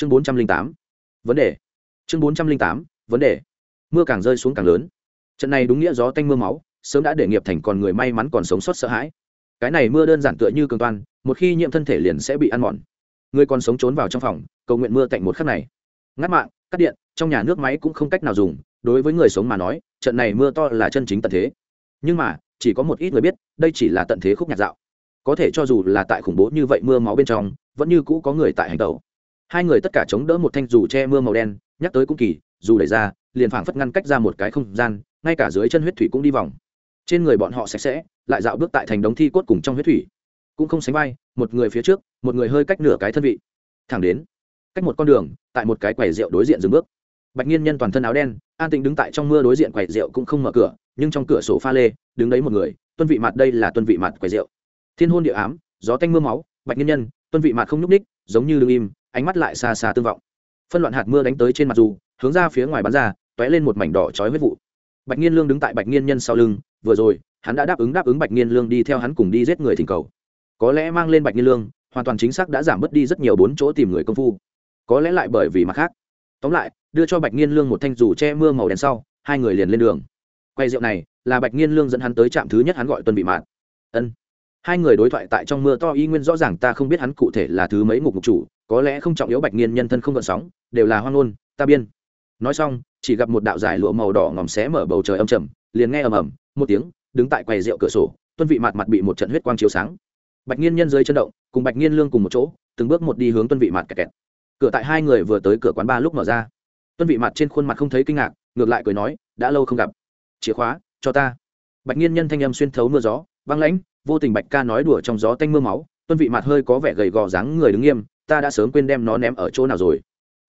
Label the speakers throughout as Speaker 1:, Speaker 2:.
Speaker 1: chương bốn trăm linh tám. Vấn đề. Chương bốn trăm linh tám, vấn đề. Mưa càng rơi xuống càng lớn. Trận này đúng nghĩa gió tanh mưa máu, sớm đã để nghiệp thành còn người may mắn còn sống sót sợ hãi. Cái này mưa đơn giản tựa như cường toan, một khi nhiễm thân thể liền sẽ bị ăn mòn. Người còn sống trốn vào trong phòng, cầu nguyện mưa cạnh một khắc này. Ngắt mạng, cắt điện, trong nhà nước máy cũng không cách nào dùng, đối với người sống mà nói, trận này mưa to là chân chính tận thế. Nhưng mà, chỉ có một ít người biết, đây chỉ là tận thế khúc nhạt dạo. Có thể cho dù là tại khủng bố như vậy mưa máu bên trong, vẫn như cũ có người tại hành tàu hai người tất cả chống đỡ một thanh dù che mưa màu đen, nhắc tới cũng kỳ, dù đẩy ra, liền phảng phất ngăn cách ra một cái không gian, ngay cả dưới chân huyết thủy cũng đi vòng. Trên người bọn họ sạch sẽ, lại dạo bước tại thành đống thi cốt cùng trong huyết thủy. Cũng không sánh vai, một người phía trước, một người hơi cách nửa cái thân vị. Thẳng đến, cách một con đường, tại một cái quầy rượu đối diện dừng bước. Bạch nhiên nhân toàn thân áo đen, an tĩnh đứng tại trong mưa đối diện quầy rượu cũng không mở cửa, nhưng trong cửa sổ pha lê, đứng đấy một người, tuân vị mặt đây là tuân vị mặt quầy rượu. Thiên hôn địa ám, gió tanh mưa máu, bạch nhiên nhân, tuân vị mặt không nhúc ních giống như đ im ánh mắt lại xa xa tương vọng. Phân loạn hạt mưa đánh tới trên mặt dù, hướng ra phía ngoài bắn ra t ó é lên một mảnh đỏ trói huyết vụ. Bạch nhiên lương đứng tại bạch nhiên nhân sau lưng, vừa rồi, hắn đã đáp ứng đáp ứng bạch nhiên lương đi theo hắn cùng đi giết người thỉnh cầu. Có lẽ mang lên bạch nhiên lương, hoàn toàn chính xác đã giảm bớt đi rất nhiều bốn chỗ tìm người công phu. Có lẽ lại bởi vì mặt khác. Tóm lại, đưa cho bạch nhiên lương một thanh dù che mưa màu đen sau, hai người liền lên đường. Quay rượu này, là bạch nhiên lương dẫn hắn tới trạm thứ nhất hắn gọi tuân bị mạn. Ân. Hai người đối thoại tại trong mưa to y nguyên rõ ràng ta không biết hắn cụ thể là thứ mấy ngục ngục chủ có lẽ không trọng yếu bạch niên nhân thân không gợn sóng, đều là hoang ngôn, ta biên. Nói xong, chỉ gặp một đạo giải lụa màu đỏ ngòm xé mở bầu trời âm trầm, liền nghe ầm ầm, một tiếng, đứng tại quầy rượu cửa sổ, tuân vị mặt mặt bị một trận huyết quang chiếu sáng. Bạch niên nhân dưới chân động, cùng bạch niên lương cùng một chỗ, từng bước một đi hướng tuân vị mặt kẹt kẹt. Cửa tại hai người vừa tới cửa quán ba lúc mở ra. Tuân vị mặt trên khuôn mặt không thấy kinh ngạc, ngược lại cười nói, đã lâu không gặp. Chìa khóa, cho ta. Bạch niên nhân thanh âm xuyên thấu mưa gió băng lãnh, vô tình bạch ca nói đùa trong gió tanh mưa máu, tuân vị mặt hơi có vẻ gầy gò dáng người đứng nghiêm ta đã sớm quên đem nó ném ở chỗ nào rồi.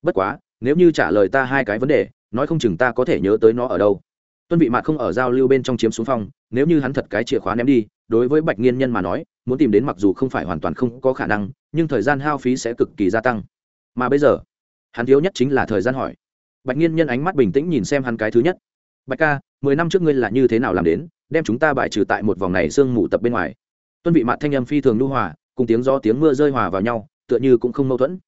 Speaker 1: Bất quá, nếu như trả lời ta hai cái vấn đề, nói không chừng ta có thể nhớ tới nó ở đâu. Tuân vị mạn không ở giao lưu bên trong chiếm xuống phong, nếu như hắn thật cái chìa khóa ném đi, đối với bạch nghiên nhân mà nói, muốn tìm đến mặc dù không phải hoàn toàn không có khả năng, nhưng thời gian hao phí sẽ cực kỳ gia tăng. Mà bây giờ, hắn thiếu nhất chính là thời gian hỏi. Bạch nghiên nhân ánh mắt bình tĩnh nhìn xem hắn cái thứ nhất. Bạch ca, mười năm trước ngươi là như thế nào làm đến, đem chúng ta bài trừ tại một vòng này sương mù tập bên ngoài? Tuân vị mạn thanh âm phi thường lưu hòa, cùng tiếng gió tiếng mưa rơi hòa vào nhau tựa như cũng không mâu thuẫn.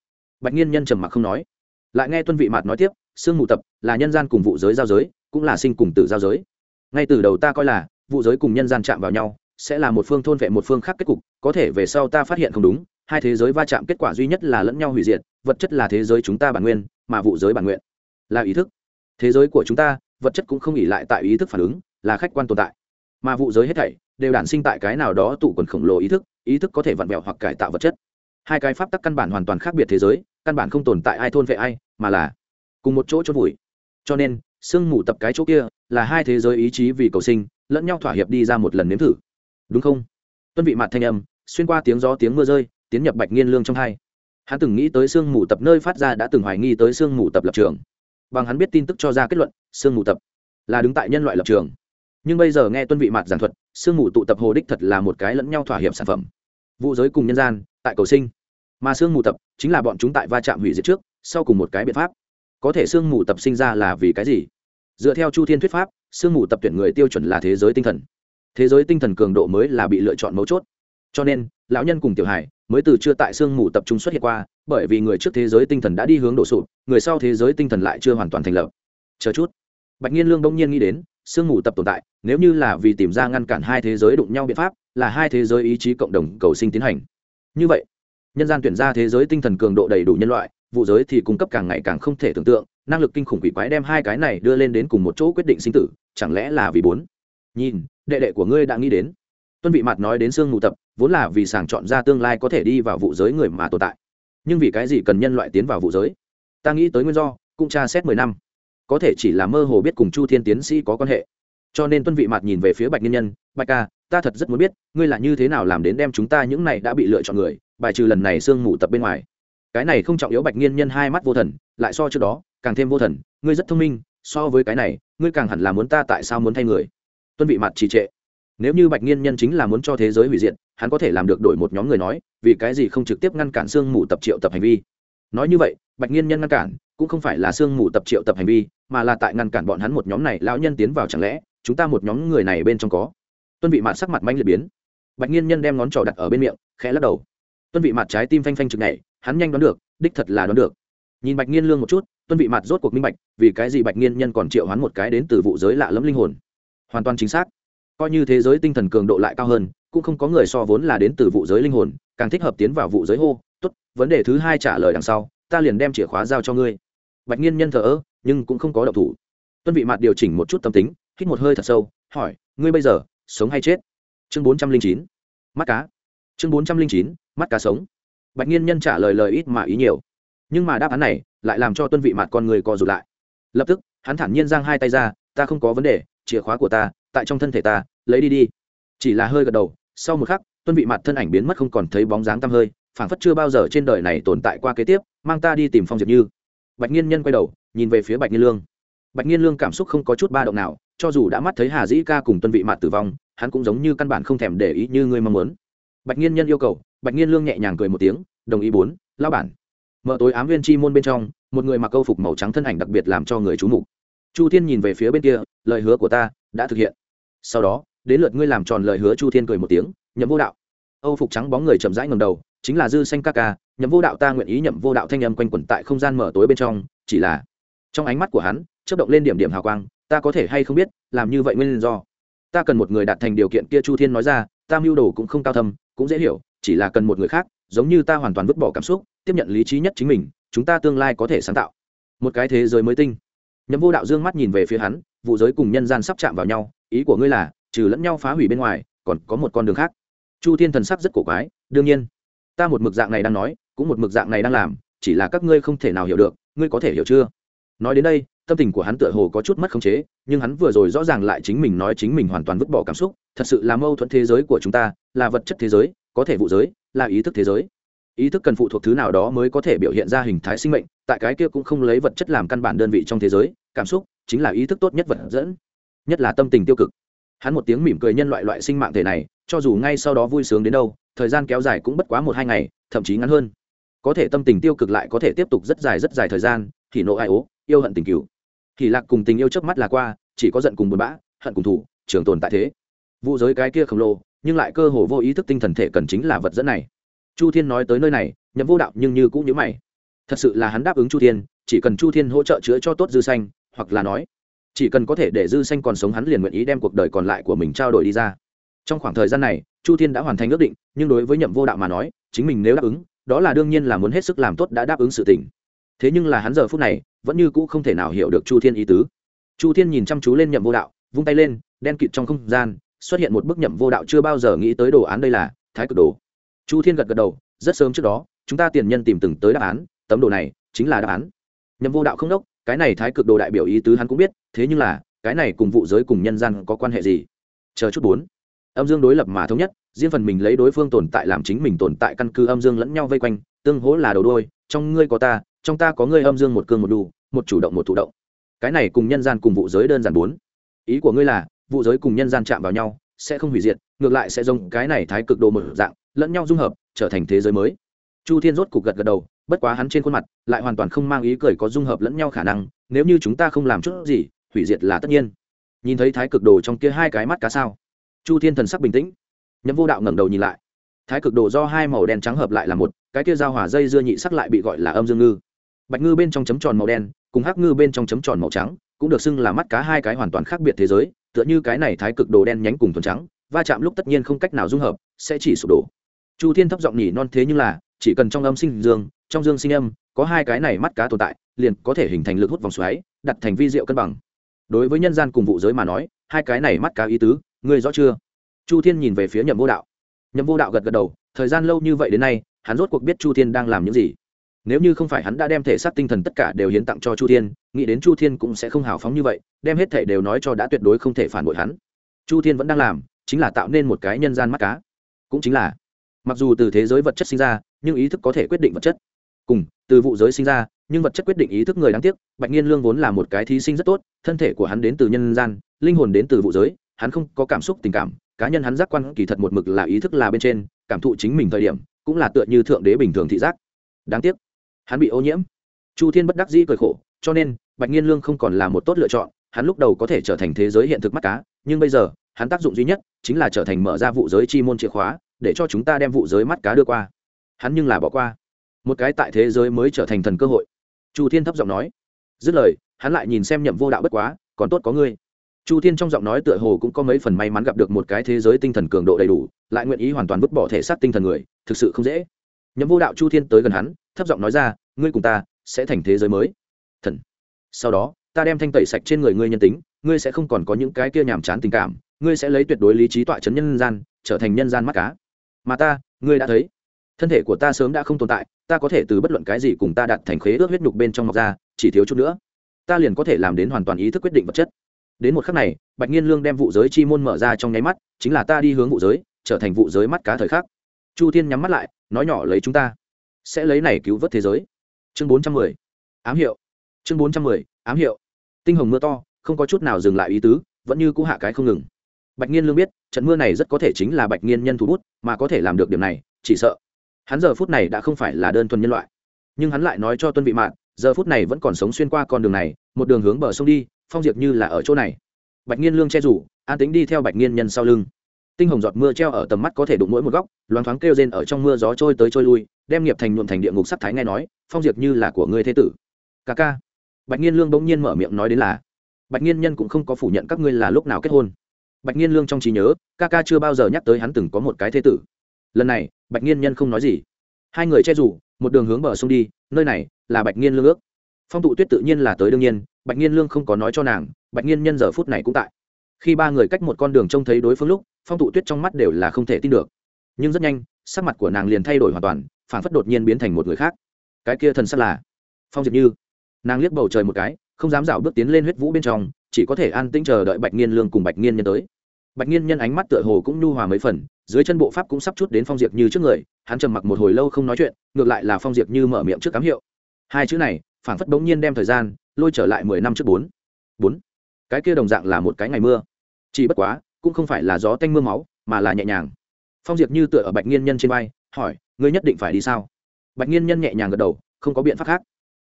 Speaker 1: Bạch nghiên nhân trầm mặc không nói. Lại nghe tuân vị mạt nói tiếp, sương mù tập là nhân gian cùng vụ giới giao giới, cũng là sinh cùng tử giao giới. Ngay từ đầu ta coi là, vụ giới cùng nhân gian chạm vào nhau, sẽ là một phương thôn vệ một phương khác kết cục, có thể về sau ta phát hiện không đúng, hai thế giới va chạm kết quả duy nhất là lẫn nhau hủy diệt, vật chất là thế giới chúng ta bản nguyên, mà vụ giới bản nguyện là ý thức. Thế giới của chúng ta, vật chất cũng không ỉ lại tại ý thức phản ứng, là khách quan tồn tại. Mà vụ giới hết thảy đều đản sinh tại cái nào đó tụ quần khổng lồ ý thức ý thức có thể vặn vẹo hoặc cải tạo vật chất hai cái pháp tắc căn bản hoàn toàn khác biệt thế giới, căn bản không tồn tại ai thôn vệ ai, mà là cùng một chỗ chốt vùi. Cho nên, sương mù tập cái chỗ kia là hai thế giới ý chí vì cầu sinh, lẫn nhau thỏa hiệp đi ra một lần nếm thử. Đúng không? Tuân vị mặt thanh âm, xuyên qua tiếng gió tiếng mưa rơi, tiến nhập bạch nghiên lương trong hai. Hắn từng nghĩ tới sương mù tập nơi phát ra đã từng hoài nghi tới sương mù tập lập trường. Bằng hắn biết tin tức cho ra kết luận, sương mù tập là đứng tại nhân loại lập trường. Nhưng bây giờ nghe tuân vị mặt giảng thuật, sương mù tụ tập hồ đích thật là một cái lẫn nhau thỏa hiệp sản phẩm. Vụ giới cùng nhân gian tại cầu sinh. Mà sương mù tập chính là bọn chúng tại va chạm hủy diệt trước, sau cùng một cái biện pháp. Có thể sương mù tập sinh ra là vì cái gì? Dựa theo chu thiên thuyết pháp, sương mù tập tuyển người tiêu chuẩn là thế giới tinh thần. Thế giới tinh thần cường độ mới là bị lựa chọn mấu chốt. Cho nên, lão nhân cùng tiểu hải mới từ chưa tại sương mù tập trung xuất hiện qua, bởi vì người trước thế giới tinh thần đã đi hướng đổ sụp, người sau thế giới tinh thần lại chưa hoàn toàn thành lập. Chờ chút. Bạch nhiên lương đông nhiên nghĩ đến, sương mù tập tồn tại, nếu như là vì tìm ra ngăn cản hai thế giới đụng nhau biện pháp, là hai thế giới ý chí cộng đồng cầu sinh tiến hành như vậy, nhân gian tuyển ra thế giới tinh thần cường độ đầy đủ nhân loại, vụ giới thì cung cấp càng ngày càng không thể tưởng tượng, năng lực kinh khủng quỷ quái đem hai cái này đưa lên đến cùng một chỗ quyết định sinh tử, chẳng lẽ là vì bốn? Nhìn, đệ đệ của ngươi đã nghĩ đến. Tuân vị mặt nói đến sương mù tập, vốn là vì sàng chọn ra tương lai có thể đi vào vụ giới người mà tồn tại. Nhưng vì cái gì cần nhân loại tiến vào vụ giới? Ta nghĩ tới nguyên do, cũng tra xét mười năm. Có thể chỉ là mơ hồ biết cùng chu thiên tiến sĩ có quan hệ. Cho nên tuân vị mặt nhìn về phía bạch nhân nhân, bạch ca ta thật rất muốn biết, ngươi là như thế nào làm đến đem chúng ta những này đã bị lựa chọn người, bài trừ lần này sương mù tập bên ngoài. Cái này không trọng yếu bạch nghiên nhân hai mắt vô thần, lại so trước đó, càng thêm vô thần, ngươi rất thông minh, so với cái này, ngươi càng hẳn là muốn ta tại sao muốn thay người. Tuân vị mặt trì trệ. Nếu như bạch nghiên nhân chính là muốn cho thế giới hủy diệt, hắn có thể làm được đổi một nhóm người nói, vì cái gì không trực tiếp ngăn cản sương mù tập triệu tập hành vi. Nói như vậy, bạch nghiên nhân ngăn cản, cũng không phải là sương mù tập triệu tập hành vi, mà là tại ngăn cản bọn hắn một nhóm này, lão nhân tiến vào chẳng lẽ, chúng ta một nhóm người này bên trong có? Tuân vị mặt sắc mặt manh liệt biến. Bạch nghiên nhân đem ngón trỏ đặt ở bên miệng, khẽ lắc đầu. Tuân vị mặt trái tim phanh phanh chực nhảy, hắn nhanh đoán được, đích thật là đoán được. Nhìn bạch nghiên lương một chút, tuân vị mặt rốt cuộc minh bạch, vì cái gì bạch nghiên nhân còn triệu hoán một cái đến từ vụ giới lạ lẫm linh hồn. Hoàn toàn chính xác. Coi như thế giới tinh thần cường độ lại cao hơn, cũng không có người so vốn là đến từ vụ giới linh hồn, càng thích hợp tiến vào vụ giới hô, tốt, vấn đề thứ hai trả lời đằng sau, ta liền đem chìa khóa giao cho ngươi. Bạch nghiên nhân thờ ơ, nhưng cũng không có động thủ. Tuân vị mặt điều chỉnh một chút tâm tính, hít một hơi thật sâu, hỏi, ngươi bây giờ sống hay chết? Chương bốn trăm linh chín, mắt cá. Chương bốn trăm linh chín, mắt cá sống. Bạch nghiên nhân trả lời lời ít mà ý nhiều. Nhưng mà đáp án này lại làm cho tuân vị mặt con người co rụt lại. Lập tức, hắn thản nhiên giang hai tay ra, ta không có vấn đề, chìa khóa của ta, tại trong thân thể ta, lấy đi đi. Chỉ là hơi gật đầu, sau một khắc, tuân vị mặt thân ảnh biến mất không còn thấy bóng dáng tăm hơi, phảng phất chưa bao giờ trên đời này tồn tại qua kế tiếp, mang ta đi tìm phong diệp như. Bạch nhiên nhân quay đầu, nhìn về phía bạch nhiên lương. Bạch nhiên lương cảm xúc không có chút ba động nào cho dù đã mắt thấy hà dĩ ca cùng tuân vị Mạt tử vong, hắn cũng giống như căn bản không thèm để ý như ngươi mong muốn. Bạch nhiên nhân yêu cầu, bạch nhiên lương nhẹ nhàng cười một tiếng, đồng ý bốn lao bản. Mở tối ám viên chi môn bên trong, một người mặc câu phục màu trắng thân ảnh đặc biệt làm cho người chú mục. Chu thiên nhìn về phía bên kia, lời hứa của ta đã thực hiện. Sau đó, đến lượt ngươi làm tròn lời hứa, chu thiên cười một tiếng, nhậm vô đạo. Âu phục trắng bóng người chậm rãi ngầm đầu, chính là dư xanh ca ca, nhậm vô đạo ta nguyện ý nhậm vô đạo thanh âm quanh quẩn tại không gian mở tối bên trong, chỉ là trong ánh mắt của hắn, chớp động lên điểm điểm hào quang ta có thể hay không biết, làm như vậy nguyên do. Ta cần một người đạt thành điều kiện kia chu thiên nói ra, ta mưu đồ cũng không cao thâm, cũng dễ hiểu, chỉ là cần một người khác, giống như ta hoàn toàn vứt bỏ cảm xúc, tiếp nhận lý trí nhất chính mình, chúng ta tương lai có thể sáng tạo. Một cái thế giới mới tinh. Nhậm vô đạo dương mắt nhìn về phía hắn, vụ giới cùng nhân gian sắp chạm vào nhau, ý của ngươi là, trừ lẫn nhau phá hủy bên ngoài, còn có một con đường khác. Chu thiên thần sắc rất cổ quái, đương nhiên, ta một mực dạng này đang nói, cũng một mực dạng này đang làm, chỉ là các ngươi không thể nào hiểu được, ngươi có thể hiểu chưa? Nói đến đây tâm tình của hắn tựa hồ có chút mất khống chế, nhưng hắn vừa rồi rõ ràng lại chính mình nói chính mình hoàn toàn vứt bỏ cảm xúc, thật sự là mâu thuẫn thế giới của chúng ta, là vật chất thế giới, có thể vụ giới, là ý thức thế giới. Ý thức cần phụ thuộc thứ nào đó mới có thể biểu hiện ra hình thái sinh mệnh, tại cái kia cũng không lấy vật chất làm căn bản đơn vị trong thế giới, cảm xúc chính là ý thức tốt nhất vật dẫn, nhất là tâm tình tiêu cực. Hắn một tiếng mỉm cười nhân loại loại sinh mạng thể này, cho dù ngay sau đó vui sướng đến đâu, thời gian kéo dài cũng bất quá một hai ngày, thậm chí ngắn hơn. Có thể tâm tình tiêu cực lại có thể tiếp tục rất dài rất dài thời gian, thì nộ ai ố, yêu hận tình cựu thì lạc cùng tình yêu chớp mắt là qua, chỉ có giận cùng buồn bã, hận cùng thủ trường tồn tại thế. Vụ giới cái kia khổng lồ, nhưng lại cơ hồ vô ý thức tinh thần thể cần chính là vật dẫn này. Chu thiên nói tới nơi này, nhậm vô đạo nhưng như cũng nhớ mày. Thật sự là hắn đáp ứng chu thiên, chỉ cần chu thiên hỗ trợ chữa cho tốt dư xanh hoặc là nói, chỉ cần có thể để dư xanh còn sống hắn liền nguyện ý đem cuộc đời còn lại của mình trao đổi đi ra. Trong khoảng thời gian này, chu thiên đã hoàn thành ước định, nhưng đối với nhậm vô đạo mà nói, chính mình nếu đáp ứng, đó là đương nhiên là muốn hết sức làm tốt đã đáp ứng sự tình thế nhưng là hắn giờ phút này, vẫn như cũ không thể nào hiểu được chu thiên ý tứ. Chu thiên nhìn chăm chú lên nhậm vô đạo, vung tay lên, đen kịt trong không gian, xuất hiện một bức nhậm vô đạo chưa bao giờ nghĩ tới đồ án đây là thái cực đồ. Chu thiên gật gật đầu, rất sớm trước đó, chúng ta tiền nhân tìm từng tới đáp án, tấm đồ này chính là đáp án. Nhậm vô đạo không đốc, cái này thái cực đồ đại biểu ý tứ hắn cũng biết, thế nhưng là, cái này cùng vụ giới cùng nhân gian có quan hệ gì? Chờ chút bốn. Âm dương đối lập mà thống nhất, riêng phần mình lấy đối phương tồn tại làm chính mình tồn tại căn cứ âm dương lẫn nhau vây quanh, tương hỗ là đầu đôi trong ngươi có ta trong ta có ngươi âm dương một cương một đu, một chủ động một thụ động. Cái này cùng nhân gian cùng vụ giới đơn giản bốn. Ý của ngươi là, vụ giới cùng nhân gian chạm vào nhau, sẽ không hủy diệt, ngược lại sẽ dùng cái này thái cực đồ một dạng, lẫn nhau dung hợp, trở thành thế giới mới. Chu thiên rốt cục gật gật đầu, bất quá hắn trên khuôn mặt lại hoàn toàn không mang ý cười có dung hợp lẫn nhau khả năng, nếu như chúng ta không làm chút gì, hủy diệt là tất nhiên. Nhìn thấy thái cực đồ trong kia hai cái mắt cá sao? Chu thiên thần sắc bình tĩnh. Nhậm vô đạo ngẩng đầu nhìn lại. Thái cực đồ do hai màu đen trắng hợp lại là một, cái kia giao hỏa dây dưa nhị sắc lại bị gọi là âm dương ngư bạch ngư bên trong chấm tròn màu đen, cùng hắc ngư bên trong chấm tròn màu trắng, cũng được xưng là mắt cá hai cái hoàn toàn khác biệt thế giới, tựa như cái này thái cực đồ đen nhánh cùng thuần trắng, va chạm lúc tất nhiên không cách nào dung hợp, sẽ chỉ sụp đổ. Chu thiên thấp giọng nhỉ non thế nhưng là, chỉ cần trong âm sinh dương, trong dương sinh âm, có hai cái này mắt cá tồn tại, liền có thể hình thành lực hút vòng xoáy, đặt thành vi diệu cân bằng. Đối với nhân gian cùng vụ giới mà nói, hai cái này mắt cá ý tứ, ngươi rõ chưa? Chu thiên nhìn về phía nhậm vô đạo. Nhậm vô đạo gật gật đầu, thời gian lâu như vậy đến nay, hắn rốt cuộc biết chu thiên đang làm những gì nếu như không phải hắn đã đem thể xác tinh thần tất cả đều hiến tặng cho chu thiên, nghĩ đến chu thiên cũng sẽ không hào phóng như vậy, đem hết thể đều nói cho đã tuyệt đối không thể phản bội hắn. Chu thiên vẫn đang làm, chính là tạo nên một cái nhân gian mắt cá. Cũng chính là, mặc dù từ thế giới vật chất sinh ra, nhưng ý thức có thể quyết định vật chất. Cùng, từ vụ giới sinh ra, nhưng vật chất quyết định ý thức người đáng tiếc, bạch nhiên lương vốn là một cái thí sinh rất tốt, thân thể của hắn đến từ nhân gian, linh hồn đến từ vụ giới, hắn không có cảm xúc tình cảm, cá nhân hắn giác quan kỳ thật một mực là ý thức là bên trên, cảm thụ chính mình thời điểm, cũng là tựa như thượng đế bình thường thị giác. Đáng tiếc hắn bị ô nhiễm. Chu thiên bất đắc dĩ cười khổ, cho nên, bạch nhiên lương không còn là một tốt lựa chọn, hắn lúc đầu có thể trở thành thế giới hiện thực mắt cá, nhưng bây giờ, hắn tác dụng duy nhất chính là trở thành mở ra vụ giới chi môn chìa khóa, để cho chúng ta đem vụ giới mắt cá đưa qua. Hắn nhưng là bỏ qua. Một cái tại thế giới mới trở thành thần cơ hội. Chu thiên thấp giọng nói. Dứt lời, hắn lại nhìn xem nhậm vô đạo bất quá, còn tốt có ngươi. Chu thiên trong giọng nói tựa hồ cũng có mấy phần may mắn gặp được một cái thế giới tinh thần cường độ đầy đủ, lại nguyện ý hoàn toàn vứt bỏ thể xác tinh thần người, thực sự không dễ. Nhậm vô đạo chu thiên tới gần hắn thấp giọng nói ra, ngươi cùng ta sẽ thành thế giới mới. Thần. Sau đó, ta đem thanh tẩy sạch trên người ngươi nhân tính, ngươi sẽ không còn có những cái kia nhàm chán tình cảm, ngươi sẽ lấy tuyệt đối lý trí tọa chấn nhân gian, trở thành nhân gian mắt cá. Mà ta, ngươi đã thấy. Thân thể của ta sớm đã không tồn tại, ta có thể từ bất luận cái gì cùng ta đặt thành khế ước huyết nhục bên trong mọc ra, chỉ thiếu chút nữa. Ta liền có thể làm đến hoàn toàn ý thức quyết định vật chất. Đến một khắc này, bạch nhiên lương đem vụ giới chi môn mở ra trong nháy mắt, chính là ta đi hướng vụ giới, trở thành vụ giới mắt cá thời khắc. Chu thiên nhắm mắt lại, nói nhỏ lấy chúng ta sẽ lấy này cứu vớt thế giới. Chương bốn trăm mười, ám hiệu. Chương bốn trăm mười, ám hiệu. Tinh hồng mưa to, không có chút nào dừng lại ý tứ, vẫn như cũ hạ cái không ngừng. Bạch nhiên lương biết, trận mưa này rất có thể chính là bạch nhiên nhân thủ bút, mà có thể làm được điểm này, chỉ sợ. Hắn giờ phút này đã không phải là đơn thuần nhân loại. Nhưng hắn lại nói cho tuân vị mạn, giờ phút này vẫn còn sống xuyên qua con đường này, một đường hướng bờ sông đi, phong diệt như là ở chỗ này. Bạch nhiên lương che rủ, an tính đi theo bạch nhiên nhân sau lưng. Tinh hồng giọt mưa treo ở tầm mắt có thể đụng mỗi một góc, loáng thoáng kêu rên ở trong mưa gió trôi tới trôi lui đem nghiệp thành nhuộm thành địa ngục sắc thái nghe nói, phong diệt như là của ngươi thế tử. Ca ca. Bạch nhiên lương bỗng nhiên mở miệng nói đến là, bạch nhiên nhân cũng không có phủ nhận các ngươi là lúc nào kết hôn. Bạch nhiên lương trong trí nhớ ca ca chưa bao giờ nhắc tới hắn từng có một cái thế tử. Lần này, bạch nhiên nhân không nói gì. Hai người che rủ một đường hướng bờ sông đi, nơi này là bạch nhiên lương ước. Phong tụ tuyết tự nhiên là tới đương nhiên, bạch nhiên lương không có nói cho nàng, bạch nhiên nhân giờ phút này cũng tại. Khi ba người cách một con đường trông thấy đối phương lúc, phong tụ tuyết trong mắt đều là không thể tin được. Nhưng rất nhanh sắc mặt của nàng liền thay đổi hoàn toàn phản phất đột nhiên biến thành một người khác. Cái kia thần sắc là, phong diệp như. Nàng liếc bầu trời một cái, không dám dạo bước tiến lên huyết vũ bên trong, chỉ có thể an tĩnh chờ đợi bạch nghiên lương cùng bạch nghiên nhân tới. Bạch nghiên nhân ánh mắt tựa hồ cũng nhu hòa mấy phần, dưới chân bộ pháp cũng sắp chút đến phong diệp như trước người, hắn trầm mặc một hồi lâu không nói chuyện, ngược lại là phong diệp như mở miệng trước cám hiệu. Hai chữ này phản phất bỗng nhiên đem thời gian lôi trở lại mười năm trước bốn. Bốn. Cái kia đồng dạng là một cái ngày mưa. Chỉ bất quá, cũng không phải là gió tanh mưa máu, mà là nhẹ nhàng phong diệp như tựa ở bạch nghiên nhân trên vai, hỏi, ngươi nhất định phải đi sao? Bạch nghiên nhân nhẹ nhàng gật đầu, không có biện pháp khác.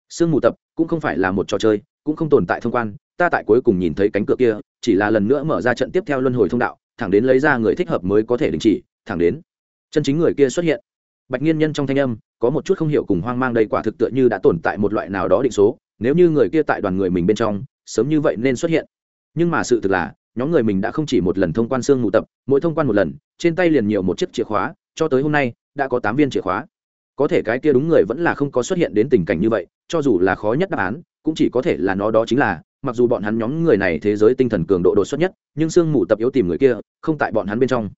Speaker 1: Sương mù tập cũng không phải là một trò chơi, cũng không tồn tại thông quan, ta tại cuối cùng nhìn thấy cánh cửa kia, chỉ là lần nữa mở ra trận tiếp theo luân hồi thông đạo, thẳng đến lấy ra người thích hợp mới có thể đình chỉ, thẳng đến chân chính người kia xuất hiện. Bạch nghiên nhân trong thanh âm, có một chút không hiểu cùng hoang mang đầy quả thực tựa như đã tồn tại một loại nào đó định số, nếu như người kia tại đoàn người mình bên trong, sớm như vậy nên xuất hiện. Nhưng mà sự thực là nhóm người mình đã không chỉ một lần thông quan xương mù tập, mỗi thông quan một lần, trên tay liền nhiều một chiếc chìa khóa, cho tới hôm nay, đã có tám viên chìa khóa. Có thể cái kia đúng người vẫn là không có xuất hiện đến tình cảnh như vậy, cho dù là khó nhất đáp án, cũng chỉ có thể là nó đó chính là, mặc dù bọn hắn nhóm người này thế giới tinh thần cường độ đột xuất nhất, nhưng sương mù tập yếu tìm người kia, không tại bọn hắn bên trong.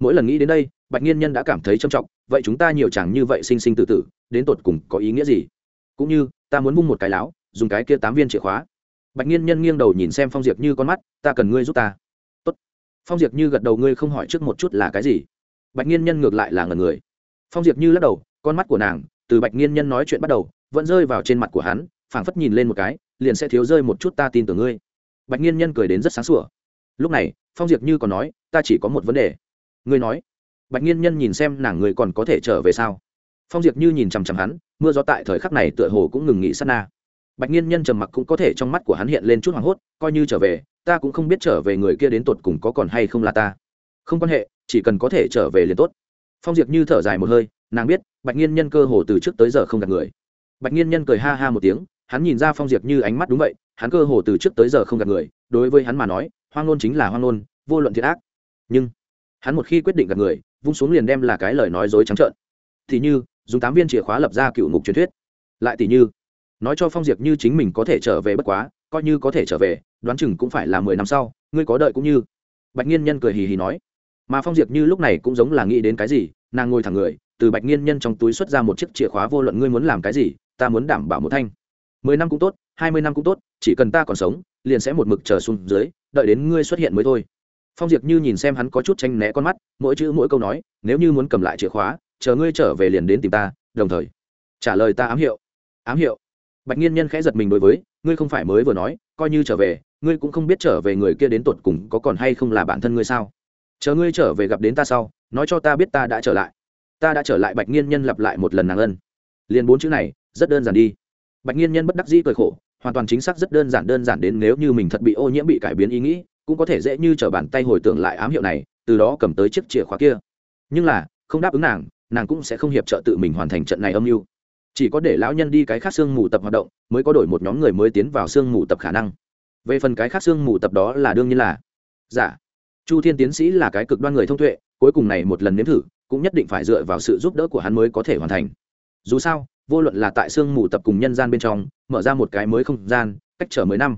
Speaker 1: Mỗi lần nghĩ đến đây, bạch nhiên nhân đã cảm thấy trầm trọng, vậy chúng ta nhiều chẳng như vậy sinh sinh tự tử, đến tột cùng có ý nghĩa gì? Cũng như, ta muốn bung một cái láo, dùng cái kia tám viên chìa khóa bạch nghiên nhân nghiêng đầu nhìn xem phong diệp như con mắt, ta cần ngươi giúp ta. Tốt. phong diệp như gật đầu, ngươi không hỏi trước một chút là cái gì? Bạch nghiên nhân ngược lại là ngần người. Phong diệp như lắc đầu, con mắt của nàng, từ bạch nghiên nhân nói chuyện bắt đầu, vẫn rơi vào trên mặt của hắn, phảng phất nhìn lên một cái, liền sẽ thiếu rơi một chút ta tin tưởng ngươi. Bạch nghiên nhân cười đến rất sáng sủa. Lúc này, phong diệp như còn nói, ta chỉ có một vấn đề. Ngươi nói. Bạch nghiên nhân nhìn xem nàng người còn có thể trở về sao? Phong diệp như nhìn chằm chằm hắn, mưa gió tại thời khắc này tựa hồ cũng ngừng nghỉ sát na bạch nghiên nhân trầm mặc cũng có thể trong mắt của hắn hiện lên chút hoảng hốt, coi như trở về, ta cũng không biết trở về người kia đến tột cùng có còn hay không là ta. Không quan hệ, chỉ cần có thể trở về liền tốt. Phong diệp như thở dài một hơi, nàng biết, bạch nghiên nhân cơ hồ từ trước tới giờ không gặp người. Bạch nghiên nhân cười ha ha một tiếng, hắn nhìn ra phong diệp như ánh mắt đúng vậy, hắn cơ hồ từ trước tới giờ không gặp người, đối với hắn mà nói, hoang ngôn chính là hoang ngôn, vô luận thiệt ác. Nhưng, hắn một khi quyết định gặp người, vung xuống liền đem là cái lời nói dối trắng trợn. Thì như, dùng tám viên chìa khóa lập ra cựu ngục truyền thuyết. Lại tỷ như nói cho phong diệp như chính mình có thể trở về bất quá, coi như có thể trở về, đoán chừng cũng phải là mười năm sau, ngươi có đợi cũng như. Bạch nhiên nhân cười hì hì nói. Mà phong diệp như lúc này cũng giống là nghĩ đến cái gì, nàng ngồi thẳng người, từ bạch nhiên nhân trong túi xuất ra một chiếc chìa khóa vô luận ngươi muốn làm cái gì, ta muốn đảm bảo một thanh. Mười năm cũng tốt, hai mươi năm cũng tốt, chỉ cần ta còn sống, liền sẽ một mực chờ xuống dưới, đợi đến ngươi xuất hiện mới thôi. Phong diệp như nhìn xem hắn có chút tranh né con mắt, mỗi chữ mỗi câu nói, nếu như muốn cầm lại chìa khóa, chờ ngươi trở về liền đến tìm ta, đồng thời trả lời ta ám hiệu. Ám hiệu bạch nghiên nhân khẽ giật mình đối với, ngươi không phải mới vừa nói, coi như trở về, ngươi cũng không biết trở về người kia đến tột cùng có còn hay không là bản thân ngươi sao? Chờ ngươi trở về gặp đến ta sau, nói cho ta biết ta đã trở lại. Ta đã trở lại, bạch nghiên nhân lặp lại một lần nàng ân. Liền bốn chữ này, rất đơn giản đi. Bạch nghiên nhân bất đắc dĩ cười khổ, hoàn toàn chính xác rất đơn giản đơn giản đến nếu như mình thật bị ô nhiễm, bị cải biến ý nghĩ, cũng có thể dễ như t bàn tay hồi tưởng lại ám hiệu này, từ đó cầm tới chiếc chìa khóa kia. Nhưng là, không đáp ứng nàng nàng cũng sẽ không hiệp trợ tự mình hoàn thành trận này âm mưu chỉ có để lão nhân đi cái khác xương mù tập hoạt động, mới có đổi một nhóm người mới tiến vào xương mù tập khả năng. Về phần cái khác xương mù tập đó là đương nhiên là giả dạ. chu thiên tiến sĩ là cái cực đoan người thông tuệ, cuối cùng này một lần nếm thử, cũng nhất định phải dựa vào sự giúp đỡ của hắn mới có thể hoàn thành. Dù sao, vô luận là tại xương mù tập cùng nhân gian bên trong, mở ra một cái mới không gian, cách trở mới năm,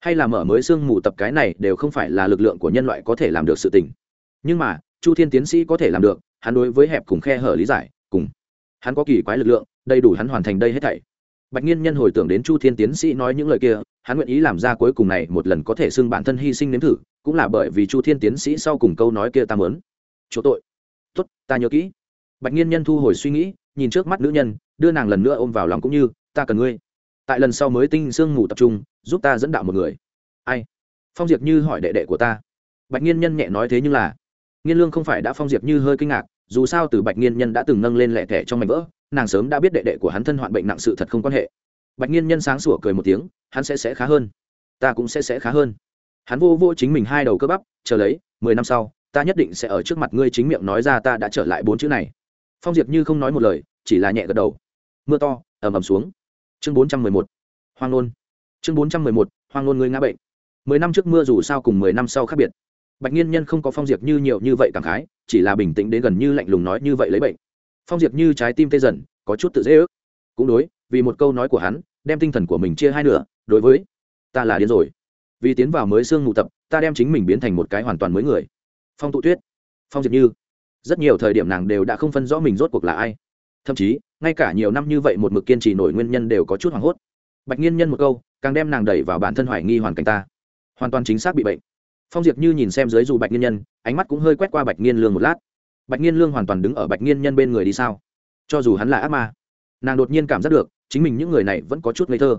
Speaker 1: hay là mở mới xương mù tập cái này đều không phải là lực lượng của nhân loại có thể làm được sự tình. Nhưng mà, chu thiên tiến sĩ có thể làm được, hắn đối với hẹp cùng khe hở lý giải, cùng hắn có kỳ quái lực lượng đầy đủ hắn hoàn thành đây hết thảy. Bạch nhiên nhân hồi tưởng đến chu thiên tiến sĩ nói những lời kia, hắn nguyện ý làm ra cuối cùng này một lần có thể xưng bản thân hy sinh nếm thử, cũng là bởi vì chu thiên tiến sĩ sau cùng câu nói kia ta mớn chỗ tội. Tốt, ta nhớ kỹ. Bạch nhiên nhân thu hồi suy nghĩ, nhìn trước mắt nữ nhân, đưa nàng lần nữa ôm vào lòng cũng như, ta cần ngươi. Tại lần sau mới tinh sương ngủ tập trung, giúp ta dẫn đạo một người. Ai? Phong diệp như hỏi đệ đệ của ta. Bạch nhiên nhân nhẹ nói thế nhưng là, nghiên lương không phải đã phong diệp như hơi kinh ngạc, dù sao từ bạch nghiên nhân đã từng nâng lên lẻ thẻ trong mảnh vỡ nàng sớm đã biết đệ đệ của hắn thân hoạn bệnh nặng sự thật không quan hệ. Bạch nhiên nhân sáng sủa cười một tiếng, hắn sẽ sẽ khá hơn. Ta cũng sẽ sẽ khá hơn. Hắn vô vô chính mình hai đầu cơ bắp, chờ lấy, mười năm sau, ta nhất định sẽ ở trước mặt ngươi chính miệng nói ra ta đã trở lại bốn chữ này. Phong diệp như không nói một lời, chỉ là nhẹ gật đầu. Mưa to, ầm ầm xuống. Chương bốn trăm mười một, hoang nôn. Chương bốn trăm mười một, hoang nôn ngươi ngã bệnh. Mười năm trước mưa dù sao cùng mười năm sau khác biệt. Bạch nhiên nhân không có phong diệp như nhiều như vậy cảm khái, chỉ là bình tĩnh đến gần như lạnh lùng nói như vậy lấy bệnh phong diệp như trái tim tê dần, có chút tự dễ ước. Cũng đối, vì một câu nói của hắn, đem tinh thần của mình chia hai nửa, đối với, ta là điên rồi. Vì tiến vào mới xương mù tập, ta đem chính mình biến thành một cái hoàn toàn mới người. Phong tụ tuyết. Phong diệp như, rất nhiều thời điểm nàng đều đã không phân rõ mình rốt cuộc là ai. Thậm chí, ngay cả nhiều năm như vậy một mực kiên trì nổi nguyên nhân đều có chút hoảng hốt. Bạch nghiên nhân một câu, càng đem nàng đẩy vào bản thân hoài nghi hoàn cảnh ta. Hoàn toàn chính xác bị bệnh. Phong diệp như nhìn xem dưới dù bạch nghiên nhân, ánh mắt cũng hơi quét qua bạch nghiên lương một lát bạch nhiên lương hoàn toàn đứng ở bạch nhiên nhân bên người đi sao? Cho dù hắn là ác ma, nàng đột nhiên cảm giác được, chính mình những người này vẫn có chút ngây thơ.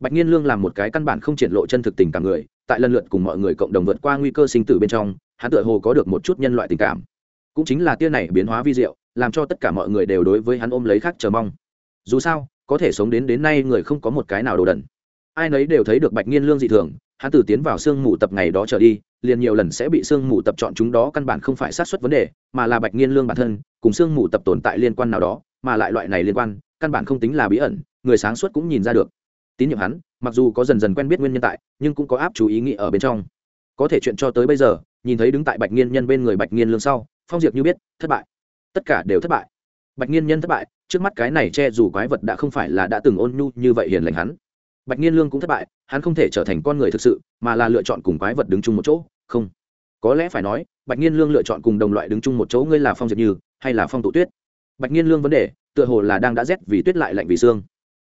Speaker 1: Bạch nhiên lương làm một cái căn bản không triển lộ chân thực tình cảm người, tại lần lượt cùng mọi người cộng đồng vượt qua nguy cơ sinh tử bên trong, hắn tựa hồ có được một chút nhân loại tình cảm. Cũng chính là tia này biến hóa vi diệu, làm cho tất cả mọi người đều đối với hắn ôm lấy khác chờ mong. Dù sao, có thể sống đến đến nay người không có một cái nào đồ đần. Ai nấy đều thấy được bạch nghiên lương dị thường, hắn từ tiến vào sương mù tập ngày đó trở đi liền nhiều lần sẽ bị sương mù tập chọn chúng đó căn bản không phải sát xuất vấn đề, mà là bạch nghiên lương bản thân, cùng sương mù tập tồn tại liên quan nào đó, mà lại loại này liên quan, căn bản không tính là bí ẩn, người sáng suốt cũng nhìn ra được. Tín nhiệm hắn, mặc dù có dần dần quen biết nguyên nhân tại, nhưng cũng có áp chú ý nghĩ ở bên trong. Có thể chuyện cho tới bây giờ, nhìn thấy đứng tại bạch nghiên nhân bên người bạch nghiên lương sau, phong diệp như biết, thất bại. Tất cả đều thất bại. Bạch nghiên nhân thất bại, trước mắt cái này che dù quái vật đã không phải là đã từng ôn nhu như vậy hiền lành hắn. Bạch nghiên lương cũng thất bại, hắn không thể trở thành con người thực sự, mà là lựa chọn cùng quái vật đứng chung một chỗ không. Có lẽ phải nói, bạch nghiên lương lựa chọn cùng đồng loại đứng chung một chỗ ngươi là phong diệp như, hay là phong tụ tuyết? Bạch nghiên lương vấn đề, tựa hồ là đang đã rét vì tuyết lại lạnh vì xương.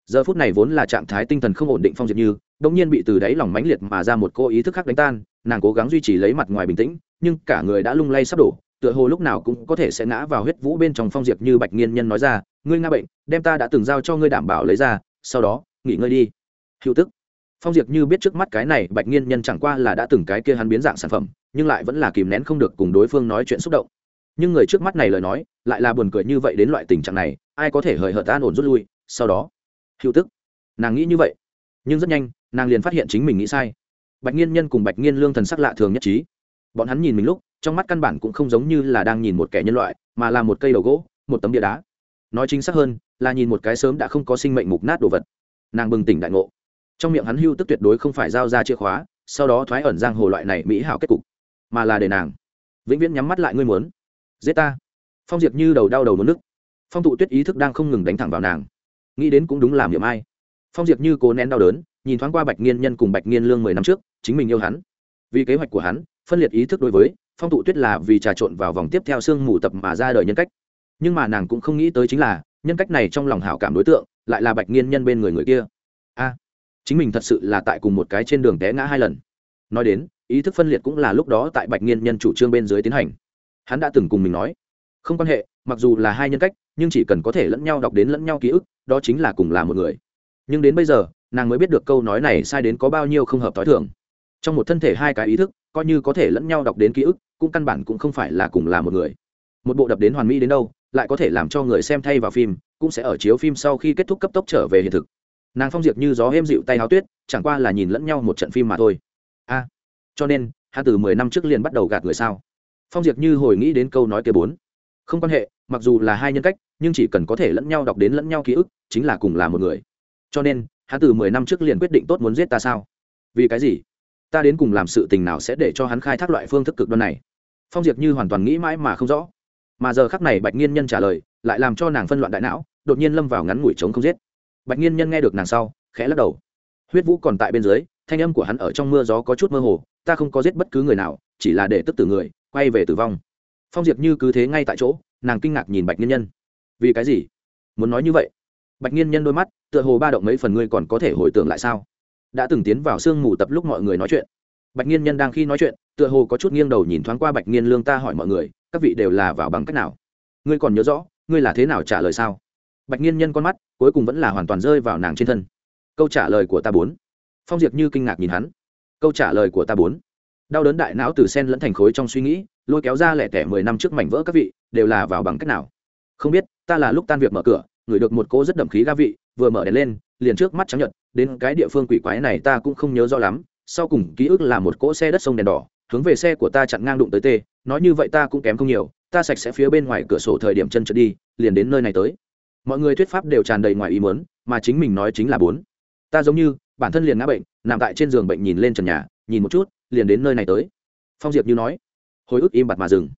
Speaker 1: Giờ phút này vốn là trạng thái tinh thần không ổn định phong diệp như đông nhiên bị từ đáy lòng mãnh liệt mà ra một cô ý thức khác đánh tan, nàng cố gắng duy trì lấy mặt ngoài bình tĩnh, nhưng cả người đã lung lay sắp đổ, tựa hồ lúc nào cũng có thể sẽ ngã vào huyết vũ bên trong phong diệp như bạch nghiên nhân nói ra, ngươi nga bệnh, đem ta đã từng giao cho ngươi đảm bảo lấy ra, sau đó, nghỉ ngơi đi. Hữu tức phong diệp như biết trước mắt cái này bạch nghiên nhân chẳng qua là đã từng cái kia hắn biến dạng sản phẩm, nhưng lại vẫn là kìm nén không được cùng đối phương nói chuyện xúc động. Nhưng người trước mắt này lời nói, lại là buồn cười như vậy đến loại tình trạng này, ai có thể hời hợt an ổn rút lui, sau đó hữu tức, nàng nghĩ như vậy. Nhưng rất nhanh, nàng liền phát hiện chính mình nghĩ sai. Bạch nghiên nhân cùng bạch nghiên lương thần sắc lạ thường nhất trí. Bọn hắn nhìn mình lúc, trong mắt căn bản cũng không giống như là đang nhìn một kẻ nhân loại, mà là một cây đầu gỗ, một tấm địa đá. Nói chính xác hơn, là nhìn một cái sớm đã không có sinh mệnh mục nát đồ vật. Nàng bừng tỉnh đại ngộ trong miệng hắn hưu tức tuyệt đối không phải giao ra chìa khóa, sau đó thoái ẩn giang hồ loại này mỹ hảo kết cục, mà là để nàng vĩnh viễn nhắm mắt lại ngươi muốn. Giết ta. Phong diệp như đầu đau đầu muốn nước. Phong tụ tuyết ý thức đang không ngừng đánh thẳng vào nàng. Nghĩ đến cũng đúng làm niệm ai. Phong diệp như cố nén đau đớn, nhìn thoáng qua bạch nghiên nhân cùng bạch nghiên lương mười năm trước, chính mình yêu hắn. Vì kế hoạch của hắn, phân liệt ý thức đối với, phong tụ tuyết là vì trà trộn vào vòng tiếp theo sương mù tập mà ra đời nhân cách. Nhưng mà nàng cũng không nghĩ tới chính là, nhân cách này trong lòng hảo cảm đối tượng, lại là bạch nghiên nhân bên người người kia. A chính mình thật sự là tại cùng một cái trên đường té ngã hai lần. Nói đến, ý thức phân liệt cũng là lúc đó tại bạch nghiên nhân chủ trương bên dưới tiến hành. Hắn đã từng cùng mình nói, không quan hệ, mặc dù là hai nhân cách, nhưng chỉ cần có thể lẫn nhau đọc đến lẫn nhau ký ức, đó chính là cùng là một người. Nhưng đến bây giờ, nàng mới biết được câu nói này sai đến có bao nhiêu không hợp t h o i thường. Trong một thân thể hai cái ý thức, coi như có thể lẫn nhau đọc đến ký ức, cũng căn bản cũng không phải là cùng là một người. Một bộ đập đến hoàn mỹ đến đâu, lại có thể làm cho người xem thay vào phim, cũng sẽ ở chiếu phim sau khi kết thúc cấp tốc trở về hiện thực nàng phong diệp như gió êm dịu tay háo tuyết, chẳng qua là nhìn lẫn nhau một trận phim mà thôi. A, cho nên, hắn từ mười năm trước liền bắt đầu gạt người sao? Phong diệp như hồi nghĩ đến câu nói kia bốn. Không quan hệ, mặc dù là hai nhân cách, nhưng chỉ cần có thể lẫn nhau đọc đến lẫn nhau ký ức, chính là cùng là một người. Cho nên, hắn từ mười năm trước liền quyết định tốt muốn giết ta sao? Vì cái gì? Ta đến cùng làm sự tình nào sẽ để cho hắn khai thác loại phương thức cực đoan này? Phong diệp như hoàn toàn nghĩ mãi mà không rõ. Mà giờ khắc này bạch nghiên nhân trả lời, lại làm cho nàng phân loạn đại não, đột nhiên lâm vào ngắn ngủi trống không giết bạch nghiên nhân nghe được nàng sau, khẽ lắc đầu. Huyết vũ còn tại bên dưới, thanh âm của hắn ở trong mưa gió có chút mơ hồ, ta không có giết bất cứ người nào, chỉ là để tức tử người, quay về tử vong. Phong diệp như cứ thế ngay tại chỗ, nàng kinh ngạc nhìn bạch nghiên nhân. Vì cái gì? Muốn nói như vậy? Bạch nghiên nhân đôi mắt, tựa hồ ba động mấy phần ngươi còn có thể hồi tưởng lại sao? Đã từng tiến vào sương mù tập lúc mọi người nói chuyện. Bạch nghiên nhân đang khi nói chuyện, tựa hồ có chút nghiêng đầu nhìn thoáng qua bạch nghiên lương ta hỏi mọi người, các vị đều là vào bằng cách nào? Ngươi còn nhớ rõ, ngươi là thế nào trả lời sao? Bạch nghiên nhân con mắt cuối cùng vẫn là hoàn toàn rơi vào nàng trên thân. Câu trả lời của ta bốn. Phong diệp như kinh ngạc nhìn hắn. Câu trả lời của ta bốn. Đau đớn đại não từ sen lẫn thành khối trong suy nghĩ, lôi kéo ra lẻ tẻ mười năm trước mảnh vỡ các vị, đều là vào bằng cách nào? Không biết, ta là lúc tan việc mở cửa, ngửi được một cô rất đậm khí ga vị, vừa mở đèn lên, liền trước mắt trắng nhợt, đến cái địa phương quỷ quái này ta cũng không nhớ rõ lắm, sau cùng ký ức là một cỗ xe đất sông đèn đỏ, hướng về xe của ta chặn ngang đụng tới tê, nói như vậy ta cũng kém không nhiều, ta sạch sẽ phía bên ngoài cửa sổ thời điểm chân trượt đi, liền đến nơi này tới mọi người thuyết pháp đều tràn đầy ngoài ý muốn, mà chính mình nói chính là bốn. Ta giống như bản thân liền ngã bệnh nằm tại trên giường bệnh nhìn lên trần nhà nhìn một chút liền đến nơi này tới. Phong diệp như nói. Hồi ức im bặt mà dừng.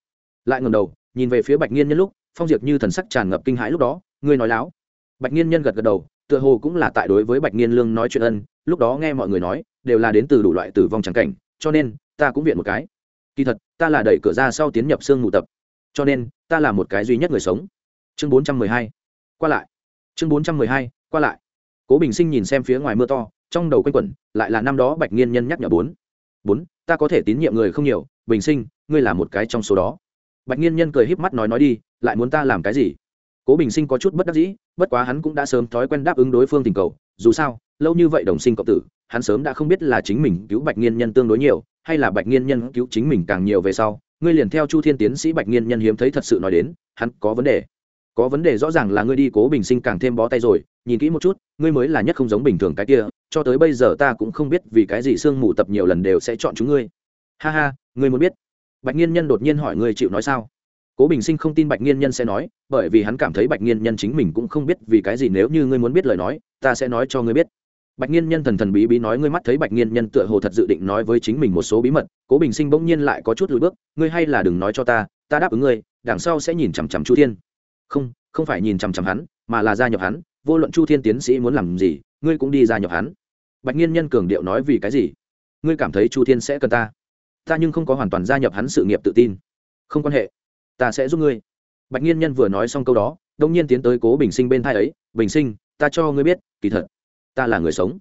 Speaker 1: Lại ngầm đầu nhìn về phía bạch nghiên nhân lúc phong diệp như thần sắc tràn ngập kinh hãi lúc đó ngươi nói láo. Bạch nghiên nhân gật gật đầu tựa hồ cũng là tại đối với bạch nghiên lương nói chuyện ân lúc đó nghe mọi người nói đều là đến từ đủ loại tử vong trắng cảnh cho nên ta cũng viện một cái. Kỳ thật ta là đẩy cửa ra sau tiến nhập xương ngụ tập. Cho nên ta là một cái duy nhất người sống. Chương bốn trăm mười hai qua lại. Chương bốn trăm mười hai, qua lại. Cố bình sinh nhìn xem phía ngoài mưa to, trong đầu quanh quẩn, lại là năm đó bạch nghiên nhân nhắc nhở bốn. Bốn, ta có thể tín nhiệm người không nhiều, bình sinh, ngươi là một cái trong số đó. Bạch nghiên nhân cười híp mắt nói nói đi, lại muốn ta làm cái gì? Cố bình sinh có chút bất đắc dĩ, bất quá hắn cũng đã sớm thói quen đáp ứng đối phương tình cầu, dù sao, lâu như vậy đồng sinh cộng tử, hắn sớm đã không biết là chính mình cứu bạch nghiên nhân tương đối nhiều, hay là bạch nghiên nhân cứu chính mình càng nhiều về sau, ngươi liền theo chu thiên tiến sĩ bạch nghiên nhân hiếm thấy thật sự nói đến, hắn có vấn đề có vấn đề rõ ràng là ngươi đi cố bình sinh càng thêm bó tay rồi, nhìn kỹ một chút, ngươi mới là nhất không giống bình thường cái kia, cho tới bây giờ ta cũng không biết vì cái gì sương mù tập nhiều lần đều sẽ chọn chúng ngươi. Ha ha, ngươi muốn biết? Bạch nghiên nhân đột nhiên hỏi ngươi chịu nói sao? Cố bình sinh không tin bạch nghiên nhân sẽ nói, bởi vì hắn cảm thấy bạch nghiên nhân chính mình cũng không biết vì cái gì nếu như ngươi muốn biết lời nói, ta sẽ nói cho ngươi biết. Bạch nghiên nhân thần thần bí bí nói ngươi mắt thấy bạch nghiên nhân tựa hồ thật dự định nói với chính mình một số bí mật, cố bình sinh bỗng nhiên lại có chút lùi bước, ngươi hay là đừng nói cho ta ta đáp ứng ngươi, đằng sau sẽ nhìn chằm chằm chu thiên không không phải nhìn chằm chằm hắn, mà là gia nhập hắn, vô luận chu thiên tiến sĩ muốn làm gì, ngươi cũng đi gia nhập hắn. Bạch nghiên nhân cường điệu nói vì cái gì? Ngươi cảm thấy chu thiên sẽ cần ta? Ta nhưng không có hoàn toàn gia nhập hắn sự nghiệp tự tin. Không quan hệ. Ta sẽ giúp ngươi. Bạch nghiên nhân vừa nói xong câu đó đông nhiên tiến tới cố bình sinh bên thai ấy. Bình sinh, ta cho ngươi biết, kỳ thật, ta là người sống.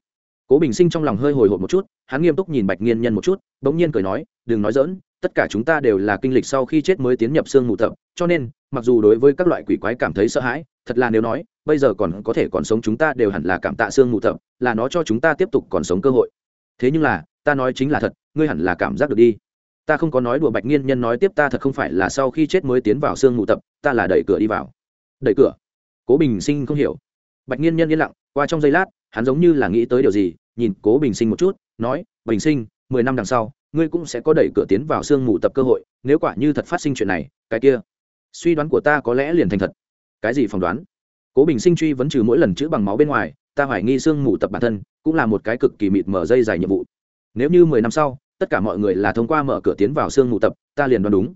Speaker 1: Cố bình sinh trong lòng hơi hồi hộp một chút, hắn nghiêm túc nhìn bạch nghiên nhân một chút đ ỗ n g nhiên cười nói, đừng nói dỡn tất cả chúng ta đều là kinh lịch sau khi chết mới tiến nhập xương mù tập, cho nên, mặc dù đối với các loại quỷ quái cảm thấy sợ hãi, thật là nếu nói, bây giờ còn có thể còn sống chúng ta đều hẳn là cảm tạ xương mù tập, là nó cho chúng ta tiếp tục còn sống cơ hội. Thế nhưng là, ta nói chính là thật, ngươi hẳn là cảm giác được đi. Ta không có nói đùa bạch nghiên nhân nói tiếp ta thật không phải là sau khi chết mới tiến vào xương mù tập, ta là đẩy cửa đi vào. Đẩy cửa? Cố bình sinh không hiểu. Bạch nghiên nhân yên lặng, qua trong giây lát, hắn giống như là nghĩ tới điều gì, nhìn cố bình sinh một chút, nói, bình sinh, mười năm đằng sau ngươi cũng sẽ có đẩy cửa tiến vào xương mù tập cơ hội, nếu quả như thật phát sinh chuyện này, cái kia, suy đoán của ta có lẽ liền thành thật. Cái gì phỏng đoán? Cố bình sinh truy vấn trừ mỗi lần chữ bằng máu bên ngoài, ta hoài nghi xương mù tập bản thân cũng là một cái cực kỳ mịt mở dây dài nhiệm vụ. Nếu như mười năm sau, tất cả mọi người là thông qua mở cửa tiến vào xương mù tập, ta liền đoán đúng.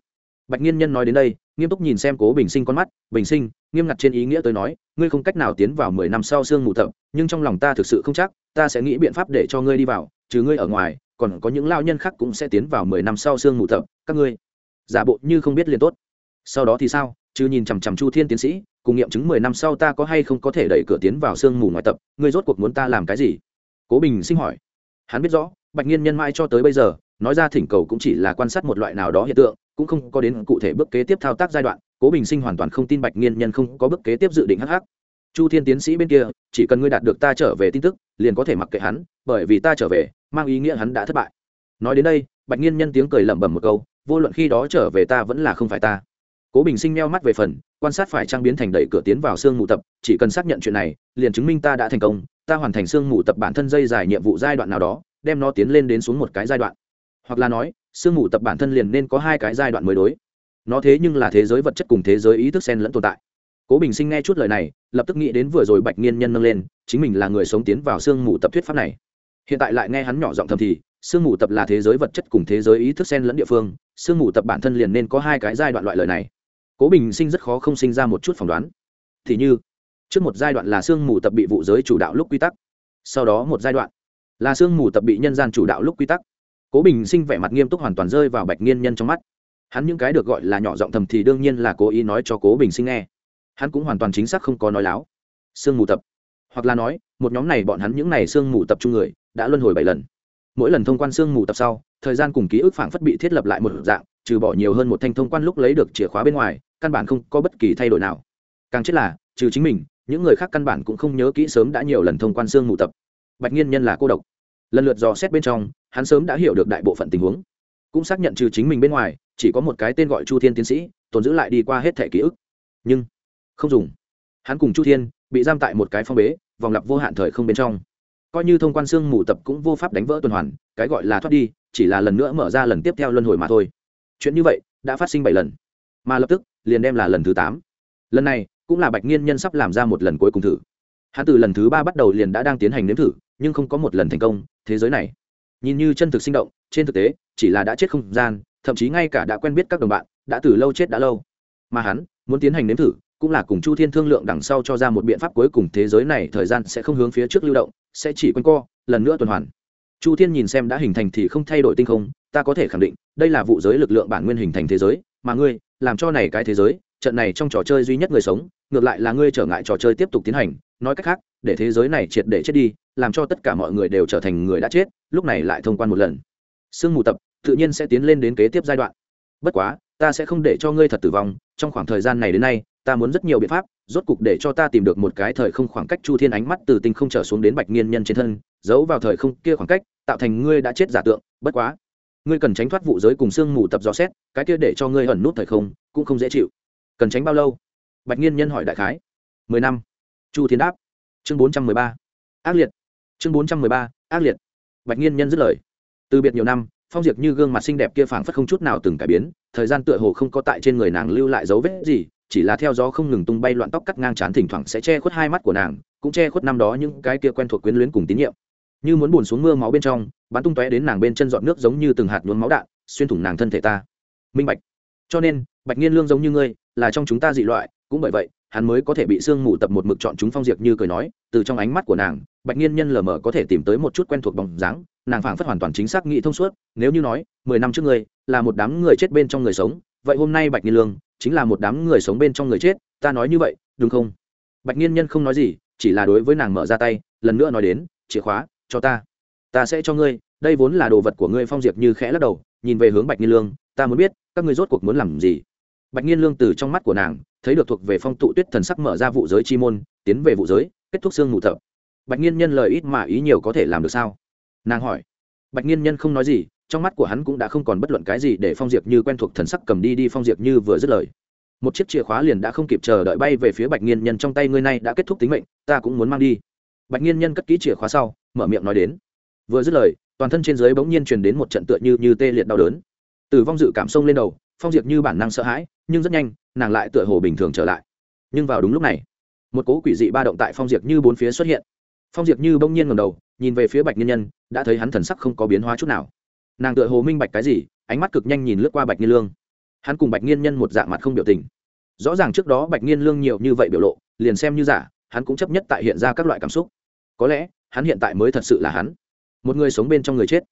Speaker 1: Bạch nhiên nhân nói đến đây, nghiêm túc nhìn xem cố bình sinh con mắt, bình sinh, nghiêm ngặt trên ý nghĩa tới nói, ngươi không cách nào tiến vào mười năm sau xương mù tập, nhưng trong lòng ta thực sự không chắc, ta sẽ nghĩ biện pháp để cho ngươi đi vào, trừ ngươi ở ngoài còn có những lao nhân khác cũng sẽ tiến vào mười năm sau xương mù thập các ngươi. Giả bộ như không biết liền tốt. Sau đó thì sao? Chứ nhìn chằm chằm chu thiên tiến sĩ, cùng nghiệm chứng mười năm sau ta có hay không có thể đẩy cửa tiến vào sương mù ngoài tập, ngươi rốt cuộc muốn ta làm cái gì? Cố bình sinh hỏi. Hắn biết rõ, bạch nghiên nhân mãi cho tới bây giờ, nói ra thỉnh cầu cũng chỉ là quan sát một loại nào đó hiện tượng, cũng không có đến cụ thể bước kế tiếp thao tác giai đoạn. Cố bình sinh hoàn toàn không tin bạch nghiên nhân không có bước kế tiếp dự định hh chu thiên tiến sĩ bên kia, chỉ cần ngươi đạt được ta trở về tin tức, liền có thể mặc kệ hắn, bởi vì ta trở về mang ý nghĩa hắn đã thất bại. Nói đến đây, bạch nghiên nhân tiếng cười lẩm bẩm một câu, vô luận khi đó trở về ta vẫn là không phải ta. Cố bình sinh meo mắt về phần, quan sát phải trang biến thành đẩy cửa tiến vào sương mù tập, chỉ cần xác nhận chuyện này, liền chứng minh ta đã thành công, ta hoàn thành sương mù tập bản thân dây dài nhiệm vụ giai đoạn nào đó, đem nó tiến lên đến xuống một cái giai đoạn. Hoặc là nói sương mù tập bản thân liền nên có hai cái giai đoạn mới đối. Nó thế nhưng là thế giới vật chất cùng thế giới ý thức xen lẫn tồn tại. Cố bình sinh nghe chút lời này, lập tức nghĩ đến vừa rồi bạch nghiên nhân nâng lên, chính mình là người sống tiến vào sương mù tập thuyết pháp này hiện tại lại nghe hắn nhỏ giọng thầm thì, sương mù tập là thế giới vật chất cùng thế giới ý thức xen lẫn địa phương, sương mù tập bản thân liền nên có hai cái giai đoạn loại lời này. Cố bình sinh rất khó không sinh ra một chút phỏng đoán. Thì như, trước một giai đoạn là sương mù tập bị vụ giới chủ đạo lúc quy tắc, sau đó một giai đoạn là sương mù tập bị nhân gian chủ đạo lúc quy tắc. Cố bình sinh vẻ mặt nghiêm túc hoàn toàn rơi vào bạch nghiên nhân trong mắt. Hắn những cái được gọi là nhỏ giọng thầm thì đương nhiên là cố ý nói cho cố bình sinh nghe. Hắn cũng hoàn toàn chính xác không có nói láo. Sương mù tập. Hoặc là nói, một nhóm này bọn hắn những này sương mù tập trung người đã luân hồi bảy lần. Mỗi lần thông quan sương mù tập sau, thời gian cùng ký ức phảng phất bị thiết lập lại một dạng, trừ bỏ nhiều hơn một thanh thông quan lúc lấy được chìa khóa bên ngoài, căn bản không có bất kỳ thay đổi nào. Càng chết là, trừ chính mình, những người khác căn bản cũng không nhớ kỹ sớm đã nhiều lần thông quan sương mù tập. Bạch nhiên nhân là cô độc. Lần lượt dò xét bên trong, hắn sớm đã hiểu được đại bộ phận tình huống. Cũng xác nhận trừ chính mình bên ngoài, chỉ có một cái tên gọi chu thiên tiến sĩ, tồn giữ lại đi qua hết thẻ ký ức. Nhưng, không dùng. Hắn cùng chu thiên bị giam tại một cái phong bế, vòng lặp vô hạn thời không bên trong coi như thông quan xương mù tập cũng vô pháp đánh vỡ tuần hoàn, cái gọi là thoát đi, chỉ là lần nữa mở ra lần tiếp theo luân hồi mà thôi. Chuyện như vậy đã phát sinh bảy lần, mà lập tức liền đem là lần thứ tám. Lần này cũng là bạch nghiên nhân sắp làm ra một lần cuối cùng thử. Hắn từ lần thứ ba bắt đầu liền đã đang tiến hành nếm thử, nhưng không có một lần thành công, thế giới này. Nhìn như chân thực sinh động, trên thực tế chỉ là đã chết không gian, thậm chí ngay cả đã quen biết các đồng bạn, đã từ lâu chết đã lâu. Mà hắn muốn tiến hành nếm thử, cũng là cùng chu thiên thương lượng đằng sau cho ra một biện pháp cuối cùng thế giới này thời gian sẽ không hướng phía trước lưu động sẽ chỉ quanh co, lần nữa tuần hoàn. Chu thiên nhìn xem đã hình thành thì không thay đổi tinh không, ta có thể khẳng định, đây là vụ giới lực lượng bản nguyên hình thành thế giới, mà ngươi, làm cho này cái thế giới, trận này trong trò chơi duy nhất người sống, ngược lại là ngươi trở ngại trò chơi tiếp tục tiến hành, nói cách khác, để thế giới này triệt để chết đi, làm cho tất cả mọi người đều trở thành người đã chết, lúc này lại thông quan một lần. Sương mù tập, tự nhiên sẽ tiến lên đến kế tiếp giai đoạn. Bất quá, ta sẽ không để cho ngươi thật tử vong, trong khoảng thời gian này đến nay, ta muốn rất nhiều biện pháp rốt cục để cho ta tìm được một cái thời không khoảng cách chu thiên ánh mắt từ tinh không trở xuống đến bạch nghiên nhân trên thân, giấu vào thời không kia khoảng cách, tạo thành ngươi đã chết giả tượng, bất quá, ngươi cần tránh thoát vụ giới cùng sương mù tập gió xét, cái kia để cho ngươi ẩn nút thời không, cũng không dễ chịu. Cần tránh bao lâu? Bạch nghiên nhân hỏi đại khái. Mười năm. Chu thiên đáp. Chương bốn trăm mười ba. Ác liệt. Chương bốn trăm mười ba. Ác liệt. Bạch nghiên nhân dứt lời. Từ biệt nhiều năm, phong diệt như gương mặt xinh đẹp kia phảng phất không chút nào từng cải biến, thời gian tựa hồ không có tại trên người nàng lưu lại dấu vết gì chỉ là theo gió không ngừng tung bay loạn tóc cắt ngang trán thỉnh thoảng sẽ che khuất hai mắt của nàng, cũng che khuất năm đó những cái kia quen thuộc quyến luyến cùng tín nhiệm. Như muốn buồn xuống mưa máu bên trong, bắn tung tóe đến nàng bên chân dọn nước giống như từng hạt nhuốm máu đạn, xuyên thủng nàng thân thể ta. Minh bạch. Cho nên, bạch nghiên lương giống như ngươi, là trong chúng ta dị loại, cũng bởi vậy, hắn mới có thể bị sương mù tập một mực chọn chúng phong diệt như cười nói, từ trong ánh mắt của nàng, bạch nghiên nhân lờ mờ có thể tìm tới một chút quen thuộc bóng dáng, nàng phảng phất hoàn toàn chính xác nghĩ thông suốt, nếu như nói, mười năm trước ngươi, là một đám người chết bên trong người sống, vậy hôm nay bạch nghiên lương chính là một đám người sống bên trong người chết, ta nói như vậy, đúng không? Bạch nghiên nhân không nói gì, chỉ là đối với nàng mở ra tay, lần nữa nói đến, chìa khóa, cho ta. Ta sẽ cho ngươi, đây vốn là đồ vật của ngươi. Phong diệt như khẽ lắc đầu, nhìn về hướng bạch nghiên lương, ta muốn biết, các ngươi rốt cuộc muốn làm gì? Bạch nghiên lương từ trong mắt của nàng, thấy được thuộc về phong tụ tuyết thần sắc mở ra vụ giới chi môn, tiến về vụ giới, kết thúc xương mù thợ bạch nghiên nhân lời ít mà ý nhiều có thể làm được sao? Nàng hỏi. Bạch nghiên nhân không nói gì trong mắt của hắn cũng đã không còn bất luận cái gì để phong diệt như quen thuộc thần sắc cầm đi đi phong diệt như vừa dứt lời. Một chiếc chìa khóa liền đã không kịp chờ đợi bay về phía bạch nghiên nhân trong tay ngươi này đã kết thúc tính mệnh, ta cũng muốn mang đi. Bạch nghiên nhân cất kỹ chìa khóa sau, mở miệng nói đến. Vừa dứt lời, toàn thân trên dưới bỗng nhiên truyền đến một trận tựa như như tê liệt đau đớn. Từ vong dự cảm sông lên đầu, phong diệt như bản năng sợ hãi, nhưng rất nhanh, nàng lại tựa hồ bình thường trở lại. Nhưng vào đúng lúc này, một cố quỷ dị ba động tại phong diệt như bốn phía xuất hiện. Phong diệt như bỗng nhiên ngầm đầu, nhìn về phía bạch nghiên nhân, đã thấy hắn thần sắc không có biến hóa chút nào nàng tựa hồ minh bạch cái gì, ánh mắt cực nhanh nhìn lướt qua bạch nhiên lương. Hắn cùng bạch nhiên nhân một dạng mặt không biểu tình. Rõ ràng trước đó bạch nhiên lương nhiều như vậy biểu lộ, liền xem như giả, hắn cũng chấp nhất tại hiện ra các loại cảm xúc. Có lẽ, hắn hiện tại mới thật sự là hắn. Một người sống bên trong người chết.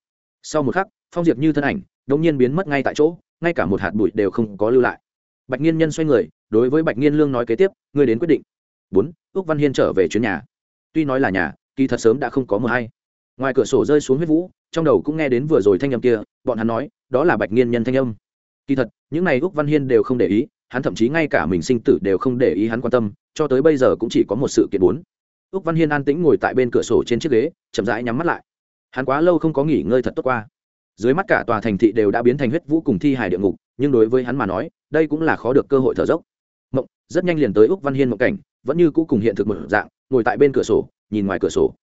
Speaker 1: Sau một khắc, phong diệp như thân ảnh, đột nhiên biến mất ngay tại chỗ, ngay cả một hạt bụi đều không có lưu lại. Bạch nhiên nhân xoay người, đối với bạch nhiên lương nói kế tiếp, ngươi đến quyết định. Bốn ước văn hiên trở về chuyến nhà. Tuy nói là nhà, kỳ thật sớm đã không có mờ hay ngoài cửa sổ rơi xuống huyết vũ, trong đầu cũng nghe đến vừa rồi thanh âm kia, bọn hắn nói, đó là bạch nghiên nhân thanh âm. Kỳ thật, những này úc văn hiên đều không để ý, hắn thậm chí ngay cả mình sinh tử đều không để ý hắn quan tâm, cho tới bây giờ cũng chỉ có một sự kiện bốn úc văn hiên an tĩnh ngồi tại bên cửa sổ trên chiếc ghế, chậm rãi nhắm mắt lại. Hắn quá lâu không có nghỉ ngơi thật tốt qua. Dưới mắt cả tòa thành thị đều đã biến thành huyết vũ cùng thi hài địa ngục, nhưng đối với hắn mà nói, đây cũng là khó được cơ hội thở dốc. Mộng, rất nhanh liền tới úc văn hiên mộng cảnh, vẫn như cũ cùng hiện thực một dạng, ngồi tại bên cửa sổ, nhìn ngoài cửa sổ.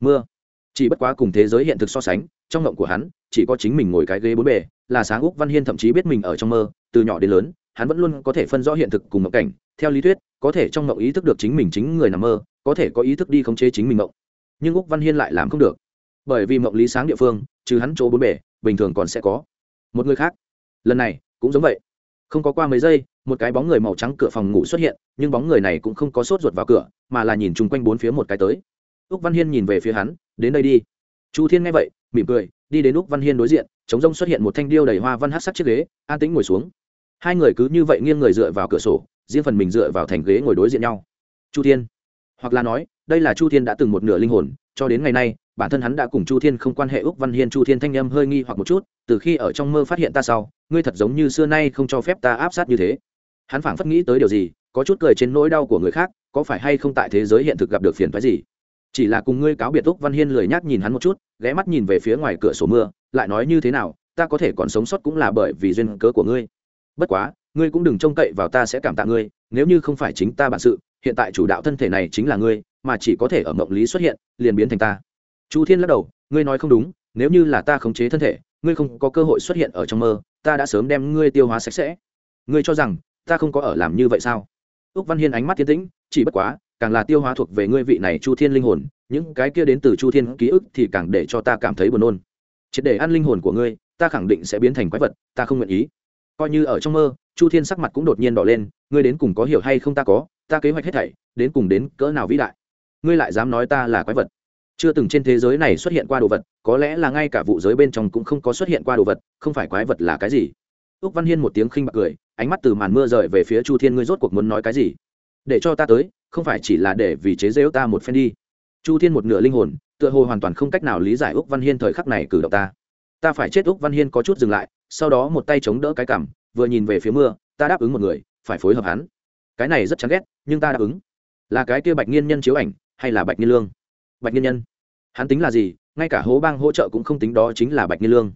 Speaker 1: Mưa chỉ bất quá cùng thế giới hiện thực so sánh, trong mộng của hắn, chỉ có chính mình ngồi cái ghế bốn bề, là sáng úc văn hiên thậm chí biết mình ở trong mơ, từ nhỏ đến lớn, hắn vẫn luôn có thể phân rõ hiện thực cùng mộng cảnh. Theo lý thuyết, có thể trong mộng ý thức được chính mình chính người nằm mơ, có thể có ý thức đi khống chế chính mình mộng nhưng úc văn hiên lại làm không được. Bởi vì mộng lý sáng địa phương, trừ hắn chỗ bốn bể bình thường còn sẽ có. Một người khác. Lần này, cũng giống vậy. Không có qua mấy giây, một cái bóng người màu trắng cửa phòng ngủ xuất hiện, nhưng bóng người này cũng không có sốt ruột vào cửa, mà là nhìn chung quanh bốn phía một cái tới. Úc văn hiên nhìn về phía hắn đến đây đi. Chu thiên nghe vậy, mỉm cười, đi đến úc văn hiên đối diện, chống rông xuất hiện một thanh điêu đầy hoa văn hát sắc chiếc ghế, an tĩnh ngồi xuống. Hai người cứ như vậy nghiêng người dựa vào cửa sổ, riêng phần mình dựa vào thành ghế ngồi đối diện nhau. Chu thiên, hoặc là nói, đây là chu thiên đã từng một nửa linh hồn, cho đến ngày nay, bản thân hắn đã cùng chu thiên không quan hệ. Úc văn hiên, chu thiên thanh â m hơi nghi hoặc một chút, từ khi ở trong mơ phát hiện ta sau, ngươi thật giống như xưa nay không cho phép ta áp sát như thế. Hắn phảng phất nghĩ tới điều gì, có chút cười trên nỗi đau của người khác, có phải hay không tại thế giới hiện thực gặp được phiền phái gì? Chỉ là cùng ngươi cáo biệt úc văn hiên lười nhác nhìn hắn một chút, ghé mắt nhìn về phía ngoài cửa sổ mưa, lại nói như thế nào, ta có thể còn sống sót cũng là bởi vì duyên cớ của ngươi. Bất quá, ngươi cũng đừng trông cậy vào ta sẽ cảm tạ ngươi, nếu như không phải chính ta bản sự, hiện tại chủ đạo thân thể này chính là ngươi, mà chỉ có thể ở mộng lý xuất hiện, liền biến thành ta. Chu thiên lắc đầu, ngươi nói không đúng, nếu như là ta khống chế thân thể, ngươi không có cơ hội xuất hiện ở trong mơ, ta đã sớm đem ngươi tiêu hóa sạch sẽ. Ngươi cho rằng, ta không có ở làm như vậy sao? Úc văn hiên ánh mắt tiến tĩnh, chỉ bất quá càng là tiêu hóa thuộc về ngươi vị này chu thiên linh hồn, những cái kia đến từ chu thiên ký ức thì càng để cho ta cảm thấy buồn nôn. Triệt để ăn linh hồn của ngươi, ta khẳng định sẽ biến thành quái vật, ta không nguyện ý. Coi như ở trong mơ, chu thiên sắc mặt cũng đột nhiên đỏ lên, ngươi đến cùng có hiểu hay không ta có, ta kế hoạch hết thảy, đến cùng đến cỡ nào vĩ đại. Ngươi lại dám nói ta là quái vật. Chưa từng trên thế giới này xuất hiện qua đồ vật, có lẽ là ngay cả vụ giới bên trong cũng không có xuất hiện qua đồ vật, không phải quái vật là cái gì? Úc văn hiên một tiếng khinh bạc cười, ánh mắt từ màn mưa rời về phía chu thiên, ngươi rốt cuộc muốn nói cái gì? Để cho ta tới không phải chỉ là để vì chế giễu ta một phen đi. Chu thiên một nửa linh hồn, tựa hồ hoàn toàn không cách nào lý giải úc văn hiên thời khắc này cử động ta. Ta phải chết úc văn hiên có chút dừng lại, sau đó một tay chống đỡ cái cằm, vừa nhìn về phía mưa, ta đáp ứng một người, phải phối hợp hắn. Cái này rất chán ghét, nhưng ta đáp ứng. Là cái kia bạch nghiên nhân chiếu ảnh, hay là bạch nghiên lương? Bạch nghiên nhân. Hắn tính là gì, ngay cả hố bang hỗ trợ cũng không tính đó chính là bạch nghiên lương.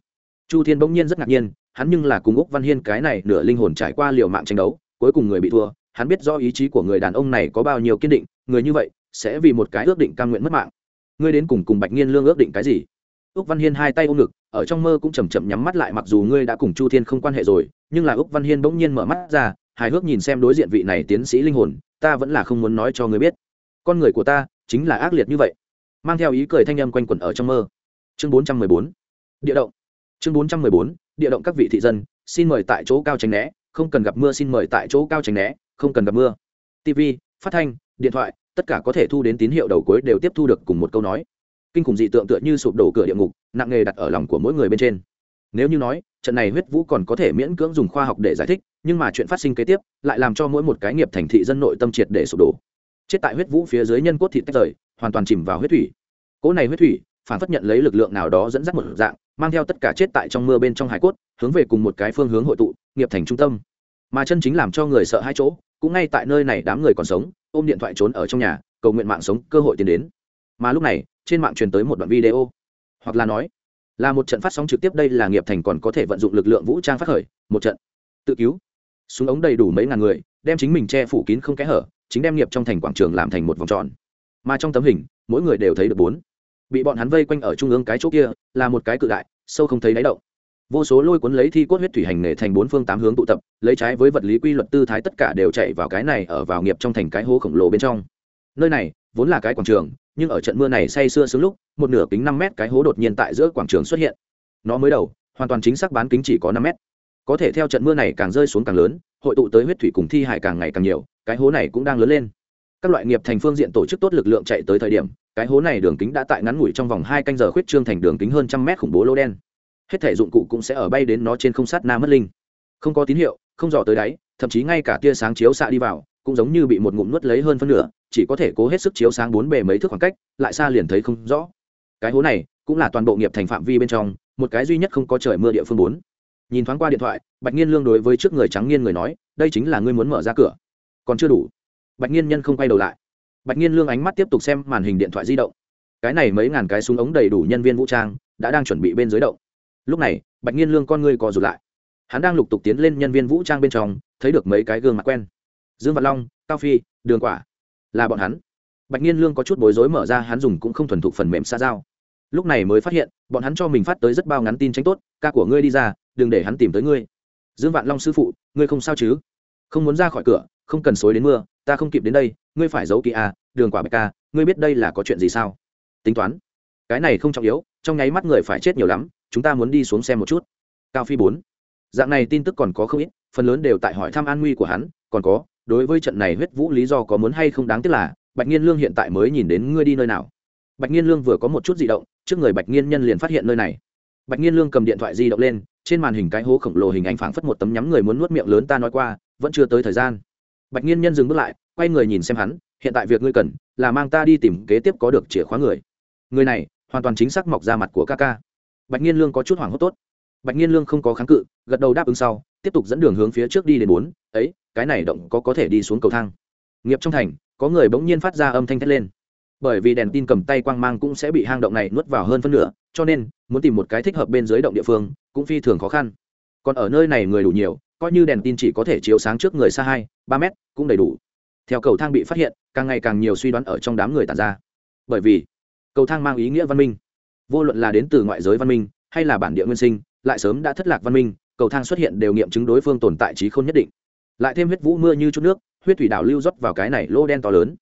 Speaker 1: Chu thiên bỗng nhiên rất ngạc nhiên, hắn nhưng là cùng úc văn hiên cái này nửa linh hồn trải qua liều mạng tranh đấu, cuối cùng người bị thua hắn biết do ý chí của người đàn ông này có bao nhiêu kiên định, người như vậy sẽ vì một cái ước định cam nguyện mất mạng. Ngươi đến cùng cùng bạch nghiên lương ước định cái gì? Ước văn hiên hai tay ôm ngực, ở trong mơ cũng chầm chậm nhắm mắt lại, mặc dù ngươi đã cùng chu thiên không quan hệ rồi, nhưng là ước văn hiên bỗng nhiên mở mắt ra, hài hước nhìn xem đối diện vị này tiến sĩ linh hồn, ta vẫn là không muốn nói cho ngươi biết. Con người của ta chính là ác liệt như vậy. Mang theo ý cười thanh âm quanh quẩn ở trong mơ. Chương bốn trăm mười bốn. Địa động. Chương bốn trăm mười bốn. Địa động các vị thị dân, xin mời tại chỗ cao tránh né, không cần gặp mưa xin mời tại chỗ cao tránh né không cần gặp mưa. Tv phát thanh, điện thoại, tất cả có thể thu đến tín hiệu đầu cuối đều tiếp thu được cùng một câu nói. Kinh khủng dị tượng tựa như sụp đổ cửa địa ngục, nặng nề đặt ở lòng của mỗi người bên trên. Nếu như nói, trận này huyết vũ còn có thể miễn cưỡng dùng khoa học để giải thích, nhưng mà chuyện phát sinh kế tiếp lại làm cho mỗi một cái nghiệp thành thị dân nội tâm triệt để sụp đổ. Chết tại huyết vũ phía dưới nhân cốt thịt tách rời, hoàn toàn chìm vào huyết thủy. Cỗ này huyết thủy, phản phất nhận lấy lực lượng nào đó dẫn dắt một dạng, mang theo tất cả chết tại trong mưa bên trong hải cốt, hướng về cùng một cái phương hướng hội tụ, nghiệp thành trung tâm. Mà chân chính làm cho người sợ hai chỗ cũng ngay tại nơi này đám người còn sống, ôm điện thoại trốn ở trong nhà, cầu nguyện mạng sống cơ hội tiến đến. Mà lúc này, trên mạng truyền tới một đoạn video. Hoặc là nói, là một trận phát sóng trực tiếp đây là nghiệp thành còn có thể vận dụng lực lượng vũ trang phát khởi, một trận tự cứu. Súng ống đầy đủ mấy ngàn người, đem chính mình che phủ kín không kẽ hở, chính đem nghiệp trong thành quảng trường làm thành một vòng tròn. Mà trong tấm hình, mỗi người đều thấy được bốn. Bị bọn hắn vây quanh ở trung ương cái chỗ kia, là một cái cự đại, sâu không thấy đáy động vô số lôi cuốn lấy thi cốt huyết thủy hành nghề thành bốn phương tám hướng tụ tập, lấy trái với vật lý quy luật tư thái tất cả đều chạy vào cái này ở vào nghiệp trong thành cái hố khổng lồ bên trong. Nơi này vốn là cái quảng trường, nhưng ở trận mưa này say sưa sướng lúc, một nửa kính năm mét cái hố đột nhiên tại giữa quảng trường xuất hiện. Nó mới đầu, hoàn toàn chính xác bán kính chỉ có năm mét. Có thể theo trận mưa này càng rơi xuống càng lớn, hội tụ tới huyết thủy cùng thi hải càng ngày càng nhiều, cái hố này cũng đang lớn lên. Các loại nghiệp thành phương diện tổ chức tốt lực lượng chạy tới thời điểm, cái hố này đường kính đã tại ngắn ngủi trong vòng hai canh giờ khuyết trương thành đường kính hơn trăm mét khủng bố lô đen hết thể dụng cụ cũng sẽ ở bay đến nó trên không sát na mất linh. Không có tín hiệu, không dò tới đáy, thậm chí ngay cả tia sáng chiếu xạ đi vào, cũng giống như bị một ngụm nuốt lấy hơn phân nửa, chỉ có thể cố hết sức chiếu sáng bốn bề mấy thước khoảng cách, lại xa liền thấy không rõ. Cái hố này cũng là toàn bộ nghiệp thành phạm vi bên trong, một cái duy nhất không có trời mưa địa phương bốn. Nhìn thoáng qua điện thoại, bạch nhiên lương đối với trước người trắng nghiên người nói, đây chính là ngươi muốn mở ra cửa. Còn chưa đủ. Bạch nhiên nhân không quay đầu lại. Bạch nhiên lương ánh mắt tiếp tục xem màn hình điện thoại di động. Cái này mấy ngàn cái súng ống đầy đủ nhân viên vũ trang, đã đang chuẩn bị bên dưới động lúc này, bạch nhiên lương con ngươi co rụt lại. Hắn đang lục tục tiến lên nhân viên vũ trang bên trong, thấy được mấy cái gương mặt quen. Dương văn long, cao phi, đường quả là bọn hắn. Bạch nhiên lương có chút bối rối mở ra, hắn dùng cũng không thuần thục phần mềm xa giao. Lúc này mới phát hiện, bọn hắn cho mình phát tới rất bao ngắn tin tránh tốt, ca của ngươi đi ra, đừng để hắn tìm tới ngươi. Dương vạn long sư phụ, ngươi không sao chứ? Không muốn ra khỏi cửa, không cần xối đến mưa, ta không kịp đến đây, ngươi phải giấu kỳ à đường quả bạch ca, ngươi biết đây là có chuyện gì sao? Tính toán. Cái này không trọng yếu, trong nháy mắt người phải chết nhiều lắm chúng ta muốn đi xuống xem một chút. Cao phi bốn. Dạng này tin tức còn có không ít, phần lớn đều tại hỏi thăm an nguy của hắn, còn có, đối với trận này huyết vũ lý do có muốn hay không đáng tiếc là, bạch nhiên lương hiện tại mới nhìn đến ngươi đi nơi nào. Bạch nhiên lương vừa có một chút di động, trước người bạch nhiên nhân liền phát hiện nơi này. Bạch nhiên lương cầm điện thoại di động lên, trên màn hình cái hố khổng lồ hình ảnh phảng phất một tấm nhắm người muốn nuốt miệng lớn ta nói qua, vẫn chưa tới thời gian. Bạch nhiên nhân dừng bước lại, quay người nhìn xem hắn, hiện tại việc ngươi cần, là mang ta đi tìm kế tiếp có được chìa khóa người. Người này, hoàn toàn chính xác mọc ra mặt của ca ca bạch nhiên lương có chút hoảng hốt tốt. Bạch nhiên lương không có kháng cự, gật đầu đáp ứng sau, tiếp tục dẫn đường hướng phía trước đi đến bốn, ấy, cái này động có có thể đi xuống cầu thang. Nghiệp trong thành, có người bỗng nhiên phát ra âm thanh thét lên. Bởi vì đèn tin cầm tay quang mang cũng sẽ bị hang động này nuốt vào hơn phân nửa, cho nên, muốn tìm một cái thích hợp bên dưới động địa phương, cũng phi thường khó khăn. Còn ở nơi này người đủ nhiều, coi như đèn tin chỉ có thể chiếu sáng trước người xa hai, ba mét, cũng đầy đủ. Theo cầu thang bị phát hiện, càng ngày càng nhiều suy đoán ở trong đám người tàn ra. Bởi vì, cầu thang mang ý nghĩa văn minh vô luận là đến từ ngoại giới văn minh, hay là bản địa nguyên sinh, lại sớm đã thất lạc văn minh, cầu thang xuất hiện đều nghiệm chứng đối phương tồn tại trí không nhất định. Lại thêm huyết vũ mưa như chút nước, huyết thủy đảo lưu rót vào cái này lô đen to lớn.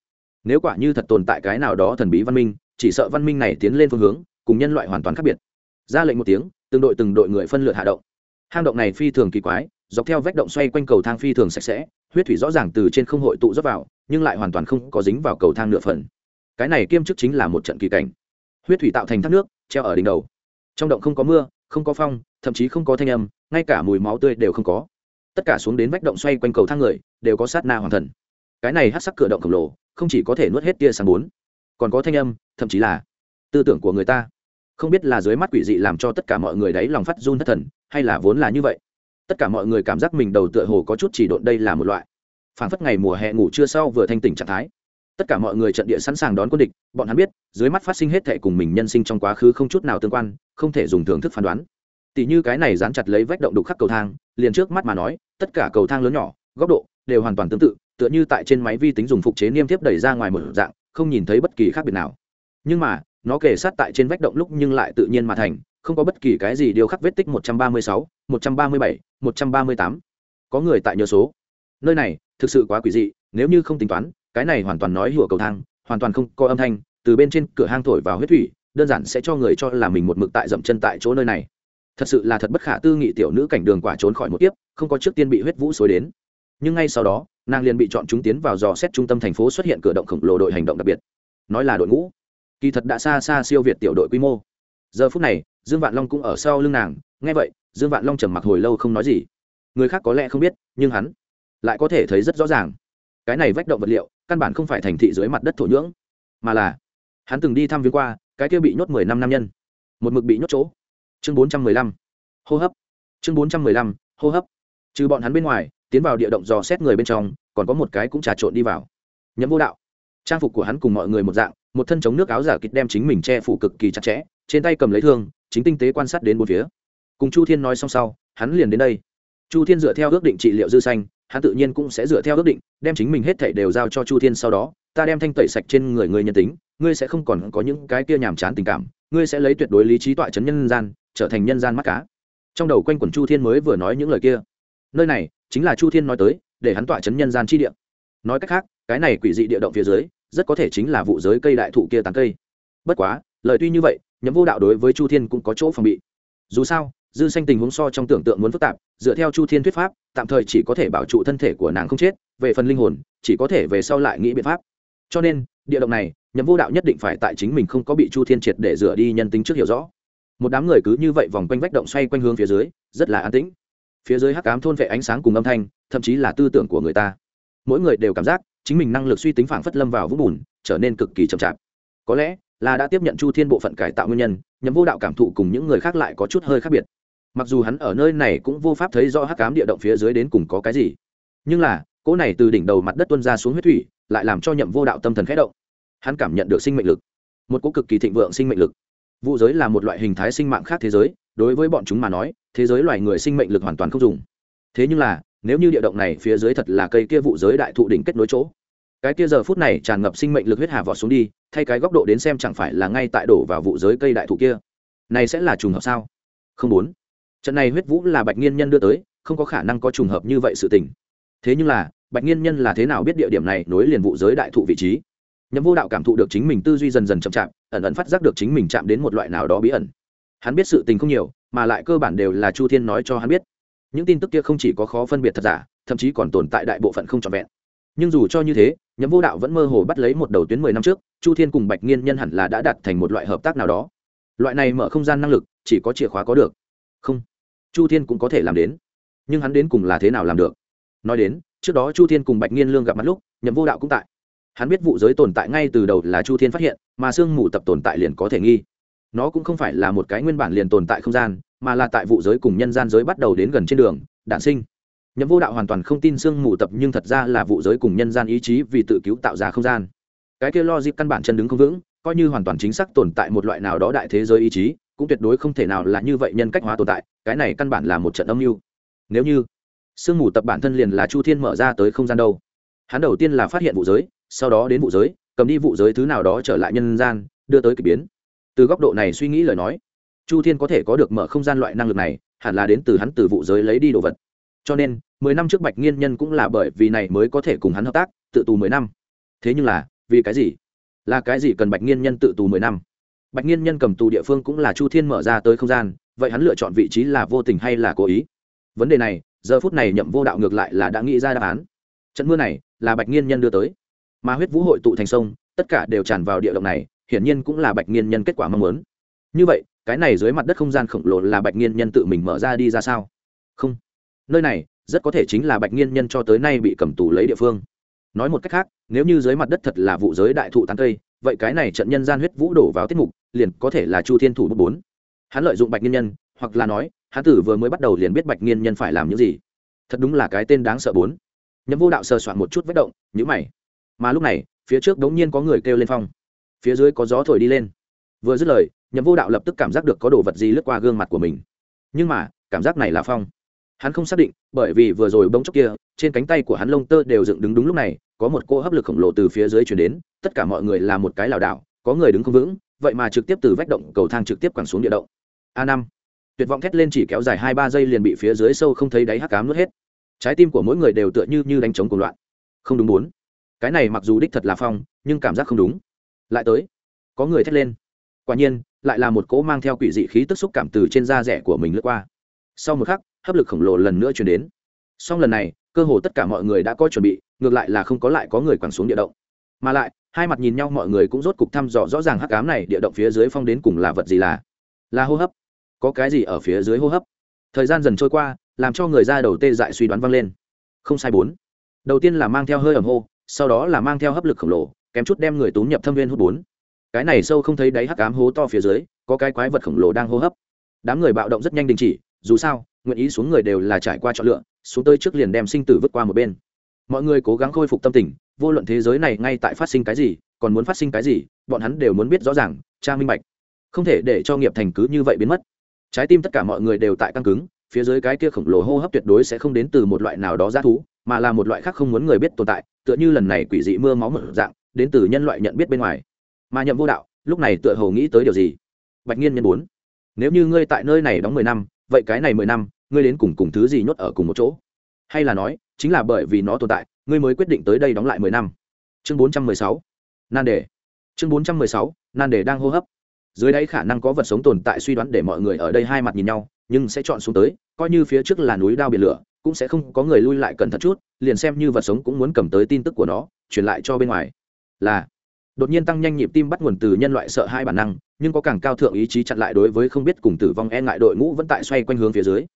Speaker 1: Nếu quả như thật tồn tại cái nào đó thần bí văn minh, chỉ sợ văn minh này tiến lên phương hướng, cùng nhân loại hoàn toàn khác biệt. Ra lệnh một tiếng, từng đội từng đội người phân lượt hạ động. Hang động này phi thường kỳ quái, dọc theo vách động xoay quanh cầu thang phi thường sạch sẽ, huyết thủy rõ ràng từ trên không hội tụ rót vào, nhưng lại hoàn toàn không có dính vào cầu thang nửa phần. Cái này kiêm chức chính là một trận kỳ cảnh. Huyết thủy tạo thành thác nước treo ở đỉnh đầu. Trong động không có mưa, không có phong, thậm chí không có thanh âm, ngay cả mùi máu tươi đều không có. Tất cả xuống đến vách động xoay quanh cầu thang người, đều có sát na hoàng thần. Cái này hát sắc cửa động khổng lồ, không chỉ có thể nuốt hết tia sáng bốn, còn có thanh âm, thậm chí là tư tưởng của người ta. Không biết là dưới mắt quỷ dị làm cho tất cả mọi người đấy lòng phát run thất thần, hay là vốn là như vậy. Tất cả mọi người cảm giác mình đầu tựa hồ có chút chỉ độn đây là một loại. Phản phất ngày mùa hè ngủ trưa sau vừa thanh tỉnh trạng thái tất cả mọi người trận địa sẵn sàng đón quân địch bọn hắn biết dưới mắt phát sinh hết thệ cùng mình nhân sinh trong quá khứ không chút nào tương quan không thể dùng thưởng thức phán đoán. Tỷ như cái này dán chặt lấy vách động đục khắc cầu thang liền trước mắt mà nói tất cả cầu thang lớn nhỏ góc độ đều hoàn toàn tương tự tựa như tại trên máy vi tính dùng phục chế niêm tiếp đẩy ra ngoài một dạng không nhìn thấy bất kỳ khác biệt nào. Nhưng mà nó kể sát tại trên vách động lúc nhưng lại tự nhiên mà thành không có bất kỳ cái gì điều khắc vết tích 136, 137, 138. có người tại nhớ số. Nơi này thực sự quá quỷ dị nếu như không tính toán cái này hoàn toàn nói hùa cầu thang, hoàn toàn không có âm thanh, từ bên trên cửa hang thổi vào huyết thủy, đơn giản sẽ cho người cho là mình một mực tại dậm chân tại chỗ nơi này. Thật sự là thật bất khả tư nghị tiểu nữ cảnh đường quả trốn khỏi một kiếp, không có trước tiên bị huyết vũ xối đến. Nhưng ngay sau đó, nàng liền bị chọn chúng tiến vào dò xét trung tâm thành phố xuất hiện cửa động khổng lồ đội hành động đặc biệt. Nói là đội ngũ. Kỳ thật đã xa xa siêu việt tiểu đội quy mô. Giờ phút này, dương vạn long cũng ở sau lưng nàng. Nghe vậy, dương vạn long trầm mặc hồi lâu không nói gì. Người khác có lẽ không biết, nhưng hắn lại có thể thấy rất rõ ràng cái này vách động vật liệu căn bản không phải thành thị dưới mặt đất thổ nhưỡng, mà là hắn từng đi thăm viếng qua cái kia bị nhốt mười năm nam nhân, một mực bị nhốt chỗ. Chương bốn trăm mười lăm, hô hấp. Chương bốn trăm mười lăm, hô hấp. Trừ bọn hắn bên ngoài, tiến vào địa động dò xét người bên trong, còn có một cái cũng trà trộn đi vào. Nhấm vô đạo. Trang phục của hắn cùng mọi người một dạng, một thân chống nước áo giả kịch đem chính mình che phủ cực kỳ chặt chẽ, trên tay cầm lấy thương, chính tinh tế quan sát đến bốn phía. Cùng chu thiên nói xong sau, hắn liền đến đây. Chu thiên dựa theo ước định trị liệu dư xanh hắn tự nhiên cũng sẽ dựa theo ước định, đem chính mình hết thảy đều giao cho chu thiên sau đó, ta đem thanh tẩy sạch trên người người nhân tính, ngươi sẽ không còn có những cái kia nhàm chán tình cảm, ngươi sẽ lấy tuyệt đối lý trí tọa chấn nhân gian, trở thành nhân gian mắt cá. Trong đầu quanh quẩn chu thiên mới vừa nói những lời kia. Nơi này, chính là chu thiên nói tới, để hắn tọa chấn nhân gian chi địa. Nói cách khác, cái này quỷ dị địa động phía dưới, rất có thể chính là vụ giới cây đại thụ kia tán cây. Bất quá, lời tuy như vậy nhấm vô đạo đối với chu thiên cũng có chỗ phòng bị. Dù sao dư xanh tình huống so trong tưởng tượng muốn phức tạp, dựa theo chu thiên thuyết pháp, tạm thời chỉ có thể bảo trụ thân thể của nàng không chết, về phần linh hồn, chỉ có thể về sau lại nghĩ biện pháp. Cho nên, địa động này, nhậm vô đạo nhất định phải tại chính mình không có bị chu thiên triệt để rửa đi nhân tính trước hiểu rõ. Một đám người cứ như vậy vòng quanh vách động xoay quanh hướng phía dưới, rất là an tĩnh. Phía dưới hắc ám thôn vệ ánh sáng cùng âm thanh, thậm chí là tư tưởng của người ta. Mỗi người đều cảm giác, chính mình năng lực suy tính phảng phất lâm vào vũng bùn, trở nên cực kỳ chậm chạp. Có lẽ là đã tiếp nhận chu thiên bộ phận cải tạo nguyên nhân, nhậm vô đạo cảm thụ cùng những người khác lại có chút hơi khác biệt mặc dù hắn ở nơi này cũng vô pháp thấy rõ hắc ám địa động phía dưới đến cùng có cái gì. Nhưng là, cỗ này từ đỉnh đầu mặt đất tuân ra xuống huyết thủy, lại làm cho nhậm vô đạo tâm thần khẽ động. Hắn cảm nhận được sinh mệnh lực. Một cỗ cực kỳ thịnh vượng sinh mệnh lực. Vụ giới là một loại hình thái sinh mạng khác thế giới, đối với bọn chúng mà nói, thế giới loài người sinh mệnh lực hoàn toàn không dùng. Thế nhưng là, nếu như địa động này phía dưới thật là cây kia vụ giới đại thụ đỉnh kết nối chỗ, cái kia giờ phút này tràn ngập sinh mệnh lực huyết hà vọt xuống đi, thay cái góc độ đến xem chẳng phải là ngay tại đổ vào vụ giới cây đại thụ kia. Này sẽ là trùng hợp sao? Không bốn trận này huyết vũ là bạch nghiên nhân đưa tới, không có khả năng có trùng hợp như vậy sự tình. Thế nhưng là, bạch nghiên nhân là thế nào biết địa điểm này nối liền vụ giới đại thụ vị trí? Nhậm vô đạo cảm thụ được chính mình tư duy dần dần chậm chạp, ẩn ẩn phát giác được chính mình chạm đến một loại nào đó bí ẩn. Hắn biết sự tình không nhiều, mà lại cơ bản đều là chu thiên nói cho hắn biết. Những tin tức kia không chỉ có khó phân biệt thật giả, thậm chí còn tồn tại đại bộ phận không trọn vẹn. Nhưng dù cho như thế, nhậm vô đạo vẫn mơ hồ bắt lấy một đầu tuyến mười năm trước, chu thiên cùng bạch nghiên nhân hẳn là đã đạt thành một loại hợp tác nào đó. Loại này mở không gian năng lực, chỉ có chìa khóa có được. Không chu thiên cũng có thể làm đến. Nhưng hắn đến cùng là thế nào làm được? Nói đến, trước đó chu thiên cùng bạch nghiên lương gặp mặt lúc, nhậm vô đạo cũng tại. Hắn biết vụ giới tồn tại ngay từ đầu là chu thiên phát hiện, mà sương mù tập tồn tại liền có thể nghi. Nó cũng không phải là một cái nguyên bản liền tồn tại không gian, mà là tại vụ giới cùng nhân gian giới bắt đầu đến gần trên đường, đản sinh. Nhậm vô đạo hoàn toàn không tin sương mù tập nhưng thật ra là vụ giới cùng nhân gian ý chí vì tự cứu tạo ra không gian. Cái kia lo dịp căn bản chân đứng không vững, coi như hoàn toàn chính xác tồn tại một loại nào đó đại thế giới ý chí, cũng tuyệt đối không thể nào là như vậy nhân cách hóa tồn tại cái này căn bản là một trận âm mưu. Nếu như sương mù tập bản thân liền là chu thiên mở ra tới không gian đâu. Hắn đầu tiên là phát hiện vụ giới, sau đó đến vụ giới, cầm đi vụ giới thứ nào đó trở lại nhân gian, đưa tới k ỳ biến. Từ góc độ này suy nghĩ lời nói, chu thiên có thể có được mở không gian loại năng lực này, hẳn là đến từ hắn từ vụ giới lấy đi đồ vật. Cho nên, mười năm trước bạch nghiên nhân cũng là bởi vì này mới có thể cùng hắn hợp tác, tự tù mười năm. Thế nhưng là, vì cái gì? Là cái gì cần bạch nghiên nhân tự tù mười năm? Bạch nghiên nhân cầm tù địa phương cũng là chu thiên mở ra tới không gian vậy hắn lựa chọn vị trí là vô tình hay là cố ý? Vấn đề này, giờ phút này nhậm vô đạo ngược lại là đã nghĩ ra đáp án. Trận mưa này là bạch nghiên nhân đưa tới. Mà huyết vũ hội tụ thành sông, tất cả đều tràn vào địa động này, hiển nhiên cũng là bạch nghiên nhân kết quả mong muốn. Như vậy, cái này dưới mặt đất không gian khổng lồ là bạch nghiên nhân tự mình mở ra đi ra sao? Không. Nơi này rất có thể chính là bạch nghiên nhân cho tới nay bị cầm tù lấy địa phương. Nói một cách khác, nếu như dưới mặt đất thật là vụ giới đại thụ tán cây, vậy cái này trận nhân gian huyết vũ đổ vào tiết mục, liền có thể là chu thiên thủ bút bốn hắn lợi dụng bạch nghiên nhân, hoặc là nói, hắn tử vừa mới bắt đầu liền biết bạch nghiên nhân phải làm những gì. Thật đúng là cái tên đáng sợ bốn. Nhậm vô đạo sờ soạn một chút vết động nhữ mày. Mà lúc này, phía trước đống nhiên có người kêu lên phong. Phía dưới có gió thổi đi lên. Vừa dứt lời, nhậm vô đạo lập tức cảm giác được có đồ vật gì lướt qua gương mặt của mình. Nhưng mà, cảm giác này là phong. Hắn không xác định, bởi vì vừa rồi bông chốc kia, trên cánh tay của hắn lông tơ đều dựng đứng đúng lúc này, có một cô hấp lực khổng lồ từ phía dưới chuyển đến, tất cả mọi người là một cái lảo đảo, có người đứng không vững vậy mà trực tiếp từ vách động cầu thang trực tiếp quẳng xuống địa động. A năm. Tuyệt vọng thét lên chỉ kéo dài hai ba giây liền bị phía dưới sâu không thấy đáy hắc cám nuốt hết. Trái tim của mỗi người đều tựa như như đánh trống cùng loạn. Không đúng bốn. Cái này mặc dù đích thật là phong, nhưng cảm giác không đúng. Lại tới. Có người thét lên. Quả nhiên, lại là một cỗ mang theo quỷ dị khí tức xúc cảm từ trên da rẻ của mình lướt qua. Sau một khắc, hấp lực khổng lồ lần nữa chuyển đến. Song lần này, cơ hồ tất cả mọi người đã có chuẩn bị, ngược lại là không có lại có người quẳng xuống địa động mà lại, hai mặt nhìn nhau mọi người cũng rốt cục thăm dò rõ ràng hắc cám này, địa động phía dưới phong đến cùng là vật gì là? Là hô hấp. Có cái gì ở phía dưới hô hấp? Thời gian dần trôi qua, làm cho người ra đầu tê dại suy đoán vang lên. Không sai bốn. Đầu tiên là mang theo hơi ẩm hô, sau đó là mang theo hấp lực khổng lồ, kém chút đem người túm nhập thâm viên hút bốn. Cái này sâu không thấy đáy hắc ám hố to phía dưới, có cái quái vật khổng lồ đang hô hấp. Đám người bạo động rất nhanh đình chỉ, dù sao, nguyện ý xuống người đều là trải qua chọn lựa, xuống tới trước liền đem sinh tử vứt qua một bên. Mọi người cố gắng khôi phục tâm tình vô luận thế giới này ngay tại phát sinh cái gì, còn muốn phát sinh cái gì, bọn hắn đều muốn biết rõ ràng, cha minh bạch. Không thể để cho nghiệp thành cứ như vậy biến mất. Trái tim tất cả mọi người đều tại căng cứng, phía dưới cái kia khổng lồ hô hấp tuyệt đối sẽ không đến từ một loại nào đó g thú, mà là một loại khác không muốn người biết tồn tại, tựa như lần này quỷ dị mưa máu một dạng, đến từ nhân loại nhận biết bên ngoài. Mà nhậm vô đạo, lúc này tựa hồ nghĩ tới điều gì? Bạch nhiên nhân bốn, nếu như ngươi tại nơi này đóng mười năm, vậy cái này mười năm, ngươi đến cùng cùng thứ gì nhốt ở cùng một chỗ? Hay là nói, chính là bởi vì nó tồn tại ngươi mới quyết định tới đây đóng lại mười năm. Chương bốn trăm mười sáu. Nan đề. Chương bốn trăm mười sáu, nan đề đang hô hấp. Dưới đáy khả năng có vật sống tồn tại suy đoán để mọi người ở đây hai mặt nhìn nhau, nhưng sẽ chọn xuống tới, coi như phía trước là núi đao biển lửa, cũng sẽ không có người lui lại cẩn thận chút, liền xem như vật sống cũng muốn cầm tới tin tức của nó, truyền lại cho bên ngoài. Là. Đột nhiên tăng nhanh nhịp tim bắt nguồn từ nhân loại sợ hai bản năng, nhưng có càng cao thượng ý chí chặn lại đối với không biết cùng tử vong e ngại đội ngũ vẫn tại xoay quanh hướng phía dưới.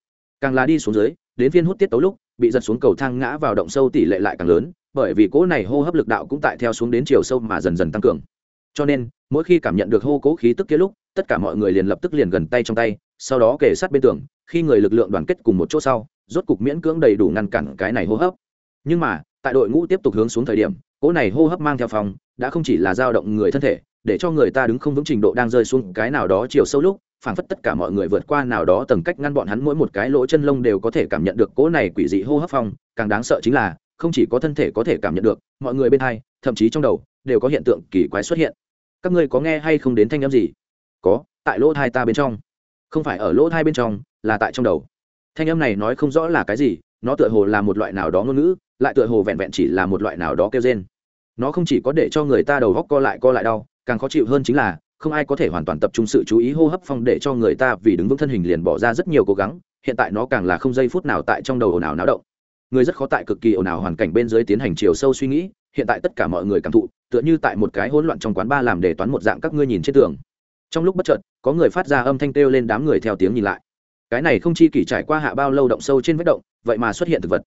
Speaker 1: Càng là đi xuống dưới đến phiên hút tiết tấu lúc, bị giật xuống cầu thang ngã vào động sâu tỷ lệ lại càng lớn, bởi vì cỗ này hô hấp lực đạo cũng tại theo xuống đến chiều sâu mà dần dần tăng cường. Cho nên, mỗi khi cảm nhận được hô cố khí tức kia lúc, tất cả mọi người liền lập tức liền gần tay trong tay, sau đó kể sát bên tường, khi người lực lượng đoàn kết cùng một chỗ sau, rốt cục miễn cưỡng đầy đủ ngăn cản cái này hô hấp. Nhưng mà, tại đội ngũ tiếp tục hướng xuống thời điểm cỗ này hô hấp mang theo phòng, đã không chỉ là dao động người thân thể, để cho người ta đứng không vững trình độ đang rơi xuống cái nào đó chiều sâu lúc phảng phất tất cả mọi người vượt qua nào đó tầng cách ngăn bọn hắn mỗi một cái lỗ chân lông đều có thể cảm nhận được cỗ này quỷ dị hô hấp phong, càng đáng sợ chính là, không chỉ có thân thể có thể cảm nhận được, mọi người bên hai, thậm chí trong đầu, đều có hiện tượng kỳ quái xuất hiện. Các ngươi có nghe hay không đến thanh âm gì? Có, tại lỗ thai ta bên trong. Không phải ở lỗ thai bên trong, là tại trong đầu. Thanh âm này nói không rõ là cái gì, nó tựa hồ là một loại nào đó ngôn ngữ, lại tựa hồ vẹn vẹn chỉ là một loại nào đó kêu trên nó không chỉ có để cho người ta đầu góc co lại co lại đau, càng khó chịu hơn chính là không ai có thể hoàn toàn tập trung sự chú ý hô hấp phong để cho người ta vì đứng vững thân hình liền bỏ ra rất nhiều cố gắng, hiện tại nó càng là không giây phút nào tại trong đầu ồn ào náo động. Người rất khó tại cực kỳ ồn ào hoàn cảnh bên dưới tiến hành chiều sâu suy nghĩ, hiện tại tất cả mọi người cảm thụ, tựa như tại một cái hỗn loạn trong quán ba làm để toán một dạng các ngươi nhìn trên tường. Trong lúc bất chợt, có người phát ra âm thanh kêu lên đám người theo tiếng nhìn lại. Cái này không chi kỷ trải qua hạ bao lâu động sâu trên vết động, vậy mà xuất hiện thực vật.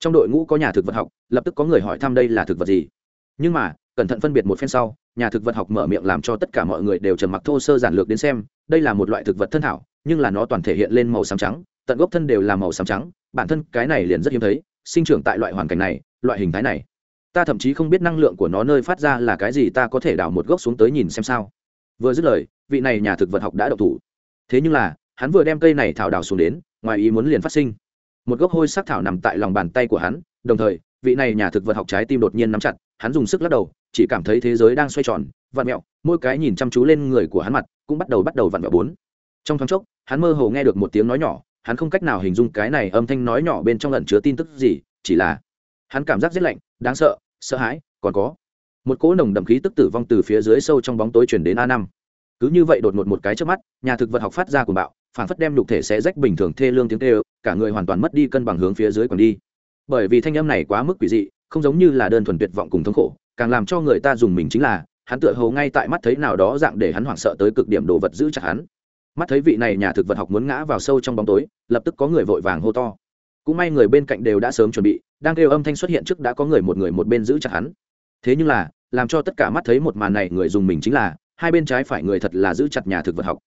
Speaker 1: Trong đội ngũ có nhà thực vật học, lập tức có người hỏi thăm đây là thực vật gì. Nhưng mà cẩn thận phân biệt một phen sau, nhà thực vật học mở miệng làm cho tất cả mọi người đều trầm mặc thô sơ giản lược đến xem, đây là một loại thực vật thân thảo, nhưng là nó toàn thể hiện lên màu xám trắng, tận gốc thân đều là màu xám trắng, bản thân cái này liền rất hiếm thấy, sinh trưởng tại loại hoàn cảnh này, loại hình thái này. Ta thậm chí không biết năng lượng của nó nơi phát ra là cái gì, ta có thể đào một gốc xuống tới nhìn xem sao. Vừa dứt lời, vị này nhà thực vật học đã độc thủ. Thế nhưng là, hắn vừa đem cây này thảo đào xuống đến, ngoài ý muốn liền phát sinh. Một gốc hôi sắc thảo nằm tại lòng bàn tay của hắn, đồng thời, vị này nhà thực vật học trái tim đột nhiên nắm chặt hắn dùng sức lắc đầu, chỉ cảm thấy thế giới đang xoay tròn, vặn mẹo, mỗi cái nhìn chăm chú lên người của hắn mặt cũng bắt đầu bắt đầu vặn vẹo bốn. Trong thoáng chốc, hắn mơ hồ nghe được một tiếng nói nhỏ, hắn không cách nào hình dung cái này âm thanh nói nhỏ bên trong lần chứa tin tức gì, chỉ là hắn cảm giác rét lạnh, đáng sợ sợ hãi, còn có một cỗ nồng đậm khí tức tử vong từ phía dưới sâu trong bóng tối chuyển đến a năm. Cứ như vậy đột ngột một cái trước mắt, nhà thực vật học phát ra của bạo phản phất đem nhục thể sẽ rách bình thường thê lương tiếng tê cả người hoàn toàn mất đi cân bằng hướng phía dưới còn đi. Bởi vì thanh âm này quá mức quỷ dị không giống như là đơn thuần tuyệt vọng cùng thống khổ, càng làm cho người ta dùng mình chính là, hắn tựa hồ ngay tại mắt thấy nào đó dạng để hắn hoảng sợ tới cực điểm đồ vật giữ chặt hắn. Mắt thấy vị này nhà thực vật học muốn ngã vào sâu trong bóng tối, lập tức có người vội vàng hô to. Cũng may người bên cạnh đều đã sớm chuẩn bị, đang kêu âm thanh xuất hiện trước đã có người một người một bên giữ chặt hắn. Thế nhưng là, làm cho tất cả mắt thấy một màn này người dùng mình chính là, hai bên trái phải người thật là giữ chặt nhà thực vật học.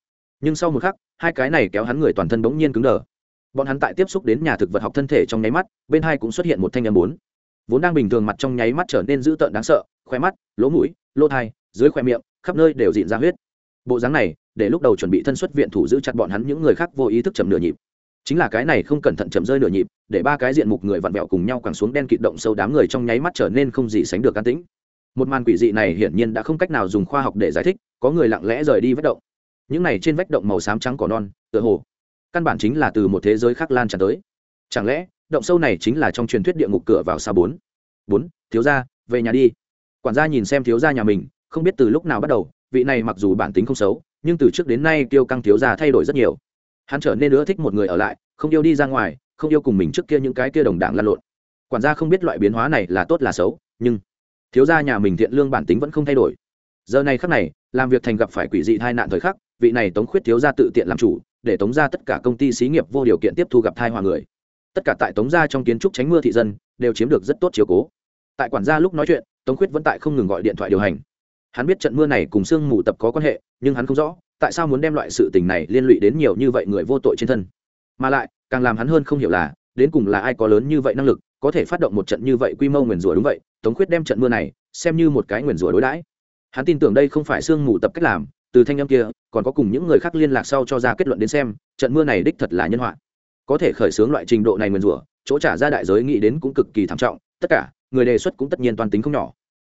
Speaker 1: Nhưng sau một khắc, hai cái này kéo hắn người toàn thân bỗng nhiên cứng đờ. Bọn hắn tại tiếp xúc đến nhà thực vật học thân thể trong nháy mắt, bên hai cũng xuất hiện một thanh âm bốn vốn đang bình thường mặt trong nháy mắt trở nên dữ tợn đáng sợ khoe mắt, lỗ mũi, lỗ thai, dưới khoe miệng, khắp nơi đều dịn ra huyết. Bộ dáng này, để lúc đầu chuẩn bị thân xuất viện thủ giữ chặt bọn hắn những người khác vô ý thức chậm nửa nhịp. Chính là cái này không cẩn thận chậm rơi nửa nhịp, để ba cái diện mục người vặn vẹo cùng nhau càng xuống đen kịt động sâu đám người trong nháy mắt trở nên không gì sánh được can tĩnh. Một màn quỷ dị này hiển nhiên đã không cách nào dùng khoa học để giải thích, có người lặng lẽ rời đi vách động. Những này trên vách động màu xám trắng cỏ non, tựa hồ, căn bản chính là từ một thế giới khác lan tràn tới. Chẳng lẽ động sâu này chính là trong truyền thuyết địa ngục cửa vào xa bốn. Bốn, thiếu gia, về nhà đi. Quản gia nhìn xem thiếu gia nhà mình, không biết từ lúc nào bắt đầu, vị này mặc dù bản tính không xấu, nhưng từ trước đến nay tiêu căng thiếu gia thay đổi rất nhiều. Hắn trở nên nữa thích một người ở lại, không yêu đi ra ngoài, không yêu cùng mình trước kia những cái kia đồng đảng lăn lộn. Quản gia không biết loại biến hóa này là tốt là xấu, nhưng thiếu gia nhà mình thiện lương bản tính vẫn không thay đổi. Giờ này khắc này, làm việc thành gặp phải quỷ dị tai nạn thời khắc, vị này tống khuyết thiếu gia tự tiện làm chủ, để tống ra tất cả công ty xí nghiệp vô điều kiện tiếp thu gặp thai hòa người tất cả tại tống gia trong kiến trúc tránh mưa thị dân đều chiếm được rất tốt chiếu cố. Tại quản gia lúc nói chuyện, tống khuyết vẫn tại không ngừng gọi điện thoại điều hành. Hắn biết trận mưa này cùng sương mù tập có quan hệ, nhưng hắn không rõ, tại sao muốn đem loại sự tình này liên lụy đến nhiều như vậy người vô tội trên thân. Mà lại, càng làm hắn hơn không hiểu là, đến cùng là ai có lớn như vậy năng lực, có thể phát động một trận như vậy quy mô nguyền rủa đúng vậy, tống khuyết đem trận mưa này xem như một cái nguyền rủa đối đãi. Hắn tin tưởng đây không phải sương mù tập cách làm, từ thanh âm kia, còn có cùng những người khác liên lạc sau cho ra kết luận đến xem, trận mưa này đích thật là nhân họa có thể khởi xướng loại trình độ này mượn rủa, chỗ trả ra đại giới nghĩ đến cũng cực kỳ thảm trọng, tất cả, người đề xuất cũng tất nhiên toàn tính không nhỏ.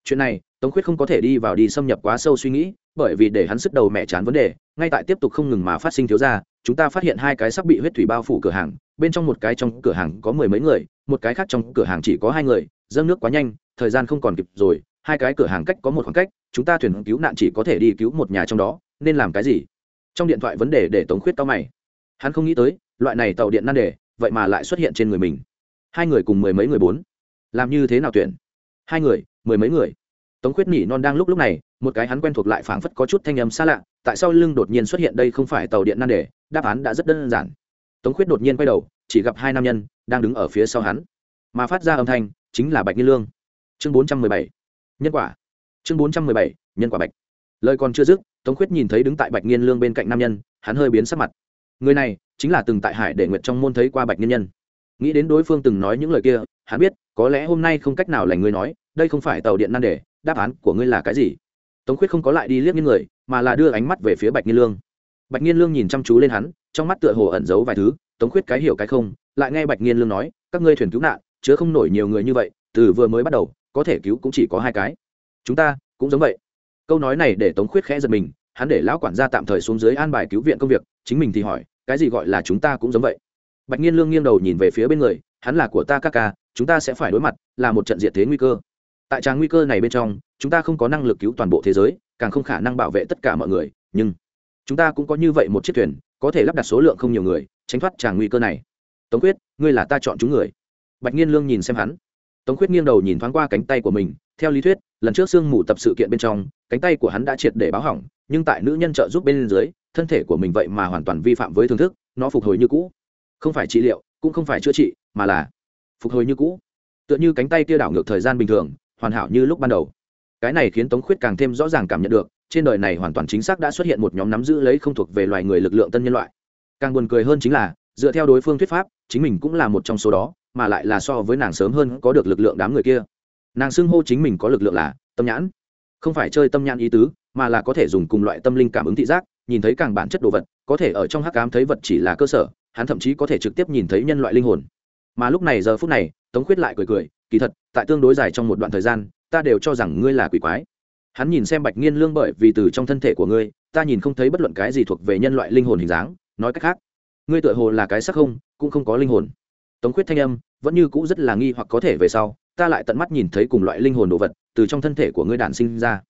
Speaker 1: Chuyện này, tống khuyết không có thể đi vào đi xâm nhập quá sâu suy nghĩ, bởi vì để hắn sức đầu mẹ chán vấn đề, ngay tại tiếp tục không ngừng mà phát sinh thiếu ra chúng ta phát hiện hai cái sắp bị huyết thủy bao phủ cửa hàng, bên trong một cái trong cửa hàng có mười mấy người, một cái khác trong cửa hàng chỉ có hai người, dâng nước quá nhanh, thời gian không còn kịp rồi, hai cái cửa hàng cách có một khoảng cách, chúng ta thuyền cứu nạn chỉ có thể đi cứu một nhà trong đó, nên làm cái gì? Trong điện thoại vấn đề để tống khuyết tao mày. Hắn không nghĩ tới loại này tàu điện nan đề, vậy mà lại xuất hiện trên người mình. Hai người cùng mười mấy người bốn. Làm như thế nào tuyển? Hai người, mười mấy người. Tống khuyết nhỉ non đang lúc lúc này, một cái hắn quen thuộc lại phảng phất có chút thanh âm xa lạ, tại sao lưng đột nhiên xuất hiện đây không phải tàu điện nan đề, đáp án đã rất đơn giản. Tống khuyết đột nhiên quay đầu, chỉ gặp hai nam nhân đang đứng ở phía sau hắn. Mà phát ra âm thanh chính là bạch nhiên lương. Chương bốn trăm mười bảy. Nhân quả. Chương bốn trăm mười bảy, nhân quả bạch. Lời còn chưa dứt, tống khuyết nhìn thấy đứng tại bạch nhiên lương bên cạnh nam nhân, hắn hơi biến sắc mặt. Người này chính là từng tại hải để nguyệt trong môn thấy qua bạch nhiên nhân. Nghĩ đến đối phương từng nói những lời kia, hắn biết, có lẽ hôm nay không cách nào lành ngươi nói, đây không phải tàu điện nan đề, đáp án của ngươi là cái gì? Tống khuyết không có lại đi liếc những người, mà là đưa ánh mắt về phía bạch nhiên lương. Bạch nhiên lương nhìn chăm chú lên hắn, trong mắt tựa hồ ẩn giấu vài thứ, tống khuyết cái hiểu cái không, lại nghe bạch nhiên lương nói, các ngươi thuyền cứu nạn, chứa không nổi nhiều người như vậy, từ vừa mới bắt đầu, có thể cứu cũng chỉ có hai cái. Chúng ta cũng giống vậy. Câu nói này để tống khuyết khẽ giật mình, hắn để lão quản gia tạm thời xuống dưới an bài cứu viện công việc, chính mình thì hỏi cái gì gọi là chúng ta cũng giống vậy. Bạch nhiên lương nghiêng đầu nhìn về phía bên người, hắn là của ta ca ca, chúng ta sẽ phải đối mặt, là một trận diệt thế nguy cơ. Tại trang nguy cơ này bên trong, chúng ta không có năng lực cứu toàn bộ thế giới, càng không khả năng bảo vệ tất cả mọi người, nhưng chúng ta cũng có như vậy một chiếc thuyền, có thể lắp đặt số lượng không nhiều người, tránh thoát tràng nguy cơ này. Tống quyết, ngươi là ta chọn chúng người. Bạch nhiên lương nhìn xem hắn. Tống quyết nghiêng đầu nhìn thoáng qua cánh tay của mình, theo lý thuyết, lần trước sương mù tập sự kiện bên trong, cánh tay của hắn đã triệt để báo hỏng, nhưng tại nữ nhân trợ giúp bên dưới thân thể của mình vậy mà hoàn toàn vi phạm với thưởng thức, nó phục hồi như cũ. Không phải trị liệu, cũng không phải chữa trị, mà là phục hồi như cũ. Tựa như cánh tay kia đảo ngược thời gian bình thường, hoàn hảo như lúc ban đầu. Cái này khiến tống khuyết càng thêm rõ ràng cảm nhận được, trên đời này hoàn toàn chính xác đã xuất hiện một nhóm nắm giữ lấy không thuộc về loài người lực lượng tân nhân loại. Càng buồn cười hơn chính là, dựa theo đối phương thuyết pháp, chính mình cũng là một trong số đó, mà lại là so với nàng sớm hơn có được lực lượng đám người kia. Nàng xưng hô chính mình có lực lượng là tâm nhãn. Không phải chơi tâm nhãn ý tứ, mà là có thể dùng cùng loại tâm linh cảm ứng thị giác nhìn thấy càng bản chất đồ vật, có thể ở trong hắc cám thấy vật chỉ là cơ sở, hắn thậm chí có thể trực tiếp nhìn thấy nhân loại linh hồn. Mà lúc này giờ phút này, tống khuyết lại cười cười, kỳ thật, tại tương đối dài trong một đoạn thời gian, ta đều cho rằng ngươi là quỷ quái. Hắn nhìn xem bạch nghiên lương bởi vì từ trong thân thể của ngươi, ta nhìn không thấy bất luận cái gì thuộc về nhân loại linh hồn hình dáng, nói cách khác, ngươi tựa hồ là cái sắc không, cũng không có linh hồn. Tống khuyết thanh âm, vẫn như cũ rất là nghi hoặc có thể về sau, ta lại tận mắt nhìn thấy cùng loại linh hồn đồ vật từ trong thân thể của ngươi đản sinh ra.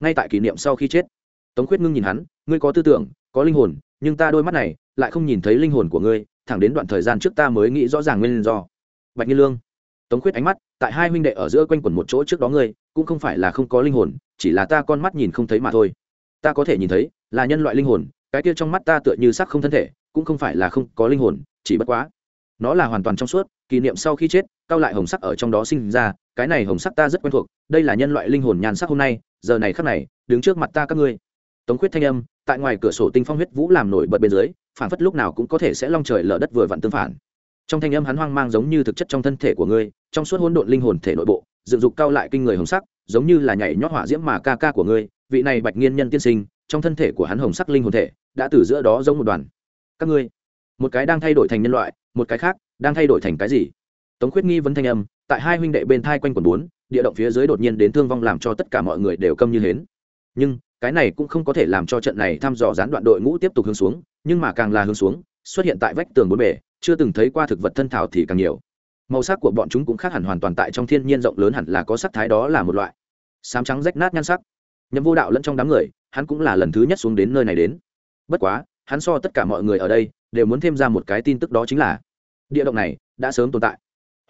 Speaker 1: Ngay tại kỷ niệm sau khi chết tống khuyết ngưng nhìn hắn, ngươi có tư tưởng, có linh hồn, nhưng ta đôi mắt này lại không nhìn thấy linh hồn của ngươi, thẳng đến đoạn thời gian trước ta mới nghĩ rõ ràng nguyên do. Bạch nhiên lương. Tống khuyết ánh mắt, tại hai huynh đệ ở giữa quanh quẩn một chỗ trước đó ngươi, cũng không phải là không có linh hồn, chỉ là ta con mắt nhìn không thấy mà thôi. Ta có thể nhìn thấy, là nhân loại linh hồn, cái kia trong mắt ta tựa như sắc không thân thể, cũng không phải là không có linh hồn, chỉ bất quá, nó là hoàn toàn trong suốt, kỷ niệm sau khi chết cao lại hồng sắc ở trong đó sinh ra, cái này hồng sắc ta rất quen thuộc, đây là nhân loại linh hồn nhàn sắc hôm nay, giờ này khắc này, đứng trước mặt ta các ngươi tống khuyết thanh âm, tại ngoài cửa sổ tinh phong huyết vũ làm nổi bật bên dưới phản phất lúc nào cũng có thể sẽ long trời lở đất vừa vặn tương phản. Trong thanh âm hắn hoang mang giống như thực chất trong thân thể của ngươi, trong suốt hỗn độn linh hồn thể nội bộ, dựng dục cao lại kinh người hồng sắc, giống như là nhảy nhót hỏa diễm mà ca ca của ngươi, vị này bạch nghiên nhân tiên sinh, trong thân thể của hắn hồng sắc linh hồn thể, đã từ giữa đó giống một đoàn. Các ngươi, một cái đang thay đổi thành nhân loại, một cái khác đang thay đổi thành cái gì? Tống khuyết nghi vấn thanh âm, tại hai huynh đệ bên thai quanh quần bốn, địa động phía dưới đột nhiên đến thương vong làm cho tất cả mọi người đều câm như hến. Nhưng cái này cũng không có thể làm cho trận này thăm dò gián đoạn đội ngũ tiếp tục hướng xuống, nhưng mà càng là hướng xuống, xuất hiện tại vách tường bốn bể chưa từng thấy qua thực vật thân thảo thì càng nhiều. Màu sắc của bọn chúng cũng khác hẳn hoàn toàn tại trong thiên nhiên rộng lớn hẳn là có sắc thái đó là một loại. Sám trắng rách nát nhan sắc. Nhậm vô đạo lẫn trong đám người, hắn cũng là lần thứ nhất xuống đến nơi này đến. Bất quá, hắn so tất cả mọi người ở đây đều muốn thêm ra một cái tin tức đó chính là, địa động này đã sớm tồn tại.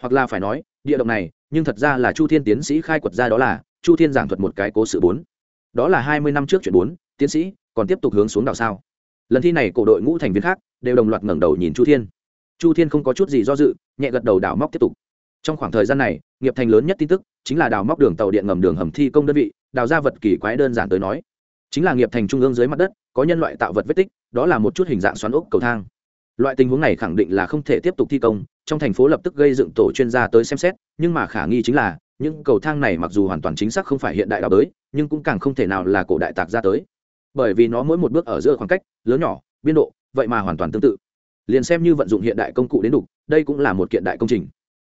Speaker 1: Hoặc là phải nói, địa động này, nhưng thật ra là chu thiên tiến sĩ khai quật ra đó là chu thiên giảng thuật một cái cố sự bốn đó là hai mươi năm trước chuyện bốn, tiến sĩ, còn tiếp tục hướng xuống đảo sao? Lần thi này cổ đội ngũ thành viên khác đều đồng loạt ngẩng đầu nhìn chu thiên. Chu thiên không có chút gì do dự, nhẹ gật đầu đào móc tiếp tục. Trong khoảng thời gian này, nghiệp thành lớn nhất tin tức chính là đào móc đường tàu điện ngầm đường hầm thi công đơn vị đào ra vật kỳ quái đơn giản tới nói, chính là nghiệp thành trung ương dưới mặt đất, có nhân loại tạo vật vết tích, đó là một chút hình dạng xoắn ốc cầu thang. Loại tình huống này khẳng định là không thể tiếp tục thi công, trong thành phố lập tức gây dựng tổ chuyên gia tới xem xét, nhưng mà khả nghi chính là, những cầu thang này mặc dù hoàn toàn chính xác không phải hiện đại đào đới nhưng cũng càng không thể nào là cổ đại tạc ra tới. Bởi vì nó mỗi một bước ở giữa khoảng cách, lớn nhỏ, biên độ, vậy mà hoàn toàn tương tự. Liền xem như vận dụng hiện đại công cụ đến đủ đây cũng là một kiện đại công trình.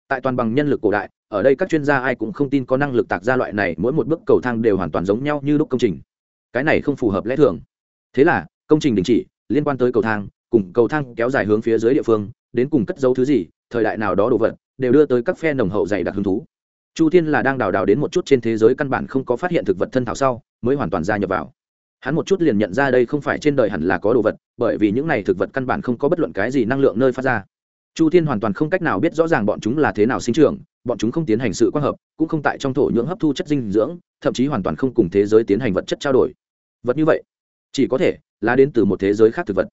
Speaker 1: Tại toàn bằng nhân lực cổ đại, ở đây các chuyên gia ai cũng không tin có năng lực tạc ra loại này mỗi một bước cầu thang đều hoàn toàn giống nhau như lúc công trình. Cái này không phù hợp lẽ thường. Thế là, công trình đình chỉ, liên quan tới cầu thang, cùng cầu thang kéo dài hướng phía dưới địa phương, đến cùng cất dấu thứ gì, thời đại nào đó đồ vật, đều đưa tới các phe nồng hậu dày đặc hứng thú chu thiên là đang đào đào đến một chút trên thế giới căn bản không có phát hiện thực vật thân thảo sau, mới hoàn toàn gia nhập vào. Hắn một chút liền nhận ra đây không phải trên đời hẳn là có đồ vật, bởi vì những này thực vật căn bản không có bất luận cái gì năng lượng nơi phát ra. Chu thiên hoàn toàn không cách nào biết rõ ràng bọn chúng là thế nào sinh trưởng, bọn chúng không tiến hành sự quang hợp, cũng không tại trong thổ nhưỡng hấp thu chất dinh dưỡng, thậm chí hoàn toàn không cùng thế giới tiến hành vật chất trao đổi. Vật như vậy, chỉ có thể là đến từ một thế giới khác thực vật.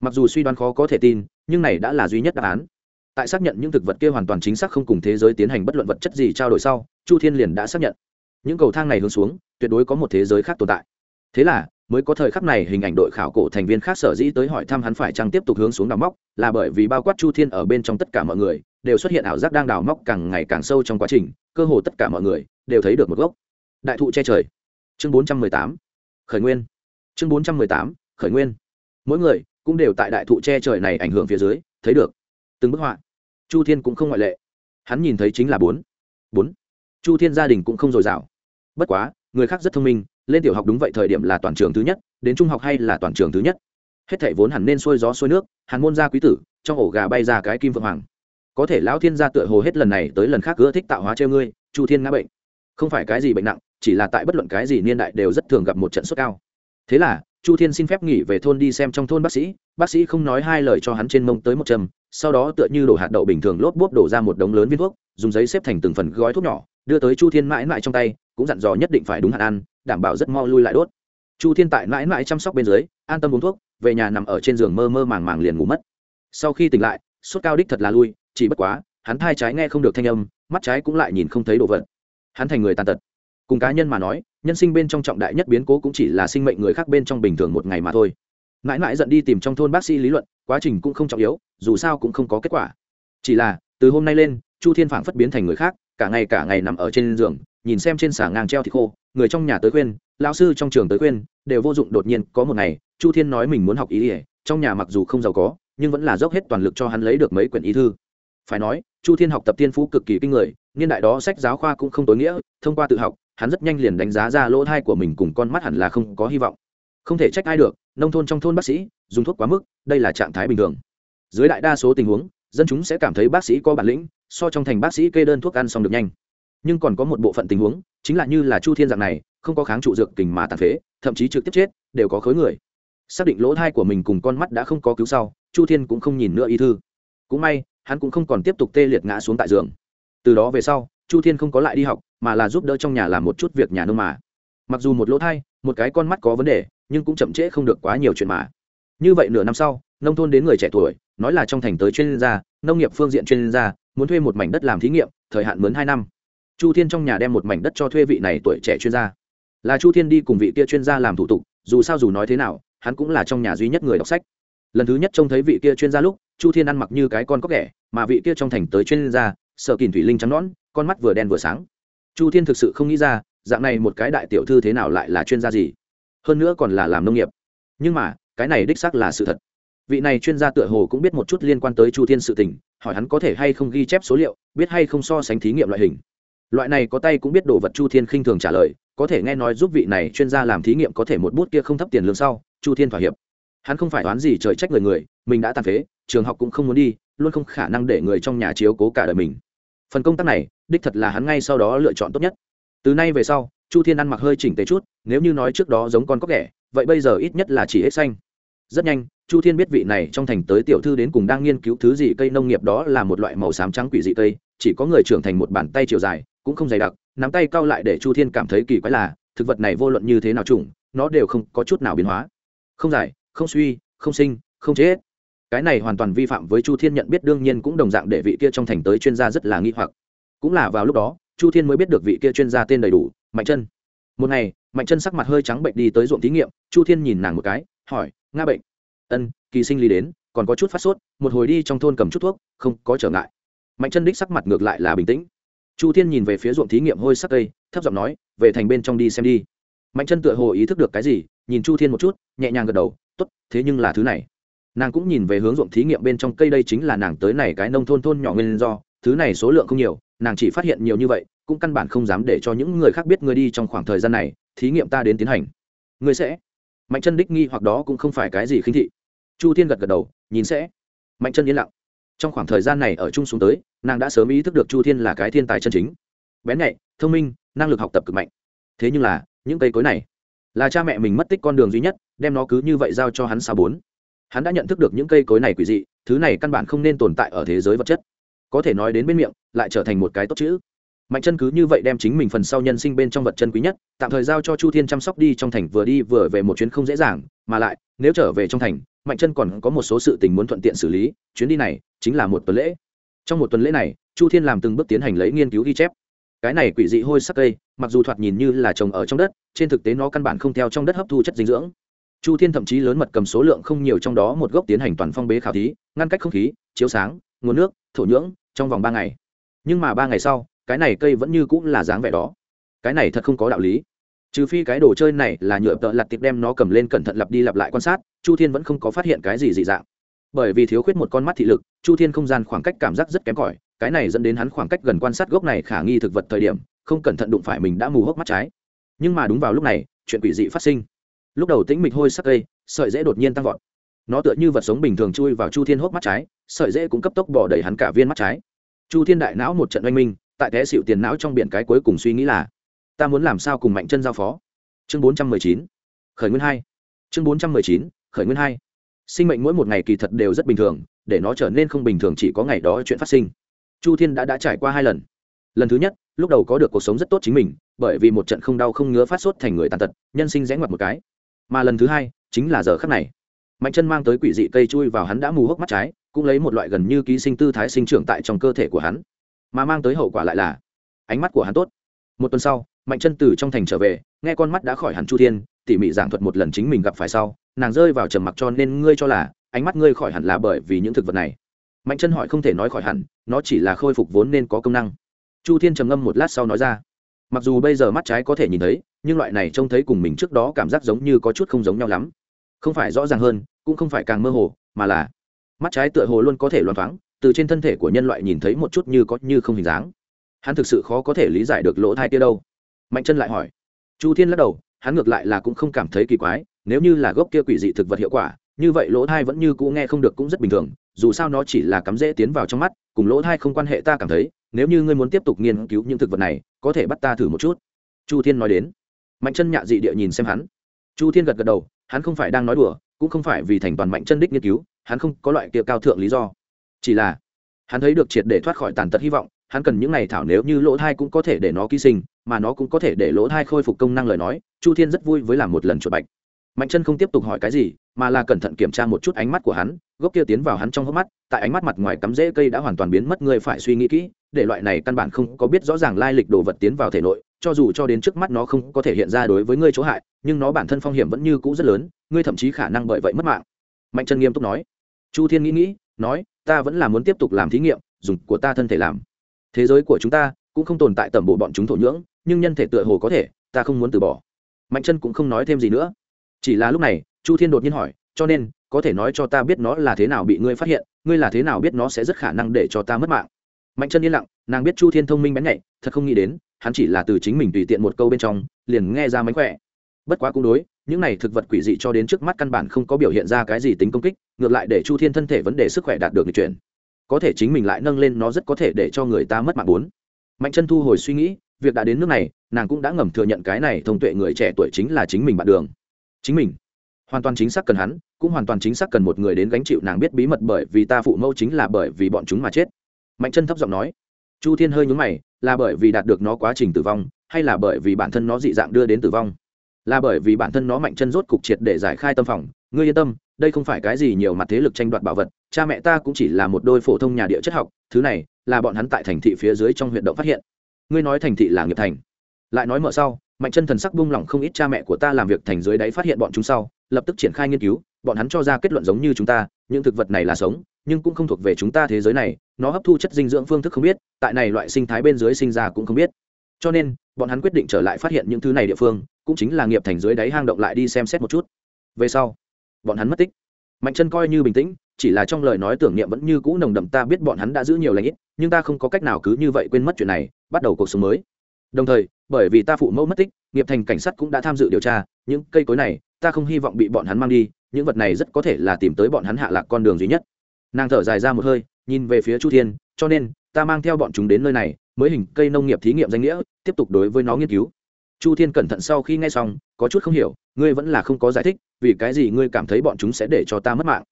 Speaker 1: Mặc dù suy đoán khó có thể tin, nhưng này đã là duy nhất đáp án tại xác nhận những thực vật kia hoàn toàn chính xác không cùng thế giới tiến hành bất luận vật chất gì trao đổi sau, chu thiên liền đã xác nhận. Những cầu thang này hướng xuống, tuyệt đối có một thế giới khác tồn tại. Thế là, mới có thời khắc này hình ảnh đội khảo cổ thành viên khác sở dĩ tới hỏi thăm hắn phải chăng tiếp tục hướng xuống đào móc, là bởi vì bao quát chu thiên ở bên trong tất cả mọi người, đều xuất hiện ảo giác đang đào móc càng ngày càng sâu trong quá trình, cơ hồ tất cả mọi người đều thấy được một gốc. Đại thụ che trời. Chương bốn trăm mười tám. Khởi nguyên. Chương bốn trăm mười tám. Khởi nguyên. Mỗi người cũng đều tại đại thụ che trời này ảnh hưởng phía dưới, thấy được từng bức họa. Chu thiên cũng không ngoại lệ. Hắn nhìn thấy chính là bốn. Bốn. Chu thiên gia đình cũng không dồi dào. Bất quá, người khác rất thông minh, lên tiểu học đúng vậy thời điểm là toàn trường thứ nhất, đến trung học hay là toàn trường thứ nhất. Hết thảy vốn hẳn nên xuôi gió xuôi nước, hàn môn gia quý tử, trong ổ gà bay ra cái kim vượng hoàng. Có thể lão thiên gia tựa hồ hết lần này tới lần khác ưa thích tạo hóa treo ngươi, chu thiên ngã bệnh. Không phải cái gì bệnh nặng, chỉ là tại bất luận cái gì niên đại đều rất thường gặp một trận sốt cao. Thế là, chu thiên xin phép nghỉ về thôn đi xem trong thôn bác sĩ bác sĩ không nói hai lời cho hắn trên mông tới một trầm sau đó tựa như đổ hạt đậu bình thường lốp bốp đổ ra một đống lớn viên thuốc, dùng giấy xếp thành từng phần gói thuốc nhỏ, đưa tới chu thiên mãi mãi trong tay, cũng dặn dò nhất định phải đúng hạn ăn, đảm bảo rất mau lui lại đốt. Chu thiên tại mãi mãi chăm sóc bên dưới, an tâm uống thuốc, về nhà nằm ở trên giường mơ mơ màng màng liền ngủ mất. Sau khi tỉnh lại, sốt cao đích thật là lui, chỉ bất quá, hắn thai trái nghe không được thanh âm, mắt trái cũng lại nhìn không thấy đồ vật. Hắn thành người tàn tật. Cùng cá nhân mà nói, nhân sinh bên trong trọng đại nhất biến cố cũng chỉ là sinh mệnh người khác bên trong bình thường một ngày mà thôi. Mãi mãi giận đi tìm trong thôn bác sĩ lý luận quá trình cũng không trọng yếu, dù sao cũng không có kết quả. Chỉ là, từ hôm nay lên, chu thiên phảng phất biến thành người khác, cả ngày cả ngày nằm ở trên giường, nhìn xem trên xà ngang treo thì khô, người trong nhà tới khuyên, lão sư trong trường tới khuyên, đều vô dụng đột nhiên, có một ngày, chu thiên nói mình muốn học ý ỉa trong nhà mặc dù không giàu có, nhưng vẫn là dốc hết toàn lực cho hắn lấy được mấy quyển ý thư. Phải nói, chu thiên học tập tiên phú cực kỳ kinh người, niên đại đó sách giáo khoa cũng không tối nghĩa, thông qua tự học, hắn rất nhanh liền đánh giá ra lỗ thai của mình cùng con mắt hẳn là không có hy vọng không thể trách ai được, nông thôn trong thôn bác sĩ, dùng thuốc quá mức, đây là trạng thái bình thường. Dưới đại đa số tình huống, dân chúng sẽ cảm thấy bác sĩ có bản lĩnh, so trong thành bác sĩ kê đơn thuốc ăn xong được nhanh. Nhưng còn có một bộ phận tình huống, chính là như là chu thiên dạng này, không có kháng trụ dược kình mà tàn phế, thậm chí trực tiếp chết, đều có khối người. Xác định lỗ thai của mình cùng con mắt đã không có cứu sau, chu thiên cũng không nhìn nữa y thư. Cũng may, hắn cũng không còn tiếp tục tê liệt ngã xuống tại giường. Từ đó về sau, chu thiên không có lại đi học, mà là giúp đỡ trong nhà làm một chút việc nhà nông mà. Mặc dù một lỗ thai, một cái con mắt có vấn đề nhưng cũng chậm trễ không được quá nhiều chuyện mà. Như vậy nửa năm sau, nông thôn đến người trẻ tuổi, nói là trong thành tới chuyên gia, nông nghiệp phương diện chuyên gia, muốn thuê một mảnh đất làm thí nghiệm, thời hạn mướn hai năm. Chu thiên trong nhà đem một mảnh đất cho thuê vị này tuổi trẻ chuyên gia. Là chu thiên đi cùng vị kia chuyên gia làm thủ tục, dù sao dù nói thế nào, hắn cũng là trong nhà duy nhất người đọc sách. Lần thứ nhất trông thấy vị kia chuyên gia lúc, chu thiên ăn mặc như cái con có ghẻ, mà vị kia trong thành tới chuyên gia, sợ kìm thủy linh trắng nõn, con mắt vừa đen vừa sáng. Chu thiên thực sự không nghĩ ra, dạng này một cái đại tiểu thư thế nào lại là chuyên gia gì? Hơn nữa còn là làm nông nghiệp. Nhưng mà, cái này đích xác là sự thật. Vị này chuyên gia tựa hồ cũng biết một chút liên quan tới chu thiên sự tình, hỏi hắn có thể hay không ghi chép số liệu, biết hay không so sánh thí nghiệm loại hình. Loại này có tay cũng biết đồ vật chu thiên khinh thường trả lời, có thể nghe nói giúp vị này chuyên gia làm thí nghiệm có thể một bút kia không thấp tiền lương sau, chu thiên thỏa hiệp. Hắn không phải đoán gì trời trách người người, mình đã tàn phế, trường học cũng không muốn đi, luôn không khả năng để người trong nhà chiếu cố cả đời mình. Phần công tác này, đích thật là hắn ngay sau đó lựa chọn tốt nhất. Từ nay về sau chu thiên ăn mặc hơi chỉnh tề chút, nếu như nói trước đó giống con có ghẻ, vậy bây giờ ít nhất là chỉ hết xanh. Rất nhanh, chu thiên biết vị này trong thành tới tiểu thư đến cùng đang nghiên cứu thứ gì cây nông nghiệp đó là một loại màu xám trắng quỷ dị cây, chỉ có người trưởng thành một bàn tay chiều dài, cũng không dày đặc, nắm tay cao lại để chu thiên cảm thấy kỳ quái là, thực vật này vô luận như thế nào trùng nó đều không có chút nào biến hóa. Không dài, không suy, không sinh, không chết. Cái này hoàn toàn vi phạm với chu thiên nhận biết, đương nhiên cũng đồng dạng để vị kia trong thành tới chuyên gia rất là nghi hoặc. Cũng là vào lúc đó, chu thiên mới biết được vị kia chuyên gia tên đầy đủ mạnh chân. Một ngày, mạnh chân sắc mặt hơi trắng bệnh đi tới ruộng thí nghiệm, chu thiên nhìn nàng một cái, hỏi, nga bệnh? Ân, kỳ sinh lý đến, còn có chút phát sốt, một hồi đi trong thôn cầm chút thuốc, không có trở ngại. Mạnh chân đích sắc mặt ngược lại là bình tĩnh. Chu thiên nhìn về phía ruộng thí nghiệm hôi sắc cây, thấp giọng nói, về thành bên trong đi xem đi. Mạnh chân tựa hồ ý thức được cái gì, nhìn chu thiên một chút, nhẹ nhàng gật đầu t ố t thế nhưng là thứ này. Nàng cũng nhìn về hướng ruộng thí nghiệm bên trong cây, đây chính là nàng tới này cái nông thôn thôn nhỏ nguyên do thứ này số lượng không nhiều, nàng chỉ phát hiện nhiều như vậy, cũng căn bản không dám để cho những người khác biết người đi trong khoảng thời gian này, thí nghiệm ta đến tiến hành. Người sẽ. Mạnh chân đích nghi hoặc đó cũng không phải cái gì khinh thị. Chu thiên gật gật đầu, nhìn sẽ. Mạnh chân yên lặng. Trong khoảng thời gian này ở chung xuống tới, nàng đã sớm ý thức được chu thiên là cái thiên tài chân chính. Bén nhạy, thông minh, năng lực học tập cực mạnh. Thế nhưng là, những cây cối này, là cha mẹ mình mất tích con đường duy nhất, đem nó cứ như vậy giao cho hắn xa bốn hắn đã nhận thức được những cây cối này quỷ dị, thứ này căn bản không nên tồn tại ở thế giới vật chất có thể nói đến bên miệng, lại trở thành một cái tốt chữ. Mạnh chân cứ như vậy đem chính mình phần sau nhân sinh bên trong vật chân quý nhất, tạm thời giao cho chu thiên chăm sóc đi trong thành vừa đi vừa về một chuyến không dễ dàng, mà lại, nếu trở về trong thành, mạnh chân còn có một số sự tình muốn thuận tiện xử lý, chuyến đi này chính là một tuần lễ. Trong một tuần lễ này, chu thiên làm từng bước tiến hành lấy nghiên cứu ghi chép. Cái này quỷ dị hôi sắc cây, mặc dù thoạt nhìn như là trồng ở trong đất, trên thực tế nó căn bản không theo trong đất hấp thu chất dinh dưỡng. Chu thiên thậm chí lớn mật cầm số lượng không nhiều trong đó một gốc tiến hành toàn phong bế khảo thí, ngăn cách không khí, chiếu sáng, nguồn nước, thổ nhưỡng trong vòng ba ngày. Nhưng mà ba ngày sau, cái này cây vẫn như cũng là dáng vẻ đó. Cái này thật không có đạo lý. Trừ phi cái đồ chơi này là nhựa tợ lặt tiệp đem nó cầm lên cẩn thận lặp đi lặp lại quan sát, chu thiên vẫn không có phát hiện cái gì dị dạng. Bởi vì thiếu khuyết một con mắt thị lực, chu thiên không gian khoảng cách cảm giác rất kém cỏi, cái này dẫn đến hắn khoảng cách gần quan sát gốc này khả nghi thực vật thời điểm, không cẩn thận đụng phải mình đã mù hốc mắt trái. Nhưng mà đúng vào lúc này, chuyện quỷ dị phát sinh. Lúc đầu tĩnh mịch hôi sắc cây, sợi dễ đột nhiên tăng vọt nó tựa như vật sống bình thường chui vào chu thiên hốc mắt trái, sợi dễ cũng cấp tốc bỏ đầy hắn cả viên mắt trái. Chu thiên đại não một trận oanh minh, tại té xịu tiền não trong biển cái cuối cùng suy nghĩ là, ta muốn làm sao cùng mạnh chân giao phó? Chương bốn trăm mười chín, khởi nguyên hai. Chương bốn trăm mười chín, khởi nguyên hai. Sinh mệnh mỗi một ngày kỳ thật đều rất bình thường, để nó trở nên không bình thường chỉ có ngày đó chuyện phát sinh. Chu thiên đã đã trải qua hai lần. Lần thứ nhất, lúc đầu có được cuộc sống rất tốt chính mình, bởi vì một trận không đau không ngứa phát sốt thành người tàn tật, nhân sinh rẽ ngoặt một cái. Mà lần thứ hai, chính là giờ khắc này mạnh chân mang tới quỷ dị cây chui vào hắn đã mù hốc mắt trái, cũng lấy một loại gần như ký sinh tư thái sinh trưởng tại trong cơ thể của hắn. Mà mang tới hậu quả lại là, ánh mắt của hắn tốt. Một tuần sau, mạnh chân từ trong thành trở về, nghe con mắt đã khỏi hẳn chu thiên, tỉ mỉ giảng thuật một lần chính mình gặp phải sau, nàng rơi vào trầm mặc cho nên ngươi cho là, ánh mắt ngươi khỏi hẳn là bởi vì những thực vật này. Mạnh chân hỏi không thể nói khỏi hẳn, nó chỉ là khôi phục vốn nên có công năng. Chu thiên trầm ngâm một lát sau nói ra, mặc dù bây giờ mắt trái có thể nhìn thấy, nhưng loại này trông thấy cùng mình trước đó cảm giác giống như có chút không giống nhau lắm. Không phải rõ ràng hơn cũng không phải càng mơ hồ, mà là mắt trái tựa hồ luôn có thể loan thoáng, từ trên thân thể của nhân loại nhìn thấy một chút như có như không hình dáng. Hắn thực sự khó có thể lý giải được lỗ thai kia đâu. Mạnh chân lại hỏi. Chu thiên lắc đầu, hắn ngược lại là cũng không cảm thấy kỳ quái, nếu như là gốc kia quỷ dị thực vật hiệu quả, như vậy lỗ thai vẫn như cũ nghe không được cũng rất bình thường, dù sao nó chỉ là cắm rễ tiến vào trong mắt, cùng lỗ thai không quan hệ ta cảm thấy, nếu như ngươi muốn tiếp tục nghiên cứu những thực vật này, có thể bắt ta thử một chút. Chu thiên nói đến. Mạnh chân nhạ dị địa nhìn xem hắn. Chu thiên gật gật đầu, hắn không phải đang nói đùa cũng không phải vì thành toàn mạnh chân đích nghiên cứu, hắn không có loại kia cao thượng lý do. Chỉ là, hắn thấy được triệt để thoát khỏi tàn tật hy vọng, hắn cần những này thảo nếu như lỗ thai cũng có thể để nó ký sinh, mà nó cũng có thể để lỗ thai khôi phục công năng lời nói, chu thiên rất vui với làm một lần chuột bạch. Mạnh chân không tiếp tục hỏi cái gì, mà là cẩn thận kiểm tra một chút ánh mắt của hắn, gốc kia tiến vào hắn trong hốc mắt, tại ánh mắt mặt ngoài cắm rễ cây đã hoàn toàn biến mất người phải suy nghĩ kỹ để loại này căn bản không có biết rõ ràng lai lịch đồ vật tiến vào thể nội, cho dù cho đến trước mắt nó không có thể hiện ra đối với ngươi chỗ hại, nhưng nó bản thân phong hiểm vẫn như cũ rất lớn, ngươi thậm chí khả năng bởi vậy mất mạng. Mạnh chân nghiêm túc nói. Chu thiên nghĩ nghĩ, nói, ta vẫn là muốn tiếp tục làm thí nghiệm, dùng của ta thân thể làm. Thế giới của chúng ta cũng không tồn tại tầm bộ bọn chúng thổ nhưỡng, nhưng nhân thể tựa hồ có thể, ta không muốn từ bỏ. Mạnh chân cũng không nói thêm gì nữa. Chỉ là lúc này, chu thiên đột nhiên hỏi, cho nên, có thể nói cho ta biết nó là thế nào bị ngươi phát hiện, ngươi là thế nào biết nó sẽ rất khả năng để cho ta mất mạng? Mạnh chân yên lặng, nàng biết chu thiên thông minh bén nhạy, thật không nghĩ đến, hắn chỉ là từ chính mình tùy tiện một câu bên trong, liền nghe ra mánh khỏe. Bất quá cũng đối, những này thực vật quỷ dị cho đến trước mắt căn bản không có biểu hiện ra cái gì tính công kích, ngược lại để chu thiên thân thể vấn đề sức khỏe đạt được người chuyển. Có thể chính mình lại nâng lên nó rất có thể để cho người ta mất mạng bốn. Mạnh chân thu hồi suy nghĩ, việc đã đến nước này, nàng cũng đã ngầm thừa nhận cái này thông tuệ người trẻ tuổi chính là chính mình bạn đường. Chính mình. Hoàn toàn chính xác cần hắn, cũng hoàn toàn chính xác cần một người đến gánh chịu nàng biết bí mật bởi vì ta phụ mẫu chính là bởi vì bọn chúng mà chết mạnh chân thấp giọng nói. Chu thiên hơi nhúng mày, là bởi vì đạt được nó quá trình tử vong, hay là bởi vì bản thân nó dị dạng đưa đến tử vong? Là bởi vì bản thân nó mạnh chân rốt cục triệt để giải khai tâm phòng. Ngươi yên tâm, đây không phải cái gì nhiều mặt thế lực tranh đoạt bảo vật, cha mẹ ta cũng chỉ là một đôi phổ thông nhà địa chất học, thứ này là bọn hắn tại thành thị phía dưới trong huyện động phát hiện. Ngươi nói thành thị là nghiệp thành. Lại nói mở sau, mạnh chân thần sắc buông lỏng không ít cha mẹ của ta làm việc thành dưới đáy phát hiện bọn chúng sau, lập tức triển khai nghiên cứu, bọn hắn cho ra kết luận giống như chúng ta, những thực vật này là sống, nhưng cũng không thuộc về chúng ta thế giới này nó hấp thu chất dinh dưỡng phương thức không biết, tại này loại sinh thái bên dưới sinh ra cũng không biết. Cho nên, bọn hắn quyết định trở lại phát hiện những thứ này địa phương, cũng chính là nghiệp thành dưới đáy hang động lại đi xem xét một chút. Về sau, bọn hắn mất tích. Mạnh chân coi như bình tĩnh, chỉ là trong lời nói tưởng niệm vẫn như cũ nồng đậm ta biết bọn hắn đã giữ nhiều lãnh ít, nhưng ta không có cách nào cứ như vậy quên mất chuyện này, bắt đầu cuộc sống mới. Đồng thời, bởi vì ta phụ mẫu mất tích, nghiệp thành cảnh sát cũng đã tham dự điều tra, những cây cối này, ta không hy vọng bị bọn hắn mang đi, những vật này rất có thể là tìm tới bọn hắn hạ lạc con đường duy nhất. Nàng thở dài ra một hơi nhìn về phía chu thiên, cho nên, ta mang theo bọn chúng đến nơi này, mới hình cây nông nghiệp thí nghiệm danh nghĩa, tiếp tục đối với nó nghiên cứu. Chu thiên cẩn thận sau khi nghe xong, có chút không hiểu, ngươi vẫn là không có giải thích, vì cái gì ngươi cảm thấy bọn chúng sẽ để cho ta mất mạng?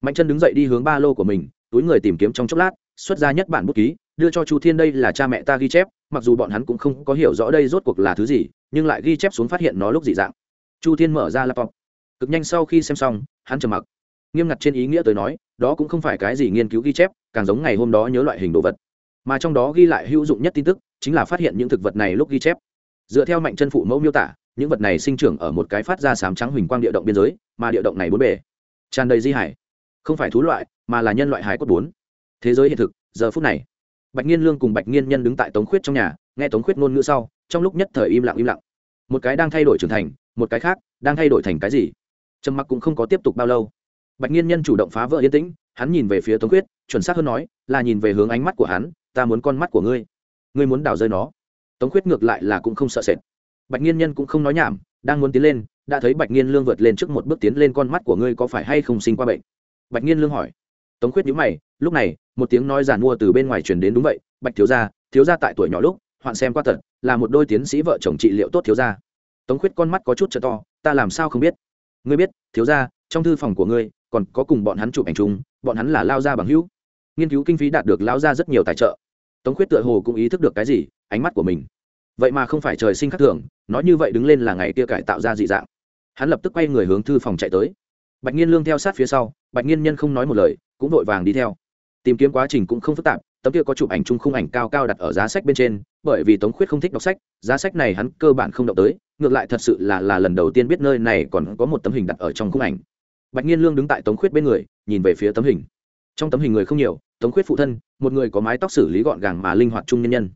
Speaker 1: Mạnh chân đứng dậy đi hướng ba lô của mình, túi người tìm kiếm trong chốc lát, xuất ra nhất bản bút ký, đưa cho chu thiên đây là cha mẹ ta ghi chép, mặc dù bọn hắn cũng không có hiểu rõ đây rốt cuộc là thứ gì, nhưng lại ghi chép xuống phát hiện nó lúc dị dạng. Chu thiên mở ra laptop. Cực nhanh sau khi xem xong, hắn trầm mặc nghiêm ngặt trên ý nghĩa tới nói, đó cũng không phải cái gì nghiên cứu ghi chép, càng giống ngày hôm đó nhớ loại hình đồ vật. Mà trong đó ghi lại hữu dụng nhất tin tức, chính là phát hiện những thực vật này lúc ghi chép. Dựa theo mạnh chân phụ mẫu miêu tả, những vật này sinh trưởng ở một cái phát ra sám trắng huỳnh quang địa động biên giới, mà địa động này bốn bề. Tràn đầy di hải. Không phải thú loại, mà là nhân loại hải cốt bốn. Thế giới hiện thực, giờ phút này. Bạch nghiên lương cùng bạch nghiên nhân đứng tại tống khuyết trong nhà, nghe tống khuyết ngôn ngữ sau, trong lúc nhất thời im lặng im lặng. Một cái đang thay đổi trưởng thành, một cái khác, đang thay đổi thành cái gì? Trầm mặc cũng không có tiếp tục bao lâu bạch nghiên nhân chủ động phá vỡ yên tĩnh, hắn nhìn về phía tống khuyết, chuẩn xác hơn nói, là nhìn về hướng ánh mắt của hắn, ta muốn con mắt của ngươi. Ngươi muốn đào rơi nó. Tống khuyết ngược lại là cũng không sợ sệt. Bạch nghiên nhân cũng không nói nhảm, đang muốn tiến lên, đã thấy bạch nghiên lương vượt lên trước một bước tiến lên con mắt của ngươi có phải hay không sinh qua bệnh? Bạch nghiên lương hỏi. Tống khuyết nhíu mày, lúc này, một tiếng nói giàn mua từ bên ngoài truyền đến đúng vậy, bạch thiếu gia thiếu gia tại tuổi nhỏ lúc, hoạn xem qua tật là một đôi tiến sĩ vợ chồng trị liệu tốt thiếu gia. Tống khuyết con mắt có chút trợ to, ta làm sao không biết? Ngươi biết, thiếu gia, trong thư phòng của ngươi còn có cùng bọn hắn chụp ảnh chung, bọn hắn là lao gia bằng hữu. Nghiên cứu kinh phí đạt được lao gia rất nhiều tài trợ. Tống khuyết tựa hồ cũng ý thức được cái gì, ánh mắt của mình. Vậy mà không phải trời sinh khắc thường, nói như vậy đứng lên là ngày kia cải tạo ra dị dạng. Hắn lập tức quay người hướng thư phòng chạy tới. Bạch nhiên lương theo sát phía sau, bạch nhiên nhân không nói một lời, cũng vội vàng đi theo. Tìm kiếm quá trình cũng không phức tạp, tấm kia có chụp ảnh chung khung ảnh cao cao đặt ở giá sách bên trên, bởi vì tống khuyết không thích đọc sách, giá sách này hắn cơ bản không động tới, ngược lại thật sự là là lần đầu tiên biết nơi này còn có một tấm hình đặt ở trong khung ảnh bạch nhiên lương đứng tại tống khuyết bên người, nhìn về phía tấm hình. Trong tấm hình người không nhiều, tống khuyết phụ thân, một người có mái tóc xử lý gọn gàng mà linh hoạt chung nhân nhân.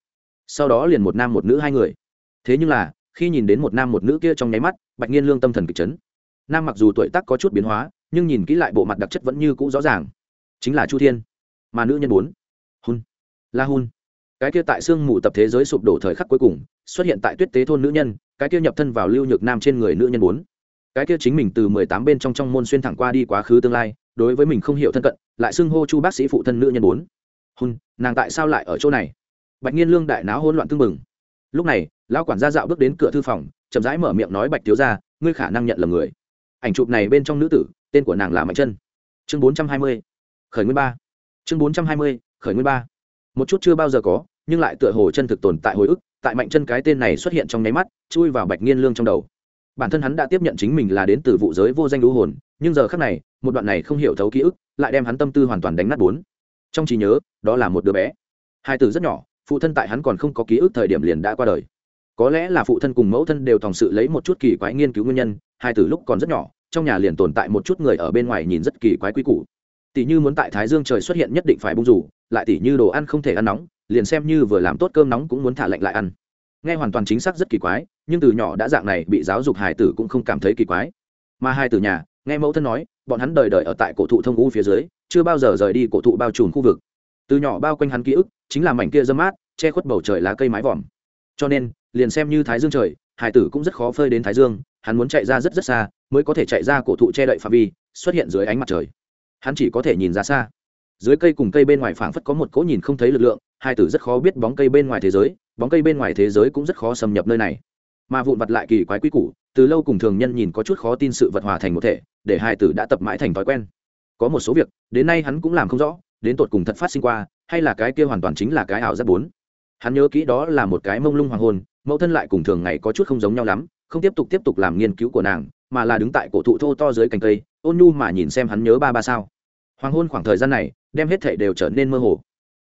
Speaker 1: Sau đó liền một nam một nữ hai người. Thế nhưng là, khi nhìn đến một nam một nữ kia trong nháy mắt, bạch nhiên lương tâm thần kịch chấn. Nam mặc dù tuổi tác có chút biến hóa, nhưng nhìn kỹ lại bộ mặt đặc chất vẫn như cũ rõ ràng. Chính là chu thiên, mà nữ nhân bốn. Hun, la hun. Cái kia tại sương mù tập thế giới sụp đổ thời khắc cuối cùng, xuất hiện tại tuyết tế thôn nữ nhân, cái kia nhập thân vào lưu nhược nam trên người nữ nhân bốn cái kia chính mình từ mười tám bên trong trong môn xuyên thẳng qua đi quá khứ tương lai, đối với mình không hiểu thân cận, lại xưng hô chu bác sĩ phụ thân nữ nhân bốn. Hun nàng tại sao lại ở chỗ này? Bạch nhiên lương đại náo hỗn loạn tương mừng lúc này, lão quản gia dạo bước đến cửa thư phòng, chậm rãi mở miệng nói bạch thiếu gia, ngươi khả năng nhận lầm người. Ảnh chụp này bên trong nữ tử, tên của nàng là mạnh chân. Chương bốn trăm hai mươi, khởi nguyên ba. Chương bốn trăm hai mươi, khởi nguyên ba. Một chút chưa bao giờ có, nhưng lại tựa hồ chân thực tồn tại hồi ức, tại mạnh chân cái tên này xuất hiện trong nháy mắt, chui vào bạch nghiên lương trong đầu bản thân hắn đã tiếp nhận chính mình là đến từ vụ giới vô danh lũ hồn, nhưng giờ khác này, một đoạn này không hiểu thấu ký ức, lại đem hắn tâm tư hoàn toàn đánh nát bốn. Trong trí nhớ, đó là một đứa bé. Hai từ rất nhỏ, phụ thân tại hắn còn không có ký ức thời điểm liền đã qua đời. Có lẽ là phụ thân cùng mẫu thân đều thòng sự lấy một chút kỳ quái nghiên cứu nguyên nhân, hai từ lúc còn rất nhỏ, trong nhà liền tồn tại một chút người ở bên ngoài nhìn rất kỳ quái quý củ. Tỷ như muốn tại thái dương trời xuất hiện nhất định phải bung rủ, lại tỷ như đồ ăn không thể ăn nóng, liền xem như vừa làm tốt cơm nóng cũng muốn thả lạnh lại ăn nghe hoàn toàn chính xác rất kỳ quái, nhưng từ nhỏ đã dạng này bị giáo dục hài tử cũng không cảm thấy kỳ quái. Mà hai từ nhà, nghe mẫu thân nói, bọn hắn đời đời ở tại cổ thụ thông u phía dưới, chưa bao giờ rời đi cổ thụ bao trùm khu vực. Từ nhỏ bao quanh hắn ký ức, chính là mảnh kia dâm mát, che khuất bầu trời lá cây mái vòm. Cho nên, liền xem như thái dương trời hải tử cũng rất khó phơi đến thái dương, hắn muốn chạy ra rất rất xa, mới có thể chạy ra cổ thụ che đậy phạm vi, xuất hiện dưới ánh mặt trời. Hắn chỉ có thể nhìn ra xa dưới cây cùng cây bên ngoài phảng phất có một cỗ nhìn không thấy lực lượng, hai tử rất khó biết bóng cây bên ngoài thế giới, bóng cây bên ngoài thế giới cũng rất khó xâm nhập nơi này. Mà vụn vặt lại kỳ quái quy củ, từ lâu cùng thường nhân nhìn có chút khó tin sự vật hòa thành một thể, để hai tử đã tập mãi thành thói quen. Có một số việc, đến nay hắn cũng làm không rõ, đến tột cùng thật phát sinh qua, hay là cái kia hoàn toàn chính là cái ảo giác bốn. Hắn nhớ kỹ đó là một cái mông lung hoàng hôn, mẫu thân lại cùng thường ngày có chút không giống nhau lắm, không tiếp tục tiếp tục làm nghiên cứu của nàng, mà là đứng tại cổ thụ thô to dưới cành cây, ôn nhu mà nhìn xem hắn nhớ ba ba sao. Hoàng hôn khoảng thời gian này đem hết thể đều trở nên mơ hồ.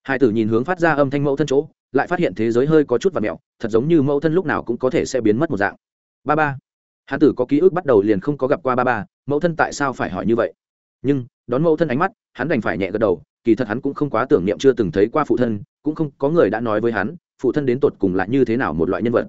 Speaker 1: Hai tử nhìn hướng phát ra âm thanh mẫu thân chỗ, lại phát hiện thế giới hơi có chút và mẹo, thật giống như mẫu thân lúc nào cũng có thể sẽ biến mất một dạng. Ba ba. Hán tử có ký ức bắt đầu liền không có gặp qua ba ba, mẫu thân tại sao phải hỏi như vậy? Nhưng, đón mẫu thân ánh mắt, hắn đành phải nhẹ gật đầu, kỳ thật hắn cũng không quá tưởng niệm chưa từng thấy qua phụ thân, cũng không có người đã nói với hắn, phụ thân đến tột cùng là như thế nào một loại nhân vật.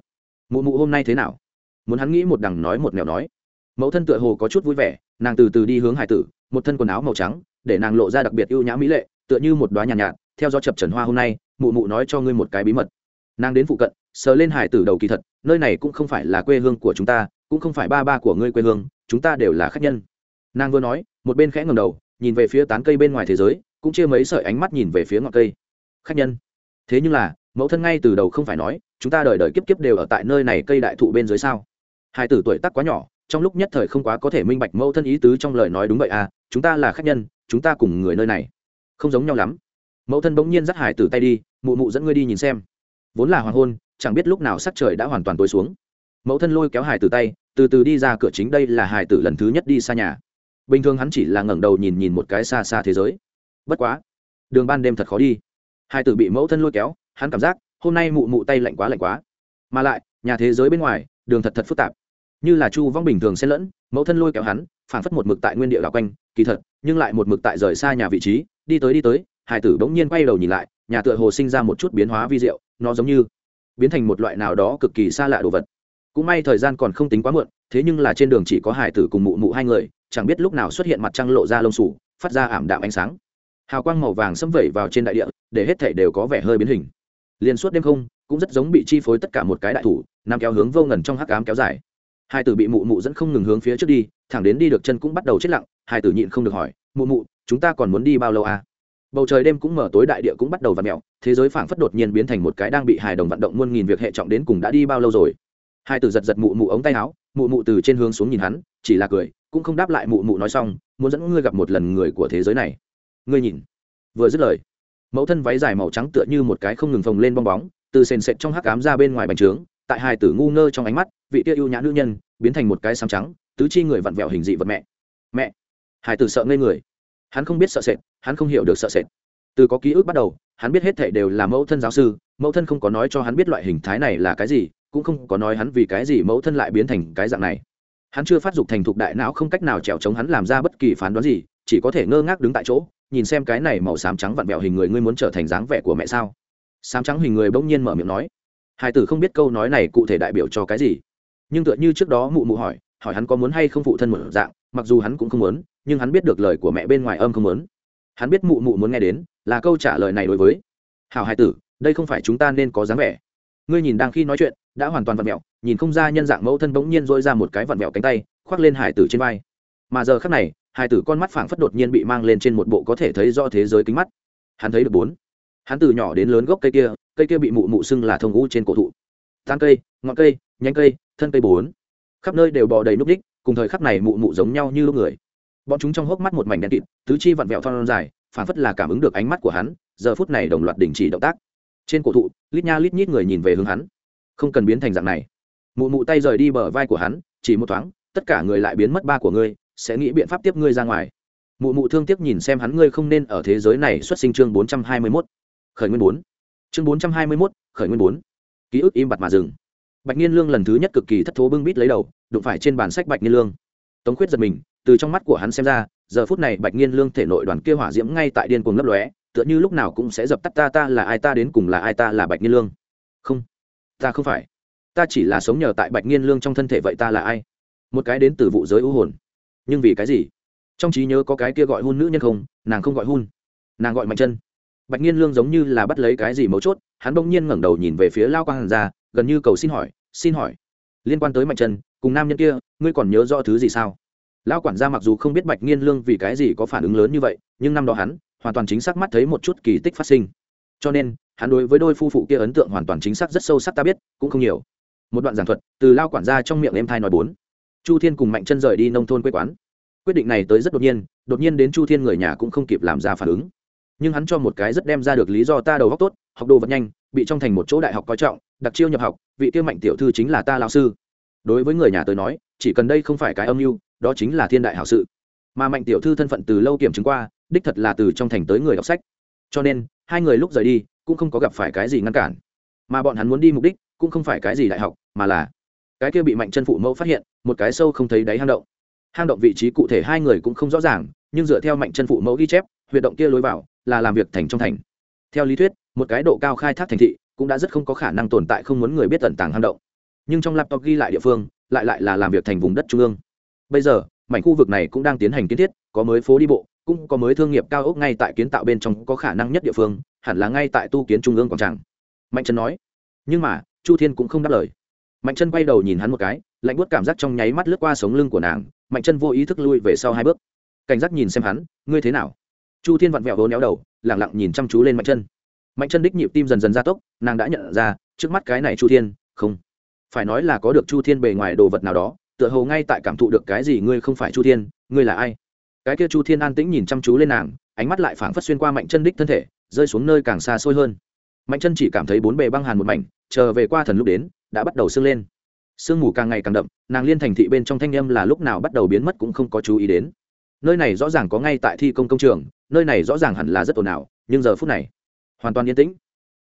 Speaker 1: Mụ mụ hôm nay thế nào? Muốn hắn nghĩ một đằng nói một nẻo nói. Mẫu thân tựa hồ có chút vui vẻ, nàng từ từ đi hướng hải tử, một thân quần áo màu trắng để nàng lộ ra đặc biệt ưu nhã mỹ lệ tựa như một đoá nhàn nhạt, nhạt theo do chập trần hoa hôm nay mụ mụ nói cho ngươi một cái bí mật. Nàng đến phụ cận sờ lên hải tử đầu kỳ thật nơi này cũng không phải là quê hương của chúng ta cũng không phải ba ba của ngươi quê hương chúng ta đều là khách nhân. Nàng vừa nói một bên khẽ ngầm đầu nhìn về phía tán cây bên ngoài thế giới cũng chia mấy sợi ánh mắt nhìn về phía ngọn cây. Khách nhân. Thế nhưng là mẫu thân ngay từ đầu không phải nói chúng ta đời đời kiếp kiếp đều ở tại nơi này cây đại thụ bên dưới sao? Hai tử tuổi tác quá nhỏ trong lúc nhất thời không quá có thể minh bạch mẫu thân ý tứ trong lời nói đúng vậy à chúng ta là khách nhân, chúng ta cùng người nơi này. Không giống nhau lắm. Mẫu thân bỗng nhiên dắt hải tử tay đi, mụ mụ dẫn ngươi đi nhìn xem. Vốn là hoàng hôn, chẳng biết lúc nào sắc trời đã hoàn toàn tối xuống. Mẫu thân lôi kéo hải tử tay, từ từ đi ra cửa chính đây là hải tử lần thứ nhất đi xa nhà. Bình thường hắn chỉ là ngẩng đầu nhìn nhìn một cái xa xa thế giới. Bất quá, đường ban đêm thật khó đi. Hải tử bị mẫu thân lôi kéo, hắn cảm giác hôm nay mụ mụ tay lạnh quá lạnh quá. Mà lại, nhà thế giới bên ngoài, đường thật thật phức tạp như là chu vong bình thường xen lẫn, mẫu thân lôi kéo hắn phản phất một mực tại nguyên địa đảo quanh, kỳ thật, nhưng lại một mực tại rời xa nhà vị trí, đi tới đi tới, hải tử bỗng nhiên quay đầu nhìn lại, nhà tựa hồ sinh ra một chút biến hóa vi diệu, nó giống như biến thành một loại nào đó cực kỳ xa lạ đồ vật. Cũng may thời gian còn không tính quá muộn, thế nhưng là trên đường chỉ có hải tử cùng mụ mụ hai người, chẳng biết lúc nào xuất hiện mặt trăng lộ ra lông sủ phát ra ảm đạm ánh sáng. Hào quang màu vàng xâm vẩy vào trên đại địa, để hết thể đều có vẻ hơi biến hình. Liền suốt đêm không, cũng rất giống bị chi phối tất cả một cái đại thủ, nằm kéo hướng vô ngần trong hắc ám kéo dài hai tử bị mụ mụ dẫn không ngừng hướng phía trước đi, thẳng đến đi được chân cũng bắt đầu chết lặng, hai tử nhịn không được hỏi, mụ mụ, chúng ta còn muốn đi bao lâu à? Bầu trời đêm cũng mở, tối đại địa cũng bắt đầu v ặ mẹo thế giới phảng phất đột nhiên biến thành một cái đang bị hài đồng vận động muôn nghìn việc hệ trọng đến cùng đã đi bao lâu rồi. Hai tử giật giật mụ mụ ống tay áo, mụ mụ từ trên hướng xuống nhìn hắn, chỉ là cười, cũng không đáp lại mụ mụ nói xong, muốn dẫn ngươi gặp một lần người của thế giới này. Ngươi nhìn, vừa dứt lời, mẫu thân váy dài màu trắng tựa như một cái không ngừng phồng lên bong bóng, từ sền sệt trong hắc cám ra bên ngoài bành trướng tại hài tử ngu ngơ trong ánh mắt, vị tia ưu nhã nữ nhân biến thành một cái xám trắng, tứ chi người vặn vẹo hình dị vật mẹ. Mẹ! Hài tử sợ ngây người. Hắn không biết sợ sệt, hắn không hiểu được sợ sệt. Từ có ký ức bắt đầu, hắn biết hết thảy đều là mẫu thân giáo sư, mẫu thân không có nói cho hắn biết loại hình thái này là cái gì, cũng không có nói hắn vì cái gì mẫu thân lại biến thành cái dạng này. Hắn chưa phát dục thành thục đại não không cách nào trèo chống hắn làm ra bất kỳ phán đoán gì, chỉ có thể ngơ ngác đứng tại chỗ, nhìn xem cái này màu xám trắng vặn vẹo hình người ngươi muốn trở thành dáng vẻ của mẹ sao. Xám trắng hình người bỗng nhiên mở miệng nói hai tử không biết câu nói này cụ thể đại biểu cho cái gì. Nhưng tựa như trước đó mụ mụ hỏi hỏi hắn có muốn hay không phụ thân một dạng, mặc dù hắn cũng không muốn, nhưng hắn biết được lời của mẹ bên ngoài âm không muốn. Hắn biết mụ mụ muốn nghe đến, là câu trả lời này đối với. Hảo hai tử, đây không phải chúng ta nên có dáng vẻ. Ngươi nhìn đang khi nói chuyện, đã hoàn toàn vặn mẹo nhìn không ra nhân dạng mẫu thân bỗng nhiên dỗi ra một cái vặn mẹo cánh tay, khoác lên hải tử trên vai. Mà giờ khắc này, hải tử con mắt phảng phất đột nhiên bị mang lên trên một bộ có thể thấy do thế giới kính mắt. Hắn thấy được bốn hắn từ nhỏ đến lớn gốc cây kia cây kia bị mụ mụ sưng là thông ngũ trên cổ thụ. Tan cây, ngọn cây, nhánh cây, thân cây bốn. Khắp nơi đều bò đầy núc đích, cùng thời khắc này mụ mụ giống nhau như lúc người. Bọn chúng trong hốc mắt một mảnh đen kịt, tứ chi vặn vẹo thon dài phản phất là cảm ứng được ánh mắt của hắn, giờ phút này đồng loạt đình chỉ động tác. Trên cổ thụ, lít nha lít nhít người nhìn về hướng hắn. Không cần biến thành dạng này. Mụ mụ tay rời đi bờ vai của hắn, chỉ một thoáng, tất cả người lại biến mất ba của ngươi, sẽ nghĩ biện pháp tiếp ngươi ra ngoài. Mụ mụ thương tiếc nhìn xem hắn ngươi không nên ở thế giới này xuất sinh chương bốn trăm hai mươi mốt khởi nguyên bốn. Chương bốn trăm hai mươi mốt, khởi nguyên bốn. Ký ức im bặt mà dừng. Bạch nhiên lương lần thứ nhất cực kỳ thất thố bưng bít lấy đầu, đụng phải trên bàn sách bạch nhiên lương. Tống khuyết giật mình, từ trong mắt của hắn xem ra, giờ phút này bạch nhiên lương thể nội đoàn kia hỏa diễm ngay tại điên cuồng lấp lóe, tựa như lúc nào cũng sẽ dập tắt ta ta là ai, ta đến cùng là ai, ta là bạch nhiên lương. Không, ta không phải. Ta chỉ là sống nhờ tại bạch nhiên lương trong thân thể vậy ta là ai? Một cái đến từ vụ giới ưu hồn. Nhưng vì cái gì? Trong trí nhớ có cái kia gọi hôn nữ nhân không, nàng không gọi hôn. Nàng gọi mạnh chân bạch nhiên lương giống như là bắt lấy cái gì mấu chốt, hắn bỗng nhiên ngẩng đầu nhìn về phía lao quang hàn ra, gần như cầu xin hỏi xin hỏi, liên quan tới mạnh trần, cùng nam nhân kia, ngươi còn nhớ rõ thứ gì sao? Lão quản gia mặc dù không biết bạch nhiên lương vì cái gì có phản ứng lớn như vậy, nhưng năm đó hắn hoàn toàn chính xác mắt thấy một chút kỳ tích phát sinh. Cho nên, hắn đối với đôi phu phụ kia ấn tượng hoàn toàn chính xác rất sâu sắc ta biết, cũng không nhiều. Một đoạn giảng thuật, từ lao quản gia trong miệng em thai nói bốn. Chu thiên cùng mạnh chân rời đi nông thôn quê quán. Quyết định này tới rất đột nhiên đột nhiên đến chu thiên người nhà cũng không kịp làm ra phản ứng nhưng hắn cho một cái rất đem ra được lý do ta đầu góc tốt, học đồ vật nhanh, bị trong thành một chỗ đại học coi trọng, đặc chiêu nhập học, vị tiêu mạnh tiểu thư chính là ta lao sư. Đối với người nhà tới nói, chỉ cần đây không phải cái âm mưu, đó chính là thiên đại hảo sự. Mà mạnh tiểu thư thân phận từ lâu kiểm chứng qua, đích thật là từ trong thành tới người đọc sách. Cho nên, hai người lúc rời đi, cũng không có gặp phải cái gì ngăn cản. Mà bọn hắn muốn đi mục đích, cũng không phải cái gì đại học, mà là cái kia bị mạnh chân phụ mẫu phát hiện, một cái sâu không thấy đáy hang động. Hang động vị trí cụ thể hai người cũng không rõ ràng, nhưng dựa theo mạnh chân phụ mẫu ghi chép, huyệt động kia lối vào là làm việc thành trong thành. Theo lý thuyết, một cái độ cao khai thác thành thị cũng đã rất không có khả năng tồn tại không muốn người biết tận tàng hang động. Nhưng trong laptop ghi lại địa phương, lại lại là làm việc thành vùng đất trung ương. Bây giờ, mảnh khu vực này cũng đang tiến hành kiến thiết, có mới phố đi bộ, cũng có mới thương nghiệp cao ốc ngay tại kiến tạo bên trong có khả năng nhất địa phương, hẳn là ngay tại tu kiến trung ương quảng tràng. Mạnh trần nói. Nhưng mà, chu thiên cũng không đáp lời. Mạnh chân quay đầu nhìn hắn một cái, lạnh buốt cảm giác trong nháy mắt lướt qua sống lưng của nàng, mạnh chân vô ý thức lui về sau hai bước. Cảnh giác nhìn xem hắn, ngươi thế nào? Chu thiên vặn vẹo vốn néo đầu, lẳng lặng nhìn chăm chú lên mạnh chân. Mạnh chân đích nhịp tim dần dần gia tốc, nàng đã nhận ra, trước mắt cái này chu thiên, không. Phải nói là có được chu thiên bề ngoài đồ vật nào đó, tựa hồ ngay tại cảm thụ được cái gì ngươi không phải chu thiên, ngươi là ai? Cái kia chu thiên an tĩnh nhìn chăm chú lên nàng, ánh mắt lại phảng phất xuyên qua mạnh chân đích thân thể, rơi xuống nơi càng xa xôi hơn. Mạnh chân chỉ cảm thấy bốn bề băng hàn một mảnh, chờ về qua thần lúc đến, đã bắt đầu sưng lên. Sương mù càng ngày càng đậm, nàng liên thành thị bên trong thanh â m là lúc nào bắt đầu biến mất cũng không có chú ý đến. Nơi này rõ ràng có ngay tại thi công công trường nơi này rõ ràng hẳn là rất ồn ào, nhưng giờ phút này, hoàn toàn yên tĩnh.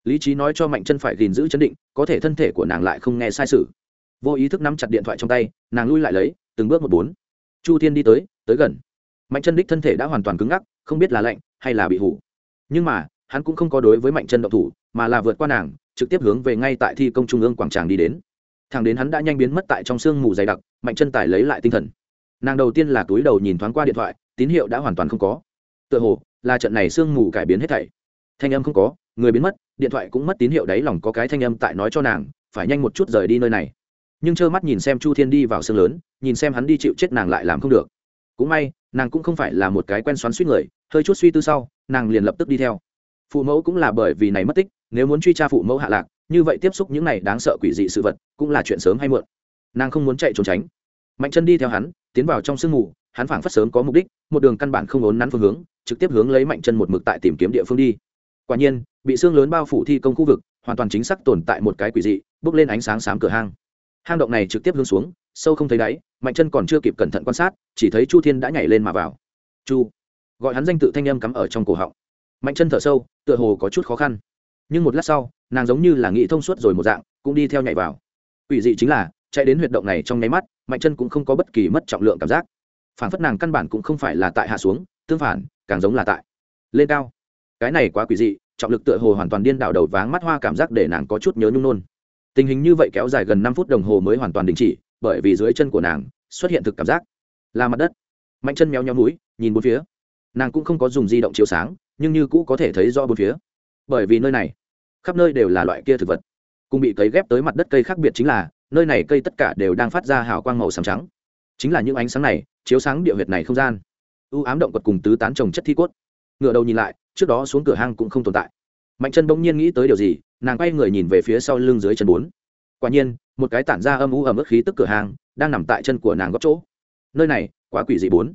Speaker 1: Lý trí nói cho mạnh chân phải gìn giữ chấn định, có thể thân thể của nàng lại không nghe sai sự. Vô ý thức nắm chặt điện thoại trong tay, nàng lui lại lấy, từng bước một bốn. Chu thiên đi tới tới gần. Mạnh chân đích thân thể đã hoàn toàn cứng ngắc, không biết là lạnh hay là bị hủ. Nhưng mà, hắn cũng không có đối với mạnh chân động thủ, mà là vượt qua nàng, trực tiếp hướng về ngay tại thi công trung ương quảng tràng đi đến. Thằng đến hắn đã nhanh biến mất tại trong sương mù dày đặc, mạnh chân tải lấy lại tinh thần. Nàng đầu tiên là túi đầu nhìn thoáng qua điện thoại, tín hiệu đã hoàn toàn không có tựa hồ là trận này sương mù cải biến hết thảy. Thanh âm không có, người biến mất, điện thoại cũng mất tín hiệu đáy lòng có cái thanh âm tại nói cho nàng, phải nhanh một chút rời đi nơi này. Nhưng trơ mắt nhìn xem chu thiên đi vào sương lớn, nhìn xem hắn đi chịu chết nàng lại làm không được. Cũng may, nàng cũng không phải là một cái quen xoắn suýt người, hơi chút suy tư sau, nàng liền lập tức đi theo. Phụ mẫu cũng là bởi vì này mất tích, nếu muốn truy tra phụ mẫu hạ lạc, như vậy tiếp xúc những này đáng sợ quỷ dị sự vật, cũng là chuyện sớm hay muộn. Nàng không muốn chạy trốn tránh. Mạnh chân đi theo hắn, tiến vào trong sương mù hắn phảng phất sớm có mục đích, một đường căn bản không ốn nắn phương hướng, trực tiếp hướng lấy mạnh chân một mực tại tìm kiếm địa phương đi. Quả nhiên, bị xương lớn bao phủ thi công khu vực, hoàn toàn chính xác tồn tại một cái quỷ dị bước lên ánh sáng xám cửa hang. Hang động này trực tiếp hướng xuống, sâu không thấy đáy, mạnh chân còn chưa kịp cẩn thận quan sát, chỉ thấy chu thiên đã nhảy lên mà vào. Chu! Gọi hắn danh tự thanh âm cắm ở trong cổ họng. Mạnh chân thở sâu, tựa hồ có chút khó khăn. Nhưng một lát sau, nàng giống như là nghĩ thông suốt rồi một dạng, cũng đi theo nhảy vào. Quỷ dị chính là, chạy đến huyệt động này trong nháy mắt, mạnh chân cũng không có bất kỳ mất trọng lượng cảm giác phản phất nàng căn bản cũng không phải là tại hạ xuống, tương phản, càng giống là tại lên cao. Cái này quá quỷ dị, trọng lực tựa hồ hoàn toàn điên đảo đầu váng mắt hoa cảm giác để nàng có chút nhớ nhung nôn. Tình hình như vậy kéo dài gần năm phút đồng hồ mới hoàn toàn đình chỉ, bởi vì dưới chân của nàng xuất hiện thực cảm giác là mặt đất. Mạnh chân méo nhau núi nhìn bốn phía. Nàng cũng không có dùng di động chiếu sáng, nhưng như cũ có thể thấy rõ bốn phía. Bởi vì nơi này, khắp nơi đều là loại kia thực vật. Cùng bị cấy ghép tới mặt đất cây khác biệt chính là, nơi này cây tất cả đều đang phát ra hào quang màu xám trắng chính là những ánh sáng này, chiếu sáng địa huyệt này không gian. U ám động vật cùng tứ tán trồng chất thi cốt. Ngựa đầu nhìn lại, trước đó xuống cửa hang cũng không tồn tại. Mạnh chân bỗng nhiên nghĩ tới điều gì, nàng quay người nhìn về phía sau lưng dưới chân bốn. Quả nhiên, một cái tản ra âm u ẩm ướt khí tức cửa hàng đang nằm tại chân của nàng góc chỗ. Nơi này, quá quỷ dị bốn.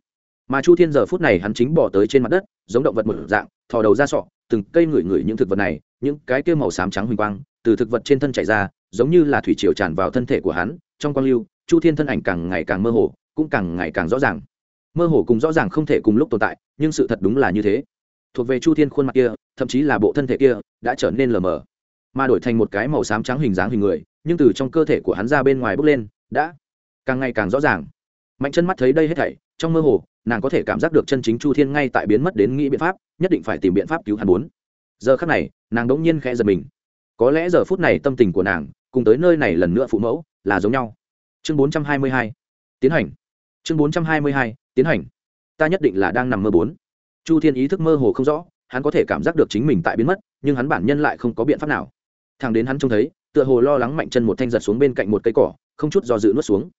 Speaker 1: Mà chu thiên giờ phút này hắn chính bỏ tới trên mặt đất, giống động vật một dạng, thò đầu ra sọ, từng cây ngửi ngửi những thực vật này, những cái kia màu xám trắng huỳnh quang, từ thực vật trên thân chảy ra, giống như là thủy triều tràn vào thân thể của hắn, trong quang lưu chu thiên thân ảnh càng ngày càng mơ hồ, cũng càng ngày càng rõ ràng. Mơ hồ cùng rõ ràng không thể cùng lúc tồn tại, nhưng sự thật đúng là như thế. Thuộc về chu thiên khuôn mặt kia, thậm chí là bộ thân thể kia, đã trở nên lờ mờ. Mà đổi thành một cái màu xám trắng hình dáng hình người, nhưng từ trong cơ thể của hắn ra bên ngoài bốc lên, đã càng ngày càng rõ ràng. Mạnh chân mắt thấy đây hết thảy, trong mơ hồ, nàng có thể cảm giác được chân chính chu thiên ngay tại biến mất đến nghĩ biện pháp, nhất định phải tìm biện pháp cứu hắn bốn. Giờ khắc này, nàng đống nhiên khẽ giật mình. Có lẽ giờ phút này tâm tình của nàng, cùng tới nơi này lần nữa phụ mẫu, là giống nhau chương bốn trăm hai mươi hai, tiến hành. Chương bốn trăm hai mươi hai, tiến hành. Ta nhất định là đang nằm mơ bốn. Chu thiên ý thức mơ hồ không rõ, hắn có thể cảm giác được chính mình tại biến mất, nhưng hắn bản nhân lại không có biện pháp nào. Thằng đến hắn trông thấy, tựa hồ lo lắng mạnh chân một thanh giật xuống bên cạnh một cây cỏ, không chút do dự nuốt xuống.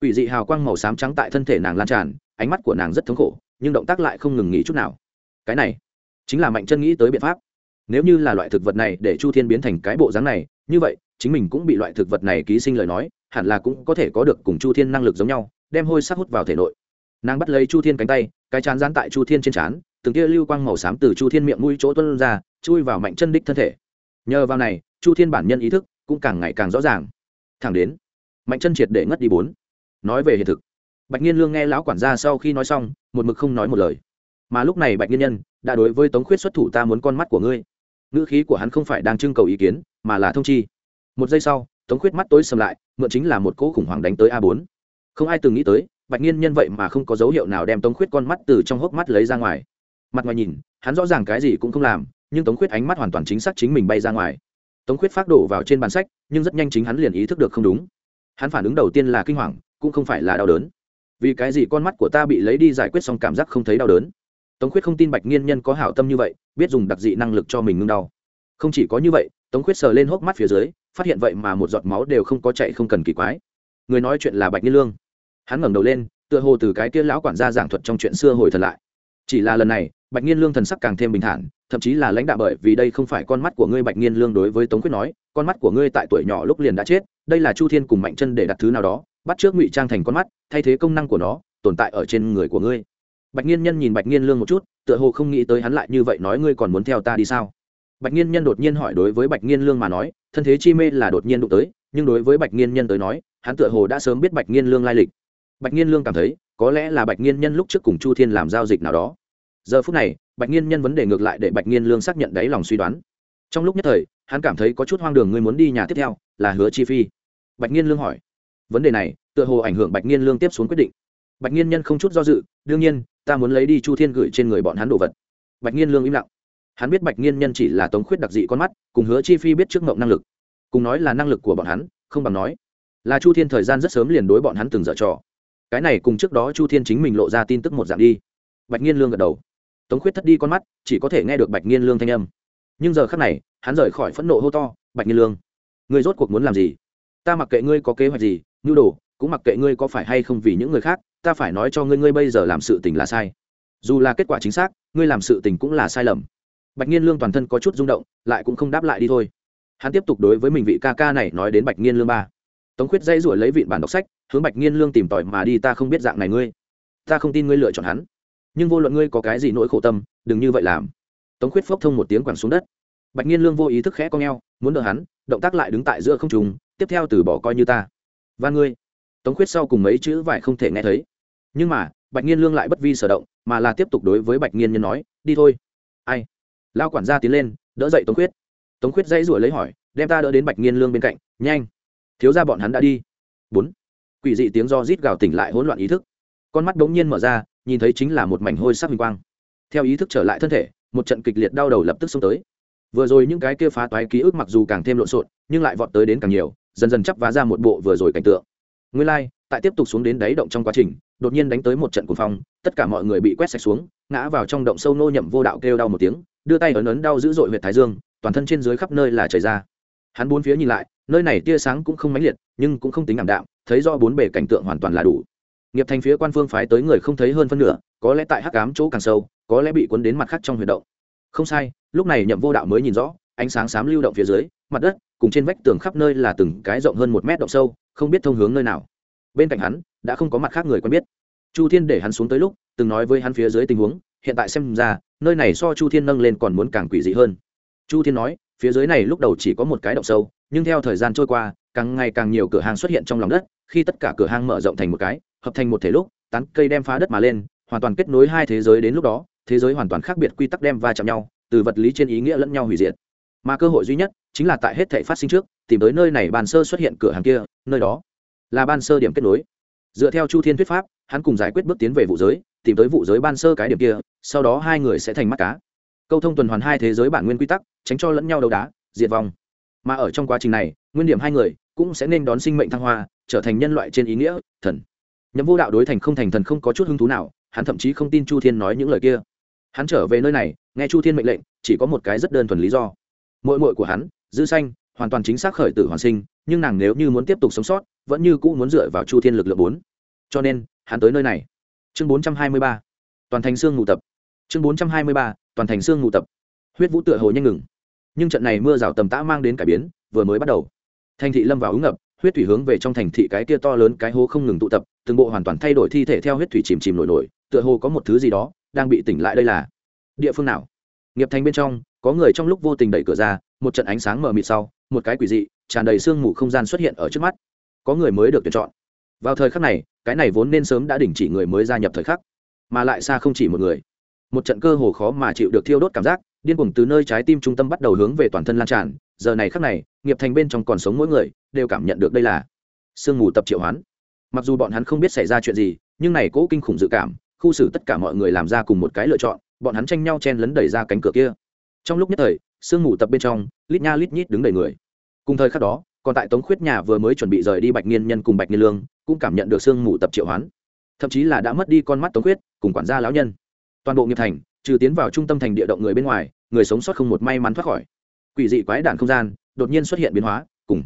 Speaker 1: Ủy dị hào quang màu xám trắng tại thân thể nàng lan tràn, ánh mắt của nàng rất thống khổ, nhưng động tác lại không ngừng nghỉ chút nào. Cái này, chính là mạnh chân nghĩ tới biện pháp. Nếu như là loại thực vật này để chu thiên biến thành cái bộ dáng này, như vậy, chính mình cũng bị loại thực vật này ký sinh lời nói hẳn là cũng có thể có được cùng chu thiên năng lực giống nhau, đem hôi sắc hút vào thể nội. Nàng bắt lấy chu thiên cánh tay, cái chán dán tại chu thiên trên chán từng tia lưu quang màu xám từ chu thiên miệng mũi chỗ tuân ra, chui vào mạnh chân đích thân thể. Nhờ vào này, chu thiên bản nhân ý thức cũng càng ngày càng rõ ràng. Thẳng đến, mạnh chân triệt để ngất đi bốn. Nói về hiện thực, bạch nhiên lương nghe lão quản gia sau khi nói xong, một mực không nói một lời. Mà lúc này bạch nhiên nhân đã đối với tống khuyết xuất thủ ta muốn con mắt của ngươi. Ngữ khí của hắn không phải đang trưng cầu ý kiến, mà là thông chi. Một giây sau tống khuyết mắt tối sầm lại, mượn chính là một cỗ khủng hoảng đánh tới a bốn. Không ai từng nghĩ tới, bạch nhiên nhân vậy mà không có dấu hiệu nào đem tống khuyết con mắt từ trong hốc mắt lấy ra ngoài. Mặt ngoài nhìn, hắn rõ ràng cái gì cũng không làm, nhưng tống khuyết ánh mắt hoàn toàn chính xác chính mình bay ra ngoài. Tống khuyết phát đổ vào trên bàn sách, nhưng rất nhanh chính hắn liền ý thức được không đúng. Hắn phản ứng đầu tiên là kinh hoàng, cũng không phải là đau đớn. Vì cái gì con mắt của ta bị lấy đi giải quyết xong cảm giác không thấy đau đớn? Tống khuyết không tin bạch nghiên nhân có hảo tâm như vậy, biết dùng đặc dị năng lực cho mình ngưng đau. Không chỉ có như vậy tống khuyết sờ lên hốc mắt phía dưới, phát hiện vậy mà một giọt máu đều không có chạy không cần kỳ quái. Người nói chuyện là bạch Niên lương. Hắn ngẩng đầu lên, tựa hồ từ cái kia lão quản gia giảng thuật trong chuyện xưa hồi thật lại. Chỉ là lần này, bạch Niên lương thần sắc càng thêm bình thản, thậm chí là lãnh đạo bởi vì đây không phải con mắt của ngươi bạch Niên lương đối với tống quyết nói, con mắt của ngươi tại tuổi nhỏ lúc liền đã chết, đây là chu thiên cùng mạnh chân để đặt thứ nào đó, bắt trước ngụy trang thành con mắt, thay thế công năng của nó, tồn tại ở trên người của ngươi. Bạch Niên nhân nhìn bạch Niên lương một chút, tựa hồ không nghĩ tới hắn lại như vậy nói ngươi còn muốn theo ta đi sao? Bạch nghiên nhân đột nhiên hỏi đối với bạch nghiên lương mà nói thân thế chi mê là đột nhiên đụng tới nhưng đối với bạch nghiên nhân tới nói hắn tựa hồ đã sớm biết bạch nghiên lương lai lịch bạch nghiên lương cảm thấy có lẽ là bạch nghiên nhân lúc trước cùng chu thiên làm giao dịch nào đó giờ phút này bạch nghiên nhân vấn đề ngược lại để bạch nghiên lương xác nhận đáy lòng suy đoán trong lúc nhất thời hắn cảm thấy có chút hoang đường ngươi muốn đi nhà tiếp theo là hứa chi phi bạch nghiên lương hỏi vấn đề này tựa hồ ảnh hưởng bạch nghiên lương tiếp xuống quyết định bạch nghiên nhân không chút do dự đương nhiên ta muốn lấy đi chu thiên gửi trên người bọn hắn đồ vật bạch nghiên lương im lặng hắn biết bạch nghiên nhân chỉ là tống khuyết đặc dị con mắt, cùng hứa chi phi biết trước mộng năng lực. Cùng nói là năng lực của bọn hắn, không bằng nói là chu thiên thời gian rất sớm liền đối bọn hắn từng dở trò. Cái này cùng trước đó chu thiên chính mình lộ ra tin tức một dạng đi. Bạch nghiên lương gật đầu. Tống khuyết thất đi con mắt, chỉ có thể nghe được bạch nghiên lương thanh âm. Nhưng giờ khác này, hắn rời khỏi phẫn nộ hô to, bạch nghiên lương, ngươi rốt cuộc muốn làm gì? Ta mặc kệ ngươi có kế hoạch gì, nhu đồ, cũng mặc kệ ngươi có phải hay không vì những người khác, ta phải nói cho ngươi ngươi bây giờ làm sự tình là sai. Dù là kết quả chính xác, ngươi làm sự tình cũng là sai lầm bạch nghiên lương toàn thân có chút rung động, lại cũng không đáp lại đi thôi. Hắn tiếp tục đối với mình vị ca ca này nói đến bạch nghiên lương ba. Tống khuyết dây rủi lấy vịn bản đọc sách, hướng bạch nghiên lương tìm tòi mà đi, ta không biết dạng này ngươi. Ta không tin ngươi lựa chọn hắn. Nhưng vô luận ngươi có cái gì nỗi khổ tâm, đừng như vậy làm. Tống khuyết phốc thông một tiếng quẳng xuống đất. Bạch nghiên lương vô ý thức khẽ con g muốn đỡ hắn, động tác lại đứng tại giữa không trùng tiếp theo từ bỏ coi như ta. Và ngươi. Tống khuyết sau cùng mấy chữ vải không thể nghe thấy. Nhưng mà, bạch nghiên lương lại bất vi sở động, mà là tiếp tục đối với bạch nghiên nhân nói, đi thôi. Ai? Lao quản gia tiến lên đỡ dậy tống khuyết. Tống khuyết dãy rủa lấy hỏi đem ta đỡ đến bạch nhiên lương bên cạnh nhanh. Thiếu ra bọn hắn đã đi. Bốn. Quỷ dị tiếng do rít gào tỉnh lại hỗn loạn ý thức. Con mắt đống nhiên mở ra nhìn thấy chính là một mảnh hôi sắc huỳnh quang. Theo ý thức trở lại thân thể một trận kịch liệt đau đầu lập tức xông tới. Vừa rồi những cái kia phá toái ký ức mặc dù càng thêm lộn xộn nhưng lại vọt tới đến càng nhiều dần dần chắp vá ra một bộ vừa rồi cảnh tượng. Nguyên lai、like, tại tiếp tục xuống đến đáy động trong quá trình đột nhiên đánh tới một trận cuồng phong tất cả mọi người bị quét sạch xuống ngã vào trong động sâu nô nhậm vô đạo kêu đau một tiếng đưa tay ấn ấn đau dữ dội huyệt thái dương, toàn thân trên dưới khắp nơi là chảy ra. Hắn bốn phía nhìn lại, nơi này tia sáng cũng không mãnh liệt, nhưng cũng không tính ảm đạm, thấy do bốn bề cảnh tượng hoàn toàn là đủ. Nghiệp thành phía quan phương phái tới người không thấy hơn phân nửa, có lẽ tại hắc ám chỗ càng sâu, có lẽ bị cuốn đến mặt khác trong huyệt động. Không sai, lúc này nhậm vô đạo mới nhìn rõ, ánh sáng xám lưu động phía dưới, mặt đất, cùng trên vách tường khắp nơi là từng cái rộng hơn một mét động sâu, không biết thông hướng nơi nào. Bên cạnh hắn, đã không có mặt khác người quen biết. Chu thiên để hắn xuống tới lúc, từng nói với hắn phía dưới tình huống, hiện tại xem ra nơi này so chu thiên nâng lên còn muốn càng quỷ dị hơn. Chu thiên nói, phía dưới này lúc đầu chỉ có một cái động sâu, nhưng theo thời gian trôi qua, càng ngày càng nhiều cửa hàng xuất hiện trong lòng đất, khi tất cả cửa hàng mở rộng thành một cái, hợp thành một thể lúc, tán cây đem phá đất mà lên, hoàn toàn kết nối hai thế giới đến lúc đó, thế giới hoàn toàn khác biệt quy tắc đem va chạm nhau, từ vật lý trên ý nghĩa lẫn nhau hủy diệt. Mà cơ hội duy nhất chính là tại hết thể phát sinh trước, tìm tới nơi này bàn sơ xuất hiện cửa hàng kia, nơi đó là ban sơ điểm kết nối. Dựa theo chu thiên thuyết pháp hắn cùng giải quyết bước tiến về vụ giới, tìm tới vụ giới ban sơ cái điểm kia, sau đó hai người sẽ thành mắt cá. Câu thông tuần hoàn hai thế giới bản nguyên quy tắc, tránh cho lẫn nhau đấu đá, diệt vong. Mà ở trong quá trình này, nguyên điểm hai người cũng sẽ nên đón sinh mệnh thăng hoa, trở thành nhân loại trên ý nghĩa, thần. Nhậm vô đạo đối thành không thành thần không có chút hứng thú nào, hắn thậm chí không tin chu thiên nói những lời kia. Hắn trở về nơi này, nghe chu thiên mệnh lệnh, chỉ có một cái rất đơn thuần lý do. Mội mội của hắn, dư xanh, hoàn toàn chính xác khởi tử hoàn sinh, nhưng nàng nếu như muốn tiếp tục sống sót, vẫn như cũ muốn dựa vào chu thiên lực lượng bốn cho nên, hắn tới nơi này. Chương bốn trăm hai mươi ba, toàn thành xương ngủ tập. Chương bốn trăm hai mươi ba, toàn thành xương ngủ tập. Huyết vũ tựa hồ nhanh ngừng. Nhưng trận này mưa rào tầm tã mang đến cải biến, vừa mới bắt đầu. Thành thị lâm vào ứng ngập, huyết thủy hướng về trong thành thị cái kia to lớn cái hố không ngừng tụ tập, từng bộ hoàn toàn thay đổi thi thể theo huyết thủy chìm chìm nổi nổi, tựa hồ có một thứ gì đó đang bị tỉnh lại đây là địa phương nào? Nghiệp thành bên trong, có người trong lúc vô tình đẩy cửa ra, một trận ánh sáng mờ mịt sau, một cái quỷ dị, tràn đầy sương mù không gian xuất hiện ở trước mắt. Có người mới được tuyển chọn vào thời khắc này, cái này vốn nên sớm đã đình chỉ người mới gia nhập thời khắc, mà lại xa không chỉ một người. Một trận cơ hồ khó mà chịu được thiêu đốt cảm giác, điên cuồng từ nơi trái tim trung tâm bắt đầu hướng về toàn thân lan tràn. Giờ này khắc này, nghiệp thành bên trong còn sống mỗi người, đều cảm nhận được đây là sương mù tập triệu hoán. Mặc dù bọn hắn không biết xảy ra chuyện gì, nhưng này cố kinh khủng dự cảm, khu xử tất cả mọi người làm ra cùng một cái lựa chọn, bọn hắn tranh nhau chen lấn đẩy ra cánh cửa kia. Trong lúc nhất thời, sương mù tập bên trong, lít nha lít nhít đứng đầy người. Cùng thời khắc đó còn tại tống khuyết nhà vừa mới chuẩn bị rời đi bạch nghiên nhân cùng bạch nghiên lương, cũng cảm nhận được sương mù tập triệu hoán. Thậm chí là đã mất đi con mắt tống khuyết, cùng quản gia lão nhân. Toàn bộ nghiệp thành, trừ tiến vào trung tâm thành địa động người bên ngoài, người sống sót không một may mắn thoát khỏi. Quỷ dị quái đản không gian, đột nhiên xuất hiện biến hóa, cùng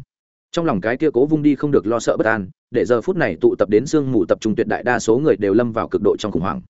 Speaker 1: trong lòng cái kia cố vung đi không được lo sợ bất an, để giờ phút này tụ tập đến sương mù tập trung tuyệt đại đa số người đều lâm vào cực độ trong khủng hoảng.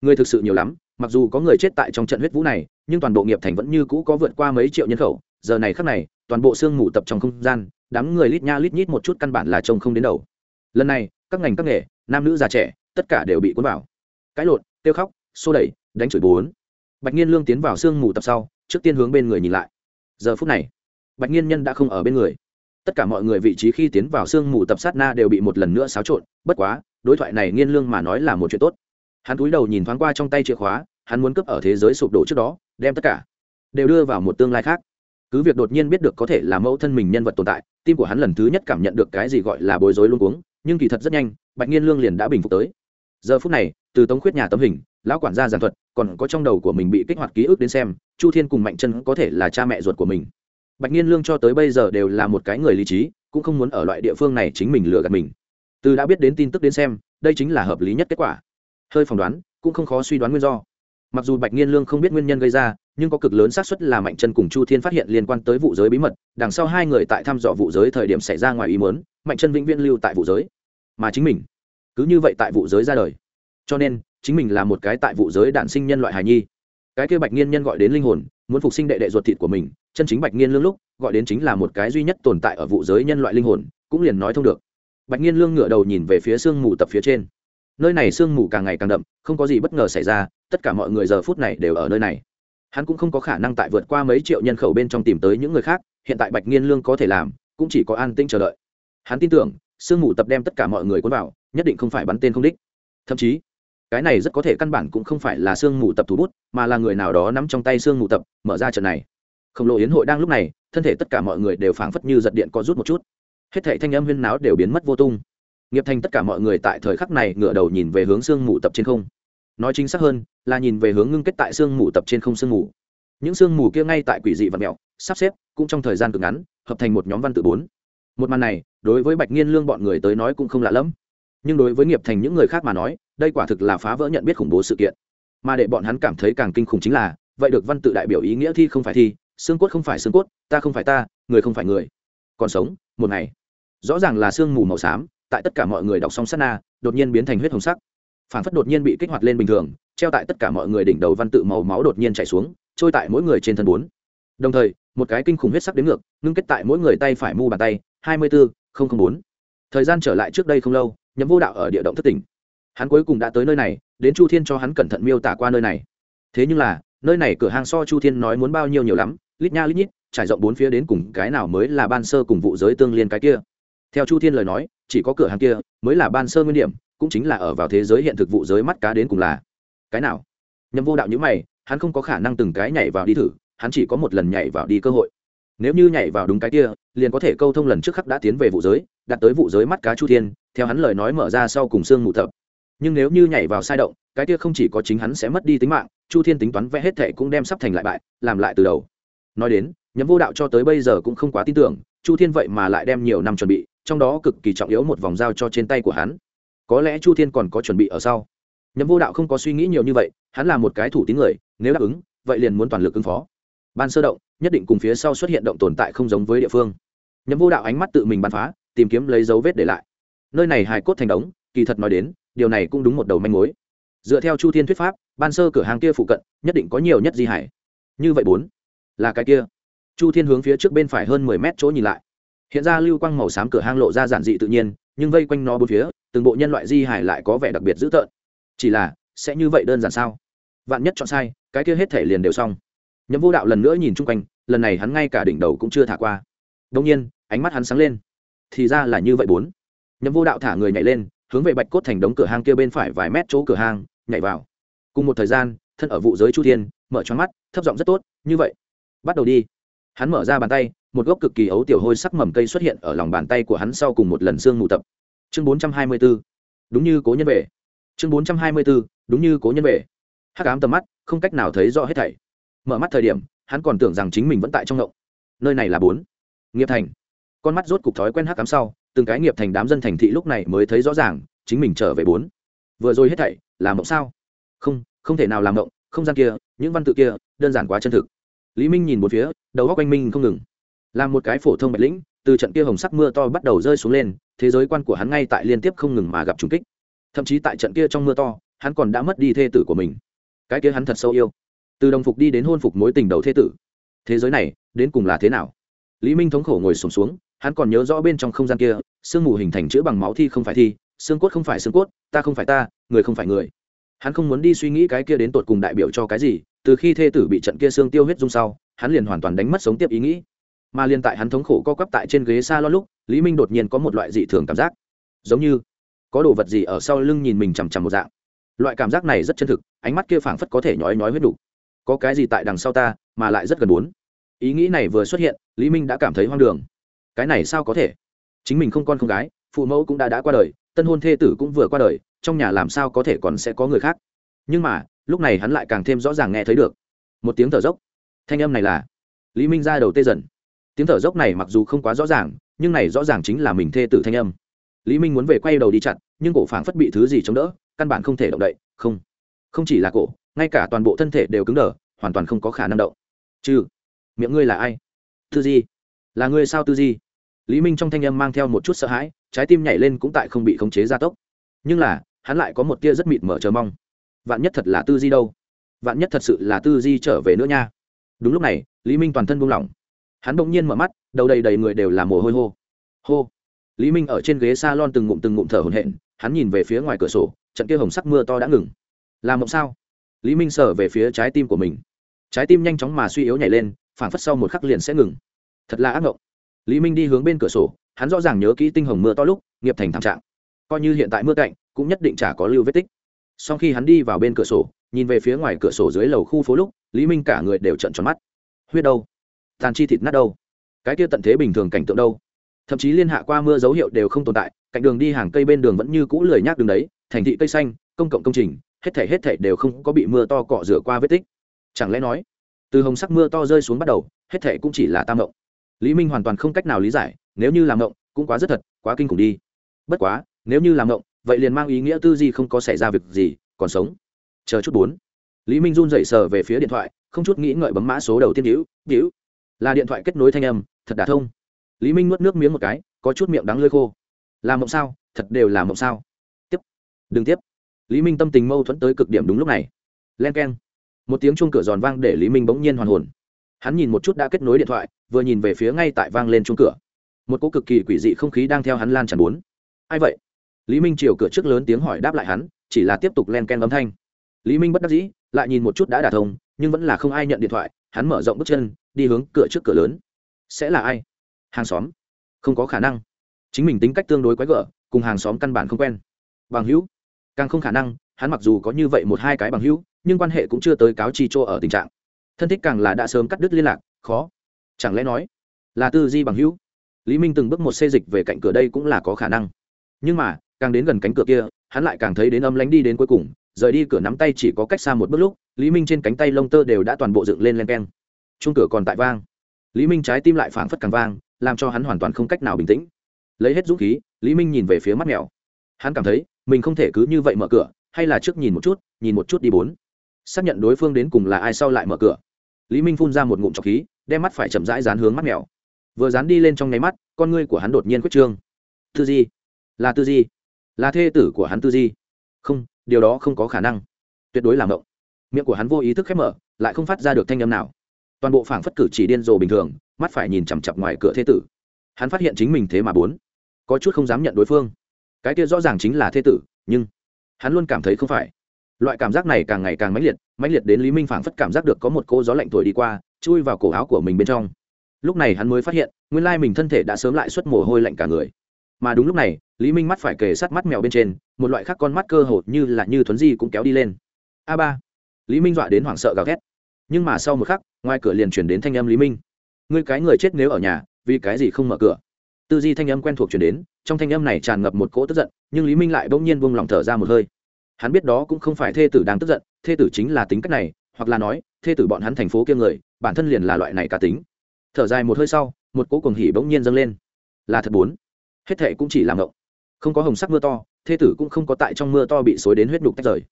Speaker 1: Người thực sự nhiều lắm, mặc dù có người chết tại trong trận huyết vũ này, nhưng toàn bộ nghiệp thành vẫn như cũ có vượt qua mấy triệu nhân khẩu giờ này khắc này, toàn bộ sương mù tập trong không gian, đám người lít nha lít nhít một chút căn bản là trông không đến đầu. Lần này, các ngành các nghề, nam nữ già trẻ, tất cả đều bị cuốn vào. Cãi lộn tiêu khóc, xô đẩy, đánh chửi bốn. Bạch nhiên lương tiến vào sương mù tập sau, trước tiên hướng bên người nhìn lại. Giờ phút này, bạch nhiên nhân đã không ở bên người. Tất cả mọi người vị trí khi tiến vào sương mù tập sát na đều bị một lần nữa xáo trộn, bất quá, đối thoại này nghiên lương mà nói là một chuyện tốt. Hắn cúi đầu nhìn thoáng qua trong tay chìa khóa, hắn muốn cướp ở thế giới sụp đổ trước đó, đem tất cả đều đưa vào một tương lai khác cứ việc đột nhiên biết được có thể là mẫu thân mình nhân vật tồn tại, tim của hắn lần thứ nhất cảm nhận được cái gì gọi là bối rối luôn cuống, nhưng kỳ thật rất nhanh, bạch nhiên lương liền đã bình phục tới. Giờ phút này, từ tống khuyết nhà tấm hình, lão quản gia giàn thuật, còn có trong đầu của mình bị kích hoạt ký ức đến xem, chu thiên cùng mạnh chân có thể là cha mẹ ruột của mình. Bạch nhiên lương cho tới bây giờ đều là một cái người lý trí, cũng không muốn ở loại địa phương này chính mình lừa gạt mình. Từ đã biết đến tin tức đến xem, đây chính là hợp lý nhất kết quả. Hơi phỏng đoán, cũng không khó suy đoán nguyên do. Mặc dù bạch nhiên lương không biết nguyên nhân gây ra nhưng có cực lớn xác suất là mạnh chân cùng chu thiên phát hiện liên quan tới vụ giới bí mật, đằng sau hai người tại thăm dò vụ giới thời điểm xảy ra ngoài ý mớn mạnh chân vĩnh viễn lưu tại vụ giới. Mà chính mình, cứ như vậy tại vụ giới ra đời. Cho nên, chính mình là một cái tại vụ giới đạn sinh nhân loại hài nhi. Cái kia bạch nghiên nhân gọi đến linh hồn, muốn phục sinh đệ đệ ruột thịt của mình, chân chính bạch nghiên lương lúc, gọi đến chính là một cái duy nhất tồn tại ở vụ giới nhân loại linh hồn, cũng liền nói thông được. Bạch nghiên lương ngửa đầu nhìn về phía sương mù tập phía trên. Nơi này sương mù càng ngày càng đậm, không có gì bất ngờ xảy ra, tất cả mọi người giờ phút này đều ở nơi này hắn cũng không có khả năng tại vượt qua mấy triệu nhân khẩu bên trong tìm tới những người khác, hiện tại bạch nghiên lương có thể làm, cũng chỉ có an tĩnh chờ đợi. Hắn tin tưởng, sương mù tập đem tất cả mọi người cuốn vào, nhất định không phải bắn tên không đích. Thậm chí, cái này rất có thể căn bản cũng không phải là sương mù tập thủ bút, mà là người nào đó nắm trong tay sương mù tập, mở ra trận này. Khổng lồ yến hội đang lúc này, thân thể tất cả mọi người đều phảng phất như giật điện có rút một chút. Hết thảy thanh âm huyên náo đều biến mất vô tung. Nghiệp thành tất cả mọi người tại thời khắc này ngửa đầu nhìn về hướng sương mù tập trên không nói chính xác hơn là nhìn về hướng ngưng kết tại sương mù tập trên không sương mù. Những sương mù kia ngay tại quỷ dị vật mẹo, sắp xếp, cũng trong thời gian cực ngắn, hợp thành một nhóm văn tự bốn. Một màn này, đối với bạch nghiên lương bọn người tới nói cũng không lạ lẫm. Nhưng đối với nghiệp thành những người khác mà nói, đây quả thực là phá vỡ nhận biết khủng bố sự kiện. Mà để bọn hắn cảm thấy càng kinh khủng chính là, vậy được văn tự đại biểu ý nghĩa thi không phải thi, xương cốt không phải xương cốt, ta không phải ta, người không phải người. Còn sống, một ngày. Rõ ràng là sương mù màu xám, tại tất cả mọi người đọc xong sát na, đột nhiên biến thành huyết hồng sắc phản phất đột nhiên bị kích hoạt lên bình thường, treo tại tất cả mọi người đỉnh đầu văn tự màu máu đột nhiên chảy xuống, trôi tại mỗi người trên thân bốn. Đồng thời, một cái kinh khủng huyết sắc đến ngược, ngưng kết tại mỗi người tay phải mu bàn tay, hai mươi bốn bốn. Thời gian trở lại trước đây không lâu, nhậm vô đạo ở địa động thất tỉnh. Hắn cuối cùng đã tới nơi này, đến chu thiên cho hắn cẩn thận miêu tả qua nơi này. Thế nhưng là, nơi này cửa hàng so chu thiên nói muốn bao nhiêu nhiều lắm, lít nha lít nhít, trải rộng bốn phía đến cùng cái nào mới là ban sơ cùng vụ giới tương liên cái kia. Theo chu thiên lời nói, chỉ có cửa hàng kia mới là ban sơ nguyên điểm cũng chính là ở vào thế giới hiện thực vụ giới mắt cá đến cùng là cái nào? Nhâm vô đạo nhữ mày, hắn không có khả năng từng cái nhảy vào đi thử, hắn chỉ có một lần nhảy vào đi cơ hội. Nếu như nhảy vào đúng cái kia, liền có thể câu thông lần trước khắc đã tiến về vụ giới đặt tới vụ giới mắt cá chu thiên, theo hắn lời nói mở ra sau cùng xương mù thập. Nhưng nếu như nhảy vào sai động, cái kia không chỉ có chính hắn sẽ mất đi tính mạng, chu thiên tính toán vẽ hết thệ cũng đem sắp thành lại bại, làm lại từ đầu. Nói đến nhấm vô đạo cho tới bây giờ cũng không quá tin tưởng, chu thiên vậy mà lại đem nhiều năm chuẩn bị, trong đó cực kỳ trọng yếu một vòng dao cho trên tay của hắn có lẽ chu thiên còn có chuẩn bị ở sau. Nhậm vô đạo không có suy nghĩ nhiều như vậy, hắn là một cái thủ tín người, nếu đáp ứng, vậy liền muốn toàn lực ứng phó. Ban sơ động, nhất định cùng phía sau xuất hiện động tồn tại không giống với địa phương. Nhậm vô đạo ánh mắt tự mình bắn phá, tìm kiếm lấy dấu vết để lại. Nơi này hài cốt thành đống, kỳ thật nói đến, điều này cũng đúng một đầu manh mối. Dựa theo chu thiên thuyết pháp, ban sơ cửa hàng kia phụ cận, nhất định có nhiều nhất di hải như vậy bốn, là cái kia. Chu thiên hướng phía trước bên phải hơn mười mét chỗ nhìn lại. Hiện ra lưu quang màu xám cửa hang lộ ra giản dị tự nhiên nhưng vây quanh nó bốn phía, từng bộ nhân loại di hải lại có vẻ đặc biệt dữ tợn. Chỉ là, sẽ như vậy đơn giản sao? Vạn nhất chọn sai, cái kia hết thể liền đều xong. Nhấm vô đạo lần nữa nhìn chung quanh, lần này hắn ngay cả đỉnh đầu cũng chưa thả qua. Đông nhiên, ánh mắt hắn sáng lên. Thì ra là như vậy bốn. Nhấm vô đạo thả người nhảy lên, hướng về bạch cốt thành đống cửa hang kia bên phải vài mét chỗ cửa hang, nhảy vào. Cùng một thời gian, thân ở vụ giới chu thiên, mở choáng mắt, thấp giọng rất tốt, như vậy, bắt đầu đi. Hắn mở ra bàn tay một gốc cực kỳ ấu tiểu hôi sắc mầm cây xuất hiện ở lòng bàn tay của hắn sau cùng một lần xương mù tập. Chương bốn trăm hai mươi b ố đúng như cố nhân về. Chương bốn trăm hai mươi b ố đúng như cố nhân về. Hắc ám tầm mắt, không cách nào thấy rõ hết thảy. Mở mắt thời điểm, hắn còn tưởng rằng chính mình vẫn tại trong ngộng. Nơi này là bốn. Nghiệp thành. Con mắt rốt cục thói quen hắc ám sau, từng cái nghiệp thành đám dân thành thị lúc này mới thấy rõ ràng, chính mình trở về bốn. Vừa rồi hết thảy là mộng sao? Không không thể nào làm mộng, không gian kia, những văn tự kia, đơn giản quá chân thực. Lý minh nhìn một phía, đầu góc anh minh không ngừng làm một cái phổ thông bạch lĩnh từ trận kia hồng sắc mưa to bắt đầu rơi xuống lên thế giới quan của hắn ngay tại liên tiếp không ngừng mà gặp trùng kích. Thậm chí tại trận kia trong mưa to hắn còn đã mất đi thê tử của mình. Cái kia hắn thật sâu yêu. Từ đồng phục đi đến hôn phục mối tình đầu thê tử. Thế giới này đến cùng là thế nào? Lý minh thống khổ ngồi sùng xuống, xuống hắn còn nhớ rõ bên trong không gian kia sương mù hình thành chữ bằng máu thi không phải thi xương cốt không phải xương cốt ta không phải ta người không phải người. Hắn không muốn đi suy nghĩ cái kia đến tột cùng đại biểu cho cái gì từ khi thê tử bị trận kia xương tiêu huyết dung sau hắn liền hoàn toàn đánh mất sống tiếp ý nghĩ mà liên tại hắn thống khổ co quắp tại trên ghế xa lo lúc, lý minh đột nhiên có một loại dị thường cảm giác. Giống như có đồ vật gì ở sau lưng nhìn mình chằm chằm một dạng. Loại cảm giác này rất chân thực, ánh mắt kia phảng phất có thể nhói nhói huyết đủ. Có cái gì tại đằng sau ta, mà lại rất gần bốn. Ý nghĩ này vừa xuất hiện, lý minh đã cảm thấy hoang đường. Cái này sao có thể? Chính mình không con không gái, phụ mẫu cũng đã đã qua đời, tân hôn thê tử cũng vừa qua đời, trong nhà làm sao có thể còn sẽ có người khác? Nhưng mà, lúc này hắn lại càng thêm rõ ràng nghe thấy được. Một tiếng thở dốc. Thanh âm này là, lý minh ra đầu tê dần tiếng thở dốc này mặc dù không quá rõ ràng, nhưng này rõ ràng chính là mình thê tử thanh âm. Lý minh muốn về quay đầu đi chặn, nhưng cổ phảng phất bị thứ gì chống đỡ, căn bản không thể động đậy, không. Không chỉ là cổ, ngay cả toàn bộ thân thể đều cứng đờ, hoàn toàn không có khả năng động. Chứ miệng ngươi là ai? Tư di. Là ngươi sao tư di? Lý minh trong thanh âm mang theo một chút sợ hãi, trái tim nhảy lên cũng tại không bị khống chế gia tốc. Nhưng là, hắn lại có một tia rất mịt mở chờ mong. Vạn nhất thật là tư di đâu? Vạn nhất thật sự là tư di trở về nữa nha? Đúng lúc này, lý minh toàn thân buông lỏng hắn bỗng nhiên mở mắt, đầu đầy đầy người đều là mồ hôi hô. Hô. Lý minh ở trên ghế s a lon từng ngụm từng ngụm thở hổn hển, hắn nhìn về phía ngoài cửa sổ, trận kia hồng sắc mưa to đã ngừng. Làm mộng sao? Lý minh sờ về phía trái tim của mình. Trái tim nhanh chóng mà suy yếu nhảy lên, phảng phất sau một khắc liền sẽ ngừng. Thật là ác mộng. Lý minh đi hướng bên cửa sổ, hắn rõ ràng nhớ kỹ tinh hồng mưa to lúc, nghiệp thành thảm trạng. Coi như hiện tại mưa cạnh, cũng nhất định chả có lưu vết tích. Sau khi hắn đi vào bên cửa sổ, nhìn về phía ngoài cửa sổ dưới lầu khu phố lúc, lý minh cả người đều trận tròn mắt. Huyết đâu? Tàn chi thịt nát đâu. Cái kia tận thế bình thường cảnh tượng đâu. Thậm chí liên hạ qua mưa dấu hiệu đều không tồn tại, cạnh đường đi hàng cây bên đường vẫn như cũ lười nhác đường đấy, thành thị cây xanh, công cộng công trình, hết thể hết thể đều không có bị mưa to cọ rửa qua vết tích. Chẳng lẽ nói, từ hồng sắc mưa to rơi xuống bắt đầu, hết thể cũng chỉ là tam mộng. Lý minh hoàn toàn không cách nào lý giải, nếu như làm mộng, cũng quá rất thật, quá kinh khủng đi. Bất quá, nếu như làm mộng, vậy liền mang ý nghĩa tư gì không có xảy ra việc gì, còn sống. Chờ chút bốn. Lý minh run dậy sờ về phía điện thoại, không chút nghĩ ngợi bấm mã số đầu tiên hữu hữu là điện thoại kết nối thanh âm, thật đả thông. Lý minh nuốt nước miếng một cái, có chút miệng đắng lơi khô. Làm mộng sao? Thật đều là mộng sao? Tiếp. Đừng tiếp. Lý minh tâm tình mâu thuẫn tới cực điểm đúng lúc này. Len k e n một tiếng chuông cửa giòn vang để lý minh bỗng nhiên hoàn hồn. Hắn nhìn một chút đã kết nối điện thoại, vừa nhìn về phía ngay tại vang lên chuông cửa. Một cỗ cực kỳ quỷ dị không khí đang theo hắn lan tràn bốn. Ai vậy? Lý minh chiều cửa trước lớn tiếng hỏi đáp lại hắn, chỉ là tiếp tục len ken âm thanh. Lý minh bất đắc dĩ, lại nhìn một chút đã đả thông, nhưng vẫn là không ai nhận điện thoại, hắn mở rộng bước chân đi hướng cửa trước cửa lớn. Sẽ là ai? Hàng xóm. Không có khả năng. Chính mình tính cách tương đối quái gở, cùng hàng xóm căn bản không quen. Bằng hữu. Càng không khả năng, hắn mặc dù có như vậy một hai cái bằng hữu, nhưng quan hệ cũng chưa tới cáo chi chỗ ở tình trạng. Thân thích càng là đã sớm cắt đứt liên lạc, khó. Chẳng lẽ nói, là tư di bằng hữu? Lý minh từng bước một xê dịch về cạnh cửa đây cũng là có khả năng. Nhưng mà, càng đến gần cánh cửa kia, hắn lại càng thấy đến âm lánh đi đến cuối cùng, rời đi cửa nắm tay chỉ có cách xa một bước lúc, lý minh trên cánh tay lông tơ đều đã toàn bộ dựng lên len keng chung cửa còn tại vang. Lý minh trái tim lại phảng phất càng vang, làm cho hắn hoàn toàn không cách nào bình tĩnh. Lấy hết dũng khí, lý minh nhìn về phía mắt mèo. Hắn cảm thấy, mình không thể cứ như vậy mở cửa, hay là trước nhìn một chút, nhìn một chút đi bốn. Xác nhận đối phương đến cùng là ai sau lại mở cửa. Lý minh phun ra một ngụm trọc khí, đem mắt phải chậm rãi dán hướng mắt mèo. Vừa dán đi lên trong nháy mắt, con ngươi của hắn đột nhiên quyết trương. Tư di. Là tư di. Là thê tử của hắn tư di. Không, điều đó không có khả năng. Tuyệt đối làm động miệng của hắn vô ý thức khép mở, lại không phát ra được thanh âm nào toàn bộ phảng phất cử chỉ điên rồ bình thường, mắt phải nhìn chằm chặp ngoài cửa thế tử. Hắn phát hiện chính mình thế mà bốn. Có chút không dám nhận đối phương. Cái kia rõ ràng chính là thế tử, nhưng hắn luôn cảm thấy không phải. Loại cảm giác này càng ngày càng mãnh liệt mãnh liệt đến lý minh phảng phất cảm giác được có một cô gió lạnh thổi đi qua, chui vào cổ áo của mình bên trong. Lúc này hắn mới phát hiện, nguyên lai mình thân thể đã sớm lại xuất mồ hôi lạnh cả người. Mà đúng lúc này, lý minh mắt phải kề sát mắt mèo bên trên, một loại khác con mắt cơ hồ như là như thuấn di cũng kéo đi lên. A ba. Lý minh dọa đến hoảng sợ gào ghét nhưng mà sau một khắc, ngoài cửa liền chuyển đến thanh âm lý minh. Ngươi cái người chết nếu ở nhà, vì cái gì không mở cửa? Tư di thanh âm quen thuộc chuyển đến, trong thanh âm này tràn ngập một cỗ tức giận, nhưng lý minh lại bỗng nhiên buông lỏng thở ra một hơi. Hắn biết đó cũng không phải thê tử đang tức giận, thê tử chính là tính cách này, hoặc là nói, thê tử bọn hắn thành phố kia người, bản thân liền là loại này cả tính. Thở dài một hơi sau, một cỗ cuồng hỉ bỗng nhiên dâng lên. Là thật bốn. Hết thệ cũng chỉ làm ngộng. Không có hồng sắc mưa to, thê tử cũng không có tại trong mưa to bị xối đến huyết đục tách rời.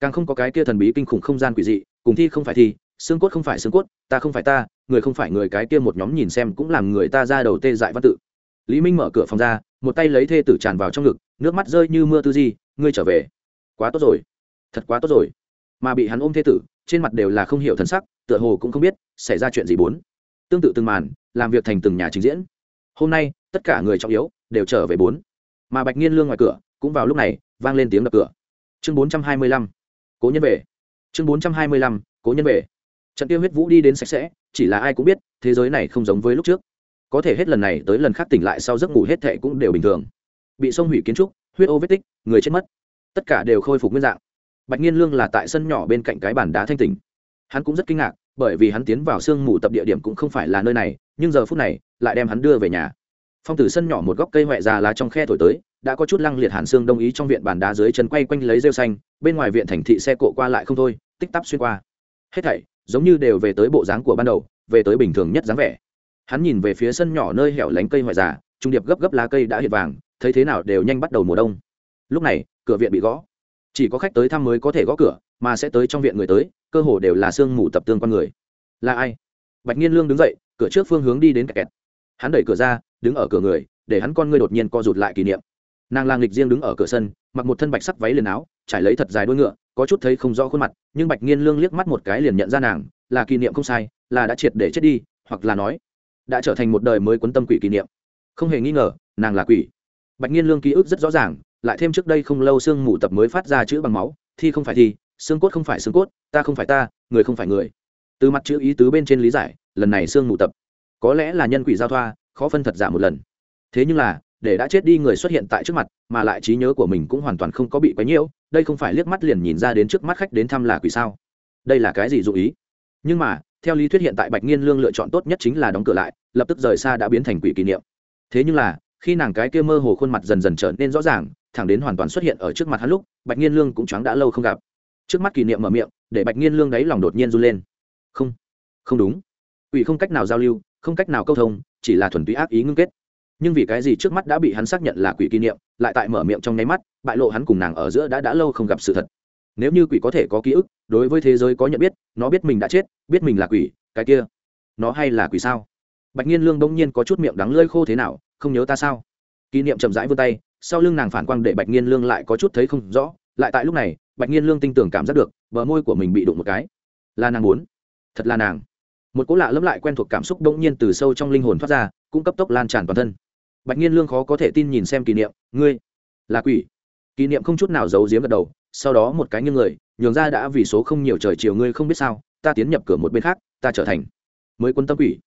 Speaker 1: Càng không có cái kia thần bí kinh khủng không gian quỷ dị, cùng thi không phải thi xương cốt không phải xương cốt, ta không phải ta, người không phải người cái kia một nhóm nhìn xem cũng làm người ta ra đầu tê dại văn tự. Lý minh mở cửa phòng ra, một tay lấy thê tử tràn vào trong ngực, nước mắt rơi như mưa tư di, ngươi trở về. Quá tốt rồi. Thật quá tốt rồi. Mà bị hắn ôm thê tử, trên mặt đều là không hiểu thân sắc, tựa hồ cũng không biết xảy ra chuyện gì bốn. Tương tự từng màn, làm việc thành từng nhà trình diễn. Hôm nay, tất cả người trọng yếu đều trở về bốn. Mà bạch nghiên lương ngoài cửa, cũng vào lúc này, vang lên tiếng đập cửa. Chương bốn trăm hai mươi lăm, cố nhân về. Chương bốn trăm hai mươi lăm, cố nhân về trận tiêu huyết vũ đi đến sạch sẽ, chỉ là ai cũng biết, thế giới này không giống với lúc trước. Có thể hết lần này tới lần khác tỉnh lại sau giấc ngủ hết thệ cũng đều bình thường. Bị sông hủy kiến trúc, huyết ô vết tích, người chết mất. Tất cả đều khôi phục nguyên dạng. Bạch nhiên lương là tại sân nhỏ bên cạnh cái bàn đá thanh tỉnh. Hắn cũng rất kinh ngạc, bởi vì hắn tiến vào sương mù tập địa điểm cũng không phải là nơi này, nhưng giờ phút này, lại đem hắn đưa về nhà. Phong tử sân nhỏ một góc cây huệ già lá trong khe thổi tới, đã có chút lăng liệt hàn xương đông ý trong viện bàn đá dưới chân quay quanh lấy rêu xanh, bên ngoài viện thành thị xe cộ qua lại không thôi, tích tắp xuyên qua. Hết thảy giống như đều về tới bộ dáng của ban đầu, về tới bình thường nhất dáng vẻ. Hắn nhìn về phía sân nhỏ nơi hẻo lánh cây hoại già, trung điệp gấp gấp lá cây đã hiện vàng, thấy thế nào đều nhanh bắt đầu mùa đông. Lúc này, cửa viện bị gõ. Chỉ có khách tới thăm mới có thể gõ cửa, mà sẽ tới trong viện người tới, cơ hồ đều là sương mù tập tương con người. Là ai? Bạch nhiên lương đứng dậy, cửa trước phương hướng đi đến kẹt kẹt. Hắn đẩy cửa ra, đứng ở cửa người, để hắn con ngươi đột nhiên co rụt lại kỷ niệm. Nàng lang lịch riêng đứng ở cửa sân, mặc một thân bạch sắc váy liền áo, trải lấy thật dài đuôi ngựa có chút thấy không rõ khuôn mặt, nhưng bạch nghiên lương liếc mắt một cái liền nhận ra nàng, là kỷ niệm không sai, là đã triệt để chết đi, hoặc là nói, đã trở thành một đời mới quấn tâm quỷ kỷ niệm. Không hề nghi ngờ, nàng là quỷ. Bạch nghiên lương ký ức rất rõ ràng, lại thêm trước đây không lâu xương mù tập mới phát ra chữ bằng máu, thi không phải thi, xương cốt không phải xương cốt, ta không phải ta, người không phải người. Từ mặt chữ ý tứ bên trên lý giải, lần này xương mù tập, có lẽ là nhân quỷ giao thoa, khó phân thật giả một lần. Thế nhưng là để đã chết đi người xuất hiện tại trước mặt, mà lại trí nhớ của mình cũng hoàn toàn không có bị quấy nhiễu, đây không phải liếc mắt liền nhìn ra đến trước mắt khách đến thăm là quỷ sao? Đây là cái gì dụ ý? Nhưng mà, theo lý thuyết hiện tại bạch nghiên lương lựa chọn tốt nhất chính là đóng cửa lại, lập tức rời xa đã biến thành quỷ kỷ niệm. Thế nhưng là, khi nàng cái kia mơ hồ khuôn mặt dần dần trở nên rõ ràng, thẳng đến hoàn toàn xuất hiện ở trước mặt hắn lúc, bạch nghiên lương cũng choáng đã lâu không gặp. Trước mắt kỷ niệm mở miệng, để bạch nghiên lương đáy lòng đột nhiên run lên. Không không đúng. Quỷ không cách nào giao lưu, không cách nào câu thông, chỉ là thuần túy ác ý ngưng kết nhưng vì cái gì trước mắt đã bị hắn xác nhận là quỷ kỷ niệm, lại tại mở miệng trong nháy mắt, bại lộ hắn cùng nàng ở giữa đã đã lâu không gặp sự thật. Nếu như quỷ có thể có ký ức, đối với thế giới có nhận biết, nó biết mình đã chết, biết mình là quỷ, cái kia, nó hay là quỷ sao? Bạch nhiên lương bỗng nhiên có chút miệng đắng lơi khô thế nào, không nhớ ta sao? Kỷ niệm chậm rãi vươn tay, sau lưng nàng phản quang để bạch nhiên lương lại có chút thấy không rõ, lại tại lúc này, bạch nhiên lương tinh tưởng cảm giác được, bờ môi của mình bị đụng một cái. Là nàng muốn. Thật là nàng. Một cỗ lạ lẫm lại quen thuộc cảm xúc đông nhiên từ sâu trong linh hồn thoát ra, cũng cấp tốc lan tràn toàn thân bạch nhiên lương khó có thể tin nhìn xem kỷ niệm, ngươi là quỷ. Kỷ niệm không chút nào giấu giếm gật đầu, sau đó một cái nghiêng người, nhường ra đã vì số không nhiều trời chiều ngươi không biết sao, ta tiến nhập cửa một bên khác, ta trở thành mới quân tâm quỷ.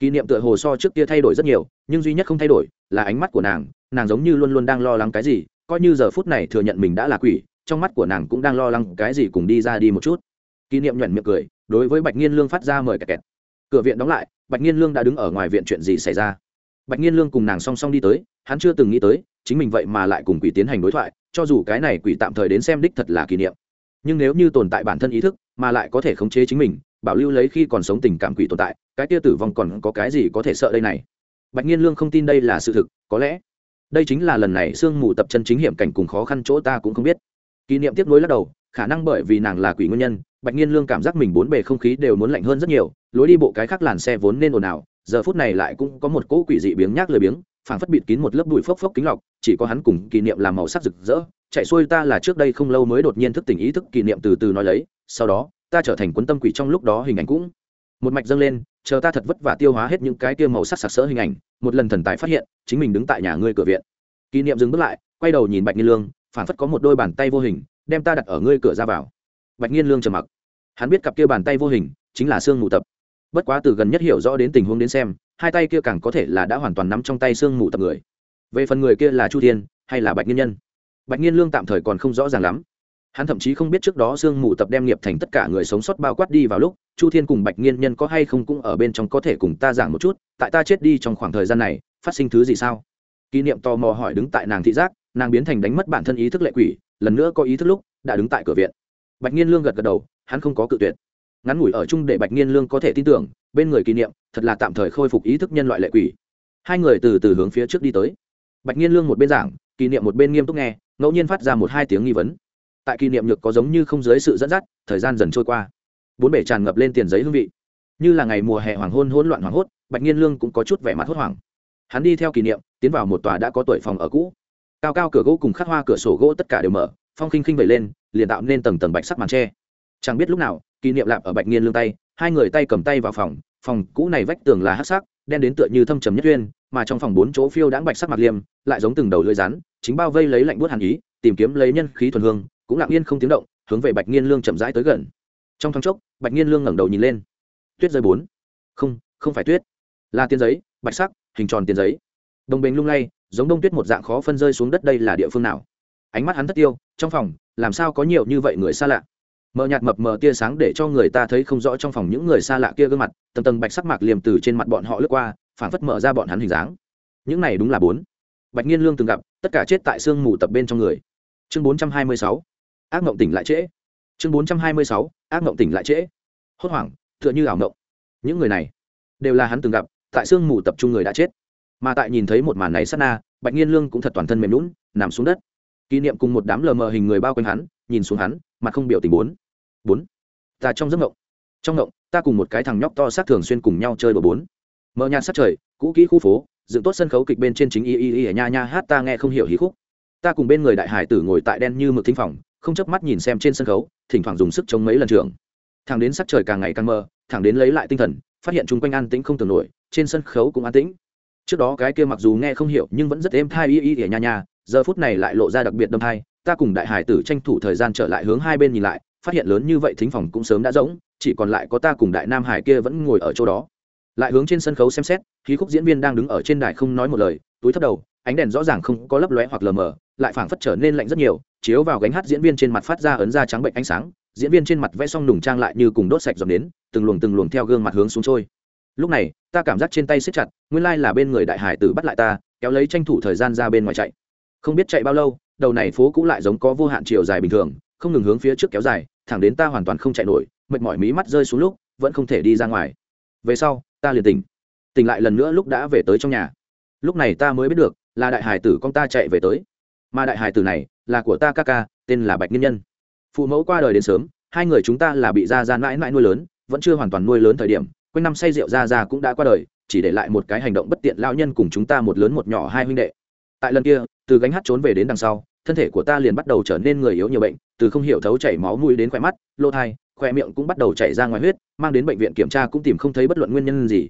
Speaker 1: Kỷ niệm tựa hồ so trước kia thay đổi rất nhiều, nhưng duy nhất không thay đổi là ánh mắt của nàng nàng giống như luôn luôn đang lo lắng cái gì, coi như giờ phút này thừa nhận mình đã là quỷ, trong mắt của nàng cũng đang lo lắng cái gì cùng đi ra đi một chút. Kỷ niệm nhuận miệng cười, đối với bạch nghiên lương phát ra mời kẹt kẹt. Cửa viện đóng lại, bạch nghiên lương đã đứng ở ngoài viện chuyện gì xảy ra? Bạch nghiên lương cùng nàng song song đi tới, hắn chưa từng nghĩ tới, chính mình vậy mà lại cùng quỷ tiến hành đối thoại, cho dù cái này quỷ tạm thời đến xem đích thật là kỷ niệm. Nhưng nếu như tồn tại bản thân ý thức, mà lại có thể khống chế chính mình, bảo lưu lấy khi còn sống tình cảm quỷ tồn tại, cái kia tử vong còn có cái gì có thể sợ đây này? Bạch nhiên lương không tin đây là sự thực, có lẽ đây chính là lần này sương mù tập chân chính hiểm cảnh cùng khó khăn chỗ ta cũng không biết. Kỷ niệm tiếp nối lắc đầu, khả năng bởi vì nàng là quỷ nguyên nhân, bạch nhiên lương cảm giác mình bốn bề không khí đều muốn lạnh hơn rất nhiều, lối đi bộ cái khác làn xe vốn nên ồn ào giờ phút này lại cũng có một cỗ quỷ dị biếng nhác lười biếng, phảng phất bịt kín một lớp bụi phốc phốc kính lọc, chỉ có hắn cùng kỷ niệm làm màu sắc rực rỡ. Chạy xuôi ta là trước đây không lâu mới đột nhiên thức tỉnh ý thức kỷ niệm từ từ nói lấy, sau đó, ta trở thành quấn tâm quỷ trong lúc đó hình ảnh cũng. Một mạch dâng lên, chờ ta thật vất vả tiêu hóa hết những cái kia màu sắc sặc sỡ hình ảnh, một lần thần tài phát hiện, chính mình đứng tại nhà ngươi cửa viện. Kỷ niệm dừng bước lại, quay đầu nhìn bạch nhiên lương, phảng phất có một đôi bàn tay vô hình, đem ta đặt ở ngươi cửa ra vào. Bạch nhiên lương trầm mặc. Hắn biết cặp kia bàn tay vô hình chính là xương mù tập bất quá từ gần nhất hiểu rõ đến tình huống đến xem, hai tay kia càng có thể là đã hoàn toàn nắm trong tay xương mù tập người. Về phần người kia là chu thiên hay là bạch nghiên nhân? Bạch nghiên lương tạm thời còn không rõ ràng lắm. Hắn thậm chí không biết trước đó sương mù tập đem nghiệp thành tất cả người sống sót bao quát đi vào lúc, chu thiên cùng bạch nghiên nhân có hay không cũng ở bên trong có thể cùng ta giảng một chút, tại ta chết đi trong khoảng thời gian này, phát sinh thứ gì sao? Kỷ niệm tò mò hỏi đứng tại nàng thị giác, nàng biến thành đánh mất bản thân ý thức lệ quỷ, lần nữa có ý thức lúc, đã đứng tại cửa viện. Bạch nghiên lương gật gật đầu, hắn không có cự tuyệt ngắn ngủi ở chung để bạch nghiên lương có thể tin tưởng, bên người kỷ niệm, thật là tạm thời khôi phục ý thức nhân loại lệ quỷ. Hai người từ từ hướng phía trước đi tới. Bạch nghiên lương một bên giảng, kỷ niệm một bên nghiêm túc nghe, ngẫu nhiên phát ra một hai tiếng nghi vấn. Tại kỷ niệm nhược có giống như không dưới sự dẫn dắt, thời gian dần trôi qua. Bốn bể tràn ngập lên tiền giấy hương vị. Như là ngày mùa hè hoàng hôn hỗn loạn hoàng hốt, bạch nghiên lương cũng có chút vẻ mặt hốt hoảng. Hắn đi theo kỷ niệm, tiến vào một tòa đã có tuổi phòng ở cũ. Cao cao cửa gỗ cùng khắc hoa cửa sổ gỗ tất cả đều mở, phong khinh khinh vẩy lên, liền tạo nên tầng tầng bạch sắc màn tre. Chẳng biết lúc nào kỷ niệm lạp ở bạch nghiên lương tay, hai người tay cầm tay vào phòng phòng cũ này vách tường là hắc sắc, đen đến tựa như thâm trầm nhất uyên, mà trong phòng bốn chỗ phiêu đãng bạch sắc mặt liêm, lại giống từng đầu lưỡi rắn, chính bao vây lấy lạnh buốt hàn ý, tìm kiếm lấy nhân khí thuần hương, cũng lặng yên không tiếng động, hướng về bạch nghiên lương chậm rãi tới gần. Trong thoáng chốc, bạch nghiên lương ngẩng đầu nhìn lên. Tuyết rơi bốn. Không không phải tuyết. Là tiền giấy, bạch sắc, hình tròn tiền giấy. Đồng bình lung lay, giống đông tuyết một dạng khó phân rơi xuống đất đây là địa phương nào? Ánh mắt hắn thất tiêu, trong phòng, làm sao có nhiều như vậy người xa lạ? Mờ nhạt mập mờ tia sáng để cho người ta thấy không rõ trong phòng những người xa lạ kia gương mặt, tầng tầng bạch sắc mạc liềm từ trên mặt bọn họ lướt qua phản phất mở ra bọn hắn hình dáng. Những này đúng là bốn. Bạch nhiên lương từng gặp, tất cả chết tại sương mù tập bên trong người. Chương bốn trăm hai mươi sáu. Ác mộng tỉnh lại trễ. Chương bốn trăm hai mươi sáu. Ác mộng tỉnh lại trễ. Hốt hoảng t h ư ợ n h ư ảo mộng. Những người này đều là hắn từng gặp, tại sương mù tập trung người đã chết. Mà tại nhìn thấy một màn này sát na, bạch nhiên lương cũng thật toàn thân mềm lún nằm xuống đất. Kỷ niệm cùng một đám lờ mờ hình người bao quanh hắn, nhìn xuống hắn, mặt không biểu tình bốn bốn. Ta trong giấc ngộng trong ngộng ta cùng một cái thằng nhóc to sát thường xuyên cùng nhau chơi bờ bốn. Mở nhạt sát trời, cũ kỹ khu phố, dựng tốt sân khấu kịch bên trên chính y y y ở nha nha hát ta nghe không hiểu hí khúc. Ta cùng bên người đại hải tử ngồi tại đen như mực thính phòng, không chớp mắt nhìn xem trên sân khấu, thỉnh thoảng dùng sức chống mấy lần trường Thằng đến sắc trời càng ngày càng mờ thẳng đến lấy lại tinh thần, phát hiện chung quanh an tĩnh không tưởng nổi, trên sân khấu cũng an tĩnh. Trước đó cái kia mặc dù nghe không hiểu nhưng vẫn rất êm thai y y ỉa nha nha, giờ phút này lại lộ ra đặc biệt đâm thai, ta cùng đại hải tử tranh thủ thời gian trở lại hướng hai bên nhìn lại phát hiện lớn như vậy thính phòng cũng sớm đã rỗng, chỉ còn lại có ta cùng đại nam hải kia vẫn ngồi ở chỗ đó. Lại hướng trên sân khấu xem xét, khí khúc diễn viên đang đứng ở trên đài không nói một lời, túi thấp đầu, ánh đèn rõ ràng không có lấp lóe hoặc lờ mờ, lại phảng phất trở nên lạnh rất nhiều, chiếu vào gánh hát diễn viên trên mặt phát ra ấn da trắng bệnh ánh sáng, diễn viên trên mặt vẽ xong nùng trang lại như cùng đốt sạch dòng đến, từng luồng từng luồng theo gương mặt hướng xuống trôi. Lúc này, ta cảm giác trên tay siết chặt, nguyên lai là bên người đại hải tử bắt lại ta, kéo lấy tranh thủ thời gian ra bên ngoài chạy. Không biết chạy bao lâu, đầu này phố cũng lại giống có vô hạn chiều dài bình thường không ngừng hướng phía trước kéo dài, thẳng đến ta hoàn toàn không chạy nổi, mệt mỏi mí mắt rơi xuống lúc, vẫn không thể đi ra ngoài. Về sau, ta liền tỉnh. Tỉnh lại lần nữa lúc đã về tới trong nhà. Lúc này ta mới biết được, là đại hải tử con ta chạy về tới. Mà đại hải tử này, là của ta ca ca, tên là bạch nhân nhân. Phụ mẫu qua đời đến sớm, hai người chúng ta là bị ra ra mãi mãi nuôi lớn, vẫn chưa hoàn toàn nuôi lớn thời điểm, quanh năm say rượu ra ra cũng đã qua đời, chỉ để lại một cái hành động bất tiện lao nhân cùng chúng ta một lớn một nhỏ hai huynh đệ. Tại lần kia, từ gánh hát trốn về đến đằng sau thân thể của ta liền bắt đầu trở nên người yếu nhiều bệnh, từ không hiểu thấu chảy máu mũi đến khoe mắt lô thai khoe miệng cũng bắt đầu chảy ra ngoài huyết, mang đến bệnh viện kiểm tra cũng tìm không thấy bất luận nguyên nhân gì.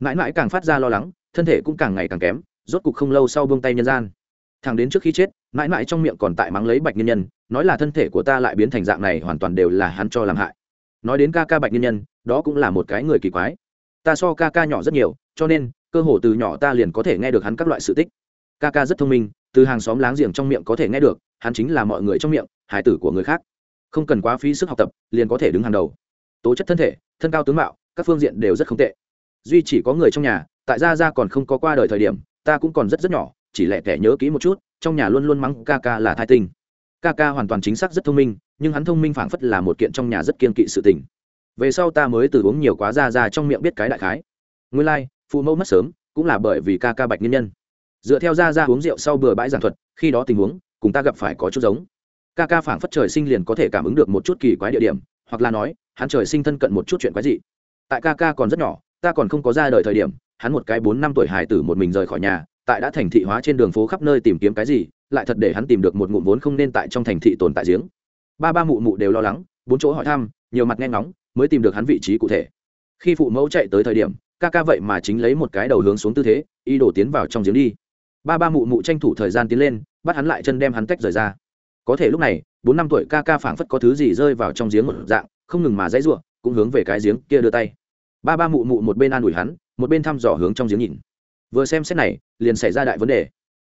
Speaker 1: Mãi mãi càng phát ra lo lắng, thân thể cũng càng ngày càng kém, rốt cục không lâu sau buông tay nhân gian. Thằng đến trước khi chết, mãi mãi trong miệng còn tại mắng lấy bạch nhân nhân, nói là thân thể của ta lại biến thành dạng này hoàn toàn đều là hắn cho làm hại. Nói đến ca ca bạch nhân nhân, đó cũng là một cái người kỳ quái. Ta so ca ca nhỏ rất nhiều, cho nên, cơ hồ từ nhỏ ta liền có thể nghe được hắn các loại sự tích. Ca ca rất thông minh từ hàng xóm láng giềng trong miệng có thể nghe được hắn chính là mọi người trong miệng hải tử của người khác. Không cần quá phí sức học tập liền có thể đứng hàng đầu. Tố chất thân thể thân cao tướng mạo các phương diện đều rất không tệ. Duy chỉ có người trong nhà tại gia gia còn không có qua đời thời điểm ta cũng còn rất rất nhỏ chỉ lẻ tẻ nhớ kỹ một chút trong nhà luôn luôn mắng ca ca là thai tinh. Ca ca hoàn toàn chính xác rất thông minh nhưng hắn thông minh phảng phất là một kiện trong nhà rất kiên kỵ sự tình. Về sau ta mới từ uống nhiều quá ra ra trong miệng biết cái đại khái. Nguyên lai、like, phụ mẫu mất sớm cũng là bởi vì ca ca bạch nhân nhân dựa theo ra ra uống rượu sau bừa bãi giảng thuật, khi đó tình huống, cùng ta gặp phải có chút giống. Ca ca phảng phất trời sinh liền có thể cảm ứng được một chút kỳ quái địa điểm, hoặc là nói, hắn trời sinh thân cận một chút chuyện quái dị. Tại ca ca còn rất nhỏ, ta còn không có ra đời thời điểm, hắn một cái bốn năm tuổi hài tử một mình rời khỏi nhà, tại đã thành thị hóa trên đường phố khắp nơi tìm kiếm cái gì, lại thật để hắn tìm được một ngụm vốn không nên tại trong thành thị tồn tại giếng. Ba ba mụ mụ đều lo lắng, bốn chỗ hỏi thăm, nhiều mặt nghe ngóng, mới tìm được hắn vị trí cụ thể. Khi phụ mẫu chạy tới thời điểm, ca ca vậy mà chính lấy một cái đầu hướng xuống tư thế y đổ tiến vào trong giếng đi ba ba mụ mụ tranh thủ thời gian tiến lên, bắt hắn lại chân đem hắn tách rời ra. Có thể lúc này, bốn năm tuổi ca ca phảng phất có thứ gì rơi vào trong giếng một dạng, không ngừng mà dãy ruộng cũng hướng về cái giếng kia đưa tay. Ba ba mụ mụ một bên an ủi hắn, một bên thăm dò hướng trong giếng nhìn. Vừa xem xét này, liền xảy ra đại vấn đề.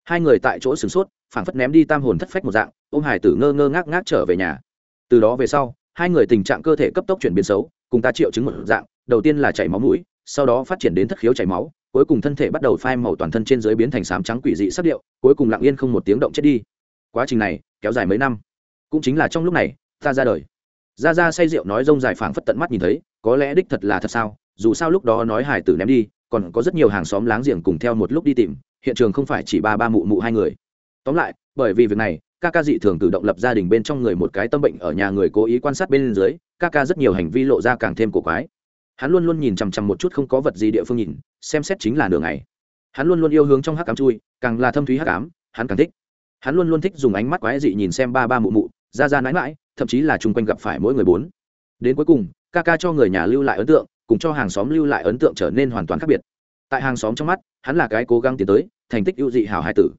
Speaker 1: Hai người tại chỗ sửng sốt, phảng phất ném đi tam hồn thất phách một dạng, ôm hải tử ngơ ngơ ngác ngác trở về nhà. Từ đó về sau, hai người tình trạng cơ thể cấp tốc chuyển biến xấu, cùng ta triệu chứng một dạng, đầu tiên là chảy máu mũi, sau đó phát triển đến thất khiếu chảy máu cuối cùng thân thể bắt đầu phai màu toàn thân trên dưới biến thành sám trắng quỷ dị sắc điệu, cuối cùng lặng yên không một tiếng động chết đi. Quá trình này kéo dài mấy năm. Cũng chính là trong lúc này, ta ra đời. Ra ra say rượu nói rông dài phảng phất tận mắt nhìn thấy, có lẽ đích thật là thật sao? Dù sao lúc đó nói hải tử ném đi, còn có rất nhiều hàng xóm láng giềng cùng theo một lúc đi tìm, hiện trường không phải chỉ ba ba mụ mụ hai người. Tóm lại, bởi vì việc này, ca ca dị thường tự động lập gia đình bên trong người một cái tâm bệnh ở nhà người cố ý quan sát bên dưới, ca ca rất nhiều hành vi lộ ra càng thêm cổ quái hắn luôn luôn nhìn chằm chằm một chút không có vật gì địa phương nhìn, xem xét chính là nửa ngày. Hắn luôn luôn yêu hướng trong hắc cám chui, càng là thâm thúy hắc cám hắn càng thích. Hắn luôn luôn thích dùng ánh mắt quái dị nhìn xem ba ba mụ mụ, ra ra mãi mãi, thậm chí là chung quanh gặp phải mỗi người bốn. Đến cuối cùng, ca ca cho người nhà lưu lại ấn tượng, cùng cho hàng xóm lưu lại ấn tượng trở nên hoàn toàn khác biệt. Tại hàng xóm trong mắt, hắn là cái cố gắng tiến tới, thành tích ưu dị hảo hai tử.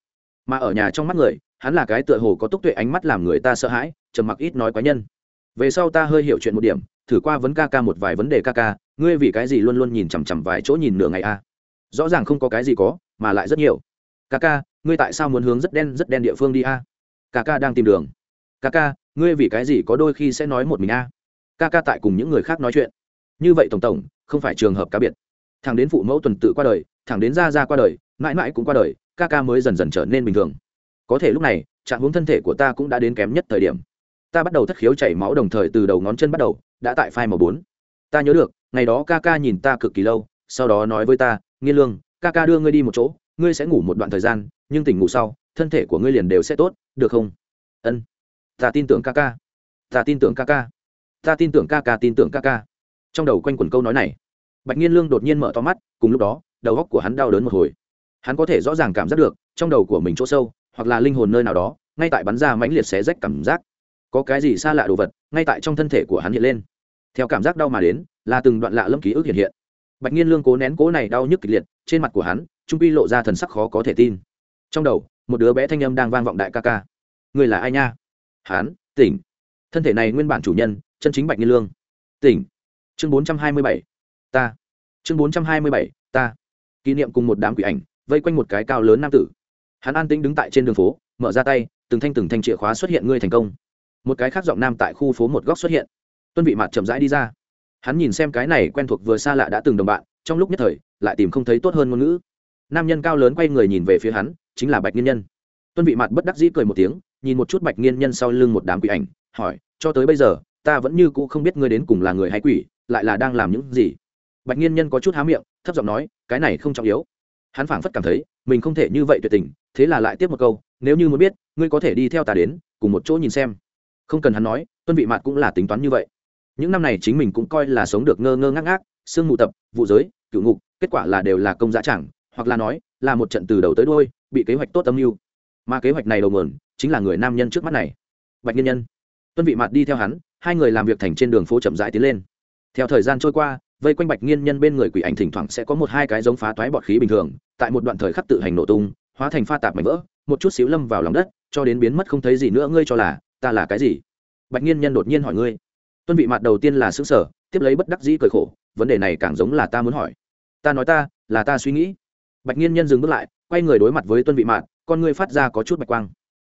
Speaker 1: Mà ở nhà trong mắt người, hắn là cái tựa hồ có túc tuệ ánh mắt làm người ta sợ hãi, trầm mặc ít nói quái nhân. Về sau ta hơi hiểu chuyện một điểm, thử qua vấn ca ca một vài vấn đề ca ca ngươi vì cái gì luôn luôn nhìn chằm chằm vài chỗ nhìn nửa ngày a rõ ràng không có cái gì có, mà lại rất nhiều. Ca ca, ngươi tại sao muốn hướng rất đen rất đen địa phương đi a? Ca ca đang tìm đường. Ca ca, ngươi vì cái gì có đôi khi sẽ nói một mình a? Ca ca tại cùng những người khác nói chuyện. Như vậy tổng tổng, không phải trường hợp cá biệt. Thằng đến phụ mẫu tuần tự qua đời, thẳng đến ra ra qua đời, mãi mãi cũng qua đời, ca ca mới dần dần trở nên bình thường. Có thể lúc này, trạng hướng thân thể của ta cũng đã đến kém nhất thời điểm. Ta bắt đầu thất khiếu chảy máu đồng thời từ đầu ngón chân bắt đầu, đã tại phai màu bốn. Ta nhớ được ngày đó ca ca nhìn ta cực kỳ lâu, sau đó nói với ta, nghiên lương, ca ca đưa ngươi đi một chỗ, ngươi sẽ ngủ một đoạn thời gian, nhưng tỉnh ngủ sau, thân thể của ngươi liền đều sẽ tốt, được không? Ân, ta tin tưởng ca ca, ta tin tưởng ca ca, ta tin tưởng ca ca, tin tưởng ca ca. Trong đầu quanh quẩn câu nói này, bạch nhiên lương đột nhiên mở to mắt, cùng lúc đó, đầu góc của hắn đau đớn một hồi. Hắn có thể rõ ràng cảm giác được, trong đầu của mình chỗ sâu, hoặc là linh hồn nơi nào đó, ngay tại bắn ra mãnh liệt xé rách cảm giác. Có cái gì xa lạ đồ vật, ngay tại trong thân thể của hắn hiện lên. Theo cảm giác đau mà đến là từng đoạn lạ lâm ký ức hiện hiện. Bạch nhiên lương cố nén cố này đau nhức kịch liệt trên mặt của hắn trung pi lộ ra thần sắc khó có thể tin. Trong đầu một đứa bé thanh âm đang vang vọng đại ca ca. Người là ai nha? Hán, tỉnh. Thân thể này nguyên bản chủ nhân chân chính bạch nhiên lương. Tỉnh. Chương bốn trăm hai mươi bảy ta. Chương bốn trăm hai mươi bảy ta. Kỷ niệm cùng một đám quỷ ảnh vây quanh một cái cao lớn nam tử. Hắn an tĩnh đứng tại trên đường phố mở ra tay từng thanh từng thanh chìa khóa xuất hiện ngươi thành công. Một cái khác giọng nam tại khu phố một góc xuất hiện. Tuân vị mặt chậm rãi đi ra hắn nhìn xem cái này quen thuộc vừa xa lạ đã từng đồng bạn, trong lúc nhất thời, lại tìm không thấy tốt hơn ngôn ngữ. Nam nhân cao lớn quay người nhìn về phía hắn, chính là bạch nghiên nhân. Tuân vị mặt bất đắc dĩ cười một tiếng, nhìn một chút bạch nghiên nhân sau lưng một đám quỷ ảnh, hỏi, cho tới bây giờ, ta vẫn như cũ không biết ngươi đến cùng là người hay quỷ, lại là đang làm những gì? Bạch nghiên nhân có chút há miệng, thấp giọng nói, cái này không trọng yếu. Hắn phảng phất cảm thấy, mình không thể như vậy tuyệt tình, thế là lại tiếp một câu, nếu như muốn biết, ngươi có thể đi theo ta đến, cùng một chỗ nhìn xem. Không cần hắn nói, tuân vị mặt cũng là tính toán như vậy những năm này chính mình cũng coi là sống được ngơ ngơ ngác ngác, sương mù tập, vụ giới, cựu ngục, kết quả là đều là công giá chẳng, hoặc là nói, là một trận từ đầu tới đôi bị kế hoạch tốt âm mưu. Mà kế hoạch này đầu nguồn, chính là người nam nhân trước mắt này. Bạch nhân nhân, tuân vị mặt đi theo hắn, hai người làm việc thành trên đường phố chậm rãi tiến lên. Theo thời gian trôi qua, vây quanh bạch nghiên nhân bên người quỷ ảnh thỉnh thoảng sẽ có một hai cái giống phá toái bọt khí bình thường, tại một đoạn thời khắc tự hành nổ tung, hóa thành pha tạp mảnh vỡ, một chút xíu lâm vào lòng đất, cho đến biến mất không thấy gì nữa, ngươi cho là, ta là cái gì? Bạch nghiên nhân đột nhiên hỏi ngươi tuân vị mặt đầu tiên là xứng sở tiếp lấy bất đắc dĩ cười khổ, vấn đề này càng giống là ta muốn hỏi. Ta nói ta, là ta suy nghĩ. Bạch nghiên nhân dừng bước lại, quay người đối mặt với tuân vị mạt con ngươi phát ra có chút bạch quang.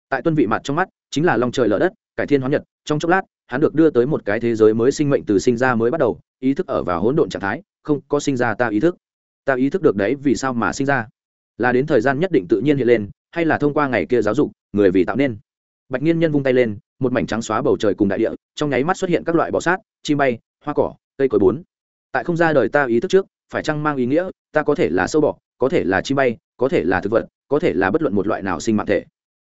Speaker 1: Tại tuân vị mặt trong mắt, chính là lòng trời lở đất, cải thiên hóa nhật, trong chốc lát, hắn được đưa tới một cái thế giới mới sinh mệnh từ sinh ra mới bắt đầu, ý thức ở vào hỗn độn trạng thái, không có sinh ra ta ý thức. Ta ý thức được đấy, vì sao mà sinh ra? Là đến thời gian nhất định tự nhiên hiện lên, hay là thông qua ngày kia giáo dục, người vì tạo nên? Bạch nghiên nhân vung tay lên, một mảnh trắng xóa bầu trời cùng đại địa, trong nháy mắt xuất hiện các loại bọ sát, chim bay, hoa cỏ, cây cối bốn. Tại không ra đời ta ý thức trước, phải chăng mang ý nghĩa, ta có thể là sâu bọ, có thể là chim bay, có thể là thực vật, có thể là bất luận một loại nào sinh mạng thể.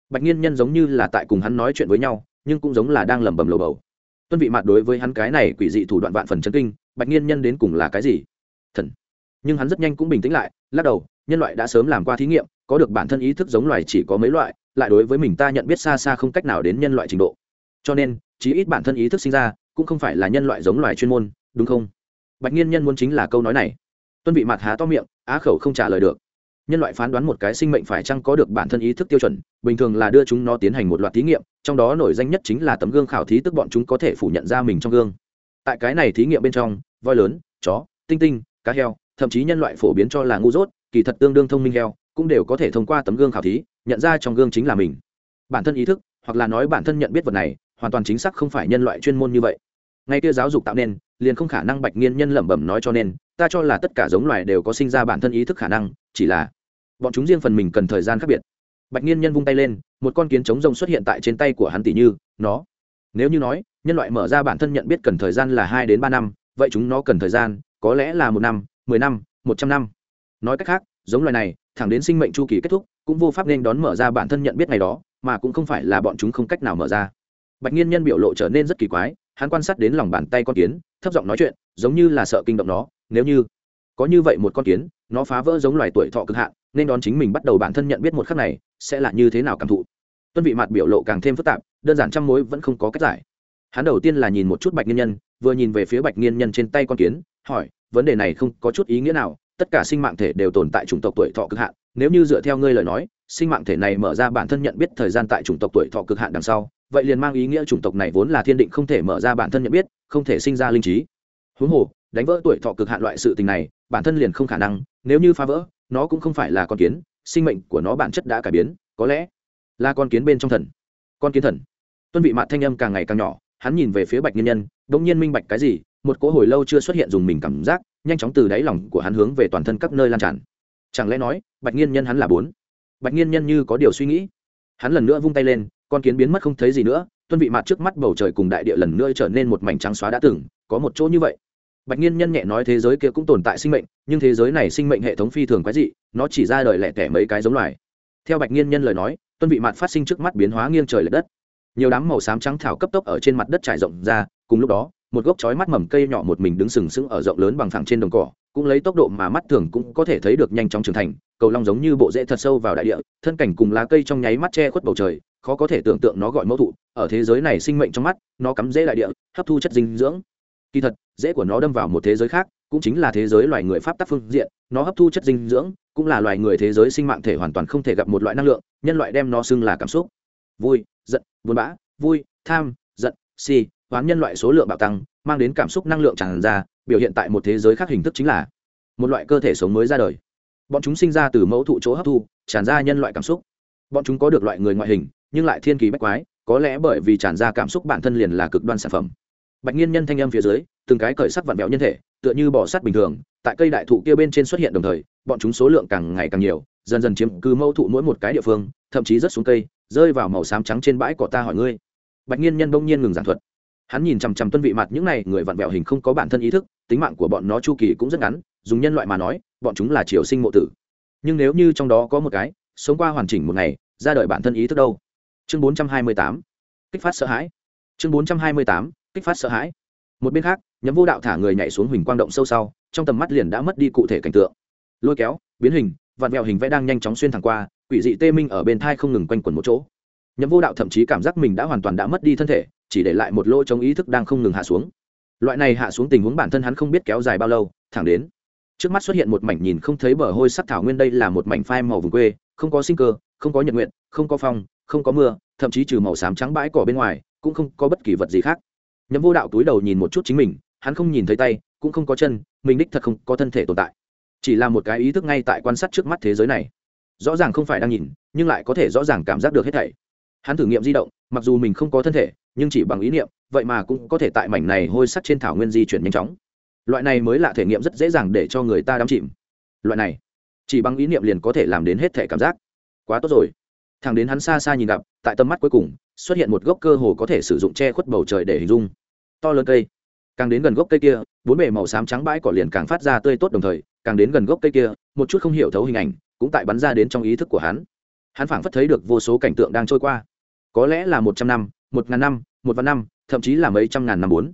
Speaker 1: Bạch nghiên nhân giống như là tại cùng hắn nói chuyện với nhau, nhưng cũng giống là đang lẩm bẩm lầu bầu. Tuân vị mặt đối với hắn cái này quỷ dị thủ đoạn vạn phần chân kinh, bạch nghiên nhân đến cùng là cái gì? Thần. Nhưng hắn rất nhanh cũng bình tĩnh lại, lắc đầu, nhân loại đã sớm làm qua thí nghiệm, có được bản thân ý thức giống loài chỉ có mấy loại lại đối với mình ta nhận biết xa xa không cách nào đến nhân loại trình độ. Cho nên, chí ít bản thân ý thức sinh ra, cũng không phải là nhân loại giống loài chuyên môn, đúng không? Bạch nhiên nhân muốn chính là câu nói này. Tuân vị mặt há to miệng, á khẩu không trả lời được. Nhân loại phán đoán một cái sinh mệnh phải chăng có được bản thân ý thức tiêu chuẩn, bình thường là đưa chúng nó tiến hành một loạt thí nghiệm, trong đó nổi danh nhất chính là tấm gương khảo thí tức bọn chúng có thể phủ nhận ra mình trong gương. Tại cái này thí nghiệm bên trong, voi lớn, chó, tinh tinh, cá heo, thậm chí nhân loại phổ biến cho là ngu dốt, kỳ thật tương đương thông minh heo cũng đều có thể thông qua tấm gương khảo thí, nhận ra trong gương chính là mình. Bản thân ý thức, hoặc là nói bản thân nhận biết vật này, hoàn toàn chính xác không phải nhân loại chuyên môn như vậy. Ngay kia giáo dục tạo nên, liền không khả năng bạch nghiên nhân lẩm bẩm nói cho nên, ta cho là tất cả giống loài đều có sinh ra bản thân ý thức khả năng, chỉ là bọn chúng riêng phần mình cần thời gian khác biệt. Bạch nghiên nhân vung tay lên, một con kiến trống rông xuất hiện tại trên tay của hắn tỷ như, nó. Nếu như nói, nhân loại mở ra bản thân nhận biết cần thời gian là hai đến ba năm, vậy chúng nó cần thời gian, có lẽ là một năm, mười năm, một trăm năm. Nói cách khác giống loài này, thẳng đến sinh mệnh chu kỳ kết thúc, cũng vô pháp nên đón mở ra bản thân nhận biết ngày đó, mà cũng không phải là bọn chúng không cách nào mở ra. Bạch nhiên nhân biểu lộ trở nên rất kỳ quái, hắn quan sát đến lòng bàn tay con kiến, thấp giọng nói chuyện, giống như là sợ kinh động nó, nếu như có như vậy một con kiến, nó phá vỡ giống loài tuổi thọ cực hạn, nên đón chính mình bắt đầu bản thân nhận biết một khắc này, sẽ là như thế nào cảm thụ? Tuân vị mặt biểu lộ càng thêm phức tạp, đơn giản trăm mối vẫn không có cách giải. Hắn đầu tiên là nhìn một chút bạch nghiên nhân, vừa nhìn về phía bạch nghiên nhân trên tay con kiến, hỏi, vấn đề này không có chút ý nghĩa nào tất cả sinh mạng thể đều tồn tại chủng tộc tuổi thọ cực hạn. Nếu như dựa theo ngươi lời nói, sinh mạng thể này mở ra bản thân nhận biết thời gian tại chủng tộc tuổi thọ cực hạn đằng sau, vậy liền mang ý nghĩa chủng tộc này vốn là thiên định không thể mở ra bản thân nhận biết, không thể sinh ra linh trí. Huống hồ, đánh vỡ tuổi thọ cực hạn loại sự tình này, bản thân liền không khả năng, nếu như phá vỡ, nó cũng không phải là con kiến, sinh mệnh của nó bản chất đã cải biến, có lẽ là con kiến bên trong thần. Con kiến thần. Tuân vị mạn thanh âm càng ngày càng nhỏ, hắn nhìn về phía bạch nhân nhân đ ỗ n g nhiên minh bạch cái gì, một cỗ hồi lâu chưa xuất hiện dùng mình cảm giác nhanh chóng từ đáy lòng của hắn hướng về toàn thân các nơi lan tràn. Chẳng lẽ nói, bạch nghiên nhân hắn là bốn? Bạch nghiên nhân như có điều suy nghĩ. Hắn lần nữa vung tay lên, con kiến biến mất không thấy gì nữa, tuân vị mặt trước mắt bầu trời cùng đại địa lần nữa trở nên một mảnh trắng xóa đã từng, có một chỗ như vậy. Bạch nhiên nhân nhẹ nói thế giới kia cũng tồn tại sinh mệnh, nhưng thế giới này sinh mệnh hệ thống phi thường quái dị, nó chỉ ra đời lẻ tẻ mấy cái giống loài. Theo bạch nhiên nhân lời nói, tuân vị mặt phát sinh trước mắt biến hóa nghiêng trời l ệ đất. Nhiều đám màu xám trắng thảo cấp tốc ở trên mặt đất trải rộng ra, cùng lúc đó một gốc chói mắt mầm cây nhỏ một mình đứng sừng sững ở rộng lớn bằng phẳng trên đồng cỏ, cũng lấy tốc độ mà mắt thường cũng có thể thấy được nhanh chóng trưởng thành, cầu long giống như bộ rễ thật sâu vào đại địa, thân cảnh cùng lá cây trong nháy mắt che khuất bầu trời, khó có thể tưởng tượng nó gọi mẫu thụ, ở thế giới này sinh mệnh trong mắt, nó cắm rễ đại địa, hấp thu chất dinh dưỡng. Kỳ thật, rễ của nó đâm vào một thế giới khác, cũng chính là thế giới loài người pháp tắc phương diện, nó hấp thu chất dinh dưỡng, cũng là loài người thế giới sinh mạng thể hoàn toàn không thể gặp một loại năng lượng, nhân loại đem nó xưng là cảm xúc. Vui, giận, buồn bã, vui, tham, giận, si hoán nhân loại số lượng bạo tăng, mang đến cảm xúc năng lượng tràn ra, biểu hiện tại một thế giới khác hình thức chính là một loại cơ thể sống mới ra đời. Bọn chúng sinh ra từ mẫu thụ chỗ hấp thu, tràn ra nhân loại cảm xúc. Bọn chúng có được loại người ngoại hình, nhưng lại thiên kỳ bách quái, có lẽ bởi vì tràn ra cảm xúc bản thân liền là cực đoan sản phẩm. Bạch nghiên nhân thanh âm phía dưới, từng cái cởi sắc vặn vẹo nhân thể, tựa như bỏ sắt bình thường, tại cây đại thụ kia bên trên xuất hiện đồng thời, bọn chúng số lượng càng ngày càng nhiều, dần dần chiếm cứ mẫu thụ mỗi một cái địa phương, thậm chí rất xuống cây, rơi vào màu xám trắng trên bãi cỏ ta hỏi ngươi. Bạch nghiên nhân bỗng nhiên ngừng giảng thuật hắn nhìn chằm chằm tuân vị mặt những này người vặn vẹo hình không có bản thân ý thức tính mạng của bọn nó chu kỳ cũng rất ngắn dùng nhân loại mà nói bọn chúng là triều sinh mộ tử. Nhưng nếu như trong đó có một cái sống qua hoàn chỉnh một ngày ra đời bản thân ý thức đâu? Chương 428, kích phát sợ hãi. Chương 428, kích phát sợ hãi. Một bên khác nhấm vô đạo thả người nhảy xuống huỳnh quang động sâu sau trong tầm mắt liền đã mất đi cụ thể cảnh tượng. Lôi kéo biến hình vặn vẹo hình vẽ đang nhanh chóng xuyên thẳng qua quỷ dị tê minh ở bên thai không ngừng quanh quẩn một chỗ. Nhấm vô đạo thậm chí cảm giác mình đã hoàn toàn đã mất đi thân thể chỉ để lại một lỗ trong ý thức đang không ngừng hạ xuống. Loại này hạ xuống tình huống bản thân hắn không biết kéo dài bao lâu, thẳng đến, trước mắt xuất hiện một mảnh nhìn không thấy bờ hôi sắc thảo nguyên đây là một mảnh phai màu vùng quê, không có sinh cơ, không có nhật nguyện, không có phong, không có mưa, thậm chí trừ màu xám trắng bãi cỏ bên ngoài, cũng không có bất kỳ vật gì khác. Nhấm vô đạo túi đầu nhìn một chút chính mình, hắn không nhìn thấy tay, cũng không có chân, mình đích thật không có thân thể tồn tại. Chỉ là một cái ý thức ngay tại quan sát trước mắt thế giới này. Rõ ràng không phải đang nhìn, nhưng lại có thể rõ ràng cảm giác được hết thảy hắn thử nghiệm di động, mặc dù mình không có thân thể, nhưng chỉ bằng ý niệm, vậy mà cũng có thể tại mảnh này hôi sắt trên thảo nguyên di chuyển nhanh chóng. Loại này mới là thể nghiệm rất dễ dàng để cho người ta đắm chìm. Loại này, chỉ bằng ý niệm liền có thể làm đến hết thể cảm giác. Quá tốt rồi. Thằng đến hắn xa xa nhìn gặp, tại tầm mắt cuối cùng, xuất hiện một gốc cơ hồ có thể sử dụng che khuất bầu trời để hình dung. To lớn cây. Càng đến gần gốc cây kia, bốn bề màu xám trắng bãi cỏ liền càng phát ra tươi tốt đồng thời, càng đến gần gốc cây kia, một chút không hiểu thấu hình ảnh cũng tại bắn ra đến trong ý thức của hắn hắn phảng phất thấy được vô số cảnh tượng đang trôi qua. Có lẽ là một trăm năm, một ngàn năm, một vạn năm, thậm chí là mấy trăm ngàn năm bốn.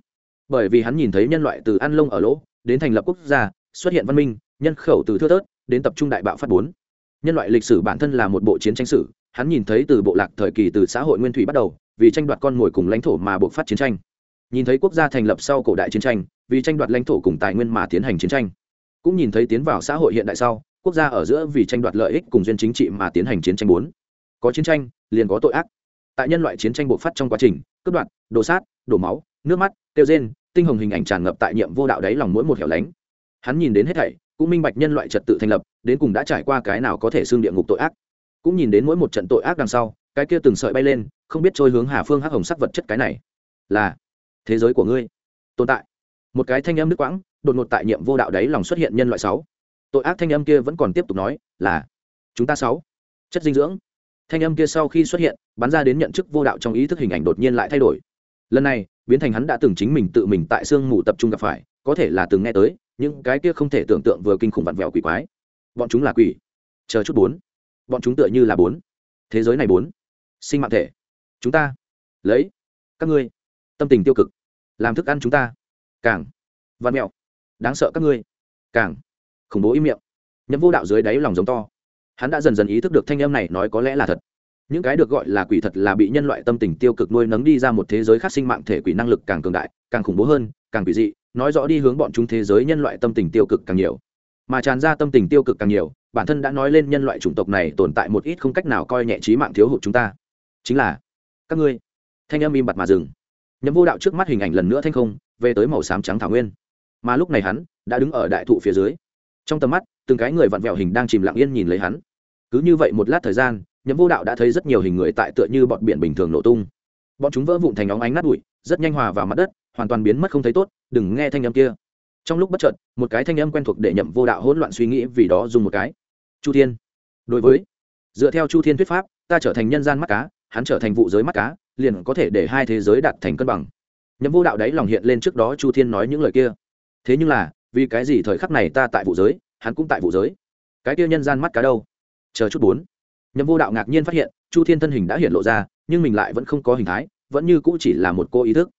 Speaker 1: Bởi vì hắn nhìn thấy nhân loại từ ăn lông ở lỗ, đến thành lập quốc gia, xuất hiện văn minh, nhân khẩu từ thưa thớt, đến tập trung đại bạo phát bốn. Nhân loại lịch sử bản thân là một bộ chiến tranh sử, hắn nhìn thấy từ bộ lạc thời kỳ từ xã hội nguyên thủy bắt đầu, vì tranh đoạt con mồi cùng lãnh thổ mà buộc phát chiến tranh. Nhìn thấy quốc gia thành lập sau cổ đại chiến tranh, vì tranh đoạt lãnh thổ cùng tài nguyên mà tiến hành chiến tranh. Cũng nhìn thấy tiến vào xã hội hiện đại sau quốc gia ở giữa vì tranh đoạt lợi ích cùng duyên chính trị mà tiến hành chiến tranh bốn. Có chiến tranh, liền có tội ác. Tại nhân loại chiến tranh bộc phát trong quá trình, cướp đoạt, đồ sát, đổ máu, nước mắt, tiêu rên tinh hồng hình ảnh tràn ngập tại nhiệm vô đạo đáy lòng mỗi một hẻo lánh. Hắn nhìn đến hết thảy, cũng minh bạch nhân loại trật tự thành lập, đến cùng đã trải qua cái nào có thể xương địa ngục tội ác. Cũng nhìn đến mỗi một trận tội ác đằng sau, cái kia từng sợi bay lên, không biết trôi hướng hà phương hắc hồng sắc vật chất cái này. Là, thế giới của ngươi. Tồn tại. Một cái thanh âm nước quãng, đột ngột tại nhiệm vô đạo đáy lòng xuất hiện nhân loại sáu tội ác thanh âm kia vẫn còn tiếp tục nói, là, chúng ta sáu, chất dinh dưỡng. Thanh âm kia sau khi xuất hiện, bắn ra đến nhận chức vô đạo trong ý thức hình ảnh đột nhiên lại thay đổi. Lần này, biến thành hắn đã từng chính mình tự mình tại sương mù tập trung gặp phải, có thể là từng nghe tới, những cái kia không thể tưởng tượng vừa kinh khủng vặn vẹo quỷ quái. Bọn chúng là quỷ. Chờ chút bốn. Bọn chúng tựa như là bốn. Thế giới này bốn. Sinh mạng thể. Chúng ta. Lấy. Các ngươi. Tâm tình tiêu cực. Làm thức ăn chúng ta. Càng. Văn mẹo. Đáng sợ các ngươi. Càng khủng bố im miệng. Nhấm vô đạo dưới đáy lòng giống to. Hắn đã dần dần ý thức được thanh âm này nói có lẽ là thật. Những cái được gọi là quỷ thật là bị nhân loại tâm tình tiêu cực nuôi nấng đi ra một thế giới khác sinh mạng thể quỷ năng lực càng cường đại, càng khủng bố hơn, càng quỷ dị, nói rõ đi hướng bọn chúng thế giới nhân loại tâm tình tiêu cực càng nhiều. Mà tràn ra tâm tình tiêu cực càng nhiều, bản thân đã nói lên nhân loại chủng tộc này tồn tại một ít không cách nào coi nhẹ trí mạng thiếu hụt chúng ta. Chính là, các ngươi, thanh âm im bặt mà dừng. Nhấm vô đạo trước mắt hình ảnh lần nữa thanh không, về tới màu xám trắng thảo nguyên. Mà lúc này hắn đã đứng ở đại thụ phía dưới trong tầm mắt, từng cái người vặn vẹo hình đang chìm lặng yên nhìn lấy hắn. Cứ như vậy một lát thời gian, nhậm vô đạo đã thấy rất nhiều hình người tại tựa như bọn biển bình thường nổ tung. Bọn chúng vỡ vụn thành óng ánh nát bụi, rất nhanh hòa vào mặt đất, hoàn toàn biến mất không thấy tốt, đừng nghe thanh âm kia. Trong lúc bất chợt, một cái thanh âm quen thuộc để nhậm vô đạo hỗn loạn suy nghĩ vì đó dùng một cái. Chu thiên. Đối với, dựa theo chu thiên thuyết pháp, ta trở thành nhân gian mắt cá, hắn trở thành vụ giới mắt cá, liền có thể để hai thế giới đạt thành cân bằng. Nhậm vô đạo đấy lòng hiện lên trước đó chu thiên nói những lời kia. Thế nhưng là vì cái gì thời khắc này ta tại vụ giới, hắn cũng tại vụ giới? Cái kia nhân gian mắt cá đâu? Chờ chút bốn. Nhậm vô đạo ngạc nhiên phát hiện, chu thiên thân hình đã hiện lộ ra, nhưng mình lại vẫn không có hình thái, vẫn như cũ chỉ là một cô ý thức.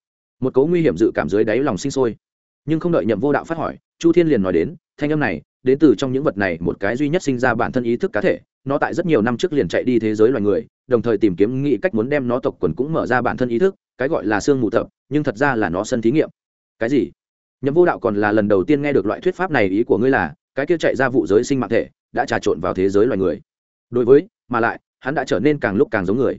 Speaker 1: Một cố nguy hiểm dự cảm dưới đáy lòng sinh sôi. Nhưng không đợi nhậm vô đạo phát hỏi, chu thiên liền nói đến, thanh âm này, đến từ trong những vật này một cái duy nhất sinh ra bản thân ý thức cá thể, nó tại rất nhiều năm trước liền chạy đi thế giới loài người, đồng thời tìm kiếm nghĩ cách muốn đem nó tộc quần cũng mở ra bản thân ý thức, cái gọi là xương mù thập nhưng thật ra là nó sân thí nghiệm. Cái gì? Nhậm vô đạo còn là lần đầu tiên nghe được loại thuyết pháp này ý của ngươi là, cái kia chạy ra vụ giới sinh mạng thể, đã trà trộn vào thế giới loài người. Đối với, mà lại, hắn đã trở nên càng lúc càng giống người.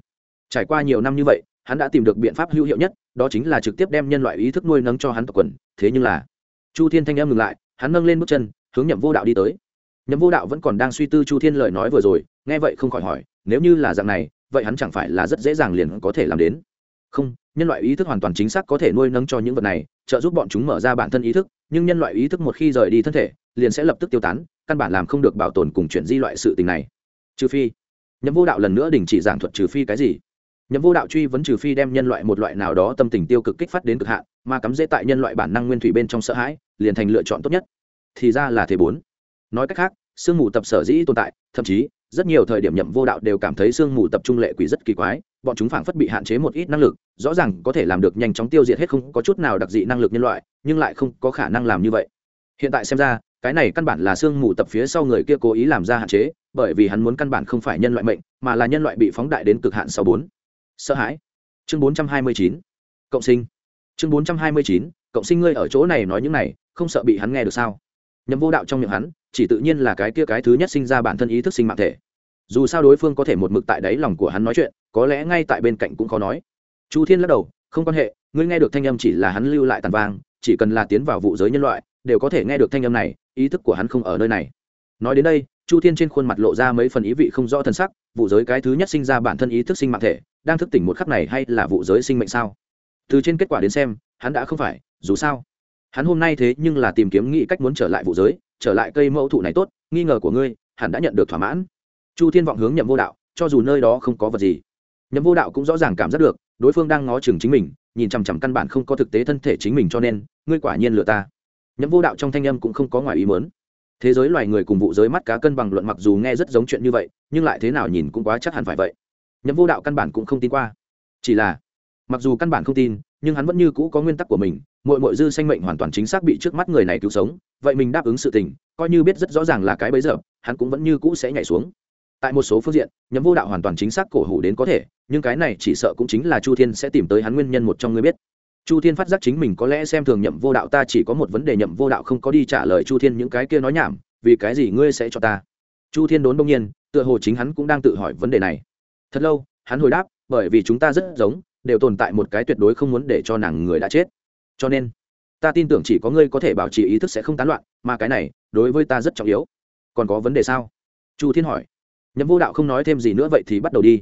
Speaker 1: Trải qua nhiều năm như vậy, hắn đã tìm được biện pháp hữu hiệu nhất, đó chính là trực tiếp đem nhân loại ý thức nuôi nấng cho hắn tộc quần. Thế nhưng là, chu thiên thanh em ngừng lại, hắn nâng lên bước chân, hướng nhậm vô đạo đi tới. Nhậm vô đạo vẫn còn đang suy tư chu thiên lời nói vừa rồi, nghe vậy không khỏi hỏi, nếu như là dạng này, vậy hắn chẳng phải là rất dễ dàng liền có thể làm đến. Không nhân loại ý thức hoàn toàn chính xác có thể nuôi nấng cho những vật này, trợ giúp bọn chúng mở ra bản thân ý thức, nhưng nhân loại ý thức một khi rời đi thân thể, liền sẽ lập tức tiêu tán, căn bản làm không được bảo tồn cùng chuyển di loại sự tình này. Trừ phi, nhậm vô đạo lần nữa đình chỉ giảng thuật trừ phi cái gì? Nhậm vô đạo truy vấn trừ phi đem nhân loại một loại nào đó tâm tình tiêu cực kích phát đến cực hạn, mà cắm dễ tại nhân loại bản năng nguyên thủy bên trong sợ hãi, liền thành lựa chọn tốt nhất. Thì ra là thế bốn. Nói cách khác, sương mù tập sở dĩ tồn tại, thậm chí rất nhiều thời điểm nhậm vô đạo đều cảm thấy sương mù tập trung lệ quỷ rất kỳ quái, bọn chúng phảng phất bị hạn chế một ít năng lực, rõ ràng có thể làm được nhanh chóng tiêu diệt hết không có chút nào đặc dị năng lực nhân loại, nhưng lại không có khả năng làm như vậy. Hiện tại xem ra, cái này căn bản là sương mù tập phía sau người kia cố ý làm ra hạn chế, bởi vì hắn muốn căn bản không phải nhân loại mệnh, mà là nhân loại bị phóng đại đến cực hạn sau bốn. Sợ hãi. Chương bốn trăm hai mươi chín. Cộng sinh. Chương bốn trăm hai mươi chín, cộng sinh ngươi ở chỗ này nói những này, không sợ bị hắn nghe được sao? Nhậm vô đạo trong miệng hắn chỉ tự nhiên là cái kia cái thứ nhất sinh ra bản thân ý thức sinh mạng thể. Dù sao đối phương có thể một mực tại đáy lòng của hắn nói chuyện, có lẽ ngay tại bên cạnh cũng khó nói. Chu thiên lắc đầu, không quan hệ, ngươi nghe được thanh âm chỉ là hắn lưu lại tàn vang, chỉ cần là tiến vào vụ giới nhân loại, đều có thể nghe được thanh âm này, ý thức của hắn không ở nơi này. Nói đến đây, chu thiên trên khuôn mặt lộ ra mấy phần ý vị không rõ thân sắc, vụ giới cái thứ nhất sinh ra bản thân ý thức sinh mạng thể, đang thức tỉnh một khắc này hay là vụ giới sinh mệnh sao? Từ trên kết quả đến xem, hắn đã không phải, dù sao. Hắn hôm nay thế nhưng là tìm kiếm nghĩ cách muốn trở lại vụ giới trở lại cây mẫu thụ này tốt, nghi ngờ của ngươi, hẳn đã nhận được thỏa mãn. Chu thiên vọng hướng nhậm vô đạo, cho dù nơi đó không có vật gì, nhậm vô đạo cũng rõ ràng cảm giác được, đối phương đang ngó chừng chính mình, nhìn chằm chằm căn bản không có thực tế thân thể chính mình cho nên, ngươi quả nhiên lừa ta. Nhậm vô đạo trong thanh âm cũng không có ngoài ý mớn thế giới loài người cùng vụ giới mắt cá cân bằng luận mặc dù nghe rất giống chuyện như vậy, nhưng lại thế nào nhìn cũng quá chắc hẳn phải vậy. Nhậm vô đạo căn bản cũng không tin qua. Chỉ là, mặc dù căn bản không tin nhưng hắn vẫn như cũ có nguyên tắc của mình mội mội dư sanh mệnh hoàn toàn chính xác bị trước mắt người này cứu sống, vậy mình đáp ứng sự tình, coi như biết rất rõ ràng là cái bấy giờ, hắn cũng vẫn như cũ sẽ nhảy xuống. Tại một số phương diện, nhậm vô đạo hoàn toàn chính xác cổ hủ đến có thể, nhưng cái này chỉ sợ cũng chính là chu thiên sẽ tìm tới hắn nguyên nhân một trong người biết. Chu thiên phát giác chính mình có lẽ xem thường nhậm vô đạo, ta chỉ có một vấn đề nhậm vô đạo không có đi trả lời chu thiên những cái kia nói nhảm, vì cái gì ngươi sẽ cho ta? Chu thiên đốn đông nhiên, tựa hồ chính hắn cũng đang tự hỏi vấn đề này. Thật lâu, hắn hồi đáp, bởi vì chúng ta rất giống đều tồn tại một cái tuyệt đối không muốn để cho nàng người đã chết. Cho nên, ta tin tưởng chỉ có ngươi có thể bảo trì ý thức sẽ không tán loạn, mà cái này, đối với ta rất trọng yếu. Còn có vấn đề sao? Chu thiên hỏi. Nhậm vô đạo không nói thêm gì nữa vậy thì bắt đầu đi.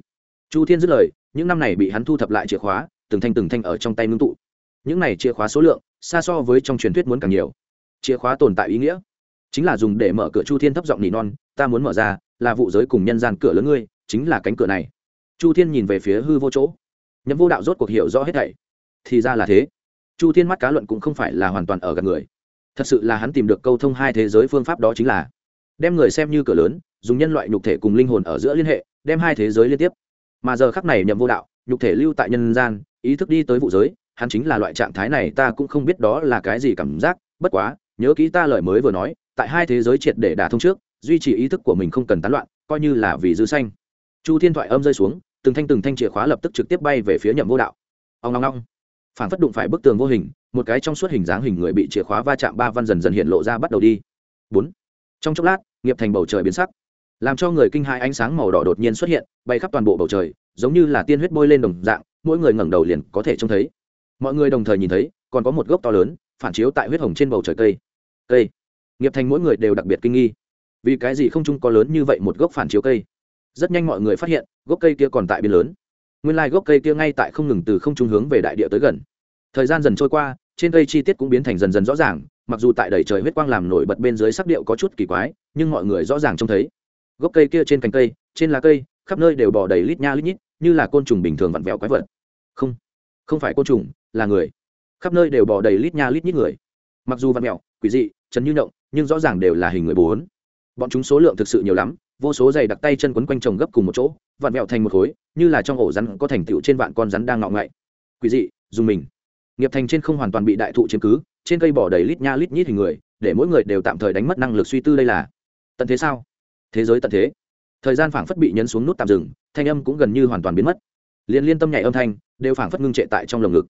Speaker 1: Chu thiên dứt lời, những năm này bị hắn thu thập lại chìa khóa, từng thanh từng thanh ở trong tay ngưng tụ. Những này chìa khóa số lượng, xa so với trong truyền thuyết muốn càng nhiều. Chìa khóa tồn tại ý nghĩa, chính là dùng để mở cửa chu thiên thấp giọng nỉ non, ta muốn mở ra, là vụ giới cùng nhân gian cửa lớn ngươi, chính là cánh cửa này. Chu thiên nhìn về phía hư vô chỗ nhậm vô đạo rốt cuộc hiểu rõ hết thảy. Thì ra là thế. Chu thiên mắt cá luận cũng không phải là hoàn toàn ở gần người. Thật sự là hắn tìm được câu thông hai thế giới phương pháp đó chính là đem người xem như cửa lớn, dùng nhân loại nhục thể cùng linh hồn ở giữa liên hệ, đem hai thế giới liên tiếp. Mà giờ khắc này nhậm vô đạo, nhục thể lưu tại nhân gian, ý thức đi tới vụ giới, hắn chính là loại trạng thái này, ta cũng không biết đó là cái gì cảm giác, bất quá, nhớ kỹ ta lời mới vừa nói, tại hai thế giới triệt để đả thông trước, duy trì ý thức của mình không cần tán loạn, coi như là vì dư xanh chu thiên thoại âm rơi xuống từng thanh từng thanh chìa khóa lập tức trực tiếp bay về phía nhậm vô đạo. Ông long long phản phất đụng phải bức tường vô hình, một cái trong suốt hình dáng hình người bị chìa khóa va chạm ba văn dần dần hiện lộ ra bắt đầu đi. Bốn. Trong chốc lát, nghiệp thành bầu trời biến sắc. Làm cho người kinh hãi ánh sáng màu đỏ đột nhiên xuất hiện, bay khắp toàn bộ bầu trời, giống như là tiên huyết bôi lên đồng dạng, mỗi người ngẩng đầu liền có thể trông thấy. Mọi người đồng thời nhìn thấy, còn có một gốc to lớn, phản chiếu tại huyết hồng trên bầu trời cây. Cây. Nghiệp thành mỗi người đều đặc biệt kinh nghi. Vì cái gì không chung có lớn như vậy một gốc phản chiếu cây? Rất nhanh mọi người phát hiện, gốc cây kia còn tại biên lớn. Nguyên lai、like、gốc cây kia ngay tại không ngừng từ không trung hướng về đại địa tới gần. Thời gian dần trôi qua, trên cây chi tiết cũng biến thành dần dần rõ ràng, mặc dù tại đầy trời huyết quang làm nổi bật bên dưới sắc điệu có chút kỳ quái, nhưng mọi người rõ ràng trông thấy. Gốc cây kia trên cành cây, trên lá cây, khắp nơi đều bỏ đầy lít nha lít nhít, như là côn trùng bình thường vặn vẹo quái vật. Không không phải côn trùng, là người. Khắp nơi đều bỏ đầy lít nha lít nhít người. Mặc dù vặn vẹo, quỷ dị chấn như động, nhưng rõ ràng đều là hình người bốn bọn chúng số lượng thực sự nhiều lắm, vô số giày đặc tay chân quấn quanh chồng gấp cùng một chỗ, vặn vẹo thành một khối, như là trong ổ rắn có thành tựu trên vạn con rắn đang ngọ ngậy. Quỷ dị, dùng mình. Nghiệp thành trên không hoàn toàn bị đại thụ chiếm cứ, trên cây bỏ đầy lít nha lít nhít hình người, để mỗi người đều tạm thời đánh mất năng lực suy tư đây là. Tận thế sao? Thế giới tận thế. Thời gian phảng phất bị nhấn xuống nút tạm dừng, thanh âm cũng gần như hoàn toàn biến mất. Liên liên tâm nhảy âm thanh, đều phảng phất ngưng trệ tại trong lồng ngực.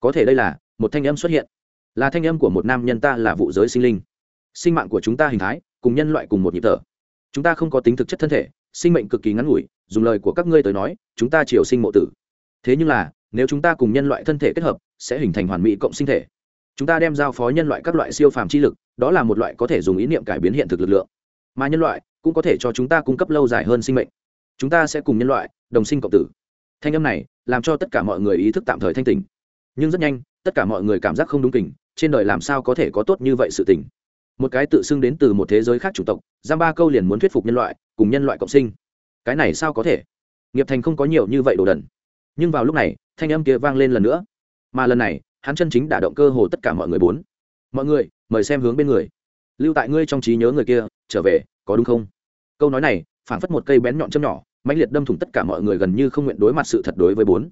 Speaker 1: Có thể đây là, một thanh âm xuất hiện. Là thanh âm của một nam nhân ta là vụ giới sinh linh. Sinh mạng của chúng ta hình thái cùng nhân loại cùng một nhịp thở. Chúng ta không có tính thực chất thân thể, sinh mệnh cực kỳ ngắn ngủi, dùng lời của các ngươi tới nói, chúng ta triều sinh mộ tử. Thế nhưng là, nếu chúng ta cùng nhân loại thân thể kết hợp, sẽ hình thành hoàn mỹ cộng sinh thể. Chúng ta đem giao phó nhân loại các loại siêu phàm chi lực, đó là một loại có thể dùng ý niệm cải biến hiện thực lực lượng. Mà nhân loại, cũng có thể cho chúng ta cung cấp lâu dài hơn sinh mệnh. Chúng ta sẽ cùng nhân loại, đồng sinh cộng tử. Thanh âm này, làm cho tất cả mọi người ý thức tạm thời thanh tỉnh. Nhưng rất nhanh, tất cả mọi người cảm giác không đúng kỉnh trên đời làm sao có thể có tốt như vậy sự tình? Một cái tự xưng đến từ một thế giới khác chủng tộc giam ba câu liền muốn thuyết phục nhân loại, cùng nhân loại cộng sinh. Cái này sao có thể? Nghiệp thành không có nhiều như vậy đồ đần. Nhưng vào lúc này, thanh âm kia vang lên lần nữa. Mà lần này, hắn chân chính đả động cơ hồ tất cả mọi người bốn. Mọi người, mời xem hướng bên người. Lưu tại ngươi trong trí nhớ người kia, trở về, có đúng không? Câu nói này, phảng phất một cây bén nhọn châm nhỏ, mãnh liệt đâm thủng tất cả mọi người gần như không nguyện đối mặt sự thật đối với bốn.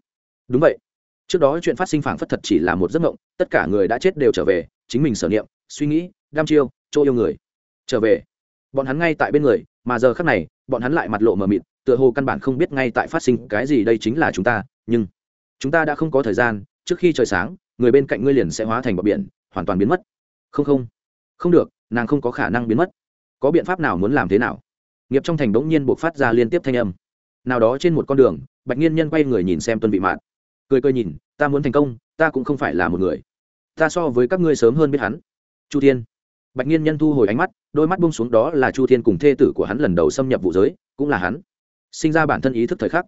Speaker 1: Đúng vậy. Trước đó chuyện phát sinh phảng phất thật chỉ là một giấc mộng, tất cả người đã chết đều trở về, chính mình sở niệm, suy nghĩ đam chiêu chỗ yêu người. Trở về. Bọn hắn ngay tại bên người, mà giờ khác này, bọn hắn lại mặt lộ mờ mịt, tựa hồ căn bản không biết ngay tại phát sinh cái gì đây chính là chúng ta, nhưng chúng ta đã không có thời gian, trước khi trời sáng, người bên cạnh ngươi liền sẽ hóa thành bọc biển, hoàn toàn biến mất. Không không. Không được, nàng không có khả năng biến mất. Có biện pháp nào muốn làm thế nào? Nghiệp trong thành bỗng nhiên buộc phát ra liên tiếp thanh âm. Nào đó trên một con đường, bạch nhiên nhân quay người nhìn xem tuân vị mạn. Cười cười nhìn, ta muốn thành công, ta cũng không phải là một người. Ta so với các ngươi sớm hơn biết hắn. Chu thiên bạch nhiên nhân thu hồi ánh mắt, đôi mắt bung xuống đó là chu thiên cùng thê tử của hắn lần đầu xâm nhập vụ giới, cũng là hắn. Sinh ra bản thân ý thức thời khắc.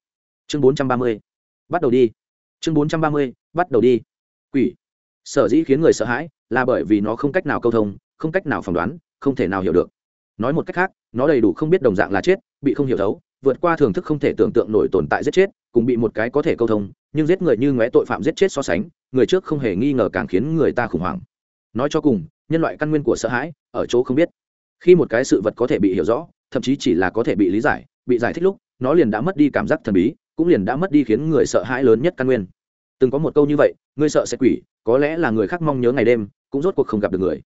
Speaker 1: Chương bốn trăm ba mươi. Bắt đầu đi. Chương bốn trăm ba mươi, bắt đầu đi. Quỷ. Sở dĩ khiến người sợ hãi là bởi vì nó không cách nào câu thông, không cách nào phỏng đoán, không thể nào hiểu được. Nói một cách khác, nó đầy đủ không biết đồng dạng là chết, bị không hiểu thấu, vượt qua thưởng thức không thể tưởng tượng nổi tồn tại giết chết, cùng bị một cái có thể câu thông, nhưng giết người như ngóe tội phạm giết chết so sánh, người trước không hề nghi ngờ càng khiến người ta khủng hoảng. Nói cho cùng nhân loại căn nguyên của sợ hãi, ở chỗ không biết. Khi một cái sự vật có thể bị hiểu rõ, thậm chí chỉ là có thể bị lý giải, bị giải thích lúc, nó liền đã mất đi cảm giác thần bí, cũng liền đã mất đi khiến người sợ hãi lớn nhất căn nguyên. Từng có một câu như vậy ngươi sợ sẽ quỷ, có lẽ là người khác mong nhớ ngày đêm, cũng rốt cuộc không gặp được người.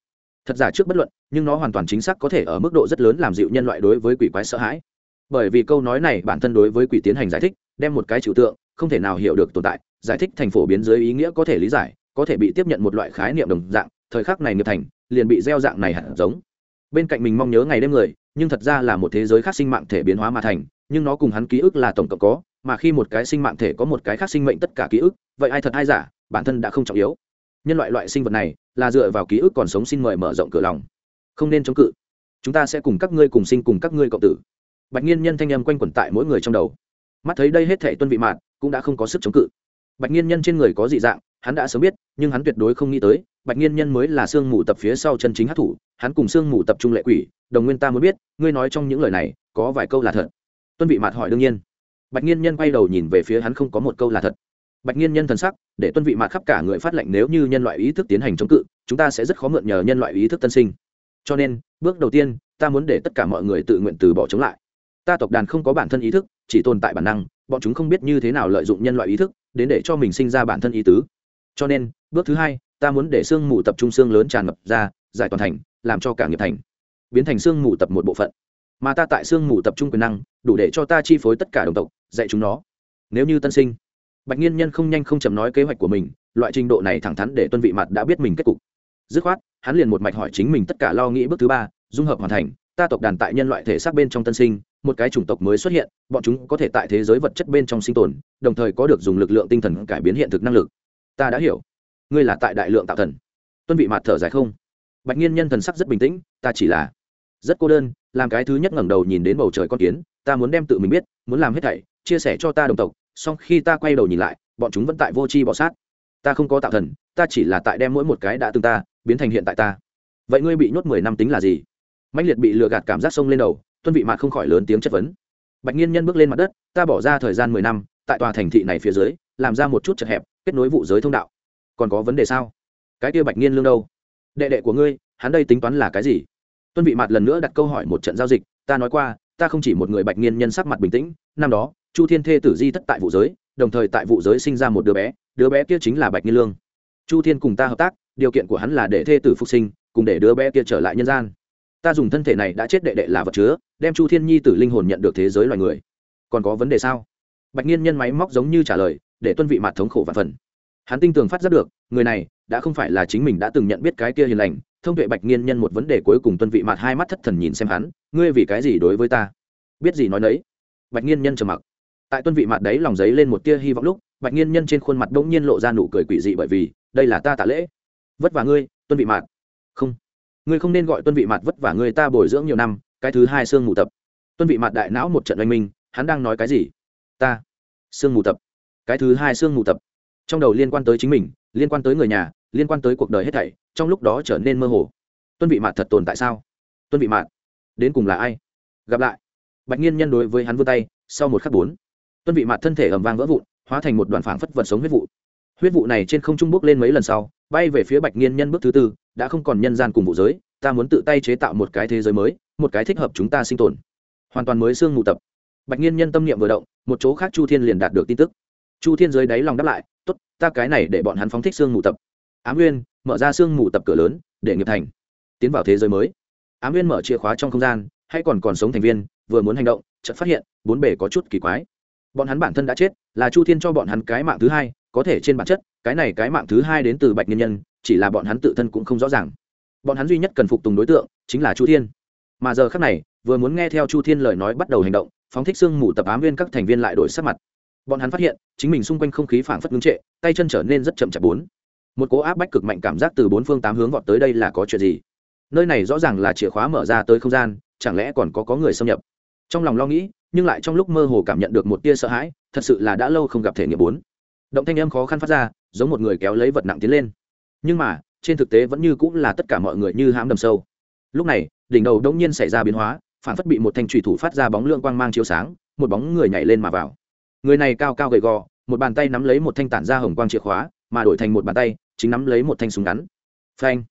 Speaker 1: Thật giả trước bất luận, nhưng nó hoàn toàn chính xác có thể ở mức độ rất lớn làm dịu nhân loại đối với quỷ quái sợ hãi. Bởi vì câu nói này bản thân đối với quỷ tiến hành giải thích, đem một cái trừu tượng, không thể nào hiểu được tồn tại, giải thích thành phổ biến dưới ý nghĩa có thể lý giải, có thể bị tiếp nhận một loại khái niệm đồng dạng thời khắc này nghiệp thành, liền bị gieo dạng này hẳn giống. Bên cạnh mình mong nhớ ngày đêm người, nhưng thật ra là một thế giới khác sinh mạng thể biến hóa mà thành, nhưng nó cùng hắn ký ức là tổng cộng có, mà khi một cái sinh mạng thể có một cái khác sinh mệnh tất cả ký ức, vậy ai thật ai giả, bản thân đã không trọng yếu. Nhân loại loại sinh vật này, là dựa vào ký ức còn sống xin mời mở rộng cửa lòng. Không nên chống cự. Chúng ta sẽ cùng các ngươi cùng sinh cùng các ngươi cộng tử. Bạch nhiên nhân thanh âm quanh quẩn tại mỗi người trong đầu. Mắt thấy đây hết thể tuân vị mạn, cũng đã không có sức chống cự. Bạch nhiên nhân trên người có dị dạng, hắn đã sớm biết, nhưng hắn tuyệt đối không nghĩ tới bạch nghiên nhân mới là sương mù tập phía sau chân chính hát thủ, hắn cùng sương mù tập trung lệ quỷ, đồng nguyên ta mới biết, ngươi nói trong những lời này, có vài câu là thật. Tuân vị mạt hỏi đương nhiên. Bạch nghiên nhân quay đầu nhìn về phía hắn không có một câu là thật. Bạch nghiên nhân thần sắc, để tuân vị mạt khắp cả người phát lệnh nếu như nhân loại ý thức tiến hành chống cự, chúng ta sẽ rất khó mượn nhờ nhân loại ý thức tân sinh. Cho nên, bước đầu tiên, ta muốn để tất cả mọi người tự nguyện từ bỏ chống lại. Ta tộc đàn không có bản thân ý thức, chỉ tồn tại bản năng, bọn chúng không biết như thế nào lợi dụng nhân loại ý thức, đến để cho mình sinh ra bản thân ý tứ. Cho nên, bước thứ hai ta muốn để sương mù tập trung xương lớn tràn ngập ra, giải toàn thành, làm cho cả nghiệp thành biến thành sương mù tập một bộ phận. Mà ta tại sương mù tập trung quyền năng, đủ để cho ta chi phối tất cả đồng tộc, dạy chúng nó. Nếu như tân sinh, bạch nhiên nhân không nhanh không chậm nói kế hoạch của mình, loại trình độ này thẳng thắn để tuân vị mặt đã biết mình kết cục. Dứt khoát, hắn liền một mạch hỏi chính mình tất cả lo nghĩ bước thứ ba, dung hợp hoàn thành, ta tộc đàn tại nhân loại thể xác bên trong tân sinh, một cái chủng tộc mới xuất hiện, bọn chúng có thể tại thế giới vật chất bên trong sinh tồn, đồng thời có được dùng lực lượng tinh thần cải biến hiện thực năng lực. Ta đã hiểu ngươi là tại đại lượng tạo thần. Tuân vị mặt thở dài không? Bạch nhiên nhân thần sắc rất bình tĩnh, ta chỉ là rất cô đơn, làm cái thứ nhất ngẩng đầu nhìn đến bầu trời con kiến, ta muốn đem tự mình biết, muốn làm hết thảy, chia sẻ cho ta đồng tộc, song khi ta quay đầu nhìn lại, bọn chúng vẫn tại vô tri bỏ sát. Ta không có tạo thần, ta chỉ là tại đem mỗi một cái đã từng ta, biến thành hiện tại ta. Vậy ngươi bị nhốt mười năm tính là gì? Mạnh liệt bị lừa gạt cảm giác sông lên đầu, tuân vị mạt không khỏi lớn tiếng chất vấn. Bạch nhiên nhân bước lên mặt đất, ta bỏ ra thời gian mười năm, tại tòa thành thị này phía dưới, làm ra một chút chật hẹp, kết nối vụ giới thông đạo còn có vấn đề sao? Cái kia bạch nhiên lương đâu? Đệ đệ của ngươi, hắn đây tính toán là cái gì? Tuân vị mặt lần nữa đặt câu hỏi một trận giao dịch, ta nói qua, ta không chỉ một người bạch nhiên nhân sắc mặt bình tĩnh, năm đó, chu thiên thê tử di thất tại vụ giới, đồng thời tại vụ giới sinh ra một đứa bé đứa bé kia chính là bạch nhiên lương. Chu thiên cùng ta hợp tác, điều kiện của hắn là để thê tử phục sinh, cùng để đứa bé kia trở lại nhân gian. Ta dùng thân thể này đã chết đệ đệ là vật chứa, đem chu thiên nhi t linh hồn nhận được thế giới loài người. Còn có vấn đề sao? Bạch nhiên nhân máy móc giống như trả lời, để tuân vị mặt thống khổ và phần hắn tin tưởng phát giác được, người này đã không phải là chính mình đã từng nhận biết cái kia hiền lành, thông tuệ bạch nghiên nhân một vấn đề cuối cùng tuân vị mặt hai mắt thất thần nhìn xem hắn, ngươi vì cái gì đối với ta? Biết gì nói nấy? Bạch nghiên nhân trầm mặc. Tại tuân vị mặt đấy lòng giấy lên một tia hy vọng lúc, bạch nghiên nhân trên khuôn mặt bỗng nhiên lộ ra nụ cười quỷ dị bởi vì, đây là ta tạ lễ. Vất vả ngươi, tuân vị mạt. Không. Ngươi không nên gọi tuân vị mạt vất vả ngươi ta bồi dưỡng nhiều năm, cái thứ hai xương mù tập. Tuân vị mạt đại não một trận oanh minh, hắn đang nói cái gì? Ta, xương mù tập. Cái thứ hai xương mù tập trong đầu liên quan tới chính mình, liên quan tới người nhà, liên quan tới cuộc đời hết thảy, trong lúc đó trở nên mơ hồ. Tuân vị mạt thật tồn tại sao? Tuân vị mạt. Đến cùng là ai? Gặp lại. Bạch nhiên nhân đối với hắn vươn tay, sau một khắc bốn. Tuân vị mạt thân thể ầm vang vỡ vụn, hóa thành một đoàn phảng phất vật sống huyết vụ. Huyết vụ này trên không trung bước lên mấy lần sau, bay về phía bạch nhiên nhân bước thứ tư, đã không còn nhân gian cùng vụ giới, ta muốn tự tay chế tạo một cái thế giới mới, một cái thích hợp chúng ta sinh tồn. Hoàn toàn mới xương mù tập. Bạch nhiên nhân tâm niệm vừa động, một chỗ khác chu thiên liền đạt được tin tức. Chu thiên dưới đáy lòng đáp lại tốt, ta cái này để bọn hắn phóng thích xương mù tập. Ám nguyên mở ra xương mù tập cửa lớn, để nghiệp thành tiến vào thế giới mới. Ám nguyên mở chìa khóa trong không gian, hay còn còn sống thành viên, vừa muốn hành động, chợt phát hiện bốn bể có chút kỳ quái. Bọn hắn bản thân đã chết, là chu thiên cho bọn hắn cái mạng thứ hai, có thể trên bản chất, cái này cái mạng thứ hai đến từ bạch nhân nhân, chỉ là bọn hắn tự thân cũng không rõ ràng. Bọn hắn duy nhất cần phục tùng đối tượng, chính là chu thiên. Mà giờ khác này, vừa muốn nghe theo chu thiên lời nói bắt đầu hành động, phóng thích xương mù tập ám viên các thành viên lại đổi sắc mặt bọn hắn phát hiện, chính mình xung quanh không khí phảng phất ngưng trệ, tay chân trở nên rất chậm chạp bốn. Một cố áp bách cực mạnh cảm giác từ bốn phương tám hướng vọt tới đây là có chuyện gì? Nơi này rõ ràng là chìa khóa mở ra tới không gian, chẳng lẽ còn có có người xâm nhập? Trong lòng lo nghĩ, nhưng lại trong lúc mơ hồ cảm nhận được một tia sợ hãi, thật sự là đã lâu không gặp thể nghiệm bốn. Động thanh âm khó khăn phát ra, giống một người kéo lấy vật nặng tiến lên. Nhưng mà, trên thực tế vẫn như cũng là tất cả mọi người như hãm đầm sâu. Lúc này, đỉnh đầu đông nhiên xảy ra biến hóa phản phất bị một thanh trùy thủ phát ra bóng lượng quang mang chiếu sáng, một bóng người nhảy lên mà vào người này cao cao gầy gò một bàn tay nắm lấy một thanh tản ra hồng quang chìa khóa mà đổi thành một bàn tay chính nắm lấy một thanh súng ngắn. Phanh!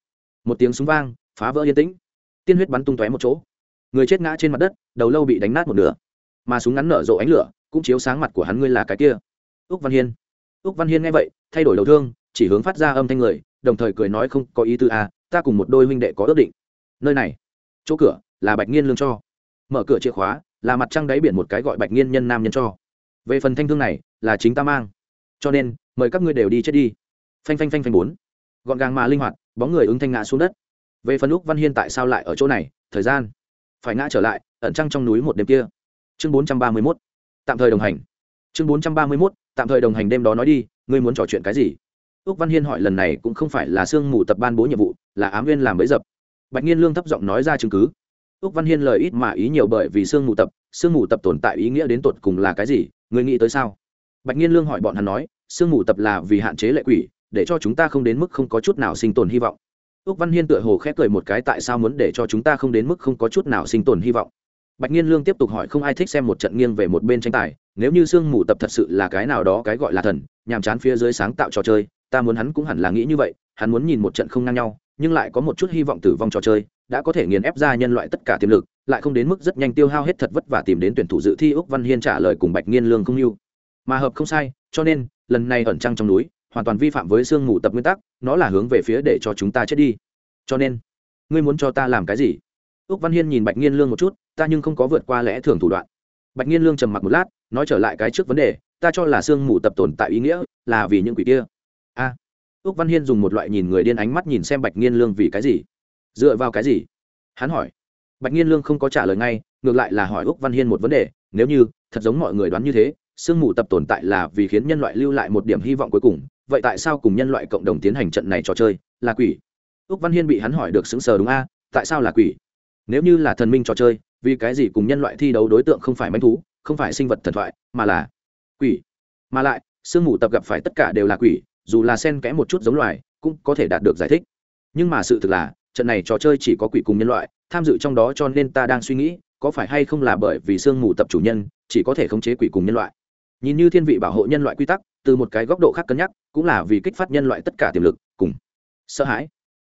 Speaker 1: Một tiếng súng vang phá vỡ yên tĩnh. Tiên huyết bắn tung tóe một chỗ. Người chết ngã trên mặt đất đầu lâu bị đánh nát một nửa. Mà súng ngắn nở rộ ánh lửa cũng chiếu sáng mặt của hắn ngươi là cái kia. Úc văn hiên. Úc văn hiên nghe vậy thay đổi đầu thương chỉ hướng phát ra âm thanh người đồng thời cười nói không có ý tư à, ta cùng một đôi huynh đệ có ước định. Nơi này chỗ cửa là bạch nghiên lương cho. Mở cửa chìa khóa là mặt trăng đáy biển một cái gọi bạch nghiên nhân nam nhân cho về phần thanh thương này, là chính ta mang. Cho nên, mời các ngươi đều đi chết đi. Phanh phanh phanh phanh bốn. Gọn gàng mà linh hoạt, bóng người ứng thanh ngã xuống đất. Về phần úc văn hiên tại sao lại ở chỗ này? Thời gian. Phải ngã trở lại, ẩn trăng trong núi một đêm kia. Chương bốn trăm ba mươi mốt. Tạm thời đồng hành. Chương bốn trăm ba mươi mốt, tạm thời đồng hành đêm đó nói đi, ngươi muốn trò chuyện cái gì? Úc văn hiên hỏi lần này cũng không phải là sương mù tập ban bố nhiệm vụ, là ám viên làm bấy dập. Bạch nhiên lương thấp giọng nói ra chứng cứ. Úc văn hiên lời ít mà ý nhiều bởi vì sương mù tập, sương mù tập tồn tại ý nghĩa đến tột cùng là cái gì? Người nghĩ tới sao? Bạch nhiên lương hỏi bọn hắn nói, sương mù tập là vì hạn chế lệ quỷ, để cho chúng ta không đến mức không có chút nào sinh tồn hy vọng. Ước văn hiên tựa hồ khép cười một cái, tại sao muốn để cho chúng ta không đến mức không có chút nào sinh tồn hy vọng? Bạch nhiên lương tiếp tục hỏi, không ai thích xem một trận nghiêng về một bên tranh tài, nếu như sương mù tập thật sự là cái nào đó cái gọi là thần, nhàm chán phía dưới sáng tạo trò chơi, ta muốn hắn cũng hẳn là nghĩ như vậy, hắn muốn nhìn một trận không ngang nhau, nhưng lại có một chút hy vọng tử vong trò chơi, đã có thể nghiền ép ra nhân loại tất cả tiềm lực lại không đến mức rất nhanh tiêu hao hết thật vất vả tìm đến tuyển thủ dự thi úc văn hiên trả lời cùng bạch nghiên lương không lưu mà hợp không sai cho nên lần này ẩn trăng trong núi hoàn toàn vi phạm với sương mù tập nguyên tắc nó là hướng về phía để cho chúng ta chết đi. Cho nên ngươi muốn cho ta làm cái gì? Úc văn hiên nhìn bạch nghiên lương một chút ta nhưng không có vượt qua lẽ thường thủ đoạn. Bạch nghiên lương trầm mặc một lát nói trở lại cái trước vấn đề ta cho là sương mù tập tồn tại ý nghĩa là vì những quỷ kia. A. À, úc văn hiên dùng một loại nhìn người điên ánh mắt nhìn xem bạch nghiên lương vì cái gì? Dựa vào cái gì? Hắn hỏi bạch nghiên lương không có trả lời ngay, ngược lại là hỏi úc văn hiên một vấn đề, nếu như, thật giống mọi người đoán như thế, sương mù tập tồn tại là vì khiến nhân loại lưu lại một điểm hy vọng cuối cùng, vậy tại sao cùng nhân loại cộng đồng tiến hành trận này trò chơi, là quỷ? Úc văn hiên bị hắn hỏi được xứng sờ đúng a, tại sao là quỷ? Nếu như là thần minh trò chơi, vì cái gì cùng nhân loại thi đấu đối tượng không phải manh thú, không phải sinh vật thần thoại, mà là quỷ? Mà lại, sương mù tập gặp phải tất cả đều là quỷ, dù là sen kẽ một chút giống loài, cũng có thể đạt được giải thích. Nhưng mà sự thực là, trận này trò chơi chỉ có quỷ cùng nhân loại tham dự trong đó cho nên ta đang suy nghĩ, có phải hay không là bởi vì sương mù tập chủ nhân, chỉ có thể khống chế quỷ cùng nhân loại. Nhìn như thiên vị bảo hộ nhân loại quy tắc, từ một cái góc độ khác cân nhắc, cũng là vì kích phát nhân loại tất cả tiềm lực, cùng sợ hãi.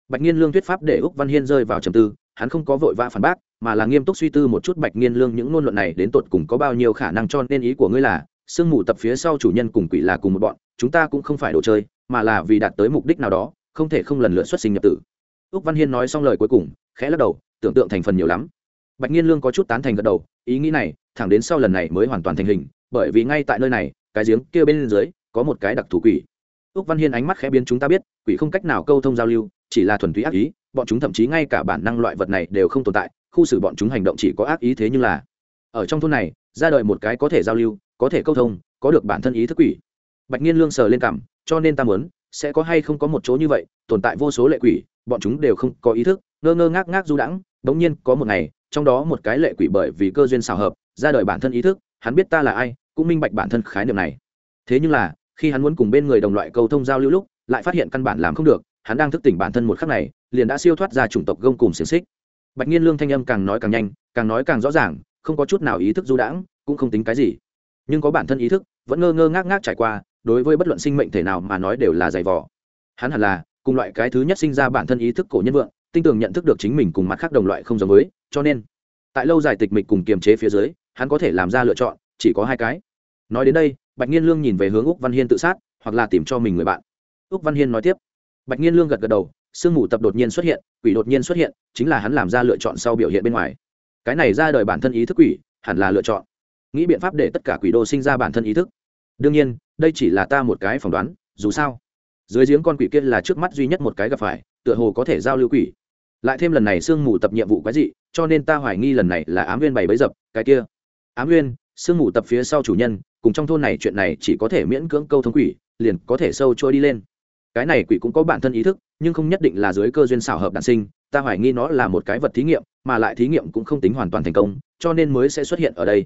Speaker 1: Bạch nhiên lương thuyết pháp để úc văn hiên rơi vào trầm tư, hắn không có vội vã phản bác, mà là nghiêm túc suy tư một chút bạch nhiên lương những ngôn luận này đến tột cùng có bao nhiêu khả năng cho nên ý của ngươi là, sương mù tập phía sau chủ nhân cùng quỷ là cùng một bọn, chúng ta cũng không phải đồ chơi, mà là vì đạt tới mục đích nào đó, không thể không lần lượt xuất sinh nhập tử. Úc văn hiên nói xong lời cuối cùng, khẽ lắc đầu tưởng tượng thành phần nhiều lắm. Bạch nhiên lương có chút tán thành gật đầu, ý nghĩ này, thẳng đến sau lần này mới hoàn toàn thành hình, bởi vì ngay tại nơi này, cái giếng kia bên dưới, có một cái đặc thù quỷ. Ước văn hiên ánh mắt khẽ biến chúng ta biết, quỷ không cách nào câu thông giao lưu, chỉ là thuần túy ác ý, bọn chúng thậm chí ngay cả bản năng loại vật này đều không tồn tại, khu xử bọn chúng hành động chỉ có ác ý thế nhưng là, ở trong thôn này, ra đời một cái có thể giao lưu, có thể câu thông, có được bản thân ý thức quỷ. Bạch nhiên lương sờ lên cảm, cho nên ta muốn, sẽ có hay không có một chỗ như vậy, tồn tại vô số lệ quỷ, bọn chúng đều không có ý thức, ngơ ngơ ngác ngác du đãng bỗng nhiên, có một ngày, trong đó một cái lệ quỷ bởi vì cơ duyên xào hợp, ra đời bản thân ý thức, hắn biết ta là ai, cũng minh bạch bản thân khái niệm này. Thế nhưng là, khi hắn muốn cùng bên người đồng loại cầu thông giao lưu lúc, lại phát hiện căn bản làm không được, hắn đang thức tỉnh bản thân một khắc này, liền đã siêu thoát ra chủng tộc gông cùng xiềng xích. Bạch nhiên lương thanh âm càng nói càng nhanh, càng nói càng rõ ràng, không có chút nào ý thức du đãng, cũng không tính cái gì. Nhưng có bản thân ý thức, vẫn ngơ ngơ ngác ngác trải qua, đối với bất luận sinh mệnh thể nào mà nói đều là dày vỏ hắn hẳn là, cùng loại cái thứ nhất sinh ra bản thân ý thức cổ nhân vượng tinh tường nhận thức được chính mình cùng mặt khác đồng loại không giống với, cho nên, tại lâu dài tịch mịch cùng kiềm chế phía dưới, hắn có thể làm ra lựa chọn, chỉ có hai cái. Nói đến đây, bạch nhiên lương nhìn về hướng úc văn hiên tự sát, hoặc là tìm cho mình người bạn. Úc văn hiên nói tiếp. Bạch nhiên lương gật gật đầu, sương mù tập đột nhiên xuất hiện, quỷ đột nhiên xuất hiện, chính là hắn làm ra lựa chọn sau biểu hiện bên ngoài. Cái này ra đời bản thân ý thức quỷ, hẳn là lựa chọn. Nghĩ biện pháp để tất cả quỷ đô sinh ra bản thân ý thức. Đương nhiên, đây chỉ là ta một cái phỏng đoán, dù sao, dưới giếng con quỷ kia là trước mắt duy nhất một cái gặp phải, tựa hồ có thể giao lưu quỷ lại thêm lần này sương mù tập nhiệm vụ quái dị, cho nên ta hoài nghi lần này là ám viên bày bấy dập, cái kia. Ám viên sương mù tập phía sau chủ nhân, cùng trong thôn này chuyện này chỉ có thể miễn cưỡng câu thông quỷ, liền có thể sâu trôi đi lên. Cái này quỷ cũng có bản thân ý thức, nhưng không nhất định là dưới cơ duyên xảo hợp đản sinh, ta hoài nghi nó là một cái vật thí nghiệm, mà lại thí nghiệm cũng không tính hoàn toàn thành công, cho nên mới sẽ xuất hiện ở đây.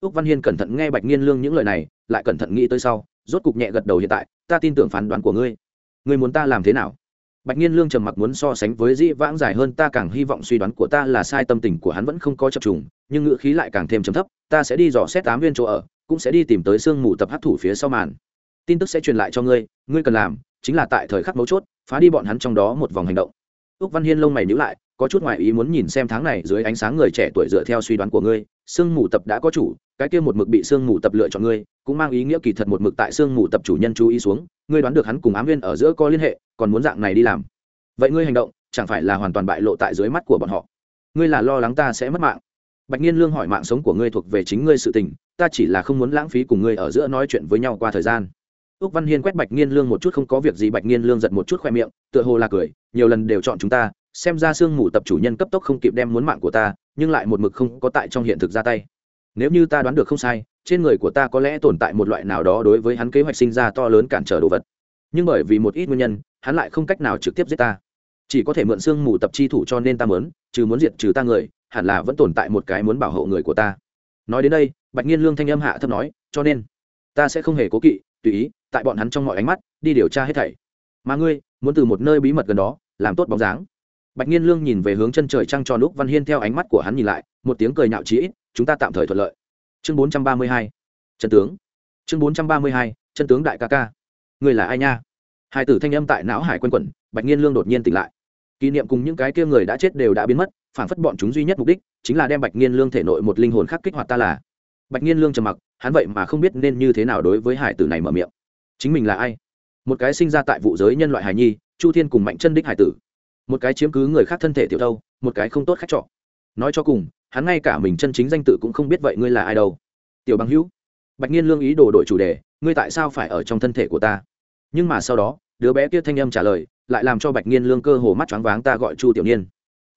Speaker 1: Úc văn hiên cẩn thận nghe bạch nghiên lương những lời này, lại cẩn thận nghĩ tới sau, rốt cục nhẹ gật đầu hiện tại, ta tin tưởng phán đoán của ngươi. Ngươi muốn ta làm thế nào? Bạch nhiên lương trầm mặc muốn so sánh với dĩ vãng dài hơn, ta càng hy vọng suy đoán của ta là sai, tâm tình của hắn vẫn không có chập trùng, nhưng ngữ khí lại càng thêm trầm thấp, ta sẽ đi dò xét tám viên chỗ ở, cũng sẽ đi tìm tới sương mù tập hát thủ phía sau màn. Tin tức sẽ truyền lại cho ngươi ngươi cần làm chính là tại thời khắc mấu chốt, phá đi bọn hắn trong đó một vòng hành động. Úc văn hiên lông mày nhữ lại có chút ngoại ý muốn nhìn xem tháng này dưới ánh sáng người trẻ tuổi dựa theo suy đoán của ngươi, sương mù tập đã có chủ, cái kia một mực bị sương mù tập lựa chọn ngươi, cũng mang ý nghĩa kỳ thật một mực tại sương mù tập chủ nhân chú ý xuống, ngươi đoán được hắn cùng ám viên ở giữa có liên hệ, còn muốn dạng này đi làm. Vậy ngươi hành động, chẳng phải là hoàn toàn bại lộ tại dưới mắt của bọn họ? Ngươi là lo lắng ta sẽ mất mạng. Bạch nhiên lương hỏi mạng sống của ngươi thuộc về chính ngươi sự tình, ta chỉ là không muốn lãng phí cùng ngươi ở giữa nói chuyện với nhau qua thời gian. Ước văn hiên quét bạch nhiên lương một chút không có việc gì, bạch nhiên lương giật một chút khoe miệng, tựa hồ là cười, nhiều lần đều chọn chúng ta xem ra sương mù tập chủ nhân cấp tốc không kịp đem muốn mạng của ta, nhưng lại một mực không có tại trong hiện thực ra tay. Nếu như ta đoán được không sai, trên người của ta có lẽ tồn tại một loại nào đó đối với hắn kế hoạch sinh ra to lớn cản trở đồ vật. Nhưng bởi vì một ít nguyên nhân, hắn lại không cách nào trực tiếp giết ta. Chỉ có thể mượn xương mù tập chi thủ cho nên ta mớn trừ muốn diệt trừ ta người, hẳn là vẫn tồn tại một cái muốn bảo hộ người của ta. Nói đến đây, bạch nhiên lương thanh âm hạ thấp nói, cho nên, ta sẽ không hề cố kỵ, tùy ý, tại bọn hắn trong mọi ánh mắt, đi điều tra hết thảy. Mà ngươi, muốn từ một nơi bí mật gần đó, làm tốt bóng dáng bạch nhiên lương nhìn về hướng chân trời trăng tròn lúc văn hiên theo ánh mắt của hắn nhìn lại, một tiếng cười nhạo chí ít, chúng ta tạm thời thuận lợi. Chương bốn trăm ba mươi hai, chân tướng. Chương bốn trăm ba mươi hai, chân tướng đại ca ca. Người là ai nha? Hai tử thanh âm tại não hải quân quẩn, bạch nhiên lương đột nhiên tỉnh lại. Kỷ niệm cùng những cái kia người đã chết đều đã biến mất, phản phất bọn chúng duy nhất mục đích chính là đem bạch nhiên lương thể nội một linh hồn khác kích hoạt ta là. Bạch nhiên lương trầm mặc, hắn vậy mà không biết nên như thế nào đối với hải tử này mở miệng. Chính mình là ai? Một cái sinh ra tại vụ giới nhân loại hải nhi, chu thiên cùng mạnh chân đích hải tử một cái chiếm cứ người khác thân thể tiểu thâu, một cái không tốt khách trọ. Nói cho cùng, hắn ngay cả mình chân chính danh tự cũng không biết vậy ngươi là ai đâu. Tiểu bằng hữu, bạch nhiên lương ý đồ đổi chủ đề, ngươi tại sao phải ở trong thân thể của ta? Nhưng mà sau đó, đứa bé kia thanh âm trả lời, lại làm cho bạch nhiên lương cơ hồ mắt choáng váng ta gọi chu tiểu niên.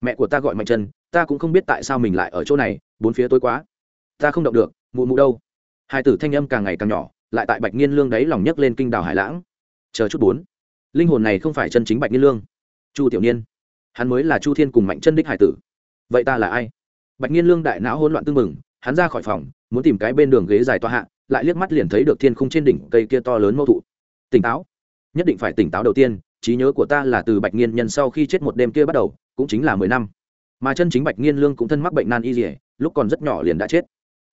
Speaker 1: Mẹ của ta gọi mạnh chân ta cũng không biết tại sao mình lại ở chỗ này, bốn phía tối quá. Ta không động được, mụ mụ đâu? Hai tử thanh âm càng ngày càng nhỏ, lại tại bạch nhiên lương đấy lòng nhấc lên kinh đào hải lãng. Chờ chút bốn. Linh hồn này không phải chân chính bạch nhiên lương chu tiểu niên. Hắn mới là chu thiên cùng mạnh chân đích hải tử. Vậy ta là ai? Bạch nhiên lương đại não hỗn loạn tư mừng hắn ra khỏi phòng, muốn tìm cái bên đường ghế dài toa hạ, lại liếc mắt liền thấy được thiên khung trên đỉnh cây kia to lớn mâu thụ. Tỉnh táo. Nhất định phải tỉnh táo đầu tiên, trí nhớ của ta là từ bạch nghiên nhân sau khi chết một đêm kia bắt đầu, cũng chính là mười năm. Mà chân chính bạch nghiên lương cũng thân mắc bệnh nan y dỉa lúc còn rất nhỏ liền đã chết.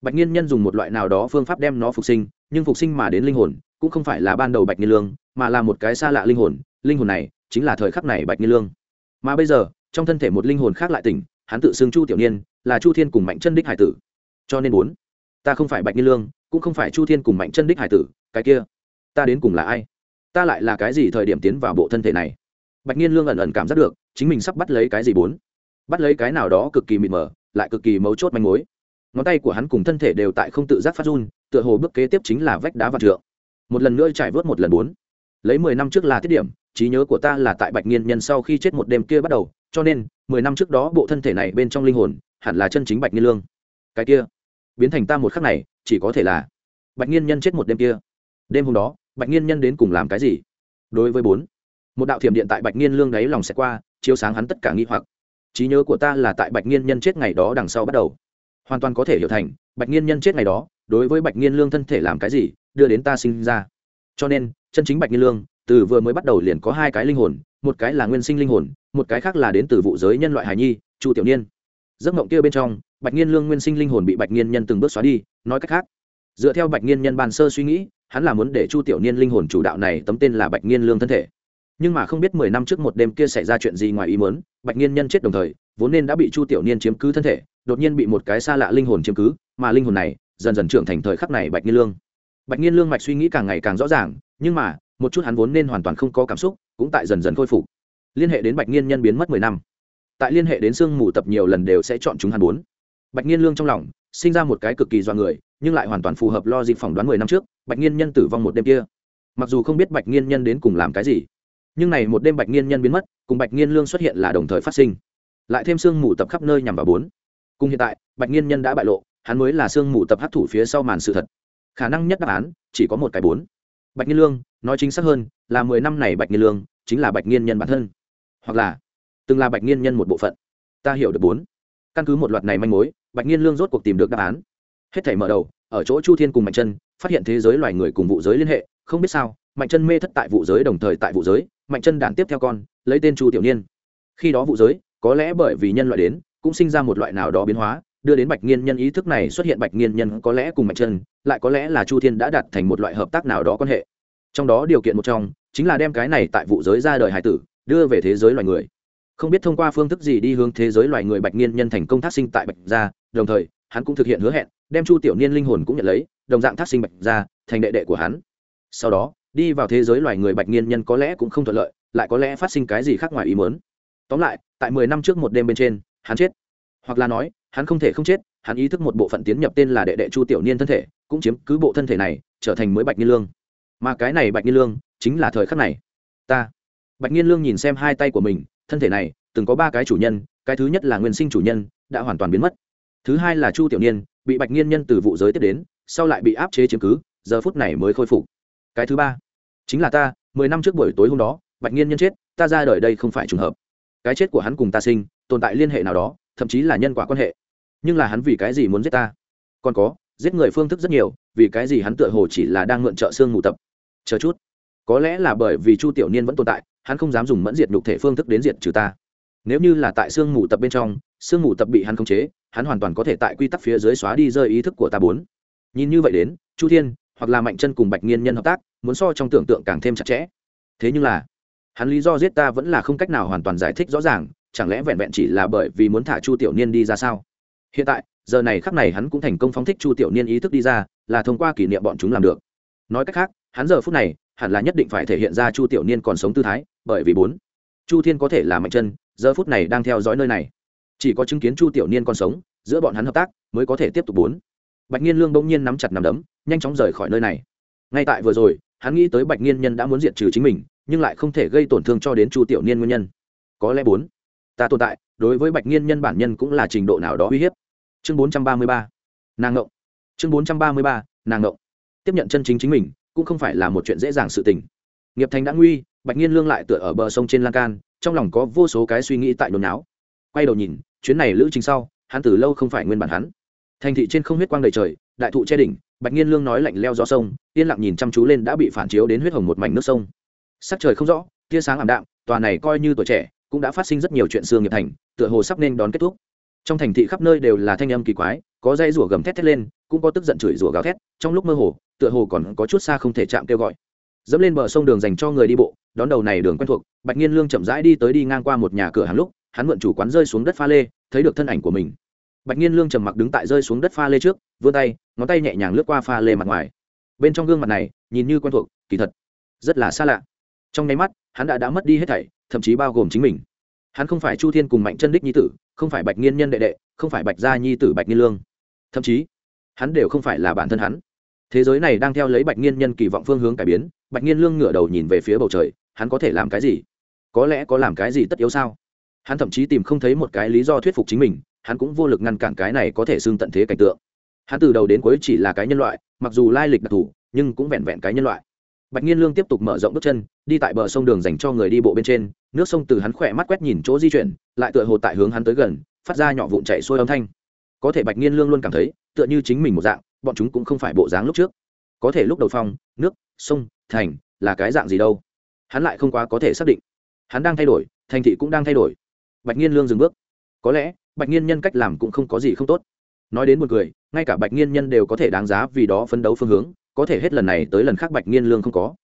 Speaker 1: Bạch nghiên nhân dùng một loại nào đó phương pháp đem nó phục sinh, nhưng phục sinh mà đến linh hồn, cũng không phải là ban đầu bạch nghiên lương, mà là một cái xa lạ linh hồn. Linh hồn này chính là thời khắc này bạch nghiên lương. Mà bây giờ, trong thân thể một linh hồn khác lại tỉnh, hắn tự xưng chu tiểu niên, là chu thiên cùng mạnh chân đích hải tử. Cho nên bốn ta không phải bạch nghiên lương, cũng không phải chu thiên cùng mạnh chân đích hải tử, cái kia, ta đến cùng là ai? Ta lại là cái gì thời điểm tiến vào bộ thân thể này? Bạch niên lương ẩn ẩn cảm giác được, chính mình sắp bắt lấy cái gì bốn? Bắt lấy cái nào đó cực kỳ mịt mờ, lại cực kỳ mấu chốt manh mối. Ngón tay của hắn cùng thân thể đều tại không tự giác phát run, tựa hồ bước kế tiếp chính là vách đá và trượng. Một lần nữa trải vớt một lần bốn. Lấy mười năm trước là tiết điểm trí nhớ của ta là tại bạch nghiên nhân sau khi chết một đêm kia bắt đầu, cho nên, mười năm trước đó bộ thân thể này bên trong linh hồn, hẳn là chân chính bạch nghiên lương. Cái kia, biến thành ta một khắc này, chỉ có thể là bạch nghiên nhân chết một đêm kia. Đêm hôm đó, bạch nghiên nhân đến cùng làm cái gì? Đối với bốn, một đạo thiểm điện tại bạch nghiên lương đáy lòng sẽ qua, chiếu sáng hắn tất cả nghi hoặc. Trí nhớ của ta là tại bạch nghiên nhân chết ngày đó đằng sau bắt đầu. Hoàn toàn có thể hiểu thành, bạch nghiên nhân chết ngày đó, đối với bạch nghiên lương thân thể làm cái gì, đưa đến ta sinh ra. Cho nên, chân chính bạch nghiên lương từ vừa mới bắt đầu liền có hai cái linh hồn, một cái là nguyên sinh linh hồn, một cái khác là đến từ vụ giới nhân loại hài nhi, chu tiểu niên. Giấc mộng kia bên trong, bạch nghiên lương nguyên sinh linh hồn bị bạch nghiên nhân từng bước xóa đi, nói cách khác, dựa theo bạch nghiên nhân ban sơ suy nghĩ, hắn là muốn để chu tiểu niên linh hồn chủ đạo này tấm tên là bạch nghiên lương thân thể. Nhưng mà không biết mười năm trước một đêm kia xảy ra chuyện gì ngoài ý muốn, bạch nghiên nhân chết đồng thời, vốn nên đã bị chu tiểu niên chiếm cứ thân thể, đột nhiên bị một cái xa lạ linh hồn chiếm cứ, mà linh hồn này dần dần trưởng thành thời khắc này bạch nghiên lương. Bạch nghiên lương mạch suy nghĩ càng ngày càng rõ ràng, nhưng mà một chút hắn vốn nên hoàn toàn không có cảm xúc, cũng tại dần dần khôi phục. Liên hệ đến bạch nghiên nhân biến mất mười năm. Tại liên hệ đến sương mù tập nhiều lần đều sẽ chọn chúng hắn bốn. Bạch nghiên lương trong lòng, sinh ra một cái cực kỳ do người, nhưng lại hoàn toàn phù hợp lo dịp phỏng đoán mười năm trước, bạch nghiên nhân tử vong một đêm kia. Mặc dù không biết bạch nghiên nhân đến cùng làm cái gì, nhưng này một đêm bạch nghiên nhân biến mất, cùng bạch nghiên lương xuất hiện là đồng thời phát sinh. Lại thêm sương mù tập khắp nơi nhằm vào bốn. Cùng hiện tại, bạch nghiên nhân đã bại lộ, hắn mới là sương mù tập hấp thủ phía sau màn sự thật. Khả năng nhất đáp án, chỉ có một cái bốn bạch nghiên lương, nói chính xác hơn, là mười năm này bạch nghiên lương chính là bạch nghiên nhân bản thân. Hoặc là, từng là bạch nghiên nhân một bộ phận. Ta hiểu được bốn. Căn cứ một loạt này manh mối, bạch nghiên lương rốt cuộc tìm được đáp án. Hết thảy mở đầu, ở chỗ chu thiên cùng mạnh chân, phát hiện thế giới loài người cùng vụ giới liên hệ, không biết sao, mạnh chân mê thất tại vụ giới đồng thời tại vụ giới, mạnh chân đản tiếp theo con, lấy tên chu tiểu niên. Khi đó vụ giới, có lẽ bởi vì nhân loại đến, cũng sinh ra một loại nào đó biến hóa đưa đến bạch nghiên nhân ý thức này xuất hiện bạch nghiên nhân có lẽ cùng mạnh chân, lại có lẽ là chu thiên đã đặt thành một loại hợp tác nào đó quan hệ. Trong đó điều kiện một trong, chính là đem cái này tại vụ giới ra đời hải tử, đưa về thế giới loài người. Không biết thông qua phương thức gì đi hướng thế giới loài người bạch nghiên nhân thành công thác sinh tại bạch gia, đồng thời, hắn cũng thực hiện hứa hẹn, đem chu tiểu niên linh hồn cũng nhận lấy, đồng dạng thác sinh bạch gia, thành đệ đệ của hắn. Sau đó, đi vào thế giới loài người bạch nghiên nhân có lẽ cũng không thuận lợi, lại có lẽ phát sinh cái gì khác ngoài ý muốn. Tóm lại, tại mười năm trước một đêm bên trên, hắn chết hoặc là nói, hắn không thể không chết, hắn ý thức một bộ phận tiến nhập tên là đệ đệ chu tiểu niên thân thể, cũng chiếm cứ bộ thân thể này, trở thành mới bạch niên lương. Mà cái này bạch niên lương chính là thời khắc này. Ta. Bạch niên lương nhìn xem hai tay của mình, thân thể này, từng có ba cái chủ nhân, cái thứ nhất là nguyên sinh chủ nhân, đã hoàn toàn biến mất. Thứ hai là chu tiểu niên, bị bạch niên nhân từ vụ giới tiếp đến, sau lại bị áp chế chiếm cứ, giờ phút này mới khôi phục. Cái thứ ba, chính là ta, mười năm trước buổi tối hôm đó, bạch niên nhân chết, ta ra đời đây không phải trùng hợp. Cái chết của hắn cùng ta sinh, tồn tại liên hệ nào đó thậm chí là nhân quả quan hệ. Nhưng là hắn vì cái gì muốn giết ta? Còn có, giết người phương thức rất nhiều, vì cái gì hắn tựa hồ chỉ là đang mượn trợ xương ngủ tập? Chờ chút. Có lẽ là bởi vì chu tiểu niên vẫn tồn tại, hắn không dám dùng mẫn diệt nhục thể phương thức đến diệt trừ ta. Nếu như là tại xương ngủ tập bên trong, xương ngủ tập bị hắn khống chế, hắn hoàn toàn có thể tại quy tắc phía dưới xóa đi rơi ý thức của ta bốn. Nhìn như vậy đến, chu thiên, hoặc là mạnh chân cùng bạch nghiên nhân hợp tác, muốn so trong tưởng tượng càng thêm chặt chẽ. Thế nhưng là, hắn lý do giết ta vẫn là không cách nào hoàn toàn giải thích rõ ràng chẳng lẽ vẹn vẹn chỉ là bởi vì muốn thả chu tiểu niên đi ra sao? Hiện tại, giờ này khắc này hắn cũng thành công phóng thích chu tiểu niên ý thức đi ra, là thông qua kỷ niệm bọn chúng làm được. Nói cách khác, hắn giờ phút này, hẳn là nhất định phải thể hiện ra chu tiểu niên còn sống tư thái, bởi vì bốn, chu thiên có thể là mạnh chân, giờ phút này đang theo dõi nơi này. Chỉ có chứng kiến chu tiểu niên còn sống, giữa bọn hắn hợp tác, mới có thể tiếp tục bốn. Bạch nhiên lương bỗng nhiên nắm chặt nằm đấm, nhanh chóng rời khỏi nơi này. Ngay tại vừa rồi, hắn nghĩ tới bạch nhiên nhân đã muốn diệt trừ chính mình, nhưng lại không thể gây tổn thương cho đến chu tiểu niên nguyên nhân. Có lẽ bốn ta tồn tại, đối với bạch nhiên nhân bản nhân cũng là trình độ nào đó uy hiếp. Chương bốn trăm ba mươi ba, nàng ngộng. Chương bốn trăm ba mươi ba, nàng ngộng. Tiếp nhận chân chính chính mình, cũng không phải là một chuyện dễ dàng sự tình. Nghiệp thành đã nguy, bạch nhiên lương lại tựa ở bờ sông trên lan can, trong lòng có vô số cái suy nghĩ tại nôn não quay đầu nhìn, chuyến này lữ trình sau, hắn từ lâu không phải nguyên bản hắn. Thành thị trên không huyết quang đầy trời, đại thụ che đỉnh, bạch nhiên lương nói lạnh leo gió sông, yên lặng nhìn chăm chú lên đã bị phản chiếu đến huyết hồng một mảnh nước sông. Sắc trời không rõ, tia sáng ảm đạm, tòa này coi như tuổi trẻ cũng đã phát sinh rất nhiều chuyện xương nghiệp thành, tựa hồ sắp nên đón kết thúc. Trong thành thị khắp nơi đều là thanh âm kỳ quái, có dây rủa gầm thét thét lên, cũng có tức giận chửi rủa gào thét, trong lúc mơ hồ, tựa hồ còn có chút xa không thể chạm kêu gọi. Dẫm lên bờ sông đường dành cho người đi bộ, đón đầu này đường quen thuộc, bạch nhiên lương chậm rãi đi tới đi ngang qua một nhà cửa hàng lúc, hắn mượn chủ quán rơi xuống đất pha lê, thấy được thân ảnh của mình. Bạch nhiên lương trầm mặc đứng tại rơi xuống đất pha lê trước, vươn tay, ngón tay nhẹ nhàng lướt qua pha lê mặt ngoài. Bên trong gương mặt này, nhìn như quen thuộc, kỳ thật, rất là xa lạ. Trong nháy mắt, hắn đã đã mất đi hết thảy thậm chí bao gồm chính mình. Hắn không phải chu thiên cùng mạnh chân đích nhi tử, không phải bạch nghiên nhân đệ đệ, không phải bạch gia nhi tử, bạch nghiên lương. Thậm chí, hắn đều không phải là bản thân hắn. Thế giới này đang theo lấy bạch nghiên nhân kỳ vọng phương hướng cải biến, bạch nghiên lương ngửa đầu nhìn về phía bầu trời, hắn có thể làm cái gì? Có lẽ có làm cái gì tất yếu sao? Hắn thậm chí tìm không thấy một cái lý do thuyết phục chính mình, hắn cũng vô lực ngăn cản cái này có thể xưng tận thế cảnh tượng. Hắn từ đầu đến cuối chỉ là cái nhân loại, mặc dù lai lịch đặc thù, nhưng cũng vẹn vẹn cái nhân loại. Bạch nghiên lương tiếp tục mở rộng bước chân đi tại bờ sông đường dành cho người đi bộ bên trên, nước sông từ hắn khỏe mắt quét nhìn chỗ di chuyển, lại tựa hồ tại hướng hắn tới gần, phát ra nhỏ vụn chạy xuôi âm thanh. Có thể bạch nhiên lương luôn cảm thấy, tựa như chính mình một dạng, bọn chúng cũng không phải bộ dáng lúc trước. Có thể lúc đầu phong, nước, sông, thành, là cái dạng gì đâu? Hắn lại không quá có thể xác định. Hắn đang thay đổi, thành thị cũng đang thay đổi. Bạch nhiên lương dừng bước. Có lẽ, bạch nhiên nhân cách làm cũng không có gì không tốt. Nói đến một người ngay cả bạch nhiên nhân đều có thể đáng giá vì đó phấn đấu phương hướng, có thể hết lần này tới lần khác bạch nhiên lương không có.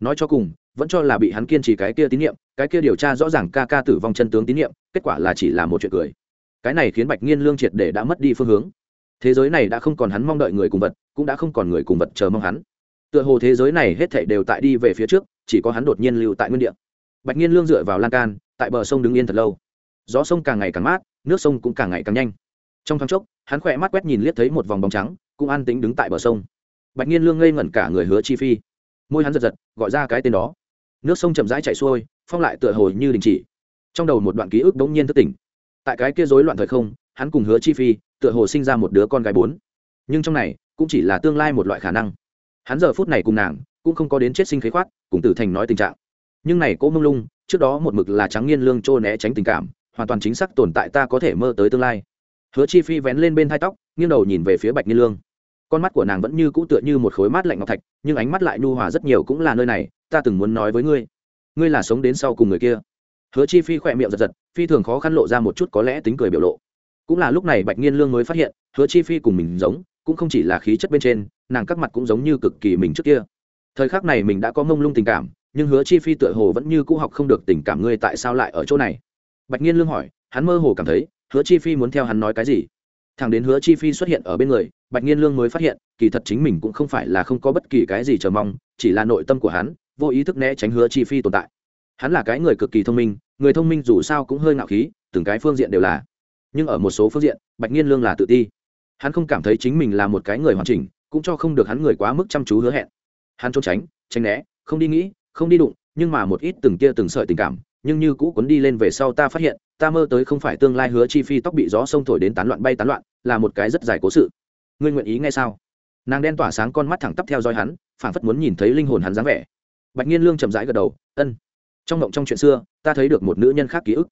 Speaker 1: Nói cho cùng vẫn cho là bị hắn kiên trì cái kia tín nhiệm, cái kia điều tra rõ ràng ca ca tử vong chân tướng tín nhiệm, kết quả là chỉ là một chuyện cười. Cái này khiến bạch nhiên lương triệt để đã mất đi phương hướng. Thế giới này đã không còn hắn mong đợi người cùng vật, cũng đã không còn người cùng vật chờ mong hắn. Tựa hồ thế giới này hết thảy đều tại đi về phía trước, chỉ có hắn đột nhiên lưu tại nguyên địa. Bạch nhiên lương dựa vào lan can, tại bờ sông đứng yên thật lâu. Gió sông càng ngày càng mát, nước sông cũng càng ngày càng nhanh. Trong thoáng chốc, hắn khỏe mắt quét nhìn liếc thấy một vòng bóng trắng, cũng an tính đứng tại bờ sông. Bạch nhiên lương ngây ngẩn cả người hứa chi phi. Môi hắn giật giật, gọi ra cái tên đó nước sông chậm rãi chảy xuôi, phong lại tựa hồi như đình chỉ. Trong đầu một đoạn ký ức bỗng nhiên thức tỉnh. Tại cái kia rối loạn thời không, hắn cùng hứa chi phi tựa hồ sinh ra một đứa con gái bốn. Nhưng trong này, cũng chỉ là tương lai một loại khả năng. Hắn giờ phút này cùng nàng, cũng không có đến chết sinh khế khoát, cùng tử thành nói tình trạng. Nhưng này cô mông lung, trước đó một mực là trắng nghiên lương trô né tránh tình cảm, hoàn toàn chính xác tồn tại ta có thể mơ tới tương lai. Hứa chi phi vén lên bên thai tóc, nghiêng đầu nhìn về phía bạch nghiên lương con mắt của nàng vẫn như cũ tựa như một khối mát lạnh ngọc thạch, nhưng ánh mắt lại nhu hòa rất nhiều cũng là nơi này, ta từng muốn nói với ngươi. Ngươi là sống đến sau cùng người kia. Hứa chi phi khỏe miệng giật giật, phi thường khó khăn lộ ra một chút có lẽ tính cười biểu lộ. Cũng là lúc này bạch Nhiên lương mới phát hiện, hứa chi phi cùng mình giống, cũng không chỉ là khí chất bên trên, nàng các mặt cũng giống như cực kỳ mình trước kia. Thời khắc này mình đã có mông lung tình cảm, nhưng hứa chi phi tựa hồ vẫn như cũ học không được tình cảm ngươi tại sao lại ở chỗ này? Bạch Nhiên lương hỏi, hắn mơ hồ cảm thấy, hứa chi phi muốn theo hắn nói cái gì? Thằng đến hứa chi phi xuất hiện ở bên người, bạch nghiên lương mới phát hiện, kỳ thật chính mình cũng không phải là không có bất kỳ cái gì chờ mong, chỉ là nội tâm của hắn, vô ý thức né tránh hứa chi phi tồn tại. Hắn là cái người cực kỳ thông minh, người thông minh dù sao cũng hơi ngạo khí, từng cái phương diện đều là. Nhưng ở một số phương diện, bạch nghiên lương là tự ti. Hắn không cảm thấy chính mình là một cái người hoàn chỉnh, cũng cho không được hắn người quá mức chăm chú hứa hẹn. Hắn trốn tránh tránh né, không đi nghĩ, không đi đụng, nhưng mà một ít từng kia từng sợi tình cảm, nhưng như cũ cuốn đi lên về sau ta phát hiện ta mơ tới không phải tương lai hứa chi phi tóc bị gió sông thổi đến tán loạn bay tán loạn, là một cái rất dài cố sự. Ngươi nguyện ý ngay sao? Nàng đen tỏa sáng con mắt thẳng tắp theo dõi hắn phản phất muốn nhìn thấy linh hồn hắn dáng vẻ. Bạch nhiên lương chậm rãi gật đầu, ân. Trong động trong chuyện xưa, ta thấy được một nữ nhân khác ký ức.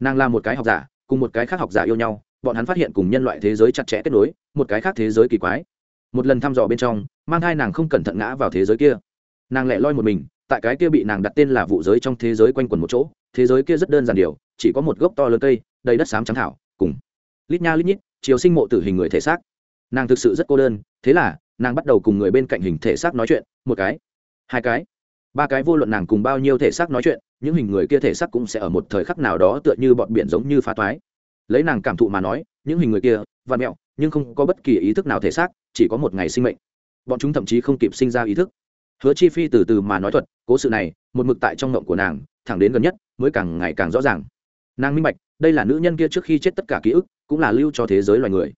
Speaker 1: Nàng là một cái học giả, cùng một cái khác học giả yêu nhau, bọn hắn phát hiện cùng nhân loại thế giới chặt chẽ kết nối, một cái khác thế giới kỳ quái. Một lần thăm dò bên trong, mang thai nàng không cẩn thận ngã vào thế giới kia. Nàng lẻ loi một mình, tại cái kia bị nàng đặt tên là vụ giới trong thế giới quanh quẩn một chỗ, thế giới kia rất đơn giản điều chỉ có một gốc to lớn cây, đầy đất xám trắng thảo, cùng lít nha lít nhít chiều sinh mộ tử hình người thể xác. Nàng thực sự rất cô đơn, thế là, nàng bắt đầu cùng người bên cạnh hình thể xác nói chuyện, một cái, hai cái. Ba cái vô luận nàng cùng bao nhiêu thể xác nói chuyện, những hình người kia thể xác cũng sẽ ở một thời khắc nào đó tựa như bọn biển giống như phá toái. Lấy nàng cảm thụ mà nói, những hình người kia và mẹo, nhưng không có bất kỳ ý thức nào thể xác, chỉ có một ngày sinh mệnh. Bọn chúng thậm chí không kịp sinh ra ý thức. Hứa chi phi từ từ mà nói thuật, cố sự này, một mực tại trong ngộng của nàng, thẳng đến gần nhất, mới càng ngày càng rõ ràng nàng minh bạch, đây là nữ nhân kia trước khi chết tất cả ký ức, cũng là lưu cho thế giới loài người.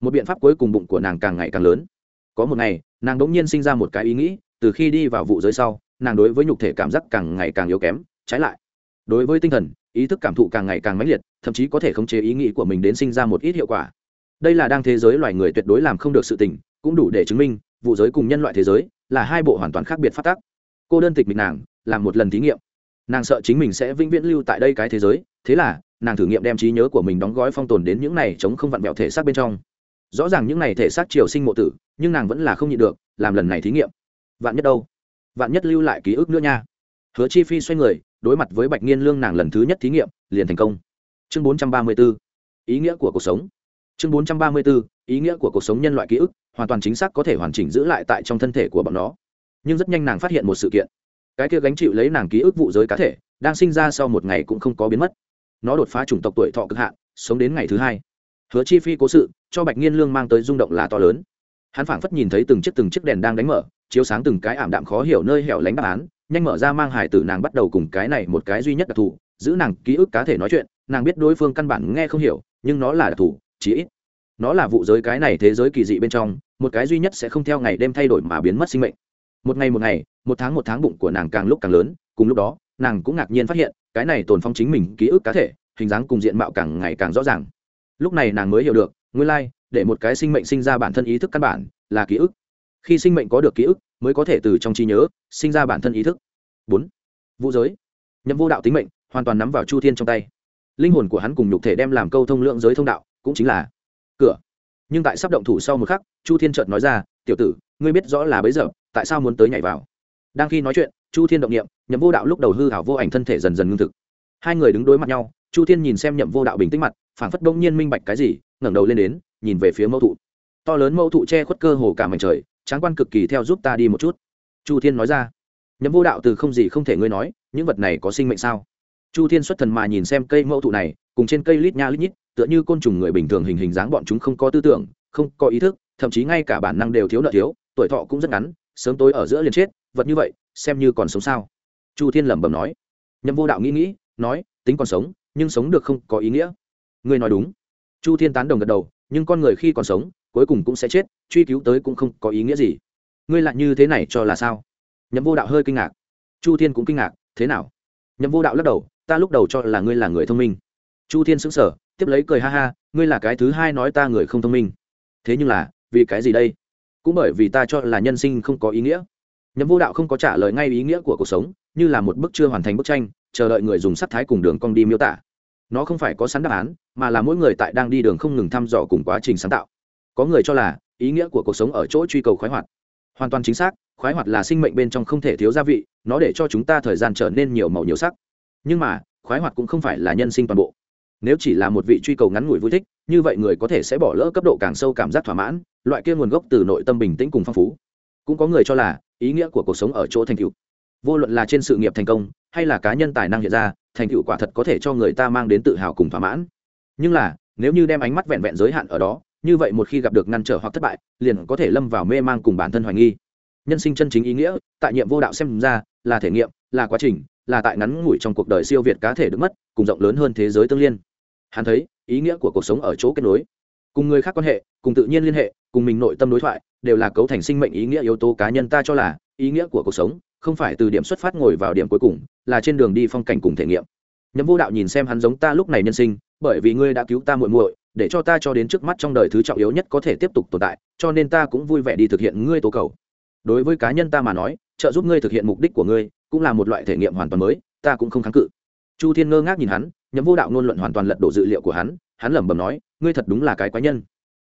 Speaker 1: Một biện pháp cuối cùng bụng của nàng càng ngày càng lớn. Có một ngày, nàng đ ỗ n g nhiên sinh ra một cái ý nghĩ, từ khi đi vào vụ giới sau, nàng đối với nhục thể cảm giác càng ngày càng yếu kém, trái lại. Đối với tinh thần, ý thức cảm thụ càng ngày càng mãnh liệt, thậm chí có thể khống chế ý nghĩ của mình đến sinh ra một ít hiệu quả. Đây là đang thế giới loài người tuyệt đối làm không được sự tình, cũng đủ để chứng minh, vụ giới cùng nhân loại thế giới là hai bộ hoàn toàn khác biệt phát tác. Cô đơn tịch mình nàng, làm một lần thí nghiệm nàng sợ chính mình sẽ vĩnh viễn lưu tại đây cái thế giới, thế là, nàng thử nghiệm đem trí nhớ của mình đóng gói phong tồn đến những này chống không vặn vẹo thể xác bên trong. Rõ ràng những này thể xác triều sinh mộ tử, nhưng nàng vẫn là không nhịn được, làm lần này thí nghiệm. Vạn nhất đâu? Vạn nhất lưu lại ký ức nữa nha. Hứa chi phi xoay người, đối mặt với bạch nghiên lương nàng lần thứ nhất thí nghiệm, liền thành công. Chương 434 ý nghĩa của cuộc sống. Chương 434 ý nghĩa của cuộc sống nhân loại ký ức, hoàn toàn chính xác có thể hoàn chỉnh giữ lại tại trong thân thể của bọn nó. Nhưng rất nhanh nàng phát hiện một sự kiện cái kia gánh chịu lấy nàng ký ức vụ giới cá thể, đang sinh ra sau một ngày cũng không có biến mất. Nó đột phá chủng tộc tuổi thọ cực hạn, sống đến ngày thứ hai. Hứa chi phi cố sự, cho bạch nghiên lương mang tới rung động là to lớn. Hắn phảng phất nhìn thấy từng chiếc từng chiếc đèn đang đánh mở, chiếu sáng từng cái ảm đạm khó hiểu nơi hẻo lánh đáp án, nhanh mở ra mang hải tử nàng bắt đầu cùng cái này một cái duy nhất đặc thù, giữ nàng ký ức cá thể nói chuyện, nàng biết đối phương căn bản nghe không hiểu, nhưng nó là đặc thù, chí ít. Nó là vụ giới cái này thế giới kỳ dị bên trong, một cái duy nhất sẽ không theo ngày đêm thay đổi mà biến mất sinh mệnh một ngày một ngày một tháng một tháng bụng của nàng càng lúc càng lớn cùng lúc đó nàng cũng ngạc nhiên phát hiện cái này tồn phong chính mình ký ức cá thể hình dáng cùng diện mạo càng ngày càng rõ ràng. Lúc này nàng mới hiểu được nguyên lai、like, để một cái sinh mệnh sinh ra bản thân ý thức căn bản là ký ức. Khi sinh mệnh có được ký ức mới có thể từ trong trí nhớ sinh ra bản thân ý thức. Bốn vũ giới. Nhậm vô đạo tính mệnh hoàn toàn nắm vào chu thiên trong tay. Linh hồn của hắn cùng nhục thể đem làm câu thông lượng giới thông đạo cũng chính là cửa. Nhưng tại sắp động thủ sau một khắc chu thiên trợt nói ra tiểu tử ngươi biết rõ là bấy giờ, tại sao muốn tới nhảy vào? Đang khi nói chuyện, chu thiên động nghiệm nhậm vô đạo lúc đầu hư hảo vô ảnh thân thể dần dần ngưng thực. Hai người đứng đối mặt nhau, chu thiên nhìn xem nhậm vô đạo bình tĩnh mặt, phảng phất bỗng nhiên minh bạch cái gì, ngẩng đầu lên đến, nhìn về phía mẫu thụ. To lớn mẫu thụ che khuất cơ hồ cả mảnh trời, tráng quan cực kỳ theo giúp ta đi một chút. Chu thiên nói ra. Nhậm vô đạo từ không gì không thể ngươi nói, những vật này có sinh mệnh sao? Chu thiên xuất thần mà nhìn xem cây mẫu thụ này, cùng trên cây lít nha lít nhít, tựa như côn trùng người bình thường hình hình dáng bọn chúng không có tư tưởng, không có ý thức, thậm chí ngay cả bản năng đều thiếu nợ thiếu tuổi thọ cũng rất ngắn, sớm tối ở giữa liền chết, vật như vậy, xem như còn sống sao? Chu thiên lẩm bẩm nói. Nhậm vô đạo nghĩ nghĩ, nói, tính còn sống, nhưng sống được không có ý nghĩa. Ngươi nói đúng. Chu thiên tán đồng gật đầu, nhưng con người khi còn sống, cuối cùng cũng sẽ chết, truy cứu tới cũng không có ý nghĩa gì. Ngươi lại như thế này cho là sao? Nhậm vô đạo hơi kinh ngạc. Chu thiên cũng kinh ngạc, thế nào? Nhậm vô đạo lắc đầu, ta lúc đầu cho là ngươi là người thông minh. Chu thiên sững sờ, tiếp lấy cười ha ha, ngươi là cái thứ hai nói ta người không thông minh. Thế nhưng là, vì cái gì đây? Cũng bởi vì ta cho là nhân sinh không có ý nghĩa. Nhậm vô đạo không có trả lời ngay ý nghĩa của cuộc sống, như là một bức chưa hoàn thành bức tranh, chờ đợi người dùng sắc thái cùng đường cong đi miêu tả. Nó không phải có sẵn đáp án, mà là mỗi người tại đang đi đường không ngừng thăm dò cùng quá trình sáng tạo. Có người cho là, ý nghĩa của cuộc sống ở chỗ truy cầu khoái hoạt. Hoàn toàn chính xác, khoái hoạt là sinh mệnh bên trong không thể thiếu gia vị, nó để cho chúng ta thời gian trở nên nhiều màu nhiều sắc. Nhưng mà, khoái hoạt cũng không phải là nhân sinh toàn bộ. Nếu chỉ là một vị truy cầu ngắn ngủi vui thích như vậy người có thể sẽ bỏ lỡ cấp độ càng sâu cảm giác thỏa mãn, loại kia nguồn gốc từ nội tâm bình tĩnh cùng phong phú. Cũng có người cho là, ý nghĩa của cuộc sống ở chỗ thành tựu. Vô luận là trên sự nghiệp thành công, hay là cá nhân tài năng hiện ra, thành tựu quả thật có thể cho người ta mang đến tự hào cùng thỏa mãn. Nhưng là, nếu như đem ánh mắt vẹn vẹn giới hạn ở đó, như vậy một khi gặp được ngăn trở hoặc thất bại, liền có thể lâm vào mê mang cùng bản thân hoài nghi. Nhân sinh chân chính ý nghĩa, tại nhiệm vô đạo xem ra, là thể nghiệm, là quá trình, là tại ngắn ngủi trong cuộc đời siêu việt cá thể được mất, cùng rộng lớn hơn thế giới tương liên. Hắn thấy ý nghĩa của cuộc sống ở chỗ kết nối. Cùng người khác quan hệ, cùng tự nhiên liên hệ, cùng mình nội tâm đối thoại, đều là cấu thành sinh mệnh ý nghĩa yếu tố cá nhân ta cho là, ý nghĩa của cuộc sống không phải từ điểm xuất phát ngồi vào điểm cuối cùng, là trên đường đi phong cảnh cùng thể nghiệm. Nhấm vô đạo nhìn xem hắn giống ta lúc này nhân sinh, bởi vì ngươi đã cứu ta muội muội, để cho ta cho đến trước mắt trong đời thứ trọng yếu nhất có thể tiếp tục tồn tại, cho nên ta cũng vui vẻ đi thực hiện ngươi tố cầu. Đối với cá nhân ta mà nói, trợ giúp ngươi thực hiện mục đích của ngươi cũng là một loại thể nghiệm hoàn toàn mới, ta cũng không kháng cự. Chu thiên ngơ ngác nhìn hắn nhậm vô đạo ngôn luận hoàn toàn lật đổ dự liệu của hắn hắn lẩm bẩm nói, ngươi thật đúng là cái quái nhân.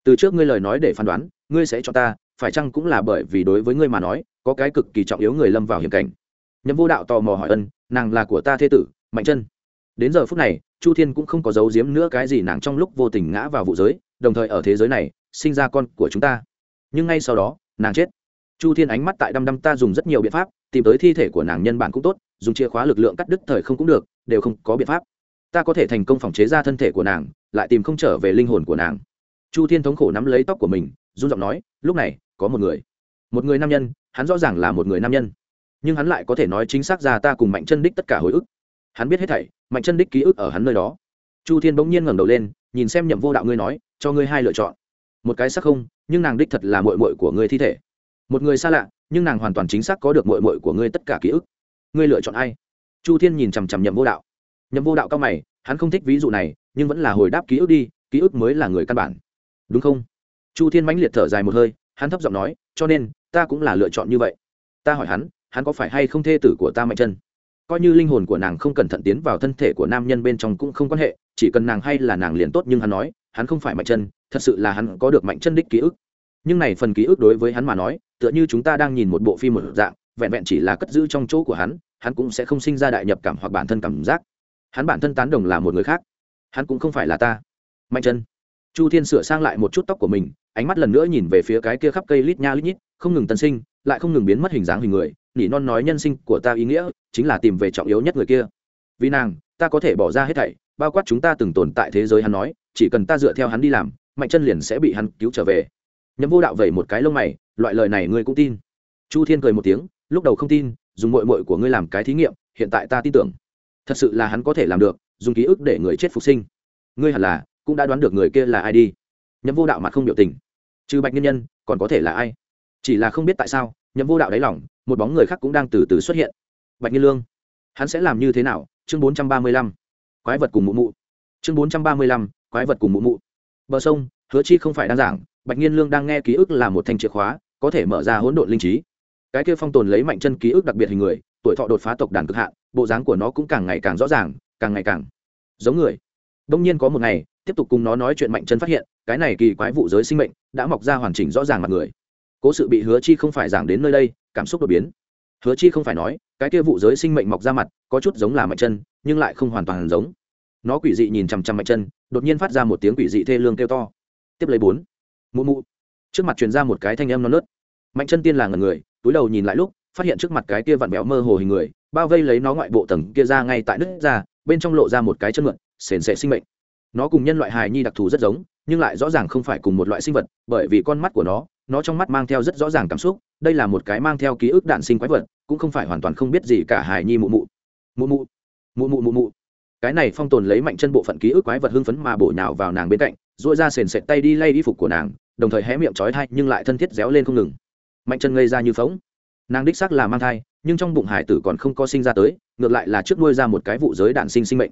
Speaker 1: Từ trước ngươi lời nói để phán đoán, ngươi sẽ cho ta, phải chăng cũng là bởi vì đối với ngươi mà nói, có cái cực kỳ trọng yếu người lâm vào hiểm cảnh? Nhậm vô đạo tò mò hỏi ân, nàng là của ta thế tử, mạnh chân. Đến giờ phút này, chu thiên cũng không có giấu giếm nữa cái gì nàng trong lúc vô tình ngã vào vụ giới, đồng thời ở thế giới này, sinh ra con của chúng ta. Nhưng ngay sau đó, nàng chết. Chu thiên ánh mắt tại đăm đăm ta dùng rất nhiều biện pháp, tìm tới thi thể của nàng nhân bản cũng tốt, dùng chìa khóa lực lượng cắt đứt thời không cũng được, đều không có biện pháp ta có thể thành công phòng chế ra thân thể của nàng, lại tìm không trở về linh hồn của nàng. Chu thiên thống khổ nắm lấy tóc của mình, run giọng nói, lúc này, có một người. Một người nam nhân, hắn rõ ràng là một người nam nhân. Nhưng hắn lại có thể nói chính xác ra ta cùng mạnh chân đích tất cả hồi ức. Hắn biết hết thảy, mạnh chân đích ký ức ở hắn nơi đó. Chu thiên bỗng nhiên ngẩng đầu lên, nhìn xem nhậm vô đạo ngươi nói, cho ngươi hai lựa chọn. Một cái xác không, nhưng nàng đích thật là mội mội của ngươi thi thể. Một người xa lạ, nhưng nàng hoàn toàn chính xác có được mội mội của ngươi tất cả ký ức. Ngươi lựa chọn ai? Chu thiên nhìn chằm chằm nhậm vô đạo nhậm vô đạo cao mày, hắn không thích ví dụ này, nhưng vẫn là hồi đáp ký ức đi, ký ức mới là người căn bản. Đúng không? Chu thiên mãnh liệt thở dài một hơi, hắn thấp giọng nói, cho nên, ta cũng là lựa chọn như vậy. Ta hỏi hắn hắn có phải hay không thê tử của ta mạnh chân? Coi như linh hồn của nàng không cẩn thận tiến vào thân thể của nam nhân bên trong cũng không quan hệ, chỉ cần nàng hay là nàng liền tốt, nhưng hắn nói, hắn không phải mạnh chân, thật sự là hắn có được mạnh chân đích ký ức. Nhưng này phần ký ức đối với hắn mà nói, tựa như chúng ta đang nhìn một bộ phim một dạng, vẹn vẹn chỉ là cất giữ trong chỗ của hắn hắn cũng sẽ không sinh ra đại nhập cảm hoặc bản thân cảm giác hắn bản thân tán đồng là một người khác. Hắn cũng không phải là ta. Mạnh chân. Chu thiên sửa sang lại một chút tóc của mình, ánh mắt lần nữa nhìn về phía cái kia khắp cây lít nha lít nhít, không ngừng tân sinh, lại không ngừng biến mất hình dáng hình người, nỉ non nói nhân sinh của ta ý nghĩa, chính là tìm về trọng yếu nhất người kia. Vì nàng, ta có thể bỏ ra hết thảy, bao quát chúng ta từng tồn tại thế giới hắn nói, chỉ cần ta dựa theo hắn đi làm, mạnh chân liền sẽ bị hắn cứu trở về. Nhấm vô đạo vẩy một cái lông mày, loại lời này ngươi cũng tin. Chu thiên cười một tiếng, lúc đầu không tin, dùng mội mội của ngươi làm cái thí nghiệm, hiện tại ta tin tưởng thật sự là hắn có thể làm được, dùng ký ức để người chết phục sinh. Ngươi hẳn là, cũng đã đoán được người kia là ai đi. Nhậm vô đạo mặt không biểu tình. Trừ bạch nhân nhân, còn có thể là ai? Chỉ là không biết tại sao, nhậm vô đạo đáy lỏng một bóng người khác cũng đang từ từ xuất hiện. Bạch nhiên lương, hắn sẽ làm như thế nào? Chương bốn trăm ba mươi lăm, quái vật cùng mụ mụ. Chương bốn trăm ba mươi lăm, quái vật cùng mụ mụ. Bờ sông, hứa chi không phải đang giảng, bạch nhiên lương đang nghe ký ức là một thanh chìa khóa, có thể mở ra hỗn độn linh trí. Cái kia phong tồn lấy mạnh chân ký ức đặc biệt hình người, tuổi thọ đột phá tộc đàn cực hạn bộ dáng của nó cũng càng ngày càng rõ ràng, càng ngày càng giống người. Đông nhiên có một ngày, tiếp tục cùng nó nói chuyện mạnh chân phát hiện, cái này kỳ quái vụ giới sinh mệnh đã mọc ra hoàn chỉnh rõ ràng mặt người. Cố sự bị hứa chi không phải giảng đến nơi đây, cảm xúc đột biến. Hứa chi không phải nói, cái kia vụ giới sinh mệnh mọc ra mặt, có chút giống là mạnh chân, nhưng lại không hoàn toàn giống. Nó quỷ dị nhìn chằm chằm mạnh chân, đột nhiên phát ra một tiếng quỷ dị thê lương kêu to. Tiếp lấy bốn, mụ mụ. Trước mặt truyền ra một cái thanh âm non nớt. Mạnh chân tiên là ngần người, túi đầu nhìn lại lúc, phát hiện trước mặt cái kia vặn béo mơ hồ hình người bao vây lấy nó ngoại bộ tầng kia ra ngay tại nước ra, bên trong lộ ra một cái chân mượn, sền sệ sinh mệnh. Nó cùng nhân loại hài nhi đặc thù rất giống, nhưng lại rõ ràng không phải cùng một loại sinh vật, bởi vì con mắt của nó nó trong mắt mang theo rất rõ ràng cảm xúc, đây là một cái mang theo ký ức đạn sinh quái vật, cũng không phải hoàn toàn không biết gì cả hài nhi mụ mụ. Mụ mụ mụ mụ mụ mụ. Cái này phong tồn lấy mạnh chân bộ phận ký ức quái vật hưng phấn mà bổ nhào vào nàng bên cạnh dội ra sền sệt tay đi lay y phục của nàng, đồng thời hé miệng trói thai nhưng lại thân thiết réo lên không ngừng. Mạnh chân ngây ra như phóng nàng đích xác là mang thai nhưng trong bụng hải tử còn không có sinh ra tới, ngược lại là trước nuôi ra một cái vụ giới đạn sinh sinh mệnh.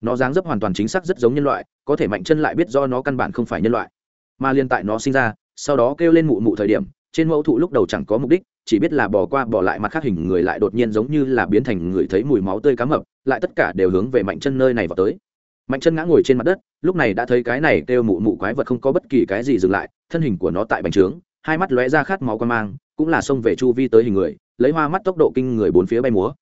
Speaker 1: Nó dáng dấp hoàn toàn chính xác rất giống nhân loại, có thể mạnh chân lại biết do nó căn bản không phải nhân loại. Mà liên tại nó sinh ra, sau đó kêu lên mụ mụ thời điểm, trên mẫu thụ lúc đầu chẳng có mục đích, chỉ biết là bỏ qua bỏ lại mặt khác hình người lại đột nhiên giống như là biến thành người thấy mùi máu tươi cá mập, lại tất cả đều hướng về mạnh chân nơi này vào tới. Mạnh chân ngã ngồi trên mặt đất, lúc này đã thấy cái này kêu mụ mụ quái vật không có bất kỳ cái gì dừng lại, thân hình của nó tại bành trướng, hai mắt lóe ra khát máu quan mang, cũng là xông về chu vi tới hình người lấy hoa mắt tốc độ kinh người bốn phía bay múa.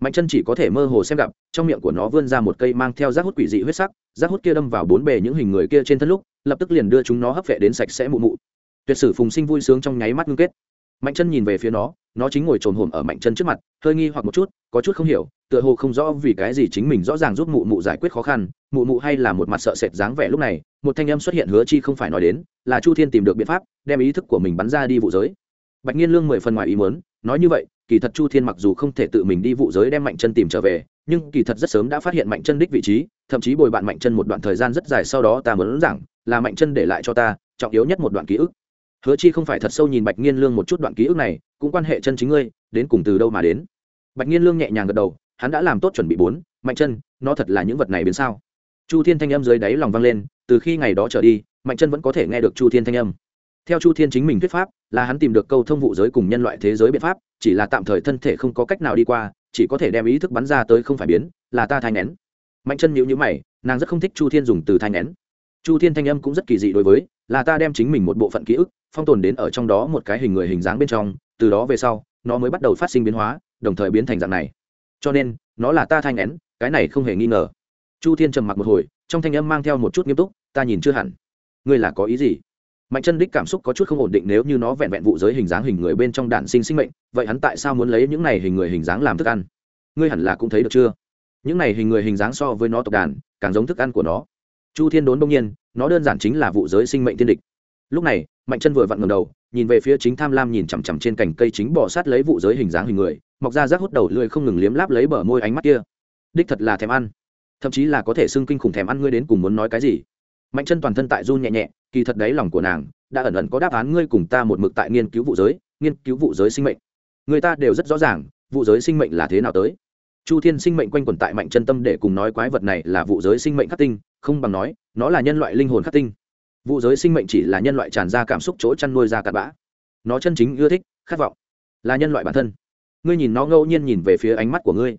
Speaker 1: Mạnh chân chỉ có thể mơ hồ xem gặp, trong miệng của nó vươn ra một cây mang theo rác hút quỷ dị huyết sắc, rác hút kia đâm vào bốn bề những hình người kia trên thân lúc, lập tức liền đưa chúng nó hấp vệ đến sạch sẽ mụ mụ. Tuyệt sử phùng sinh vui sướng trong nháy mắt ngưng kết. Mạnh chân nhìn về phía nó nó chính ngồi trồn hồn ở mạnh chân trước mặt, hơi nghi hoặc một chút, có chút không hiểu, tựa hồ không rõ vì cái gì chính mình rõ ràng giúp mụ mụ giải quyết khó khăn, mụ mụ hay là một mặt sợ sệt dáng vẻ lúc này, một thanh âm xuất hiện hứa chi không phải nói đến, là chu thiên tìm được biện pháp, đem ý thức của mình bắn ra đi vụ giới bạch nhiên lương mười phần ngoài ý muốn, nói như vậy, kỳ thật chu thiên mặc dù không thể tự mình đi vụ giới đem mạnh chân tìm trở về, nhưng kỳ thật rất sớm đã phát hiện mạnh chân đích vị trí, thậm chí bồi bạn mạnh chân một đoạn thời gian rất dài sau đó ta muốn rằng, là mạnh chân để lại cho ta, trọng yếu nhất một đoạn ký ức. Hứa chi không phải thật sâu nhìn bạch nghiên lương một chút đoạn ký ức này, cũng quan hệ chân chính ngươi, đến cùng từ đâu mà đến. Bạch nghiên lương nhẹ nhàng gật đầu, hắn đã làm tốt chuẩn bị bốn, mạnh chân, nó thật là những vật này biến sao. Chu thiên thanh âm dưới đáy lòng vang lên, từ khi ngày đó trở đi, mạnh chân vẫn có thể nghe được chu thiên thanh âm theo chu thiên chính mình thuyết pháp, là hắn tìm được câu thông vụ giới cùng nhân loại thế giới biện pháp, chỉ là tạm thời thân thể không có cách nào đi qua, chỉ có thể đem ý thức bắn ra tới không phải biến, là ta thai nén mạnh chân nhíu nhíu mày, nàng rất không thích chu thiên dùng từ thai nén chu thiên thanh âm cũng rất kỳ dị đối với, là ta đem chính mình một bộ phận ký ức, phong tồn đến ở trong đó một cái hình người hình dáng bên trong, từ đó về sau, nó mới bắt đầu phát sinh biến hóa, đồng thời biến thành dạng này. Cho nên, nó là ta thanh nén cái này không hề nghi ngờ. Chu thiên trầm mặc một hồi, trong thanh âm mang theo một chút nghiêm túc, ta nhìn chưa hẳn. Ngươi là có ý gì? Mạnh chân đích cảm xúc có chút không ổn định nếu như nó vẹn vẹn vụ giới hình dáng hình người bên trong đạn sinh sinh mệnh, vậy hắn tại sao muốn lấy những này hình người hình dáng làm thức ăn? Ngươi hẳn là cũng thấy được chưa? Những này hình người hình dáng so với nó tộc đàn, càng giống thức ăn của nó. Chu thiên đốn đông nhiên, nó đơn giản chính là vụ giới sinh mệnh thiên địch. Lúc này, mạnh chân vừa vặn ngầm đầu, nhìn về phía chính tham lam nhìn chằm chằm trên cành cây chính bỏ sát lấy vụ giới hình dáng hình người, mọc ra rác hút đầu lưỡi không ngừng liếm láp lấy bờ môi ánh mắt kia. Đích thật là thèm ăn. Thậm chí là có thể xưng kinh khủng thèm ăn ngươi đến cùng muốn nói cái gì? Mạnh chân toàn thân tại run nhẹ nhẹ, kỳ thật đấy lòng của nàng đã ẩn ẩn có đáp án ngươi cùng ta một mực tại nghiên cứu vụ giới, nghiên cứu vụ giới sinh mệnh. Người ta đều rất rõ ràng, vụ giới sinh mệnh là thế nào tới. Chu thiên sinh mệnh quanh quẩn tại mạnh chân tâm để cùng nói quái vật này là vụ giới sinh mệnh khắc tinh, không bằng nói, nó là nhân loại linh hồn khắc tinh. Vụ giới sinh mệnh chỉ là nhân loại tràn ra cảm xúc chỗ chăn nuôi ra cặn bã. Nó chân chính ưa thích, khát vọng, là nhân loại bản thân. Ngươi nhìn nó ngẫu nhiên nhìn về phía ánh mắt của ngươi.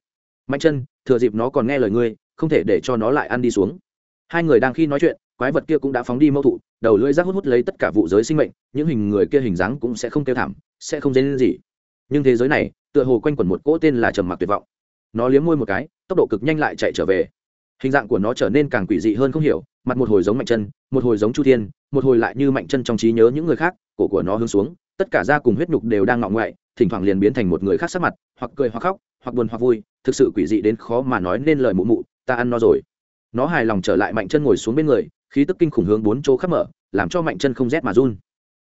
Speaker 1: Mạnh chân, thừa dịp nó còn nghe lời ngươi, không thể để cho nó lại ăn đi xuống hai người đang khi nói chuyện, quái vật kia cũng đã phóng đi mâu thụ, đầu lưỡi rác hút hút lấy tất cả vụ giới sinh mệnh, những hình người kia hình dáng cũng sẽ không kêu thảm, sẽ không dễ lên gì. Nhưng thế giới này, tựa hồ quanh quẩn một cỗ tên là trầm mặc tuyệt vọng. Nó liếm môi một cái, tốc độ cực nhanh lại chạy trở về. Hình dạng của nó trở nên càng quỷ dị hơn không hiểu, mặt một hồi giống mạnh chân, một hồi giống chu thiên, một hồi lại như mạnh chân trong trí nhớ những người khác, cổ của nó hướng xuống, tất cả da cùng huyết nhục đều đang ngọng ngoại, thỉnh thoảng liền biến thành một người khác sắc mặt, hoặc cười hoặc khóc, hoặc buồn hoặc vui, thực sự quỷ dị đến khó mà nói nên lời mụ mụ, ta ăn no rồi nó hài lòng trở lại mạnh chân ngồi xuống bên người, khí tức kinh khủng hướng bốn chỗ khắp mở, làm cho mạnh chân không rét mà run.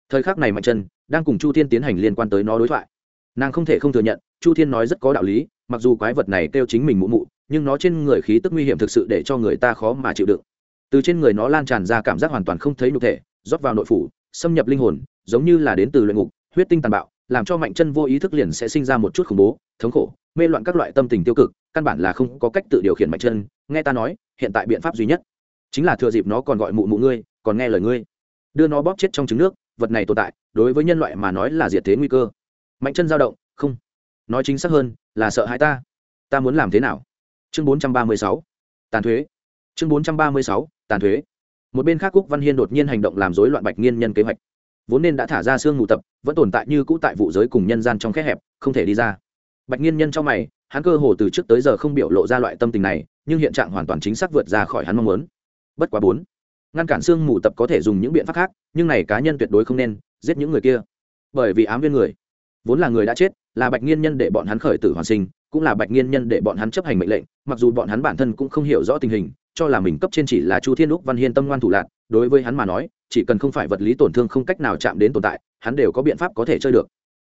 Speaker 1: Thời khắc này mạnh chân đang cùng chu thiên tiến hành liên quan tới nó đối thoại. Nàng không thể không thừa nhận, chu thiên nói rất có đạo lý, mặc dù quái vật này kêu chính mình mụ mụ, nhưng nó trên người khí tức nguy hiểm thực sự để cho người ta khó mà chịu đựng. Từ trên người nó lan tràn ra cảm giác hoàn toàn không thấy nhục thể, rót vào nội phủ, xâm nhập linh hồn, giống như là đến từ luyện ngục, huyết tinh tàn bạo, làm cho mạnh chân vô ý thức liền sẽ sinh ra một chút khủng bố, thống khổ, mê loạn các loại tâm tình tiêu cực, căn bản là không có cách tự điều khiển mạnh chân. Nghe ta nói hiện tại biện pháp duy nhất chính là thừa dịp nó còn gọi mụ mụ ngươi, còn nghe lời ngươi. Đưa nó bóp chết trong trứng nước, vật này tồn tại, đối với nhân loại mà nói là diệt thế nguy cơ. Mạnh chân dao động, không. Nói chính xác hơn, là sợ hãi ta. Ta muốn làm thế nào? Chương bốn trăm ba mươi sáu, tàn thuế. Chương bốn trăm ba mươi sáu, tàn thuế. Một bên khác cúc văn hiên đột nhiên hành động làm rối loạn bạch nghiên nhân kế hoạch. Vốn nên đã thả ra xương ngụ tập, vẫn tồn tại như cũ tại vụ giới cùng nhân gian trong khe hẹp, không thể đi ra. Bạch nghiên nhân trong mày, hắn cơ hồ từ trước tới giờ không biểu lộ ra loại tâm tình này nhưng hiện trạng hoàn toàn chính xác vượt ra khỏi hắn mong muốn. Bất quá bốn, ngăn cản xương mù tập có thể dùng những biện pháp khác, nhưng này cá nhân tuyệt đối không nên, giết những người kia. Bởi vì ám viên người, vốn là người đã chết, là bạch nghiên nhân để bọn hắn khởi tử hoàn sinh, cũng là bạch nghiên nhân để bọn hắn chấp hành mệnh lệnh, mặc dù bọn hắn bản thân cũng không hiểu rõ tình hình, cho là mình cấp trên chỉ là chu thiên úc văn hiên tâm ngoan thủ lạc, đối với hắn mà nói, chỉ cần không phải vật lý tổn thương không cách nào chạm đến tồn tại, hắn đều có biện pháp có thể chơi được.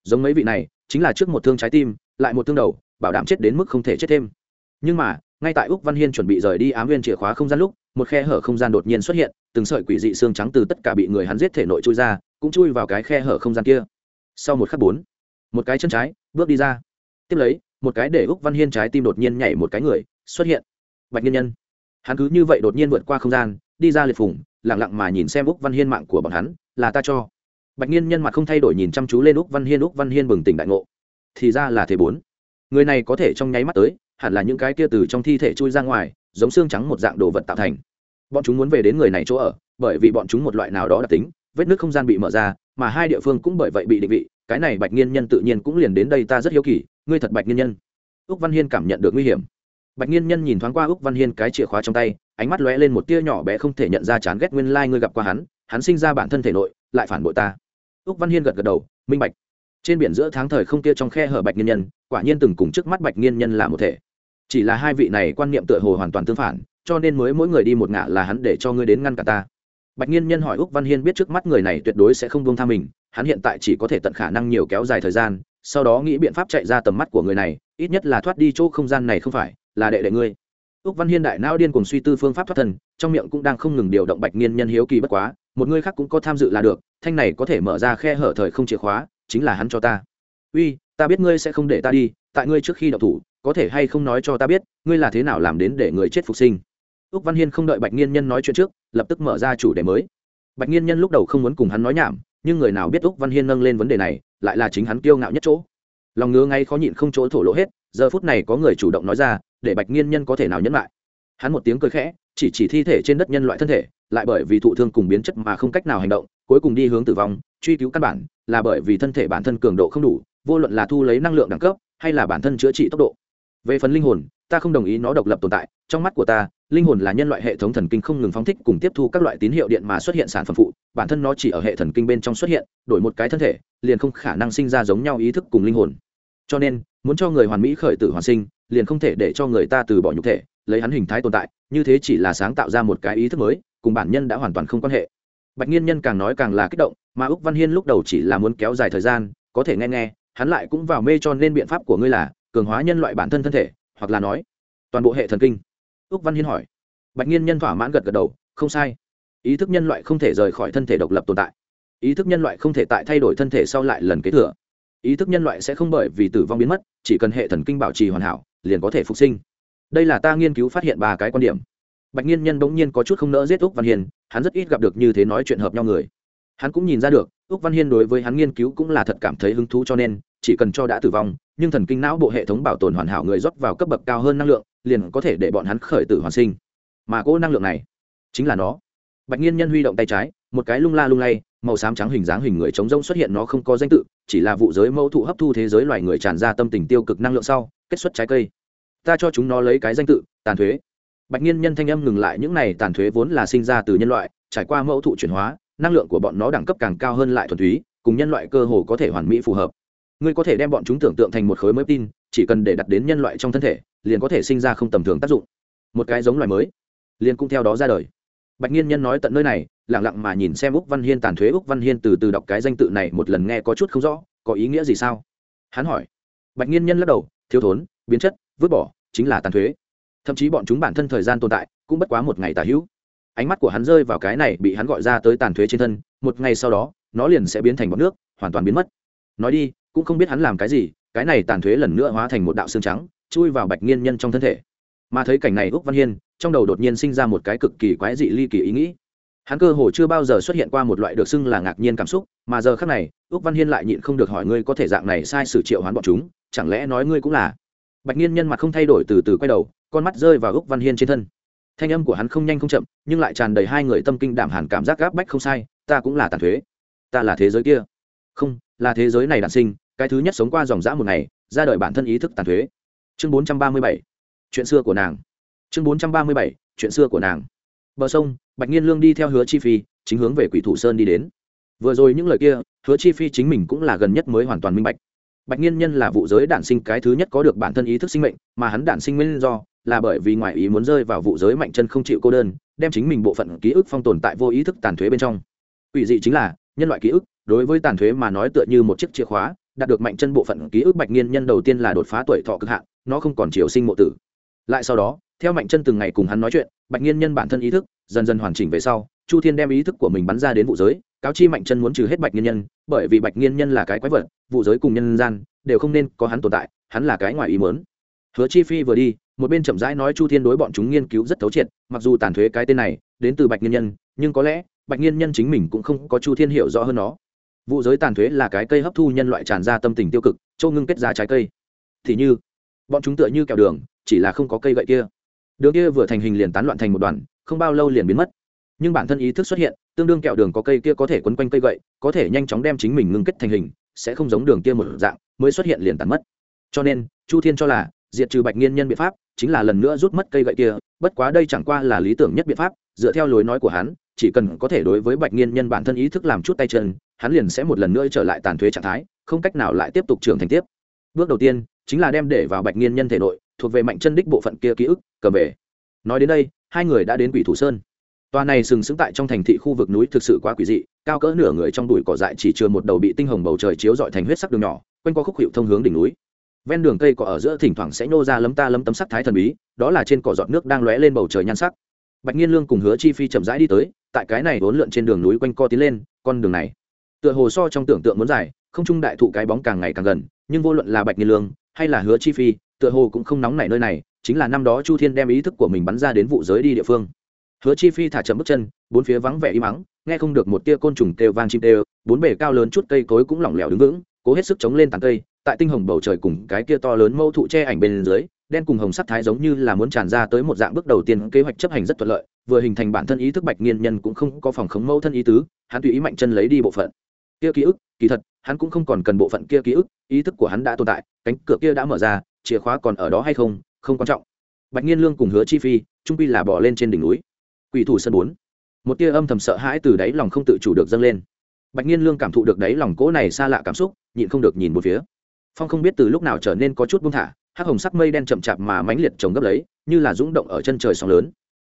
Speaker 1: Giống mấy vị này, chính là trước một thương trái tim, lại một thương đầu, bảo đảm chết đến mức không thể chết thêm. Nhưng mà ngay tại úc văn hiên chuẩn bị rời đi ám viên chìa khóa không gian lúc, một khe hở không gian đột nhiên xuất hiện, từng sợi quỷ dị xương trắng từ tất cả bị người hắn giết thể nội chui ra, cũng chui vào cái khe hở không gian kia. Sau một khắc bốn, một cái chân trái bước đi ra. Tiếp lấy, một cái để úc văn hiên trái tim đột nhiên nhảy một cái người, xuất hiện. Bạch nhân nhân. Hắn cứ như vậy đột nhiên vượt qua không gian, đi ra liệt phủng lẳng lặng mà nhìn xem úc văn hiên mạng của bọn hắn, là ta cho. Bạch nhiên nhân mặt không thay đổi nhìn chăm chú lên úc văn hiên, úc văn hiên bừng tỉnh đại ngộ. Thì ra là thế bốn. Người này có thể trong nháy mắt tới hẳn là những cái kia từ trong thi thể chui ra ngoài, giống xương trắng một dạng đồ vật tạo thành. Bọn chúng muốn về đến người này chỗ ở, bởi vì bọn chúng một loại nào đó đặc tính, vết nước không gian bị mở ra, mà hai địa phương cũng bởi vậy bị định vị, cái này bạch nghiên nhân tự nhiên cũng liền đến đây ta rất hiếu kỳ, ngươi thật bạch nghiên nhân. Úc văn hiên cảm nhận được nguy hiểm. Bạch nghiên nhân nhìn thoáng qua úc văn hiên cái chìa khóa trong tay, ánh mắt lóe lên một tia nhỏ bé không thể nhận ra chán ghét nguyên lai、like、ngươi gặp qua hắn hắn sinh ra bản thân thể nội, lại phản bội ta. Úc văn hiên gật gật đầu, minh bạch. Trên biển giữa tháng thời không kia trong khe hở bạch nghiên nhân, quả nhiên từng cùng trước mắt bạch nghiên nhân là một thể chỉ là hai vị này quan niệm tựa hồ hoàn toàn tương phản, cho nên mới mỗi người đi một ngả là hắn để cho ngươi đến ngăn cả ta. Bạch nhiên nhân hỏi úc văn hiên biết trước mắt người này tuyệt đối sẽ không buông tha mình, hắn hiện tại chỉ có thể tận khả năng nhiều kéo dài thời gian, sau đó nghĩ biện pháp chạy ra tầm mắt của người này, ít nhất là thoát đi chỗ không gian này không phải, là đệ đệ ngươi. Úc văn hiên đại não điên cùng suy tư phương pháp thoát thân, trong miệng cũng đang không ngừng điều động bạch nhiên nhân hiếu kỳ bất quá, một người khác cũng có tham dự là được, thanh này có thể mở ra khe hở thời không chìa khóa, chính là hắn cho ta. Uy, ta biết ngươi sẽ không để ta đi, tại ngươi trước khi đậu thủ có thể hay không nói cho ta biết, ngươi là thế nào làm đến để người chết phục sinh? Úc văn hiên không đợi bạch nghiên nhân nói chuyện trước, lập tức mở ra chủ đề mới. Bạch nghiên nhân lúc đầu không muốn cùng hắn nói nhảm, nhưng người nào biết úc văn hiên nâng lên vấn đề này, lại là chính hắn kiêu ngạo nhất chỗ. Lòng ngứa ngay khó nhịn không chỗ thổ lộ hết, giờ phút này có người chủ động nói ra, để bạch nghiên nhân có thể nào nhẫn lại. Hắn một tiếng cười khẽ, chỉ chỉ thi thể trên đất nhân loại thân thể, lại bởi vì thụ thương cùng biến chất mà không cách nào hành động, cuối cùng đi hướng tử vong, truy cứu căn bản, là bởi vì thân thể bản thân cường độ không đủ, vô luận là thu lấy năng lượng đẳng cấp, hay là bản thân chữa trị tốc độ về phần linh hồn, ta không đồng ý nó độc lập tồn tại, trong mắt của ta, linh hồn là nhân loại hệ thống thần kinh không ngừng phóng thích cùng tiếp thu các loại tín hiệu điện mà xuất hiện sản phẩm phụ, bản thân nó chỉ ở hệ thần kinh bên trong xuất hiện, đổi một cái thân thể, liền không khả năng sinh ra giống nhau ý thức cùng linh hồn. Cho nên, muốn cho người hoàn mỹ khởi tử hoàn sinh, liền không thể để cho người ta từ bỏ nhục thể, lấy hắn hình thái tồn tại, như thế chỉ là sáng tạo ra một cái ý thức mới, cùng bản nhân đã hoàn toàn không quan hệ. Bạch nhiên nhân càng nói càng là kích động, mà úc văn hiên lúc đầu chỉ là muốn kéo dài thời gian, có thể nghe nghe, hắn lại cũng vào mê cho nên biện pháp của ngươi là cường hóa nhân loại bản thân thân thể, hoặc là nói, toàn bộ hệ thần kinh. Úc văn hiên hỏi. Bạch nhiên nhân thỏa mãn gật gật đầu, không sai. Ý thức nhân loại không thể rời khỏi thân thể độc lập tồn tại. Ý thức nhân loại không thể tại thay đổi thân thể sau lại lần kế thừa. Ý thức nhân loại sẽ không bởi vì tử vong biến mất, chỉ cần hệ thần kinh bảo trì hoàn hảo, liền có thể phục sinh. Đây là ta nghiên cứu phát hiện ba cái quan điểm. Bạch nhiên nhân bỗng nhiên có chút không nỡ giết úc văn hiên, hắn rất ít gặp được như thế nói chuyện hợp nhau người. Hắn cũng nhìn ra được, úc văn hiên đối với hắn nghiên cứu cũng là thật cảm thấy hứng thú cho nên chỉ cần cho đã tử vong, nhưng thần kinh não bộ hệ thống bảo tồn hoàn hảo người rót vào cấp bậc cao hơn năng lượng, liền có thể để bọn hắn khởi tử hoàn sinh. Mà cỗ năng lượng này chính là nó. Bạch nhiên nhân huy động tay trái, một cái lung la lung lay, màu xám trắng hình dáng hình người chống rông xuất hiện nó không có danh tự, chỉ là vụ giới mẫu thụ hấp thu thế giới loài người tràn ra tâm tình tiêu cực năng lượng sau, kết xuất trái cây. Ta cho chúng nó lấy cái danh tự, tàn thuế. Bạch nhiên nhân thanh âm ngừng lại, những này tàn thuế vốn là sinh ra từ nhân loại, trải qua mẫu thụ chuyển hóa, năng lượng của bọn nó đẳng cấp càng cao hơn lại thuần túy, cùng nhân loại cơ hồ có thể hoàn mỹ phù hợp ngươi có thể đem bọn chúng tưởng tượng thành một khối mới tin, chỉ cần để đặt đến nhân loại trong thân thể, liền có thể sinh ra không tầm thường tác dụng. Một cái giống loài mới, liền cũng theo đó ra đời. Bạch nhiên nhân nói tận nơi này lẳng lặng mà nhìn xem úc văn hiên tàn thuế úc văn hiên từ từ đọc cái danh tự này một lần nghe có chút không rõ, có ý nghĩa gì sao? Hắn hỏi. Bạch nhiên nhân lắc đầu, thiếu thốn, biến chất, vứt bỏ, chính là tàn thuế. Thậm chí bọn chúng bản thân thời gian tồn tại, cũng bất quá một ngày tà hữu. Ánh mắt của hắn rơi vào cái này bị hắn gọi ra tới tàn thuế trên thân, một ngày sau đó, nó liền sẽ biến thành bọt nước, hoàn toàn biến mất. Nói đi cũng không biết hắn làm cái gì, cái này tàn thuế lần nữa hóa thành một đạo xương trắng, chui vào bạch nghiên nhân trong thân thể. Mà thấy cảnh này úc văn hiên, trong đầu đột nhiên sinh ra một cái cực kỳ quái dị ly kỳ ý nghĩ. Hắn cơ hồ chưa bao giờ xuất hiện qua một loại được xưng là ngạc nhiên cảm xúc, mà giờ khác này, úc văn hiên lại nhịn không được hỏi ngươi có thể dạng này sai sử triệu hoán bọn chúng, chẳng lẽ nói ngươi cũng là? Bạch nghiên nhân mặt không thay đổi từ từ quay đầu, con mắt rơi vào úc văn hiên trên thân. Thanh âm của hắn không nhanh không chậm, nhưng lại tràn đầy hai người tâm kinh đảm hẳn cảm giác gáp bách không sai, ta cũng là tàn thuế. Ta là thế giới kia không, là thế giới này đản sinh, cái thứ nhất sống qua dòng dã một ngày, ra đời bản thân ý thức tàn thuế. Chương bốn trăm ba mươi bảy, chuyện xưa của nàng. Chương bốn trăm ba mươi bảy, chuyện xưa của nàng. Bờ sông, bạch nhiên lương đi theo hứa chi phi, chính hướng về quỷ thủ sơn đi đến. Vừa rồi những lời kia, hứa chi phi chính mình cũng là gần nhất mới hoàn toàn minh bạch. Bạch nhiên nhân là vụ giới đản sinh cái thứ nhất có được bản thân ý thức sinh mệnh, mà hắn đản sinh nguyên do là bởi vì ngoại ý muốn rơi vào vụ giới mạnh chân không chịu cô đơn, đem chính mình bộ phận ký ức phong tồn tại vô ý thức tàn thuế bên trong. Ủy dị chính là, nhân loại ký ức đối với tàn thuế mà nói tựa như một chiếc chìa khóa, đạt được mạnh chân bộ phận ký ức bạch niên nhân đầu tiên là đột phá tuổi thọ cực hạn, nó không còn chiều sinh mộ tử. Lại sau đó, theo mạnh chân từng ngày cùng hắn nói chuyện, bạch niên nhân bản thân ý thức, dần dần hoàn chỉnh về sau, chu thiên đem ý thức của mình bắn ra đến vụ giới, cáo chi mạnh chân muốn trừ hết bạch niên nhân, bởi vì bạch niên nhân là cái quái vật, vụ giới cùng nhân gian đều không nên có hắn tồn tại, hắn là cái ngoài ý mớn hứa chi phi vừa đi, một bên chậm rãi nói chu thiên đối bọn chúng nghiên cứu rất thấu triệt, mặc dù tàn thuế cái tên này đến từ bạch niên nhân, nhưng có lẽ bạch niên nhân chính mình cũng không có chu thiên hiểu rõ hơn nó vụ giới tàn thuế là cái cây hấp thu nhân loại tràn ra tâm tình tiêu cực châu ngưng kết ra trái cây. Thì như, bọn chúng tựa như kẹo đường, chỉ là không có cây gậy kia. Đường kia vừa thành hình liền tán loạn thành một đoàn, không bao lâu liền biến mất. Nhưng bản thân ý thức xuất hiện, tương đương kẹo đường có cây kia có thể quấn quanh cây gậy, có thể nhanh chóng đem chính mình ngưng kết thành hình, sẽ không giống đường kia một dạng, mới xuất hiện liền tàn mất. Cho nên, chu thiên cho là, diệt trừ bạch nghiên nhân biện pháp, chính là lần nữa rút mất cây gậy kia, bất quá đây chẳng qua là lý tưởng nhất biện pháp, dựa theo lối nói của hắn, chỉ cần có thể đối với bạch nghiên nhân bản thân ý thức làm chút tay chân hắn liền sẽ một lần nữa trở lại tàn thuế trạng thái, không cách nào lại tiếp tục trưởng thành tiếp. Bước đầu tiên, chính là đem để vào bạch nghiên nhân thể nội, thuộc về mạnh chân đích bộ phận kia ký ức, cầm về. Nói đến đây, hai người đã đến quỷ thủ sơn. Tòa này sừng sững tại trong thành thị khu vực núi thực sự quá quỷ dị, cao cỡ nửa người trong đùi cỏ dại chỉ chừa một đầu bị tinh hồng bầu trời chiếu dọi thành huyết sắc đường nhỏ, quanh qua khúc hiệu thông hướng đỉnh núi. Ven đường cây cỏ ở giữa thỉnh thoảng sẽ nô ra lấm ta lấm tấm sắc thái thần bí, đó là trên cỏ giọt nước đang lóe lên bầu trời nhan sắc. Bạch nhiên lương cùng hứa chi phi chậm rãi đi tới, tại cái này vốn lượn trên đường núi quanh co tiến lên, con đường này tựa hồ so trong tưởng tượng muốn dài, không trung đại thụ cái bóng càng ngày càng gần, nhưng vô luận là bạch nghi lương hay là hứa chi phi, tựa hồ cũng không nóng nảy nơi này, chính là năm đó chu thiên đem ý thức của mình bắn ra đến vụ giới đi địa phương. Hứa chi phi thả chậm bước chân, bốn phía vắng vẻ im mắng nghe không được một tia côn trùng kêu vang chim kêu, bốn bể cao lớn chút cây cối cũng lỏng lẻo đứng vững, cố hết sức chống lên tàn cây, tại tinh hồng bầu trời cùng cái kia to lớn mâu thụ che ảnh bên dưới, đen cùng hồng sắc thái giống như là muốn tràn ra tới một dạng bước đầu tiên kế hoạch chấp hành rất thuận lợi, vừa hình thành bản thân ý thức bạch nghiên nhân cũng không có phòng khống mâu thân ý tứ, hắn tùy ý mạnh chân lấy đi bộ phận kia ký ức, kỳ thật, hắn cũng không còn cần bộ phận kia ký ức, ý thức của hắn đã tồn tại, cánh cửa kia đã mở ra, chìa khóa còn ở đó hay không không quan trọng. Bạch nghiên lương cùng hứa chi phi, trung pi là bỏ lên trên đỉnh núi. Quỷ thủ sân bốn. Một tia âm thầm sợ hãi từ đáy lòng không tự chủ được dâng lên. Bạch nghiên lương cảm thụ được đáy lòng cỗ này xa lạ cảm xúc, nhịn không được nhìn một phía. Phong không biết từ lúc nào trở nên có chút buông thả, hắc hồng sắc mây đen chậm chạp mà mãnh liệt trồng gấp lấy, như là rung động ở chân trời sóng lớn.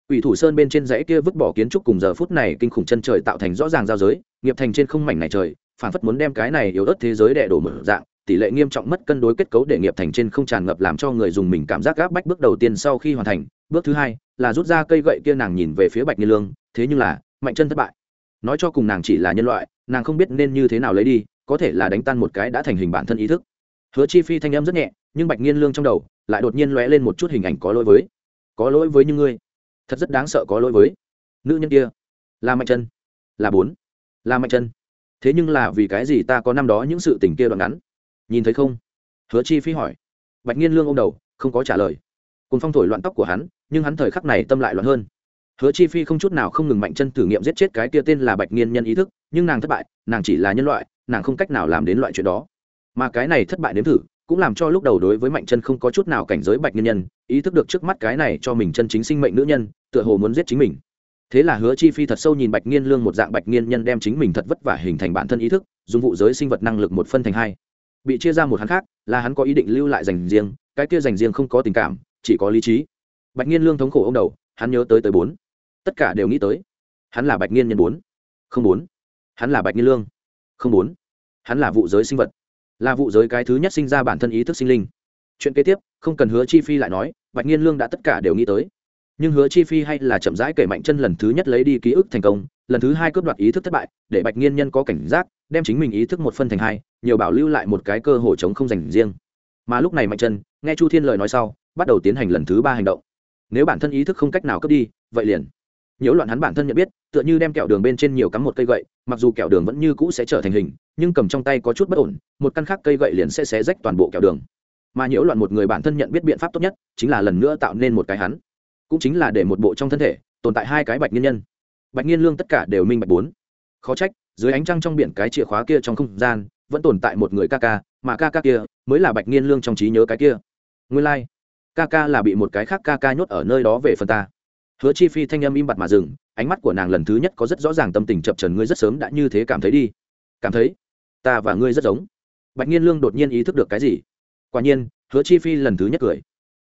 Speaker 1: Quỷ thủ sơn bên trên dãy kia vứt bỏ kiến trúc cùng giờ phút này kinh khủng chân trời tạo thành rõ ràng giao giới, nghiệp thành trên không mảnh này trời, phản phất muốn đem cái này yếu ớt thế giới đè đổ mở dạng, tỷ lệ nghiêm trọng mất cân đối kết cấu để nghiệp thành trên không tràn ngập làm cho người dùng mình cảm giác gáp bách bước đầu tiên sau khi hoàn thành, bước thứ hai là rút ra cây gậy kia nàng nhìn về phía Bạch Như Lương, thế nhưng là, mạnh chân thất bại. Nói cho cùng nàng chỉ là nhân loại, nàng không biết nên như thế nào lấy đi, có thể là đánh tan một cái đã thành hình bản thân ý thức. Hứa Chi Phi thanh âm rất nhẹ, nhưng Bạch Nghiên Lương trong đầu lại đột nhiên lóe lên một chút hình ảnh có lỗi với, có lỗi với những ngươi thật rất đáng sợ có lỗi với. Nữ nhân kia, là mạnh chân là bốn, là mạnh chân thế nhưng là vì cái gì ta có năm đó những sự tình kia đoạn ngắn? Nhìn thấy không? Hứa chi phi hỏi. Bạch nhiên lương ô m đầu, không có trả lời. Cùng phong thổi loạn tóc của hắn, nhưng hắn thời khắc này tâm lại loạn hơn. Hứa chi phi không chút nào không ngừng mạnh chân thử nghiệm giết chết cái kia tên là bạch nhiên nhân ý thức, nhưng nàng thất bại, nàng chỉ là nhân loại, nàng không cách nào làm đến loại chuyện đó. Mà cái này thất bại nếm thử cũng làm cho lúc đầu đối với mạnh chân không có chút nào cảnh giới bạch nhân nhân, ý thức được trước mắt cái này cho mình chân chính sinh mệnh nữ nhân, tựa hồ muốn giết chính mình. Thế là hứa chi phi thật sâu nhìn bạch nghiên lương một dạng bạch nghiên nhân đem chính mình thật vất vả hình thành bản thân ý thức, dùng vụ giới sinh vật năng lực một phân thành hai. Bị chia ra một hắn khác, là hắn có ý định lưu lại dành riêng, cái kia dành riêng không có tình cảm, chỉ có lý trí. Bạch nghiên lương thống khổ ông đầu, hắn nhớ tới tới bốn. Tất cả đều nghĩ tới. Hắn là bạch nghiên nhân bốn. Không bốn. Hắn là bạch nghiên lương. Không bốn. Hắn là vụ giới sinh vật là vụ giới cái thứ nhất sinh ra bản thân ý thức sinh linh. Chuyện kế tiếp, không cần hứa chi phi lại nói, bạch nhiên lương đã tất cả đều nghĩ tới. Nhưng hứa chi phi hay là chậm rãi kể mạnh chân lần thứ nhất lấy đi ký ức thành công, lần thứ hai cướp đoạt ý thức thất bại, để bạch nhiên nhân có cảnh giác, đem chính mình ý thức một phân thành hai, nhiều bảo lưu lại một cái cơ hội chống không dành riêng. Mà lúc này mạnh chân, nghe chu thiên lời nói sau, bắt đầu tiến hành lần thứ ba hành động. Nếu bản thân ý thức không cách nào cướp đi, vậy liền nhiễu loạn hắn bản thân nhận biết, tựa như đem kẹo đường bên trên nhiều cắm một cây gậy, mặc dù kẹo đường vẫn như cũ sẽ trở thành hình, nhưng cầm trong tay có chút bất ổn, một căn khác cây gậy liền sẽ xé rách toàn bộ kẹo đường. Mà nhiễu loạn một người bản thân nhận biết biện pháp tốt nhất, chính là lần nữa tạo nên một cái hắn. Cũng chính là để một bộ trong thân thể, tồn tại hai cái bạch nhiên nhân. Bạch nhiên lương tất cả đều minh bạch bốn. Khó trách, dưới ánh trăng trong biển cái chìa khóa kia trong không gian, vẫn tồn tại một người ca ca, mà ca ca kia mới là bạch nhiên lương trong trí nhớ cái kia. Nguyên lai、like. ca ca là bị một cái khác ca ca nhốt ở nơi đó về phần ta hứa chi phi thanh âm im bặt mà dừng, ánh mắt của nàng lần thứ nhất có rất rõ ràng tâm tình chập trần ngươi rất sớm đã như thế cảm thấy đi. Cảm thấy? Ta và ngươi rất giống. Bạch nhiên lương đột nhiên ý thức được cái gì? Quả nhiên hứa chi phi lần thứ nhất cười.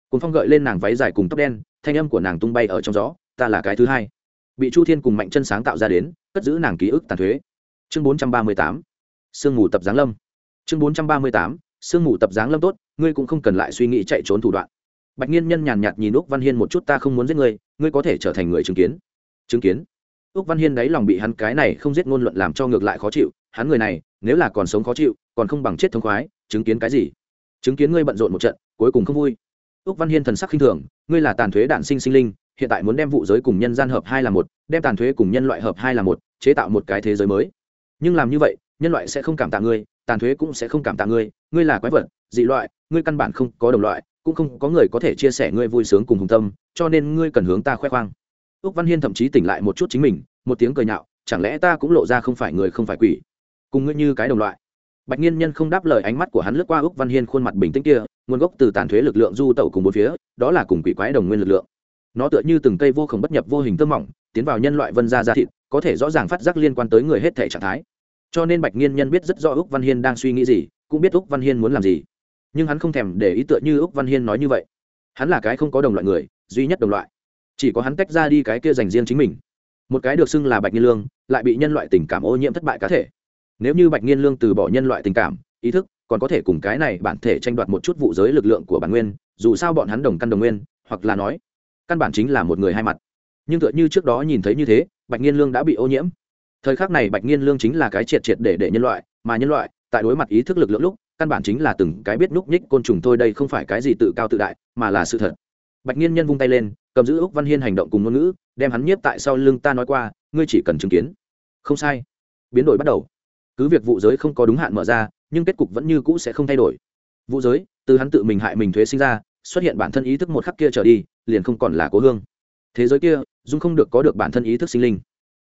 Speaker 1: Cùng phong gợi lên nàng váy dài cùng tóc đen, thanh âm của nàng tung bay ở trong gió, ta là cái thứ hai. Bị chu thiên cùng mạnh chân sáng tạo ra đến, cất giữ nàng ký ức tàn thuế. Chương bốn trăm ba mươi tám, sương mù tập giáng lâm. Chương bốn trăm ba mươi tám, sương mù tập giáng lâm tốt, ngươi cũng không cần lại suy nghĩ chạy trốn thủ đoạn bạch nghiên nhân nhàn nhạt nhìn úc văn hiên một chút, ta không muốn giết ngươi ngươi có thể trở thành người chứng kiến. Chứng kiến? Úc văn hiên đáy lòng bị hắn cái này không giết ngôn luận làm cho ngược lại khó chịu. Hắn người này, nếu là còn sống khó chịu, còn không bằng chết thống khoái, chứng kiến cái gì? Chứng kiến ngươi bận rộn một trận, cuối cùng không vui. Úc văn hiên thần sắc khinh thường. Ngươi là tàn thuế đạn sinh sinh linh, hiện tại muốn đem vụ giới cùng nhân gian hợp hai là một, đem tàn thuế cùng nhân loại hợp hai là một, chế tạo một cái thế giới mới. Nhưng làm như vậy, nhân loại sẽ không cảm tạ ngươi, tàn thuế cũng sẽ không cảm tạ ngươi. Ngươi là quái vật, dị loại, ngươi căn bản không có đồng loại cũng không có người có thể chia sẻ ngươi vui sướng cùng hùng tâm, cho nên ngươi cần hướng ta khoe khoang. Ước văn hiên thậm chí tỉnh lại một chút chính mình, một tiếng cười nhạo, chẳng lẽ ta cũng lộ ra không phải người không phải quỷ? Cùng ngươi như cái đồng loại. Bạch nhiên nhân không đáp lời ánh mắt của hắn lướt qua ước văn hiên khuôn mặt bình tĩnh kia, nguồn gốc từ tàn thuế lực lượng du tẩu cùng bốn phía, đó là cùng quỷ quái đồng nguyên lực lượng. Nó tựa như từng cây vô khổng bất nhập vô hình tơ mỏng, tiến vào nhân loại vân ra ra thịt, có thể rõ ràng phát giác liên quan tới người hết thể trạng thái. Cho nên bạch nhiên nhân biết rất rõ úc văn hiên đang suy nghĩ gì, cũng biết úc văn hiên muốn làm gì nhưng hắn không thèm để ý tựa như úc văn hiên nói như vậy. Hắn là cái không có đồng loại người, duy nhất đồng loại. Chỉ có hắn tách ra đi cái kia dành riêng chính mình. Một cái được xưng là bạch nhiên lương, lại bị nhân loại tình cảm ô nhiễm thất bại cá thể. Nếu như bạch nhiên lương từ bỏ nhân loại tình cảm, ý thức, còn có thể cùng cái này bản thể tranh đoạt một chút vụ giới lực lượng của bản nguyên, dù sao bọn hắn đồng căn đồng nguyên, hoặc là nói, căn bản chính là một người hai mặt. Nhưng tựa như trước đó nhìn thấy như thế, bạch nhiên lương đã bị ô nhiễm. Thời khắc này bạch nhiên lương chính là cái triệt triệt để để nhân loại, mà nhân loại, tại đối mặt ý thức lực lượng lúc căn bản chính là từng cái biết núp nhích côn trùng thôi, đây không phải cái gì tự cao tự đại, mà là sự thật. Bạch nhiên nhân vung tay lên, cầm giữ úc văn hiên hành động cùng ngôn ngữ, đem hắn nhiếp tại sau lưng ta nói qua, ngươi chỉ cần chứng kiến. Không sai. Biến đổi bắt đầu. Cứ việc vụ giới không có đúng hạn mở ra, nhưng kết cục vẫn như cũ sẽ không thay đổi. Vụ giới, từ hắn tự mình hại mình thuế sinh ra, xuất hiện bản thân ý thức một khắc kia trở đi, liền không còn là cố hương. Thế giới kia, dung không được có được bản thân ý thức sinh linh.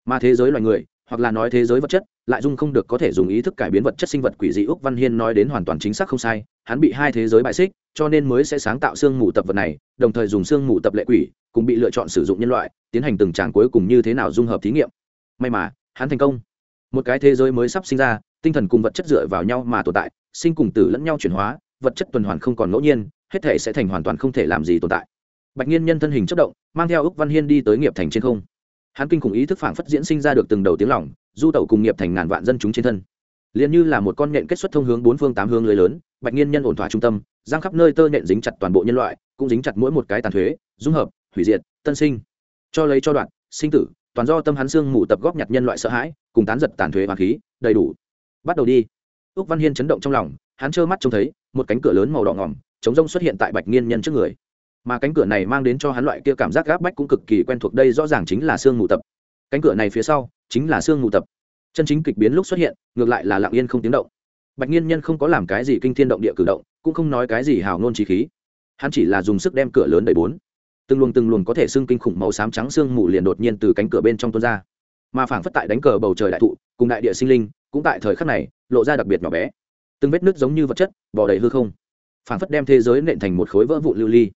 Speaker 1: Mà thế giới loài người hoặc là nói thế giới vật chất, lại dung không được có thể dùng ý thức cải biến vật chất sinh vật quỷ dị úc văn hiên nói đến hoàn toàn chính xác không sai, hắn bị hai thế giới bại xích, cho nên mới sẽ sáng tạo xương mù tập vật này, đồng thời dùng xương mù tập lệ quỷ cũng bị lựa chọn sử dụng nhân loại, tiến hành từng tràng cuối cùng như thế nào dung hợp thí nghiệm. May mà, hắn thành công. Một cái thế giới mới sắp sinh ra, tinh thần cùng vật chất dựa vào nhau mà tồn tại, sinh cùng tử lẫn nhau chuyển hóa, vật chất tuần hoàn không còn ngẫu nhiên, hết thể sẽ thành hoàn toàn không thể làm gì tồn tại. Bạch nhiên nhân thân hình chất động, mang theo úc văn hiên đi tới nghiệp thành trên không hắn kinh khủng ý thức phảng phất diễn sinh ra được từng đầu tiếng lỏng du tẩu cùng nghiệp thành ngàn vạn dân chúng trên thân. Liền như là một con nhện kết xuất thông hướng bốn phương tám hướng lưới lớn, bạch nhiên nhân ổn thỏa trung tâm, giang khắp nơi tơ nhện dính chặt toàn bộ nhân loại, cũng dính chặt mỗi một cái tàn thuế, dung hợp, hủy diệt, tân sinh. Cho lấy cho đoạn, sinh tử, toàn do tâm hắn xương mù tập góp nhặt nhân loại sợ hãi, cùng tán giật tàn thuế hoàng khí, đầy đủ. Bắt đầu đi. Ước văn hiên chấn động trong lòng, hắn trơ mắt trông thấy, một cánh cửa lớn màu đỏ ngỏm chống rông xuất hiện tại bạch nghiên nhân trước người mà cánh cửa này mang đến cho hắn loại kia cảm giác gáp bách cũng cực kỳ quen thuộc, đây rõ ràng chính là xương mù tập. Cánh cửa này phía sau chính là xương mù tập. Chân chính kịch biến lúc xuất hiện, ngược lại là lặng yên không tiếng động. Bạch nhiên nhân không có làm cái gì kinh thiên động địa cử động, cũng không nói cái gì hào ngôn trí khí. Hắn chỉ là dùng sức đem cửa lớn đẩy bốn. Từng luồng từng luồng có thể xương kinh khủng màu xám trắng xương mù liền đột nhiên từ cánh cửa bên trong tuôn ra. Mà phảng phất tại đánh cờ bầu trời đại thụ, cùng đại địa sinh linh, cũng tại thời khắc này, lộ ra đặc biệt nhỏ bé. Từng vết nứt giống như vật chất bỏ đầy hư không. Phảng phất đem thế giới nện thành một khối vỡ vụn lưu ly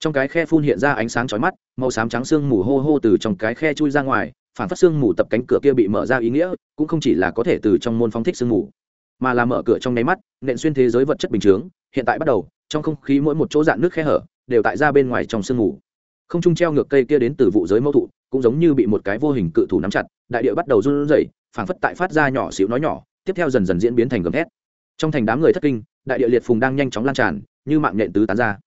Speaker 1: trong cái khe phun hiện ra ánh sáng chói mắt, màu xám trắng xương mù hô hô từ trong cái khe chui ra ngoài, phản phát xương mù tập cánh cửa kia bị mở ra ý nghĩa, cũng không chỉ là có thể từ trong môn phóng thích xương mù, mà là mở cửa trong nháy mắt, nện xuyên thế giới vật chất bình chướng, hiện tại bắt đầu, trong không khí mỗi một chỗ dạn nước khe hở, đều tại ra bên ngoài trong sương mù. Không trung treo ngược cây kia đến từ vụ giới mâu thụ, cũng giống như bị một cái vô hình cự thủ nắm chặt, đại địa bắt đầu run rẩy phảng phất tại phát ra nhỏ xíu nói nhỏ, tiếp theo dần dần diễn biến thành gầm thét. Trong thành đám người thất kinh, đại địa liệt phùng đang nhanh chóng lan tràn, như mạng nhện tứ tán ra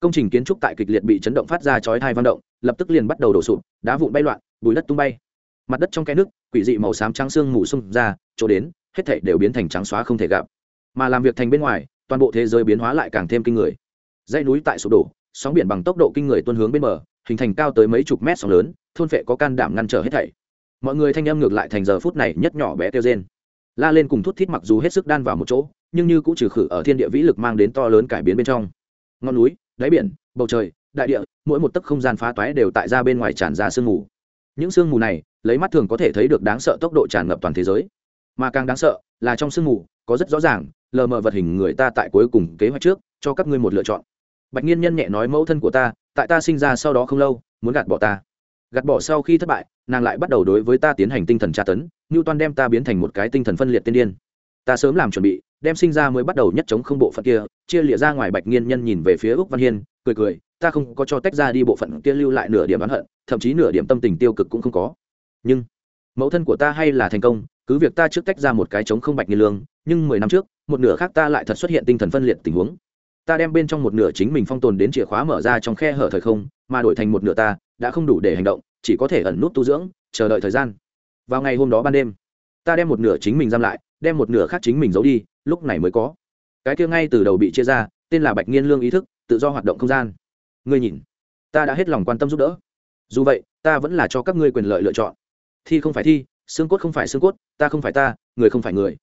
Speaker 1: công trình kiến trúc tại kịch liệt bị chấn động phát ra chói thai văn động, lập tức liền bắt đầu đổ sụp, đá vụn bay loạn, bùi đất tung bay. Mặt đất trong cái nước, quỷ dị màu xám trắng xương mù xung ra, chỗ đến, hết thảy đều biến thành trắng xóa không thể gặp. Mà làm việc thành bên ngoài, toàn bộ thế giới biến hóa lại càng thêm kinh người. Dãy núi tại sụp đổ, sóng biển bằng tốc độ kinh người tuôn hướng bên bờ, hình thành cao tới mấy chục mét sóng lớn, thôn phệ có can đảm ngăn trở hết thảy. Mọi người thanh âm ngược lại thành giờ phút này nhất nhỏ bé tiêu rên. La lên cùng thút thít mặc dù hết sức đan vào một chỗ, nhưng như cũng trừ khử ở thiên địa vĩ lực mang đến to lớn cải biến bên trong. Ngọn núi đáy biển, bầu trời, đại địa, mỗi một tấc không gian phá toái đều tại ra bên ngoài tràn ra sương mù. Những sương mù này, lấy mắt thường có thể thấy được đáng sợ tốc độ tràn ngập toàn thế giới. Mà càng đáng sợ là trong sương mù, có rất rõ ràng, lờ mờ vật hình người ta tại cuối cùng kế hoạch trước, cho các ngươi một lựa chọn. Bạch nhiên nhân nhẹ nói mẫu thân của ta, tại ta sinh ra sau đó không lâu, muốn gạt bỏ ta. Gạt bỏ sau khi thất bại, nàng lại bắt đầu đối với ta tiến hành tinh thần tra tấn như Toan đem ta biến thành một cái tinh thần phân liệt tiên điên ta sớm làm chuẩn bị, đem sinh ra mới bắt đầu nhất chống không bộ phận kia, chia lịa ra ngoài bạch nghiên nhân nhìn về phía úc văn hiên, cười cười, ta không có cho tách ra đi bộ phận kia lưu lại nửa điểm oán hận, thậm chí nửa điểm tâm tình tiêu cực cũng không có. Nhưng, mẫu thân của ta hay là thành công, cứ việc ta trước tách ra một cái chống không bạch nghiên lương, nhưng mười năm trước, một nửa khác ta lại thật xuất hiện tinh thần phân liệt tình huống. Ta đem bên trong một nửa chính mình phong tồn đến chìa khóa mở ra trong khe hở thời không, mà đổi thành một nửa ta, đã không đủ để hành động, chỉ có thể ẩn nút tu dưỡng, chờ đợi thời gian. Vào ngày hôm đó ban đêm, ta đem một nửa chính mình giam lại đem một nửa khác chính mình giấu đi, lúc này mới có. Cái kia ngay từ đầu bị chia ra, tên là bạch nghiên lương ý thức, tự do hoạt động không gian. Ngươi nhìn, ta đã hết lòng quan tâm giúp đỡ. Dù vậy, ta vẫn là cho các ngươi quyền lợi lựa chọn. Thi không phải thi, xương cốt không phải xương cốt, ta không phải ta, người không phải người.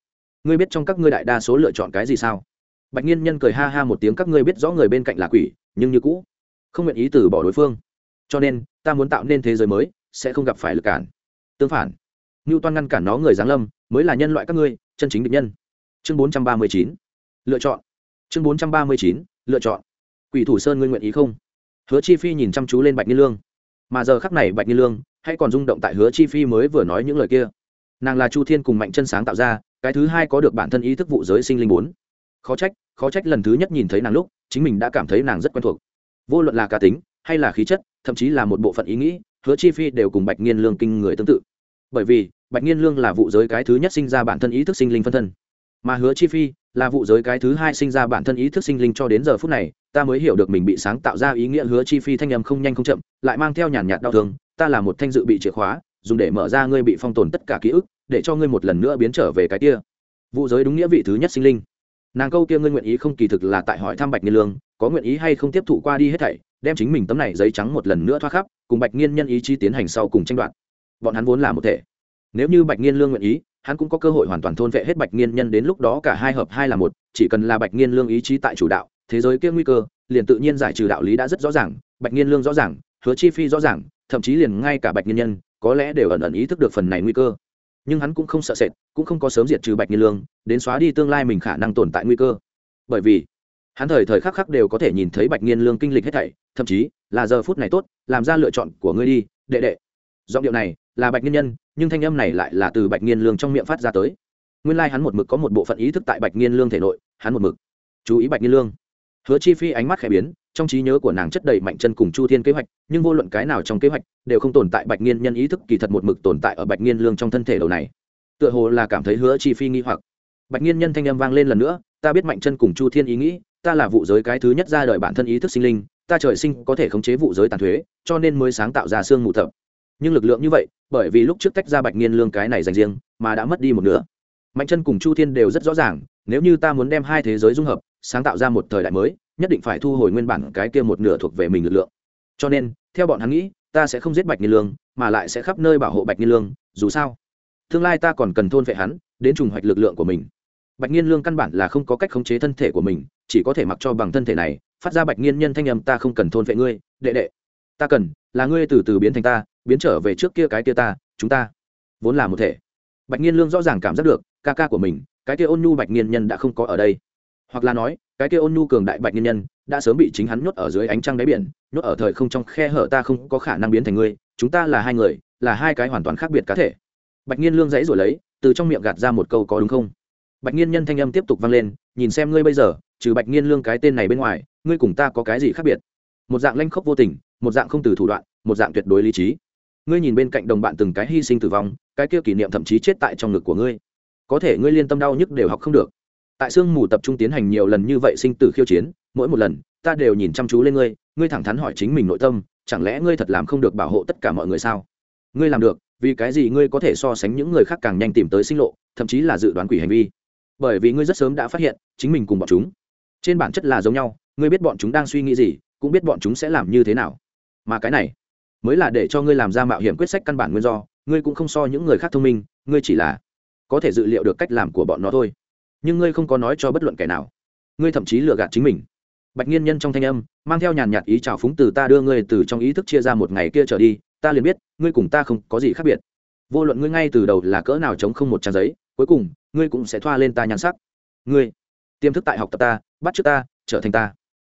Speaker 1: Ngươi biết trong các ngươi đại đa số lựa chọn cái gì sao? Bạch nghiên nhân cười ha ha một tiếng, các ngươi biết rõ người bên cạnh là quỷ, nhưng như cũ, không nguyện ý từ bỏ đối phương. Cho nên, ta muốn tạo nên thế giới mới, sẽ không gặp phải lực cản. Tương phản ngưu toan ngăn cản nó người giáng lâm, mới là nhân loại các ngươi chân chính địch nhân. Chương bốn trăm ba mươi chín. Lựa chọn. Chương bốn trăm ba mươi chín. Lựa chọn. Quỷ thủ sơn ngươi nguyện ý không? Hứa chi phi nhìn chăm chú lên bạch nhiên lương. Mà giờ khắc này bạch nhiên lương hay còn rung động tại hứa chi phi mới vừa nói những lời kia. Nàng là chu thiên cùng mạnh chân sáng tạo ra, cái thứ hai có được bản thân ý thức vụ giới sinh linh bốn. Khó trách khó trách lần thứ nhất nhìn thấy nàng lúc, chính mình đã cảm thấy nàng rất quen thuộc. Vô luận là cá tính, hay là khí chất, thậm chí là một bộ phận ý nghĩ, hứa chi phi đều cùng bạch nghiên lương kinh người tương tự. Bởi vì bạch nghiên lương là vụ giới cái thứ nhất sinh ra bản thân ý thức sinh linh phân thân. Mà hứa chi phi là vụ giới cái thứ hai sinh ra bản thân ý thức sinh linh cho đến giờ phút này, ta mới hiểu được mình bị sáng tạo ra ý nghĩa hứa chi phi thanh âm không nhanh không chậm, lại mang theo nhàn nhạt đau thương, ta là một thanh dự bị chìa khóa, dùng để mở ra ngươi bị phong tồn tất cả ký ức, để cho ngươi một lần nữa biến trở về cái kia. Vụ giới đúng nghĩa vị thứ nhất sinh linh. Nàng câu kia ngươi nguyện ý không kỳ thực là tại hỏi thăm bạch nghiên lương, có nguyện ý hay không tiếp thụ qua đi hết thảy, đem chính mình tấm này giấy trắng một lần nữa thoát khắp, cùng bạch nghiên nhân ý chí tiến hành sau cùng tranh đoạt. Bọn hắn vốn là một thể nếu như bạch nghiên lương nguyện ý, hắn cũng có cơ hội hoàn toàn thôn vệ hết bạch nghiên nhân đến lúc đó cả hai hợp hai là một, chỉ cần là bạch nghiên lương ý chí tại chủ đạo, thế giới kia nguy cơ, liền tự nhiên giải trừ đạo lý đã rất rõ ràng, bạch nghiên lương rõ ràng, hứa chi phi rõ ràng, thậm chí liền ngay cả bạch nghiên nhân, có lẽ đều ẩn ẩn ý thức được phần này nguy cơ. Nhưng hắn cũng không sợ sệt, cũng không có sớm diệt trừ bạch nghiên lương, đến xóa đi tương lai mình khả năng tồn tại nguy cơ. Bởi vì, hắn thời thời khắc khắc đều có thể nhìn thấy bạch nghiên lương kinh lịch hết thảy, thậm chí là giờ phút này tốt, làm ra lựa chọn của ngươi đi, đệ đệ. Giọng điệu này là bạch nghiên nhân nhưng thanh âm này lại là từ bạch nghiên lương trong miệng phát ra tới. Nguyên lai hắn một mực có một bộ phận ý thức tại bạch nghiên lương thể nội, hắn một mực chú ý bạch nghiên lương. Hứa chi phi ánh mắt khẽ biến, trong trí nhớ của nàng chất đầy mạnh chân cùng chu thiên kế hoạch, nhưng vô luận cái nào trong kế hoạch, đều không tồn tại bạch nghiên nhân ý thức kỳ thật một mực tồn tại ở bạch nghiên lương trong thân thể đầu này. Tựa hồ là cảm thấy hứa chi phi nghi hoặc. Bạch nghiên nhân thanh âm vang lên lần nữa, ta biết mạnh chân cùng chu thiên ý nghĩ, ta là vụ giới cái thứ nhất ra đời bản thân ý thức sinh linh, ta trời sinh có thể khống chế vụ giới tàn thuế, cho nên mới sáng tạo ra xương mù thập nhưng lực lượng như vậy, bởi vì lúc trước tách ra bạch nghiên lương cái này dành riêng, mà đã mất đi một nửa. Mạnh chân cùng chu thiên đều rất rõ ràng, nếu như ta muốn đem hai thế giới dung hợp, sáng tạo ra một thời đại mới, nhất định phải thu hồi nguyên bản cái kia một nửa thuộc về mình lực lượng. Cho nên, theo bọn hắn nghĩ, ta sẽ không giết bạch nghiên lương, mà lại sẽ khắp nơi bảo hộ bạch nghiên lương, dù sao, tương lai ta còn cần thôn vệ hắn, đến trùng hoạch lực lượng của mình. Bạch nghiên lương căn bản là không có cách khống chế thân thể của mình, chỉ có thể mặc cho bằng thân thể này, phát ra bạch nghiên nhân thanh âm, ta không cần thôn vệ ngươi, đệ đệ. Ta cần, là ngươi từ từ biến thành ta biến trở về trước kia cái kia ta, chúng ta. Vốn là một thể. Bạch nhiên lương rõ ràng cảm giác được, ca ca của mình, cái kia ôn nhu bạch nhiên nhân đã không có ở đây. Hoặc là nói, cái kia ôn nhu cường đại bạch nhiên nhân đã sớm bị chính hắn nhốt ở dưới ánh trăng đáy biển, nhốt ở thời không trong khe hở ta không có khả năng biến thành ngươi, chúng ta là hai người, là hai cái hoàn toàn khác biệt cá thể. Bạch nhiên lương dãy rồi lấy, từ trong miệng gạt ra một câu có đúng không? Bạch nhiên nhân thanh âm tiếp tục vang lên, nhìn xem ngươi bây giờ, trừ bạch nhiên lương cái tên này bên ngoài, ngươi cùng ta có cái gì khác biệt? Một dạng lanh khốc vô tình, một dạng không từ thủ đoạn, một dạng tuyệt đối lý trí ngươi nhìn bên cạnh đồng bạn từng cái hy sinh tử vong, cái kia kỷ niệm thậm chí chết tại trong ngực của ngươi. Có thể ngươi liên tâm đau nhức đều học không được. Tại sương mù tập trung tiến hành nhiều lần như vậy sinh tử khiêu chiến, mỗi một lần, ta đều nhìn chăm chú lên ngươi ngươi thẳng thắn hỏi chính mình nội tâm, chẳng lẽ ngươi thật làm không được bảo hộ tất cả mọi người sao? Ngươi làm được, vì cái gì ngươi có thể so sánh những người khác càng nhanh tìm tới sinh lộ, thậm chí là dự đoán quỷ hành vi? Bởi vì ngươi rất sớm đã phát hiện, chính mình cùng bọn chúng, trên bản chất là giống nhau, ngươi biết bọn chúng đang suy nghĩ gì, cũng biết bọn chúng sẽ làm như thế nào. Mà cái này mới là để cho ngươi làm ra mạo hiểm quyết sách căn bản nguyên do, ngươi cũng không so những người khác thông minh, ngươi chỉ là có thể dự liệu được cách làm của bọn nó thôi. Nhưng ngươi không có nói cho bất luận kẻ nào. Ngươi thậm chí lừa gạt chính mình. Bạch nghiên nhân trong thanh âm mang theo nhàn nhạt ý trào phúng từ ta đưa ngươi từ trong ý thức chia ra một ngày kia trở đi, ta liền biết, ngươi cùng ta không có gì khác biệt. Vô luận ngươi ngay từ đầu là cỡ nào chống không một trang giấy, cuối cùng, ngươi cũng sẽ thoa lên ta nhan sắc. Ngươi, tiềm thức tại học tập ta, bắt chước ta, trở thành ta.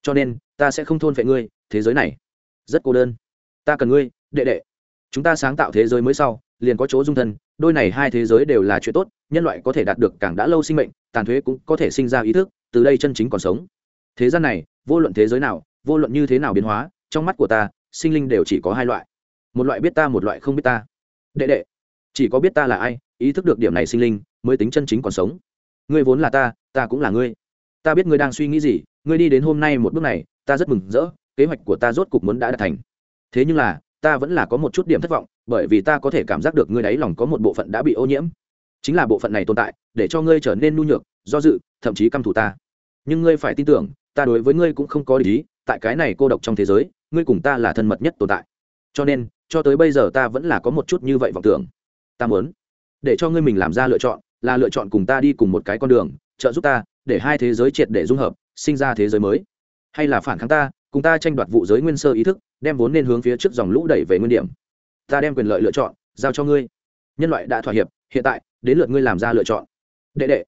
Speaker 1: Cho nên, ta sẽ không thôn vệ ngươi, thế giới này rất cô đơn ta cần ngươi, đệ đệ. Chúng ta sáng tạo thế giới mới sau, liền có chỗ dung thân, đôi này hai thế giới đều là chuyện tốt, nhân loại có thể đạt được càng đã lâu sinh mệnh, tàn thuế cũng có thể sinh ra ý thức, từ đây chân chính còn sống. Thế gian này, vô luận thế giới nào, vô luận như thế nào biến hóa, trong mắt của ta, sinh linh đều chỉ có hai loại. Một loại biết ta, một loại không biết ta. Đệ đệ, chỉ có biết ta là ai, ý thức được điểm này sinh linh, mới tính chân chính còn sống. Ngươi vốn là ta ta cũng là ngươi. Ta biết ngươi đang suy nghĩ gì, ngươi đi đến hôm nay một bước này, ta rất mừng rỡ, kế hoạch của ta rốt cục muốn đã đạt thành thế nhưng là, ta vẫn là có một chút điểm thất vọng, bởi vì ta có thể cảm giác được ngươi đáy lòng có một bộ phận đã bị ô nhiễm. Chính là bộ phận này tồn tại, để cho ngươi trở nên nhu nhược, do dự, thậm chí căm thù ta. Nhưng ngươi phải tin tưởng, ta đối với ngươi cũng không có lý tại cái này cô độc trong thế giới, ngươi cùng ta là thân mật nhất tồn tại. Cho nên, cho tới bây giờ ta vẫn là có một chút như vậy vọng tưởng. Ta muốn, để cho ngươi mình làm ra lựa chọn, là lựa chọn cùng ta đi cùng một cái con đường, trợ giúp ta, để hai thế giới triệt để dung hợp, sinh ra thế giới mới. Hay là phản kháng ta cùng ta tranh đoạt vụ giới nguyên sơ ý thức, đem vốn nên hướng phía trước dòng lũ đẩy về nguyên điểm. Ta đem quyền lợi lựa chọn, giao cho ngươi. Nhân loại đã thỏa hiệp, hiện tại, đến lượt ngươi làm ra lựa chọn. Đệ đệ.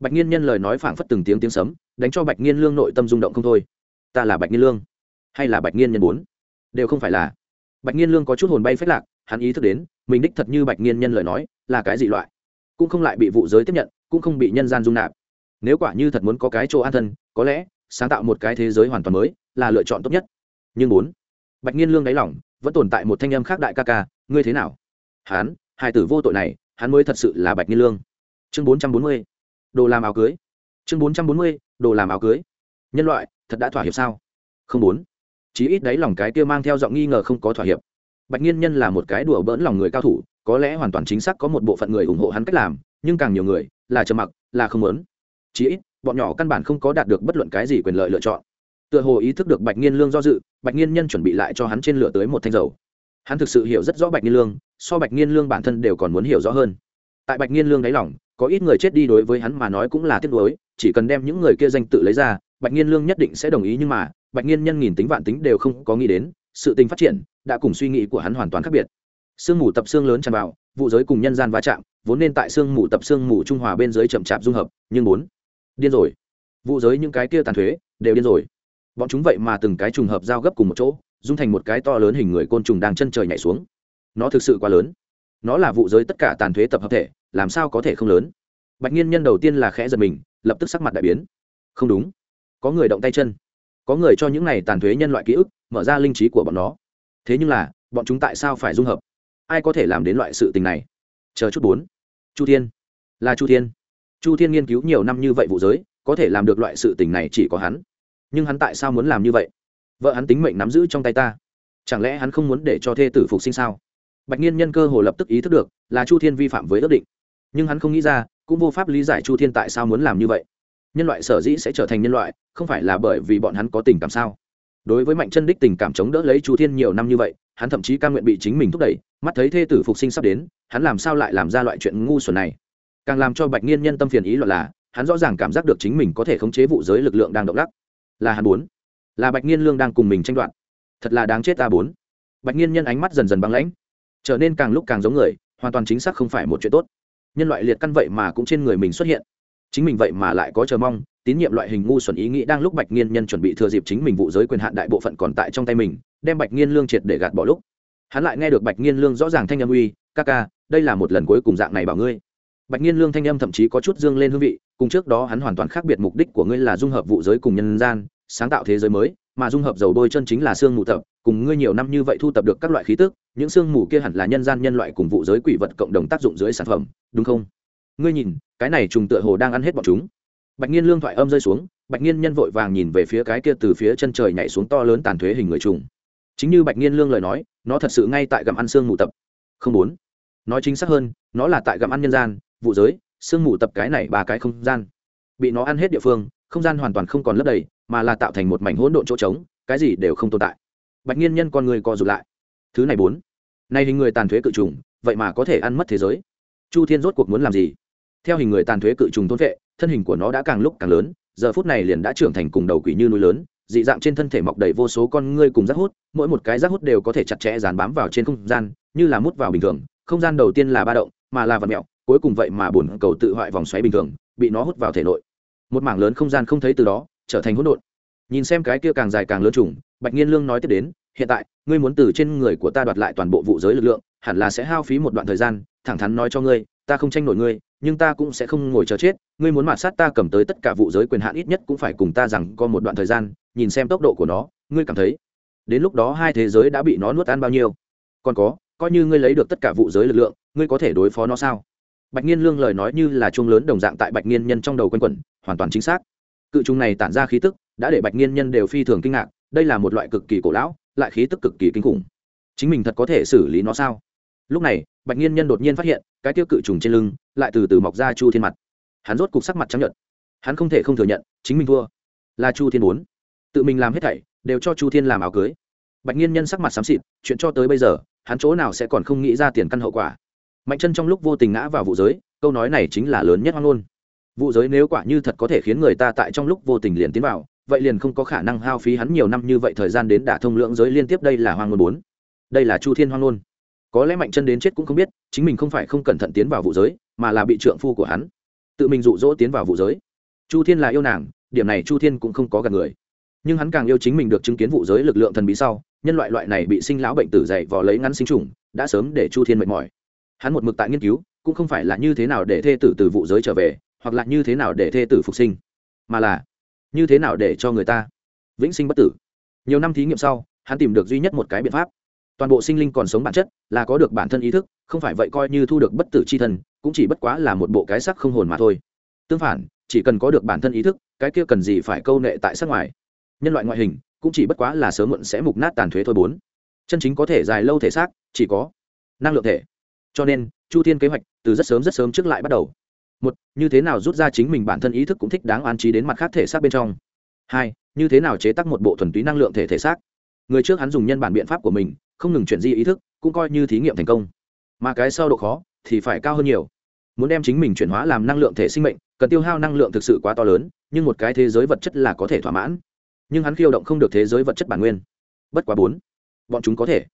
Speaker 1: Bạch nhiên nhân lời nói phảng phất từng tiếng tiếng sấm, đánh cho bạch nhiên lương nội tâm rung động không thôi. Ta là bạch nhiên lương? Hay là bạch nhiên nhân bốn đều không phải là. Bạch nhiên lương có chút hồn bay phết lạc, hắn ý thức đến, mình đích thật như bạch nhiên nhân lời nói, là cái gì loại. Cũng không lại bị vụ giới tiếp nhận, cũng không bị nhân gian dung nạp. Nếu quả như thật muốn có cái chỗ an thân, có lẽ, sáng tạo một cái thế giới hoàn toàn mới là lựa chọn tốt nhất. Nhưng bốn bạch nhiên lương đáy lỏng vẫn tồn tại một thanh âm khác đại ca ca ngươi thế nào? Hán, hai tử vô tội này hắn mới thật sự là bạch nhiên lương. Chương bốn trăm bốn mươi đồ làm áo cưới. Chương bốn trăm bốn mươi đồ làm áo cưới. Nhân loại thật đã thỏa hiệp sao? Không bốn chí ít đáy lòng cái kia mang theo giọng nghi ngờ không có thỏa hiệp. Bạch nhiên nhân là một cái đùa bỡn lòng người cao thủ có lẽ hoàn toàn chính xác có một bộ phận người ủng hộ hắn cách làm nhưng càng nhiều người là trầm mặc là không muốn. Chí ít bọn nhỏ căn bản không có đạt được bất luận cái gì quyền lợi lựa chọn tựa hồ ý thức được bạch nghiên lương do dự, bạch nghiên nhân chuẩn bị lại cho hắn trên lửa tới một thanh dầu. Hắn thực sự hiểu rất rõ bạch nghiên lương, so bạch nghiên lương bản thân đều còn muốn hiểu rõ hơn. Tại bạch nghiên lương đáy lòng, có ít người chết đi đối với hắn mà nói cũng là tiếc nuối, chỉ cần đem những người kia danh tự lấy ra, bạch nghiên lương nhất định sẽ đồng ý nhưng mà, bạch nghiên nhân nghìn tính vạn tính đều không có nghĩ đến, sự tình phát triển đã cùng suy nghĩ của hắn hoàn toàn khác biệt. Sương mù tập xương lớn tràn vào, vụ giới cùng nhân gian va chạm, vốn nên tại sương mù tập xương mù trung hòa bên dưới chậm chạp dung hợp, nhưng bốn điên rồi. Vụ giới những cái kia tàn thuế đều điên rồi bọn chúng vậy mà từng cái trùng hợp giao gấp cùng một chỗ, dung thành một cái to lớn hình người côn trùng đang chân trời nhảy xuống. Nó thực sự quá lớn. Nó là vụ giới tất cả tàn thuế tập hợp thể, làm sao có thể không lớn? Bạch nhiên nhân đầu tiên là khẽ giật mình, lập tức sắc mặt đại biến. Không đúng. Có người động tay chân. Có người cho những này tàn thuế nhân loại ký ức, mở ra linh trí của bọn nó. Thế nhưng là, bọn chúng tại sao phải dung hợp? Ai có thể làm đến loại sự tình này? Chờ chút bốn. Chu thiên. Là chu thiên. Chu thiên nghiên cứu nhiều năm như vậy vụ giới, có thể làm được loại sự tình này chỉ có hắn nhưng hắn tại sao muốn làm như vậy? Vợ hắn tính mệnh nắm giữ trong tay ta. Chẳng lẽ hắn không muốn để cho thê tử phục sinh sao? Bạch nhiên nhân cơ hồ lập tức ý thức được là chu thiên vi phạm với ước định. Nhưng hắn không nghĩ ra, cũng vô pháp lý giải chu thiên tại sao muốn làm như vậy. Nhân loại sở dĩ sẽ trở thành nhân loại, không phải là bởi vì bọn hắn có tình cảm sao? Đối với mạnh chân đích tình cảm chống đỡ lấy chu thiên nhiều năm như vậy, hắn thậm chí ca nguyện bị chính mình thúc đẩy, mắt thấy thê tử phục sinh sắp đến, hắn làm sao lại làm ra loại chuyện ngu xuẩn này? Càng làm cho bạch nhiên nhân tâm phiền ý loạn là, hắn rõ ràng cảm giác được chính mình có thể khống chế vụ giới lực lượng đang động lắc là hắn bốn. Là bạch nhiên lương đang cùng mình tranh đoạt. Thật là đáng chết ta bốn. Bạch nhiên nhân ánh mắt dần dần băng lãnh. Trở nên càng lúc càng giống người, hoàn toàn chính xác không phải một chuyện tốt. Nhân loại liệt căn vậy mà cũng trên người mình xuất hiện. Chính mình vậy mà lại có chờ mong, tín nhiệm loại hình ngu xuẩn ý nghĩ đang lúc bạch nghiên nhân chuẩn bị thừa dịp chính mình vụ giới quyền hạn đại bộ phận còn tại trong tay mình, đem bạch nghiên lương triệt để gạt bỏ lúc. Hắn lại nghe được bạch nghiên lương rõ ràng thanh âm uy, ca ca, đây là một lần cuối cùng dạng này bảo ngươi. Bạch nghiên lương thanh âm thậm chí có chút dương lên hương vị, cùng trước đó hắn hoàn toàn khác biệt mục đích của ngươi là dung hợp vụ giới cùng nhân gian sáng tạo thế giới mới, mà dung hợp dầu bôi chân chính là xương mù tập, cùng ngươi nhiều năm như vậy thu tập được các loại khí tức, những xương mù kia hẳn là nhân gian nhân loại cùng vụ giới quỷ vật cộng đồng tác dụng dưới sản phẩm, đúng không? Ngươi nhìn, cái này trùng tựa hồ đang ăn hết bọn chúng. Bạch nhiên lương thoại âm rơi xuống, bạch nhiên nhân vội vàng nhìn về phía cái kia từ phía chân trời nhảy xuống to lớn tàn thuế hình người trùng. Chính như bạch nhiên lương lời nói, nó thật sự ngay tại gặm ăn xương mù tập. Không bốn nói chính xác hơn, nó là tại gặm ăn nhân gian, vụ giới, xương mù tập cái này ba cái không gian. Bị nó ăn hết địa phương không gian hoàn toàn không còn lấp đầy, mà là tạo thành một mảnh hỗn độn chỗ trống, cái gì đều không tồn tại. Bạch nhiên nhân con người co rụt lại. Thứ này bốn. Nay hình người tàn thuế cự trùng, vậy mà có thể ăn mất thế giới. Chu thiên rốt cuộc muốn làm gì? Theo hình người tàn thuế cự trùng thôn vệ, thân hình của nó đã càng lúc càng lớn, giờ phút này liền đã trưởng thành cùng đầu quỷ như núi lớn, dị dạng trên thân thể mọc đầy vô số con ngươi cùng rác hút, mỗi một cái rác hút đều có thể chặt chẽ dán bám vào trên không gian, như là mút vào bình thường, không gian đầu tiên là ba động, mà là vật mẹo, cuối cùng vậy mà bùn cầu tự hoại vòng xoáy bình thường, bị nó hút vào thể nội một mảng lớn không gian không thấy từ đó trở thành hỗn độn. Nhìn xem cái kia càng dài càng lớn trùng, bạch nhiên lương nói tiếp đến, hiện tại, ngươi muốn từ trên người của ta đoạt lại toàn bộ vụ giới lực lượng, hẳn là sẽ hao phí một đoạn thời gian, thẳng thắn nói cho ngươi, ta không tranh nổi ngươi, nhưng ta cũng sẽ không ngồi chờ chết, ngươi muốn mạt sát ta cầm tới tất cả vụ giới quyền hạn ít nhất cũng phải cùng ta rằng có một đoạn thời gian, nhìn xem tốc độ của nó, ngươi cảm thấy, đến lúc đó hai thế giới đã bị nó nuốt ăn bao nhiêu. Còn có, coi như ngươi lấy được tất cả vụ giới lực lượng, ngươi có thể đối phó nó sao? Bạch nhiên lương lời nói như là chuông lớn đồng dạng tại bạch nhiên nhân trong đầu quanh quẩn, hoàn toàn chính xác. Cự trùng này tản ra khí tức, đã để bạch nhiên nhân đều phi thường kinh ngạc, đây là một loại cực kỳ cổ lão, lại khí tức cực kỳ kinh khủng. Chính mình thật có thể xử lý nó sao? Lúc này, bạch nhiên nhân đột nhiên phát hiện, cái tiêu cự trùng trên lưng lại từ từ mọc ra chu thiên mặt. Hắn rốt cục sắc mặt trắng nhợt. Hắn không thể không thừa nhận, chính mình thua là chu thiên bốn tự mình làm hết thảy, đều cho chu thiên làm áo cưới. Bạch nhiên nhân sắc mặt xám xịt, chuyện cho tới bây giờ, hắn chỗ nào sẽ còn không nghĩ ra tiền căn hậu quả mạnh chân trong lúc vô tình ngã vào vụ giới, câu nói này chính là lớn nhất hoang ngôn. Vụ giới nếu quả như thật có thể khiến người ta tại trong lúc vô tình liền tiến vào, vậy liền không có khả năng hao phí hắn nhiều năm như vậy thời gian đến đả thông lượng giới liên tiếp đây là hoang ngôn bốn. Đây là chu thiên hoang ngôn. Có lẽ mạnh chân đến chết cũng không biết, chính mình không phải không cẩn thận tiến vào vụ giới, mà là bị trượng phu của hắn tự mình dụ dỗ tiến vào vụ giới. Chu thiên là yêu nàng, điểm này chu thiên cũng không có gần người. Nhưng hắn càng yêu chính mình được chứng kiến vụ giới lực lượng thần bí sau, nhân loại loại này bị sinh lão bệnh tử dày vò lấy ngắn sinh trùng, đã sớm để chu thiên mệt mỏi hắn một mực tại nghiên cứu, cũng không phải là như thế nào để thê tử từ vụ giới trở về, hoặc là như thế nào để thê tử phục sinh, mà là như thế nào để cho người ta vĩnh sinh bất tử. Nhiều năm thí nghiệm sau, hắn tìm được duy nhất một cái biện pháp. Toàn bộ sinh linh còn sống bản chất là có được bản thân ý thức, không phải vậy coi như thu được bất tử c h i thân, cũng chỉ bất quá là một bộ cái sắc không hồn mà thôi. Tương phản, chỉ cần có được bản thân ý thức, cái kia cần gì phải câu nệ tại sắc ngoài. Nhân loại ngoại hình, cũng chỉ bất quá là sớm muộn sẽ mục nát tàn thuế thôi bốn. Chân chính có thể dài lâu thể xác, chỉ có năng lượng thể cho nên, chu thiên kế hoạch từ rất sớm rất sớm trước lại bắt đầu. Một, như thế nào rút ra chính mình bản thân ý thức cũng thích đáng an trí đến mặt khác thể xác bên trong. Hai, như thế nào chế tác một bộ thuần túy năng lượng thể thể xác. Người trước hắn dùng nhân bản biện pháp của mình, không ngừng chuyển di ý thức, cũng coi như thí nghiệm thành công. Mà cái sau độ khó thì phải cao hơn nhiều. Muốn đem chính mình chuyển hóa làm năng lượng thể sinh mệnh, cần tiêu hao năng lượng thực sự quá to lớn, nhưng một cái thế giới vật chất là có thể thỏa mãn. Nhưng hắn khiêu động không được thế giới vật chất bản nguyên. Bất quá bốn, bọn chúng có thể.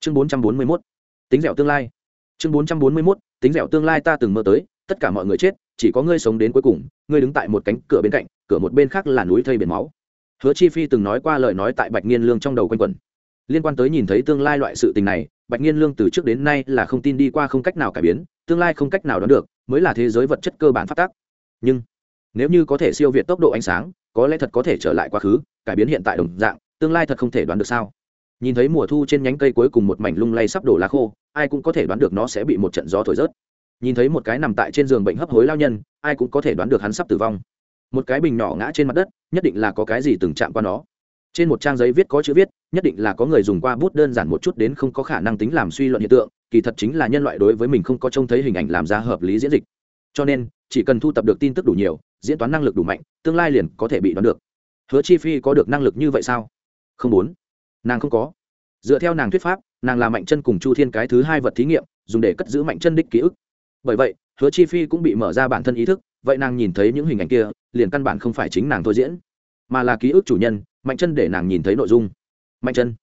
Speaker 1: Chương bốn trăm bốn mươi mốt, tính dẻo tương lai chương bốn trăm bốn mươi mốt, tính dẻo tương lai ta từng mơ tới, tất cả mọi người chết, chỉ có ngươi sống đến cuối cùng, ngươi đứng tại một cánh cửa bên cạnh, cửa một bên khác là núi thây biển máu. Hứa chi phi từng nói qua lời nói tại bạch nghiên lương trong đầu quanh quẩn. Liên quan tới nhìn thấy tương lai loại sự tình này, bạch nghiên lương từ trước đến nay là không tin đi qua không cách nào cải biến, tương lai không cách nào đoán được, mới là thế giới vật chất cơ bản phát tác. Nhưng, nếu như có thể siêu việt tốc độ ánh sáng, có lẽ thật có thể trở lại quá khứ, cải biến hiện tại đồng dạng, tương lai thật không thể đoán được sao? Nhìn thấy mùa thu trên nhánh cây cuối cùng một mảnh lung lay sắp đổ lá khô, ai cũng có thể đoán được nó sẽ bị một trận gió thổi rớt. Nhìn thấy một cái nằm tại trên giường bệnh hấp hối lao nhân, ai cũng có thể đoán được hắn sắp tử vong. Một cái bình nhỏ ngã trên mặt đất, nhất định là có cái gì từng chạm qua nó. Trên một trang giấy viết có chữ viết, nhất định là có người dùng qua bút đơn giản một chút đến không có khả năng tính làm suy luận hiện tượng, kỳ thật chính là nhân loại đối với mình không có trông thấy hình ảnh làm ra hợp lý diễn dịch. Cho nên, chỉ cần thu tập được tin tức đủ nhiều, diễn toán năng lực đủ mạnh, tương lai liền có thể bị đoán được. Hứa chi phi có được năng lực như vậy sao? Không muốn nàng không có. Dựa theo nàng thuyết pháp, nàng là mạnh chân cùng chu thiên cái thứ hai vật thí nghiệm, dùng để cất giữ mạnh chân đích ký ức. Bởi vậy, hứa chi phi cũng bị mở ra bản thân ý thức, vậy nàng nhìn thấy những hình ảnh kia, liền căn bản không phải chính nàng thôi diễn, mà là ký ức chủ nhân, mạnh chân để nàng nhìn thấy nội dung. Mạnh chân.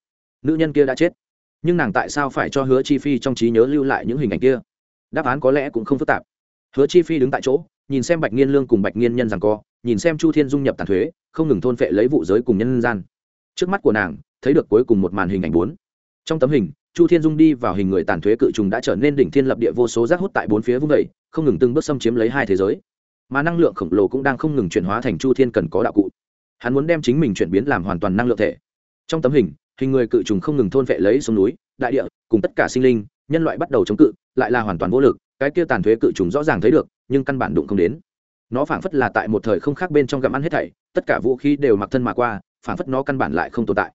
Speaker 1: Nữ nhân kia đã chết. Nhưng nàng tại sao phải cho hứa chi phi trong trí nhớ lưu lại những hình ảnh kia? Đáp án có lẽ cũng không phức tạp. Hứa chi phi đứng tại chỗ, nhìn xem bạch nghiên lương cùng bạch nghiên nhân rằng co, nhìn xem chu thiên dung nhập tàn thuế, không ngừng thôn phệ lấy vụ giới cùng nhân gian. Trước mắt của nàng thấy được cuối cùng một màn hình ảnh bốn. Trong tấm hình, chu thiên dung đi vào hình người tàn thuế cự trùng đã trở nên đỉnh thiên lập địa vô số rác hút tại bốn phía vung vẩy không ngừng từng bước xâm chiếm lấy hai thế giới. Mà năng lượng khổng lồ cũng đang không ngừng chuyển hóa thành chu thiên cần có đạo cụ. Hắn muốn đem chính mình chuyển biến làm hoàn toàn năng lượng thể. Trong tấm hình hình người cự trùng không ngừng thôn vệ lấy sông núi, đại địa, cùng tất cả sinh linh, nhân loại bắt đầu chống cự, lại là hoàn toàn vô lực, cái kia tàn thuế cự trùng rõ ràng thấy được, nhưng căn bản đụng không đến. Nó phảng phất là tại một thời không khác bên trong gặm ăn hết thảy, tất cả vũ khí đều mặc thân mà qua, phảng phất nó căn bản lại không tồn tại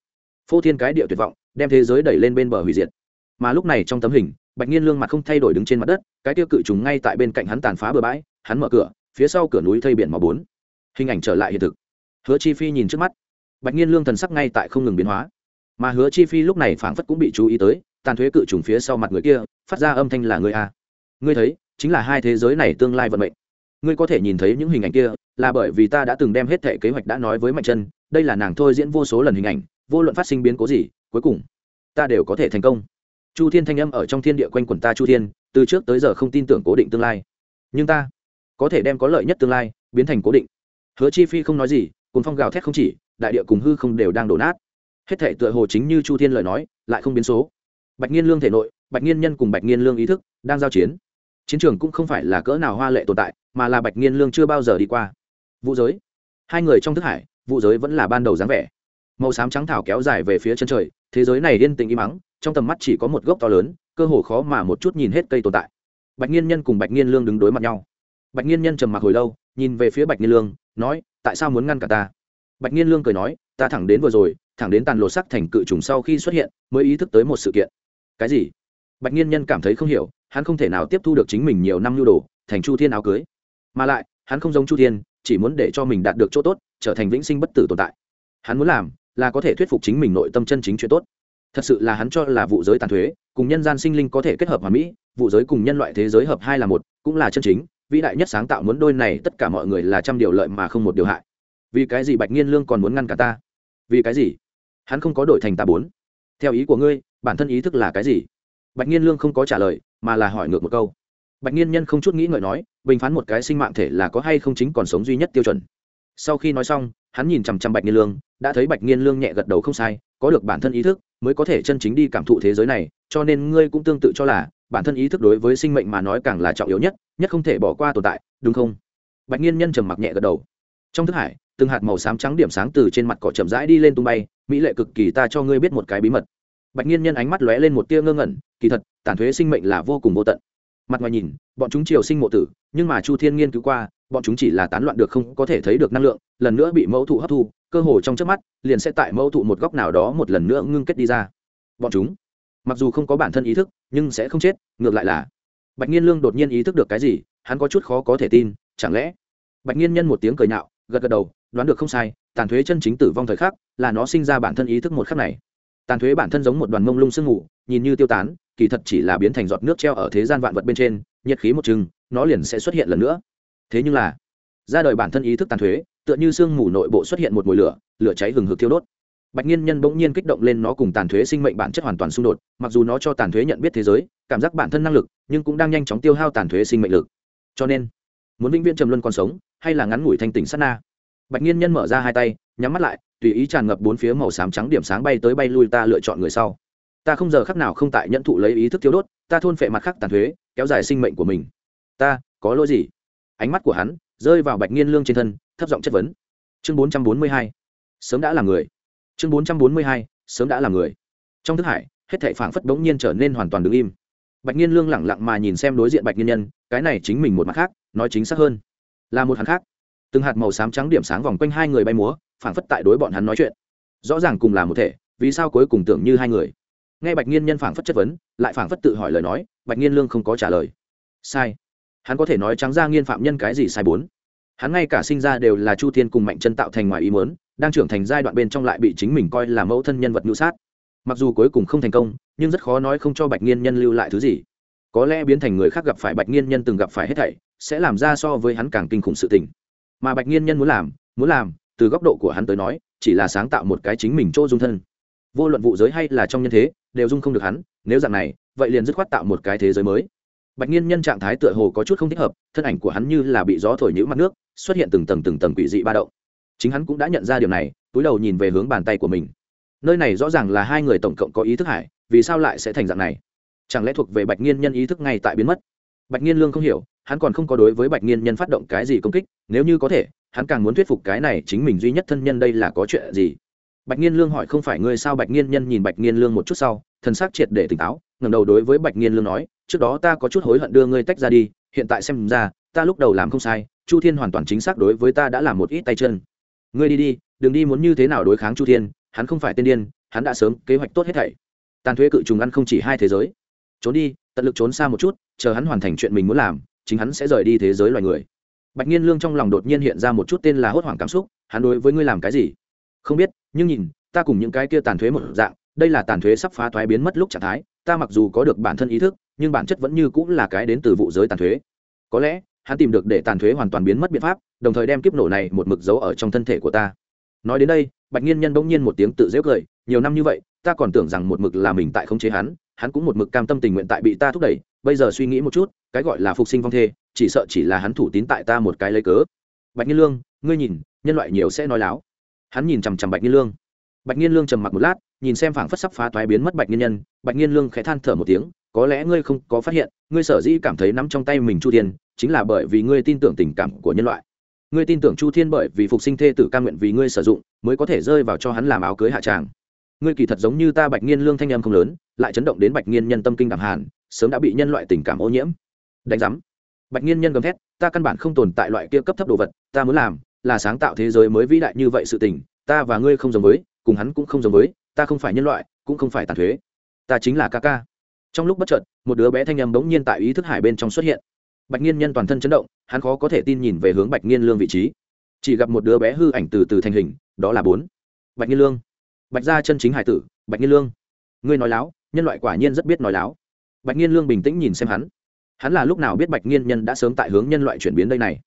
Speaker 1: phô thiên cái địa tuyệt vọng, đem thế giới đẩy lên bên bờ hủy diệt. Mà lúc này trong tấm hình, bạch nhiên lương mặt không thay đổi đứng trên mặt đất, cái tiêu cự trùng ngay tại bên cạnh hắn tàn phá bờ bãi, hắn mở cửa, phía sau cửa núi thây biển màu bốn. Hình ảnh trở lại hiện thực. Hứa chi phi nhìn trước mắt. Bạch nhiên lương thần sắc ngay tại không ngừng biến hóa. Mà hứa chi phi lúc này phảng phất cũng bị chú ý tới, tàn thuế cự trùng phía sau mặt người kia, phát ra âm thanh là người a. Ngươi thấy, chính là hai thế giới này tương lai vận mệnh. Ngươi có thể nhìn thấy những hình ảnh kia, là bởi vì ta đã từng đem hết thể kế hoạch đã nói với mạnh chân, đây là nàng thôi diễn vô số lần hình ảnh vô luận phát sinh biến cố gì, cuối cùng, ta đều có thể thành công. Chu thiên thanh âm ở trong thiên địa quanh quần ta chu thiên, từ trước tới giờ không tin tưởng cố định tương lai. Nhưng ta có thể đem có lợi nhất tương lai biến thành cố định. Hứa chi phi không nói gì cùng phong gào thét không chỉ, đại địa cùng hư không đều đang đổ nát. Hết thể tựa hồ chính như chu thiên lời nói, lại không biến số. Bạch nhiên lương thể nội, bạch nhiên nhân cùng bạch nhiên lương ý thức đang giao chiến. Chiến trường cũng không phải là cỡ nào hoa lệ tồn tại, mà là bạch nhiên lương chưa bao giờ đi qua. Vũ giới. Hai người trong thức hải, Vũ giới vẫn là ban đầu dáng vẻ màu xám trắng thảo kéo dài về phía chân trời, thế giới này yên tĩnh im mắng trong tầm mắt chỉ có một gốc to lớn, cơ hồ khó mà một chút nhìn hết cây tồn tại. Bạch nhiên nhân cùng bạch nhiên lương đứng đối mặt nhau. Bạch nhiên nhân trầm mặc hồi lâu, nhìn về phía bạch nhiên lương, nói, tại sao muốn ngăn cả ta? Bạch nhiên lương cười nói, ta thẳng đến vừa rồi, thẳng đến tàn lột sắc thành cự trùng sau khi xuất hiện, mới ý thức tới một sự kiện. Cái gì? Bạch nhiên nhân cảm thấy không hiểu, hắn không thể nào tiếp thu được chính mình nhiều năm nhu đồ, thành chu thiên áo cưới. Mà lại, hắn không giống chu thiên, chỉ muốn để cho mình đạt được chỗ tốt, trở thành vĩnh sinh bất tử tồn tại. Hắn muốn làm là có thể thuyết phục chính mình nội tâm chân chính chuyện tốt. Thật sự là hắn cho là vụ giới tàn thuế, cùng nhân gian sinh linh có thể kết hợp hòa mỹ, vụ giới cùng nhân loại thế giới hợp hai là một, cũng là chân chính, vĩ đại nhất sáng tạo muốn đôi này tất cả mọi người là trăm điều lợi mà không một điều hại. Vì cái gì bạch nghiên lương còn muốn ngăn cả ta? Vì cái gì? Hắn không có đổi thành ta bốn. Theo ý của ngươi, bản thân ý thức là cái gì? Bạch nghiên lương không có trả lời, mà là hỏi ngược một câu. Bạch nghiên nhân không chút nghĩ ngợi nói, bình phán một cái sinh mạng thể là có hay không chính còn sống duy nhất tiêu chuẩn. Sau khi nói xong hắn nhìn chằm chằm bạch nghiên lương, đã thấy bạch nghiên lương nhẹ gật đầu không sai, có được bản thân ý thức mới có thể chân chính đi cảm thụ thế giới này, cho nên ngươi cũng tương tự cho là bản thân ý thức đối với sinh mệnh mà nói càng là trọng yếu nhất nhất không thể bỏ qua tồn tại, đúng không? Bạch nghiên nhân trầm mặc nhẹ gật đầu. Trong thức hải, từng hạt màu xám trắng điểm sáng từ trên mặt cỏ chậm rãi đi lên tung bay, mỹ lệ cực kỳ, ta cho ngươi biết một cái bí mật. Bạch nghiên nhân ánh mắt lóe lên một tia ngơ ngẩn, kỳ thật tàn thuế sinh mệnh là vô cùng vô tận mặt ngoài nhìn, bọn chúng triều sinh mộ tử, nhưng mà chu thiên nghiên cứu qua, bọn chúng chỉ là tán loạn được không có thể thấy được năng lượng, lần nữa bị mẫu thụ hấp thu, cơ hồ trong trước mắt, liền sẽ tại mẫu thụ một góc nào đó một lần nữa ngưng kết đi ra. Bọn chúng, mặc dù không có bản thân ý thức, nhưng sẽ không chết, ngược lại là, bạch nhiên lương đột nhiên ý thức được cái gì, hắn có chút khó có thể tin, chẳng lẽ, bạch nhiên nhân một tiếng cười nhạo, gật gật đầu, đoán được không sai, tàn thuế chân chính tử vong thời khắc, là nó sinh ra bản thân ý thức một khắc này tàn thuế bản thân giống một đoàn mông lung sương mù, nhìn như tiêu tán, kỳ thật chỉ là biến thành giọt nước treo ở thế gian vạn vật bên trên, nhiệt khí một chừng, nó liền sẽ xuất hiện lần nữa. Thế nhưng là, ra đời bản thân ý thức tàn thuế, tựa như sương mù nội bộ xuất hiện một mùi lửa lửa cháy hừng hực thiêu đốt. Bạch nhiên nhân bỗng nhiên kích động lên nó cùng tàn thuế sinh mệnh bản chất hoàn toàn xung đột, mặc dù nó cho tàn thuế nhận biết thế giới, cảm giác bản thân năng lực, nhưng cũng đang nhanh chóng tiêu hao tàn thuế sinh mệnh lực. Cho nên, muốn vĩnh viễn trầm luân còn sống, hay là ngắn ngủi thanh tỉnh sát na? Bạch nghiên nhân mở ra hai tay, nhắm mắt lại, tùy ý tràn ngập bốn phía màu xám trắng điểm sáng bay tới bay lui ta lựa chọn người sau. Ta không giờ khắc nào không tại nhận thụ lấy ý thức thiếu đốt, ta thôn phệ mặt khắc tàn thuế, kéo dài sinh mệnh của mình. Ta, có lỗi gì? Ánh mắt của hắn rơi vào bạch nghiên lương trên thân, thấp giọng chất vấn. Chương bốn trăm bốn mươi hai, sớm đã là người. Chương bốn trăm bốn mươi hai, sớm đã là người. Trong thức hải, hết thảy phảng phất bỗng nhiên trở nên hoàn toàn đứng im. Bạch nghiên lương lẳng lặng mà nhìn xem đối diện bạch nghiên nhân, cái này chính mình một mặt khác, nói chính xác hơn. Là một hắn khác từng hạt màu xám trắng điểm sáng vòng quanh hai người bay múa, phảng phất tại đối bọn hắn nói chuyện. Rõ ràng cùng là một thể, vì sao cuối cùng tưởng như hai người? Nghe bạch nghiên nhân phảng phất chất vấn, lại phảng phất tự hỏi lời nói, bạch nghiên lương không có trả lời. Sai. Hắn có thể nói trắng ra nghiên phạm nhân cái gì sai bốn. Hắn ngay cả sinh ra đều là chu thiên cùng mạnh chân tạo thành ngoài ý mớn đang trưởng thành giai đoạn bên trong lại bị chính mình coi là mẫu thân nhân vật ngữ sát. Mặc dù cuối cùng không thành công, nhưng rất khó nói không cho bạch nghiên nhân lưu lại thứ gì. Có lẽ biến thành người khác gặp phải bạch nghiên nhân từng gặp phải hết thảy, sẽ làm ra so với hắn càng kinh khủng sự tình mà bạch nghiên nhân muốn làm muốn làm, từ góc độ của hắn tới nói, chỉ là sáng tạo một cái chính mình chỗ dung thân. Vô luận vụ giới hay là trong nhân thế, đều dung không được hắn, nếu dạng này, vậy liền dứt khoát tạo một cái thế giới mới. Bạch nghiên nhân trạng thái tựa hồ có chút không thích hợp, thân ảnh của hắn như là bị gió thổi nhữ mặt nước, xuất hiện từng tầng từng tầng quỷ dị ba động. Chính hắn cũng đã nhận ra điều này, túi đầu nhìn về hướng bàn tay của mình. Nơi này rõ ràng là hai người tổng cộng có ý thức hải, vì sao lại sẽ thành dạng này? Chẳng lẽ thuộc về bạch nghiên nhân ý thức ngay tại biến mất? Bạch nghiên lương không hiểu, hắn còn không có đối với bạch nghiên nhân phát động cái gì công kích, nếu như có thể, hắn càng muốn thuyết phục cái này chính mình duy nhất thân nhân đây là có chuyện gì? Bạch nghiên lương hỏi, không phải ngươi sao? Bạch nghiên nhân nhìn bạch nghiên lương một chút sau, thần sắc triệt để tỉnh táo, ngẩng đầu đối với bạch nghiên lương nói, trước đó ta có chút hối hận đưa ngươi tách ra đi, hiện tại xem ra, ta lúc đầu làm không sai, chu thiên hoàn toàn chính xác đối với ta đã làm một ít tay chân. Ngươi đi đi, đừng đi muốn như thế nào đối kháng chu thiên, hắn không phải tên điên, hắn đã sớm kế hoạch tốt hết thảy. Tàn thuế cự trùng ăn không chỉ hai thế giới trốn đi, tận lực trốn xa một chút, chờ hắn hoàn thành chuyện mình muốn làm, chính hắn sẽ rời đi thế giới loài người. Bạch nhiên lương trong lòng đột nhiên hiện ra một chút tên là hốt hoảng cảm xúc, hắn đối với ngươi làm cái gì? Không biết, nhưng nhìn, ta cùng những cái kia tàn thuế một dạng, đây là tàn thuế sắp phá thoái biến mất lúc trạng thái, ta mặc dù có được bản thân ý thức, nhưng bản chất vẫn như cũng là cái đến từ vụ giới tàn thuế. Có lẽ, hắn tìm được để tàn thuế hoàn toàn biến mất biện pháp, đồng thời đem kiếp nổ này một mực dấu ở trong thân thể của ta. Nói đến đây, bạch nhiên nhân bỗng nhiên một tiếng tự dễu cười, nhiều năm như vậy, ta còn tưởng rằng một mực là mình tại khống chế hắn hắn cũng một mực cam tâm tình nguyện tại bị ta thúc đẩy, bây giờ suy nghĩ một chút, cái gọi là phục sinh vong thê, chỉ sợ chỉ là hắn thủ tín tại ta một cái lấy cớ. Bạch nhiên lương, ngươi nhìn, nhân loại nhiều sẽ nói láo. Hắn nhìn chằm chằm bạch nhiên lương. Bạch nhiên lương trầm mặc một lát, nhìn xem phảng phất sắp phá toái biến mất bạch nhiên nhân, bạch nhiên lương khẽ than thở một tiếng, có lẽ ngươi không có phát hiện, ngươi sở dĩ cảm thấy nắm trong tay mình chu thiên, chính là bởi vì ngươi tin tưởng tình cảm của nhân loại. Ngươi tin tưởng chu thiên bởi vì phục sinh thê tử ca nguyện vì ngươi sử dụng, mới có thể rơi vào cho hắn làm áo cưới hạ tràng ngươi kỳ thật giống như ta bạch nghiên lương thanh em không lớn, lại chấn động đến bạch nghiên nhân tâm kinh cảm hàn, sớm đã bị nhân loại tình cảm ô nhiễm. Đánh giám. Bạch nghiên nhân gầm thét, ta căn bản không tồn tại loại kia cấp thấp đồ vật, ta muốn làm là sáng tạo thế giới mới vĩ đại như vậy sự tình, ta và ngươi không giống với, cùng hắn cũng không giống với, ta không phải nhân loại, cũng không phải tàn thuế. Ta chính là ca ca. Trong lúc bất chợt, một đứa bé thanh âm bỗng nhiên tại ý thức hải bên trong xuất hiện. Bạch nhiên nhân toàn thân chấn động, hắn khó có thể tin nhìn về hướng bạch nhiên lương vị trí. Chỉ gặp một đứa bé hư ảnh từ từ thành hình, đó là bốn. Bạch nhiên lương bạch gia chân chính hải tử bạch nghiên lương ngươi nói láo nhân loại quả nhiên rất biết nói láo bạch nghiên lương bình tĩnh nhìn xem hắn hắn là lúc nào biết bạch nghiên nhân đã sớm tại hướng nhân loại chuyển biến đây này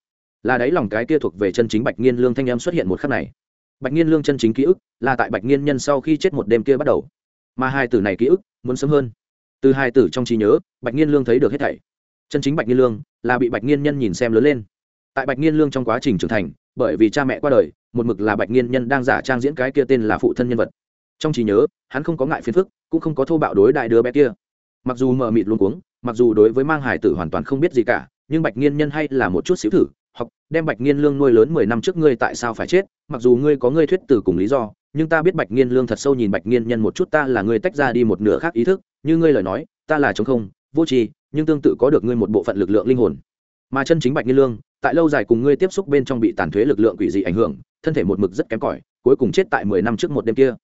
Speaker 1: là đấy lòng cái kia thuộc về chân chính bạch nghiên lương thanh em xuất hiện một khắc này bạch nghiên lương chân chính ký ức là tại bạch nghiên nhân sau khi chết một đêm kia bắt đầu mà hai tử này ký ức muốn sớm hơn từ hai tử trong trí nhớ bạch nghiên lương thấy được hết thảy chân chính bạch nghiên lương là bị bạch nghiên nhân nhìn xem lớn lên tại bạch nghiên lương trong quá trình trưởng thành bởi vì cha mẹ qua đời một mực là bạch nghiên nhân đang giả trang diễn cái kia tên là phụ thân nhân vật. Trong trí nhớ, hắn không có ngại phiền phức, cũng không có thô bạo đối đại đứa bé kia. Mặc dù mờ mịt luôn cuống, mặc dù đối với mang hải tử hoàn toàn không biết gì cả, nhưng bạch nghiên nhân hay là một chút xíu thử, học, đem bạch nghiên lương nuôi lớn mười năm trước ngươi tại sao phải chết, mặc dù ngươi có ngươi thuyết từ cùng lý do, nhưng ta biết bạch nghiên lương thật sâu nhìn bạch nghiên nhân một chút ta là ngươi tách ra đi một nửa khác ý thức, như ngươi lời nói, ta là chống không, vô tri, nhưng tương tự có được ngươi một bộ phận lực lượng linh hồn. Mà chân chính bạch nghiên lương, tại lâu dài cùng ngươi tiếp xúc bên trong bị tàn thuế lực lượng quỷ dị ảnh hưởng thân thể một mực rất kém cỏi, cuối cùng chết tại mười năm trước một đêm kia.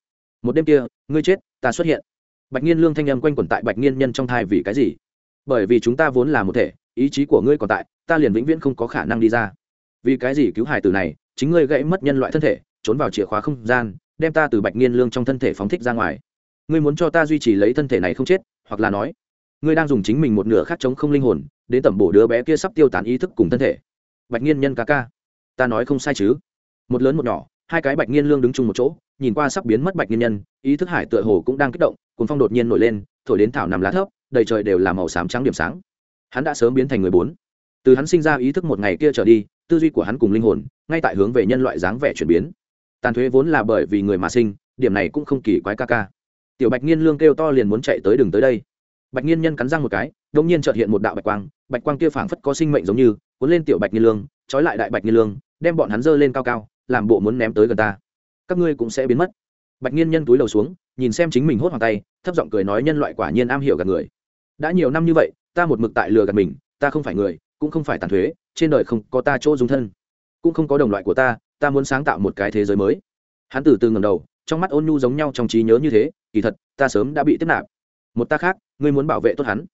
Speaker 1: Một đêm kia, ngươi chết, ta xuất hiện. Bạch nhiên lương thanh âm quanh quẩn tại bạch nhiên nhân trong thai vì cái gì? Bởi vì chúng ta vốn là một thể, ý chí của ngươi còn tại, ta liền vĩnh viễn không có khả năng đi ra. Vì cái gì cứu hải tử này, chính ngươi gãy mất nhân loại thân thể, trốn vào chìa khóa không gian, đem ta từ bạch nhiên lương trong thân thể phóng thích ra ngoài. Ngươi muốn cho ta duy trì lấy thân thể này không chết, hoặc là nói, ngươi đang dùng chính mình một nửa khác chống không linh hồn, đến tẩm bổ đứa bé kia sắp tiêu tán ý thức cùng thân thể. Bạch nhiên nhân ca ca, ta nói không sai chứ? Một lớn một nhỏ, hai cái bạch nhiên lương đứng chung một chỗ, nhìn qua sắp biến mất bạch nhiên nhân, ý thức hải tựa hồ cũng đang kích động cuốn phong đột nhiên nổi lên, thổi đến thảo nằm lá thấp, đầy trời đều là màu xám trắng điểm sáng. Hắn đã sớm biến thành người bốn. Từ hắn sinh ra ý thức một ngày kia trở đi, tư duy của hắn cùng linh hồn, ngay tại hướng về nhân loại dáng vẻ chuyển biến. Tàn thuế vốn là bởi vì người mà sinh, điểm này cũng không kỳ quái ca ca. Tiểu bạch nhiên lương kêu to liền muốn chạy tới đường tới đây. Bạch nhiên nhân cắn răng một cái đông nhiên trợt hiện một đạo bạch quang bạch quang kia phảng phất có sinh mệnh giống như, cuốn lên tiểu bạch nhiên lương, trói lại đại bạch nhiên lương, đem bọn hắn dơ lên cao cao làm bộ muốn ném tới gần ta. Các ngươi cũng sẽ biến mất. Bạch nhiên nhân túi đầu xuống, nhìn xem chính mình hốt hoàng tay, thấp giọng cười nói nhân loại quả nhiên am hiểu gạt người. Đã nhiều năm như vậy, ta một mực tại lừa gạt mình, ta không phải người, cũng không phải tàn thuế, trên đời không có ta chỗ dung thân. Cũng không có đồng loại của ta ta muốn sáng tạo một cái thế giới mới. Hắn từ từ ngầm đầu, trong mắt ôn nhu giống nhau trong trí nhớ như thế, kỳ thật, ta sớm đã bị tiếp nạp. Một ta khác, ngươi muốn bảo vệ tốt hắn,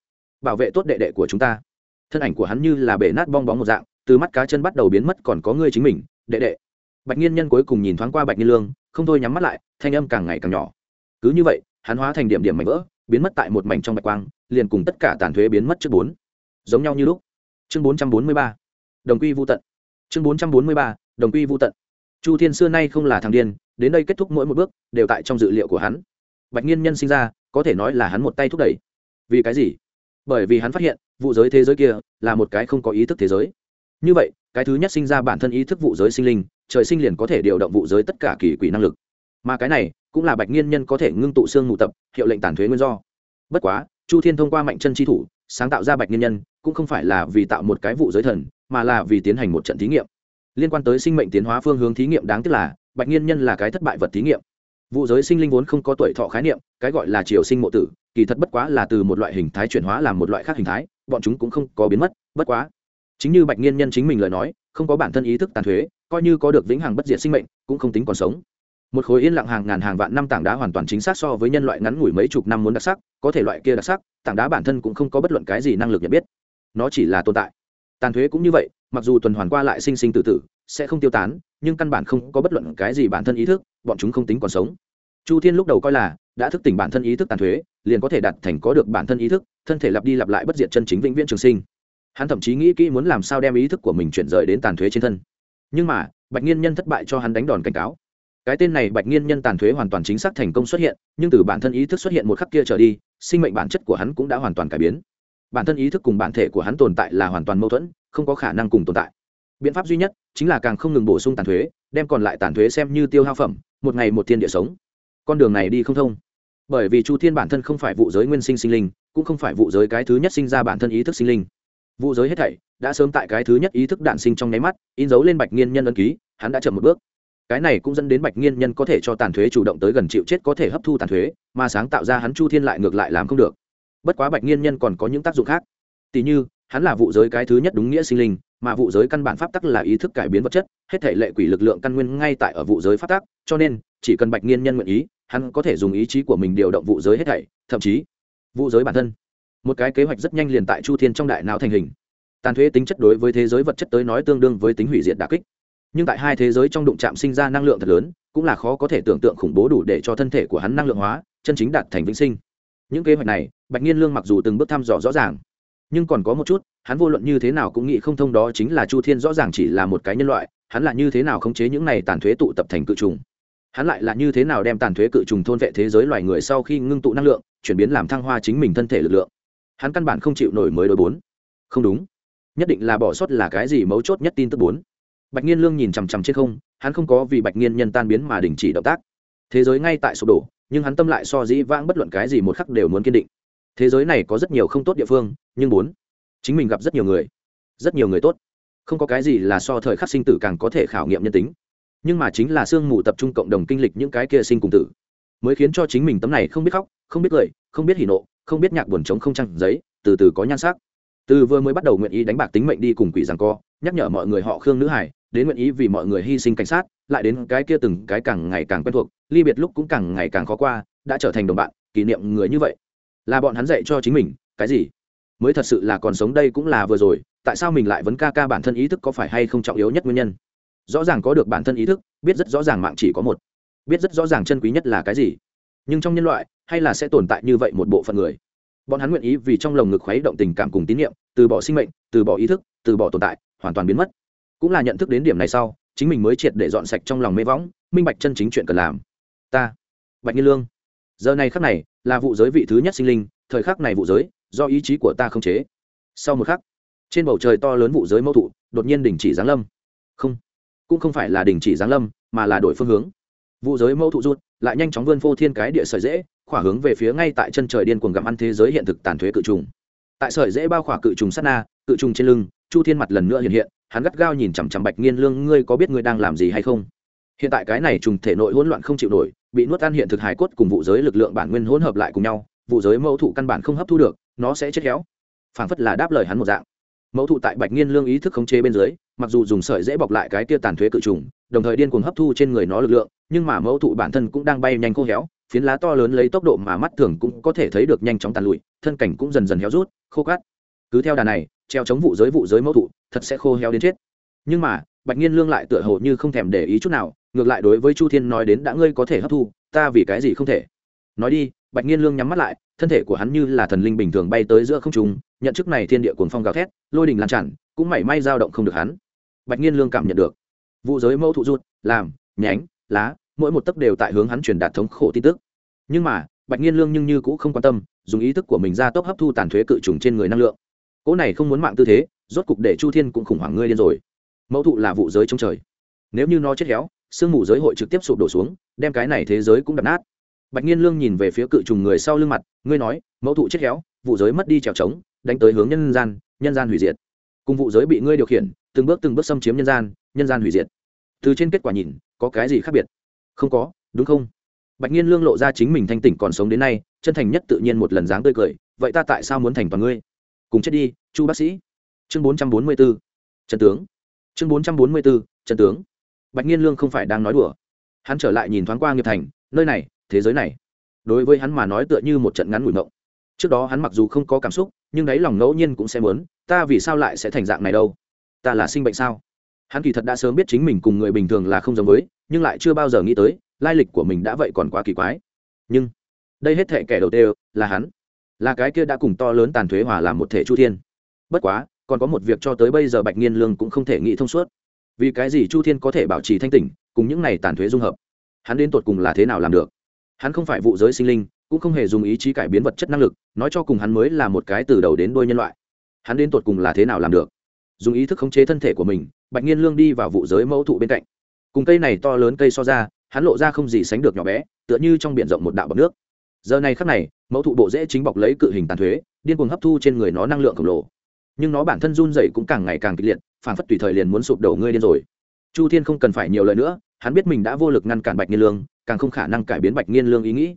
Speaker 1: bảo vệ tốt đệ đệ của chúng ta. Thân ảnh của hắn như là bể nát bong bóng một dạng, từ mắt cá chân bắt đầu biến mất còn có ngươi chính mình, đệ đệ bạch nhiên nhân cuối cùng nhìn thoáng qua bạch nhiên lương, không thôi nhắm mắt lại, thanh âm càng ngày càng nhỏ. Cứ như vậy, hắn hóa thành điểm điểm mảnh vỡ, biến mất tại một mảnh trong bạch quang, liền cùng tất cả tàn thuế biến mất trước bốn. Giống nhau như lúc. Chương bốn trăm bốn mươi ba. Đồng quy vô tận. Chương bốn trăm bốn mươi ba, đồng quy vô tận. Chu thiên xưa nay không là thằng điên, đến đây kết thúc mỗi một bước, đều tại trong dự liệu của hắn. Bạch nhiên nhân sinh ra, có thể nói là hắn một tay thúc đẩy. Vì cái gì? Bởi vì hắn phát hiện, vụ giới thế giới kia là một cái không có ý thức thế giới. Như vậy, cái thứ nhất sinh ra bản thân ý thức vụ giới sinh linh trời sinh liền có thể điều động vụ giới tất cả kỳ quỷ năng lực. Mà cái này cũng là bạch nghiên nhân có thể ngưng tụ xương ngụ tập, hiệu lệnh tàn thuế nguyên do. Bất quá, chu thiên thông qua mạnh chân chi thủ, sáng tạo ra bạch nghiên nhân cũng không phải là vì tạo một cái vụ giới thần, mà là vì tiến hành một trận thí nghiệm. Liên quan tới sinh mệnh tiến hóa phương hướng thí nghiệm đáng tiếc là, bạch nghiên nhân là cái thất bại vật thí nghiệm. Vụ giới sinh linh vốn không có tuổi thọ khái niệm, cái gọi là triều sinh mộ tử, kỳ thật bất quá là từ một loại hình thái chuyển hóa làm một loại khác hình thái, bọn chúng cũng không có biến mất, bất quá chính như bạch nghiên nhân chính mình lời nói, không có bản thân ý thức tàn thuế, coi như có được vĩnh hằng bất diệt sinh mệnh, cũng không tính còn sống. Một khối yên lặng hàng ngàn hàng vạn năm tảng đá hoàn toàn chính xác so với nhân loại ngắn ngủi mấy chục năm muốn đặc sắc, có thể loại kia đặc sắc, tảng đá bản thân cũng không có bất luận cái gì năng lực nhận biết. Nó chỉ là tồn tại. Tàn thuế cũng như vậy, mặc dù tuần hoàn qua lại sinh sinh tự tử, sẽ không tiêu tán, nhưng căn bản không có bất luận cái gì bản thân ý thức, bọn chúng không tính còn sống. Chu thiên lúc đầu coi là, đã thức tỉnh bản thân ý thức tàn thuế, liền có thể đạt thành có được bản thân ý thức, thân thể lặp đi lặp lại bất diệt chân chính vĩnh viễn trường sinh hắn thậm chí nghĩ kỹ muốn làm sao đem ý thức của mình chuyển rời đến tàn thuế trên thân. Nhưng mà, bạch nghiên nhân thất bại cho hắn đánh đòn cảnh cáo. Cái tên này bạch nghiên nhân tàn thuế hoàn toàn chính xác thành công xuất hiện, nhưng từ bản thân ý thức xuất hiện một khắc kia trở đi, sinh mệnh bản chất của hắn cũng đã hoàn toàn cải biến. Bản thân ý thức cùng bản thể của hắn tồn tại là hoàn toàn mâu thuẫn, không có khả năng cùng tồn tại. Biện pháp duy nhất chính là càng không ngừng bổ sung tàn thuế, đem còn lại tàn thuế xem như tiêu hao phẩm, một ngày một thiên địa sống. Con đường này đi không thông. Bởi vì chu thiên bản thân không phải vụ giới nguyên sinh sinh linh, cũng không phải vụ giới cái thứ nhất sinh ra bản thân ý thức sinh linh vụ giới hết thảy đã sớm tại cái thứ nhất ý thức đạn sinh trong nháy mắt, in dấu lên bạch nghiên nhân ân ký, hắn đã chậm một bước. Cái này cũng dẫn đến bạch nghiên nhân có thể cho tàn thuế chủ động tới gần chịu chết có thể hấp thu tàn thuế, mà sáng tạo ra hắn chu thiên lại ngược lại làm không được. Bất quá bạch nghiên nhân còn có những tác dụng khác. Tỉ như, hắn là vụ giới cái thứ nhất đúng nghĩa sinh linh, mà vụ giới căn bản pháp tắc là ý thức cải biến vật chất, hết thể lệ quỷ lực lượng căn nguyên ngay tại ở vụ giới pháp tắc, cho nên, chỉ cần bạch nghiên nhân nguyện ý, hắn có thể dùng ý chí của mình điều động vụ giới hết thảy, thậm chí vụ giới bản thân một cái kế hoạch rất nhanh liền tại chu thiên trong đại não thành hình. Tàn thuế tính chất đối với thế giới vật chất tới nói tương đương với tính hủy diệt đà kích. Nhưng tại hai thế giới trong đụng chạm sinh ra năng lượng thật lớn, cũng là khó có thể tưởng tượng khủng bố đủ để cho thân thể của hắn năng lượng hóa, chân chính đạt thành vĩnh sinh. Những kế hoạch này, bạch nhiên lương mặc dù từng bước thăm dò rõ ràng, nhưng còn có một chút, hắn vô luận như thế nào cũng nghĩ không thông đó chính là chu thiên rõ ràng chỉ là một cái nhân loại, hắn là như thế nào khống chế những này tàn thuế tụ tập thành cự trùng. Hắn lại là như thế nào đem tàn thuế cự trùng thôn vệ thế giới loài người sau khi ngưng tụ năng lượng, chuyển biến làm thăng hoa chính mình thân thể lực lượng hắn căn bản không chịu nổi mới đối bốn. Không đúng. Nhất định là bỏ sót là cái gì mấu chốt nhất tin tức bốn. Bạch nhiên lương nhìn chằm chằm trên không, hắn không có vì bạch nhiên nhân tan biến mà đình chỉ động tác. Thế giới ngay tại sụp đổ, nhưng hắn tâm lại so dĩ vãng bất luận cái gì một khắc đều muốn kiên định. Thế giới này có rất nhiều không tốt địa phương, nhưng bốn, chính mình gặp rất nhiều người, rất nhiều người tốt. Không có cái gì là so thời khắc sinh tử càng có thể khảo nghiệm nhân tính. Nhưng mà chính là sương mù tập trung cộng đồng kinh lịch những cái kia sinh cùng tử, mới khiến cho chính mình tấm này không biết khóc, không biết cười, không biết hỉ nộ không biết nhạc buồn trống không trăng giấy, từ từ có nhan sắc. Từ vừa mới bắt đầu nguyện ý đánh bạc tính mệnh đi cùng quỷ rằng co, nhắc nhở mọi người họ khương nữ hải đến nguyện ý vì mọi người hy sinh cảnh sát, lại đến cái kia từng cái càng ngày càng quen thuộc, ly biệt lúc cũng càng ngày càng khó qua, đã trở thành đồng bạn, kỷ niệm người như vậy. Là bọn hắn dạy cho chính mình, cái gì? Mới thật sự là còn sống đây cũng là vừa rồi, tại sao mình lại vấn ca ca bản thân ý thức có phải hay không trọng yếu nhất nguyên nhân? Rõ ràng có được bản thân ý thức, biết rất rõ ràng mạng chỉ có một. Biết rất rõ ràng chân quý nhất là cái gì? Nhưng trong nhân loại, hay là sẽ tồn tại như vậy một bộ phận người? Bọn hắn nguyện ý vì trong lồng ngực khuấy động tình cảm cùng tín nhiệm từ bỏ sinh mệnh, từ bỏ ý thức, từ bỏ tồn tại, hoàn toàn biến mất. Cũng là nhận thức đến điểm này sau, chính mình mới triệt để dọn sạch trong lòng mê võng, minh bạch chân chính chuyện cần làm. Ta, bạch nhiên lương, giờ này khắc này, là vụ giới vị thứ nhất sinh linh, thời khắc này vụ giới, do ý chí của ta không chế. Sau một khắc, trên bầu trời to lớn vụ giới mâu thụ, đột nhiên đình chỉ giáng lâm. Không, cũng không phải là đình chỉ giáng lâm, mà là đổi phương hướng. Vụ giới mâu thụ rút lại nhanh chóng vươn phô thiên cái địa sợi dễ khỏa hướng về phía ngay tại chân trời điên cuồng gặm ăn thế giới hiện thực tàn thuế cự trùng. Tại sợi dễ bao khỏa cự trùng sát na, cự trùng trên lưng, chu thiên mặt lần nữa hiện hiện, hắn gắt gao nhìn chằm chằm bạch nghiên lương, ngươi có biết ngươi đang làm gì hay không? Hiện tại cái này trùng thể nội hỗn loạn không chịu nổi, bị nuốt ăn hiện thực hải cốt cùng vụ giới lực lượng bản nguyên hỗn hợp lại cùng nhau, vụ giới mẫu thụ căn bản không hấp thu được, nó sẽ chết héo. Phảng phất là đáp lời hắn một dạng. Mẫu thụ tại bạch nghiên lương ý thức khống chế bên dưới mặc dù dùng sợi dễ bọc lại cái kia tàn thuế cự trùng, đồng thời điên cuồng hấp thu trên người nó lực lượng, nhưng mà mẫu thụ bản thân cũng đang bay nhanh khô héo, phiến lá to lớn lấy tốc độ mà mắt thường cũng có thể thấy được nhanh chóng tàn lụi, thân cảnh cũng dần dần héo rút, khô cát. Cứ theo đà này, treo chống vụ giới vụ giới mẫu thụ, thật sẽ khô héo đến chết. Nhưng mà, bạch nhiên lương lại tựa hồ như không thèm để ý chút nào, ngược lại đối với chu thiên nói đến đã ngươi có thể hấp thu, ta vì cái gì không thể? Nói đi bạch nhiên lương nhắm mắt lại, thân thể của hắn như là thần linh bình thường bay tới giữa không trung, nhận chức này thiên địa cuồng phong gào thét, lôi đình lan tràn, cũng mảy may dao động không được hắn. Bạch nhiên lương cảm nhận được, vụ giới mẫu thụ rút làm, nhánh, lá, mỗi một tấc đều tại hướng hắn truyền đạt thống khổ tin tức. Nhưng mà, bạch nhiên lương nhưng như cũng không quan tâm, dùng ý thức của mình ra tốc hấp thu tàn thuế cự trùng trên người năng lượng. Cỗ này không muốn mạng tư thế, rốt cục để chu thiên cũng khủng hoảng ngươi điên rồi. Mẫu thụ là vụ giới trong trời. Nếu như nó chết héo, sương mù giới hội trực tiếp sụp đổ xuống, đem cái này thế giới cũng đập nát bạch nhiên lương nhìn về phía cự trùng người sau lưng mặt, ngươi nói, mẫu thụ chết héo, vụ giới mất đi trèo trống, đánh tới hướng nhân gian nhân gian hủy diệt. Cùng vụ giới bị ngươi điều khiển, từng bước từng bước xâm chiếm nhân gian nhân gian hủy diệt. Từ trên kết quả nhìn, có cái gì khác biệt? Không có, đúng không? Bạch nhiên lương lộ ra chính mình thanh tỉnh còn sống đến nay, chân thành nhất tự nhiên một lần dáng tươi cười, vậy ta tại sao muốn thành toàn ngươi? Cùng chết đi, chu bác sĩ. Chương bốn trăm bốn mươi b ố trần tướng. Chương bốn trăm bốn mươi bốn trần tướng. Bạch nhiên lương không phải đang nói đùa. Hắn trở lại nhìn thoáng qua nghiệp thành, nơi này thế giới này. Đối với hắn mà nói tựa như một trận ngắn ngủi mộng. Trước đó hắn mặc dù không có cảm xúc, nhưng đáy lòng ngẫu nhiên cũng sẽ muốn, ta vì sao lại sẽ thành dạng này đâu? Ta là sinh bệnh sao? Hắn kỳ thật đã sớm biết chính mình cùng người bình thường là không giống với, nhưng lại chưa bao giờ nghĩ tới, lai lịch của mình đã vậy còn quá kỳ quái. Nhưng, đây hết thệ kẻ đầu tiên là hắn. Là cái kia đã cùng to lớn tàn thuế hòa làm một thể chu thiên. Bất quá, còn có một việc cho tới bây giờ bạch nghiên lương cũng không thể nghĩ thông suốt. Vì cái gì chu thiên có thể bảo trì thanh tỉnh, cùng những này tàn thuế dung hợp? Hắn đến tột cùng là thế nào làm được? Hắn không phải vụ giới sinh linh, cũng không hề dùng ý chí cải biến vật chất năng lực, nói cho cùng hắn mới là một cái từ đầu đến đôi nhân loại. Hắn đến tột cùng là thế nào làm được? Dùng ý thức khống chế thân thể của mình, bạch nhiên lương đi vào vụ giới mẫu thụ bên cạnh. Cùng cây này to lớn cây so ra, hắn lộ ra không gì sánh được nhỏ bé, tựa như trong b i ể n rộng một đạo bọc nước. Giờ này khắc này, mẫu thụ bộ dễ chính bọc lấy cự hình tàn thuế, điên cuồng hấp thu trên người nó năng lượng khổng lồ. Nhưng nó bản thân run dày cũng càng ngày càng kịch liệt, phản phất tùy thời liền muốn sụp đổ ngươi điên rồi. Chu thiên không cần phải nhiều lời nữa, hắn biết mình đã vô lực ngăn cản bạch nhiên lương càng không khả năng cải biến bạch nghiên lương ý nghĩ.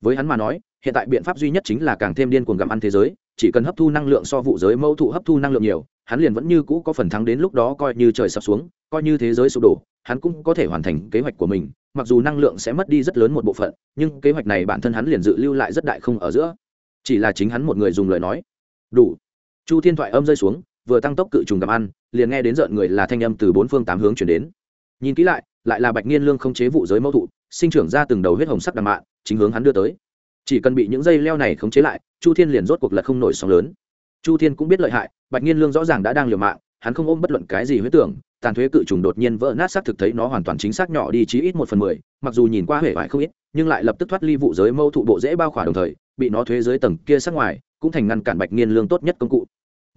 Speaker 1: Với hắn mà nói, hiện tại biện pháp duy nhất chính là càng thêm điên cuồng gặm ăn thế giới, chỉ cần hấp thu năng lượng so vụ giới mẫu thụ hấp thu năng lượng nhiều, hắn liền vẫn như cũ có phần thắng đến lúc đó coi như trời sập xuống, coi như thế giới sụp đổ, hắn cũng có thể hoàn thành kế hoạch của mình, mặc dù năng lượng sẽ mất đi rất lớn một bộ phận, nhưng kế hoạch này bản thân hắn liền dự lưu lại rất đại không ở giữa. Chỉ là chính hắn một người dùng lời nói. Đủ. Chu thiên thoại âm rơi xuống, vừa tăng tốc cự trùng gặm ăn, liền nghe đến rợn người là thanh âm từ bốn phương tám hướng chuyển đến. Nhìn kỹ lại lại là bạch nghiên lương không chế vụ giới mẫu thụ sinh trưởng ra từng đầu huyết hồng sắc đàm mạ chính hướng hắn đưa tới. Chỉ cần bị những dây leo này khống chế lại, chu thiên liền rốt cuộc lật không nổi sóng lớn. Chu thiên cũng biết lợi hại, bạch nhiên lương rõ ràng đã đang liều mạng, hắn không ôm bất luận cái gì huyết tưởng, tàn thuế cự trùng đột nhiên vỡ nát xác thực thấy nó hoàn toàn chính xác nhỏ đi chí ít một phần mười, mặc dù nhìn qua hể vải không ít, nhưng lại lập tức thoát ly vụ giới mâu thụ bộ dễ bao khỏa đồng thời, bị nó thuế dưới tầng kia sắc ngoài, cũng thành ngăn cản bạch nhiên lương tốt nhất công cụ.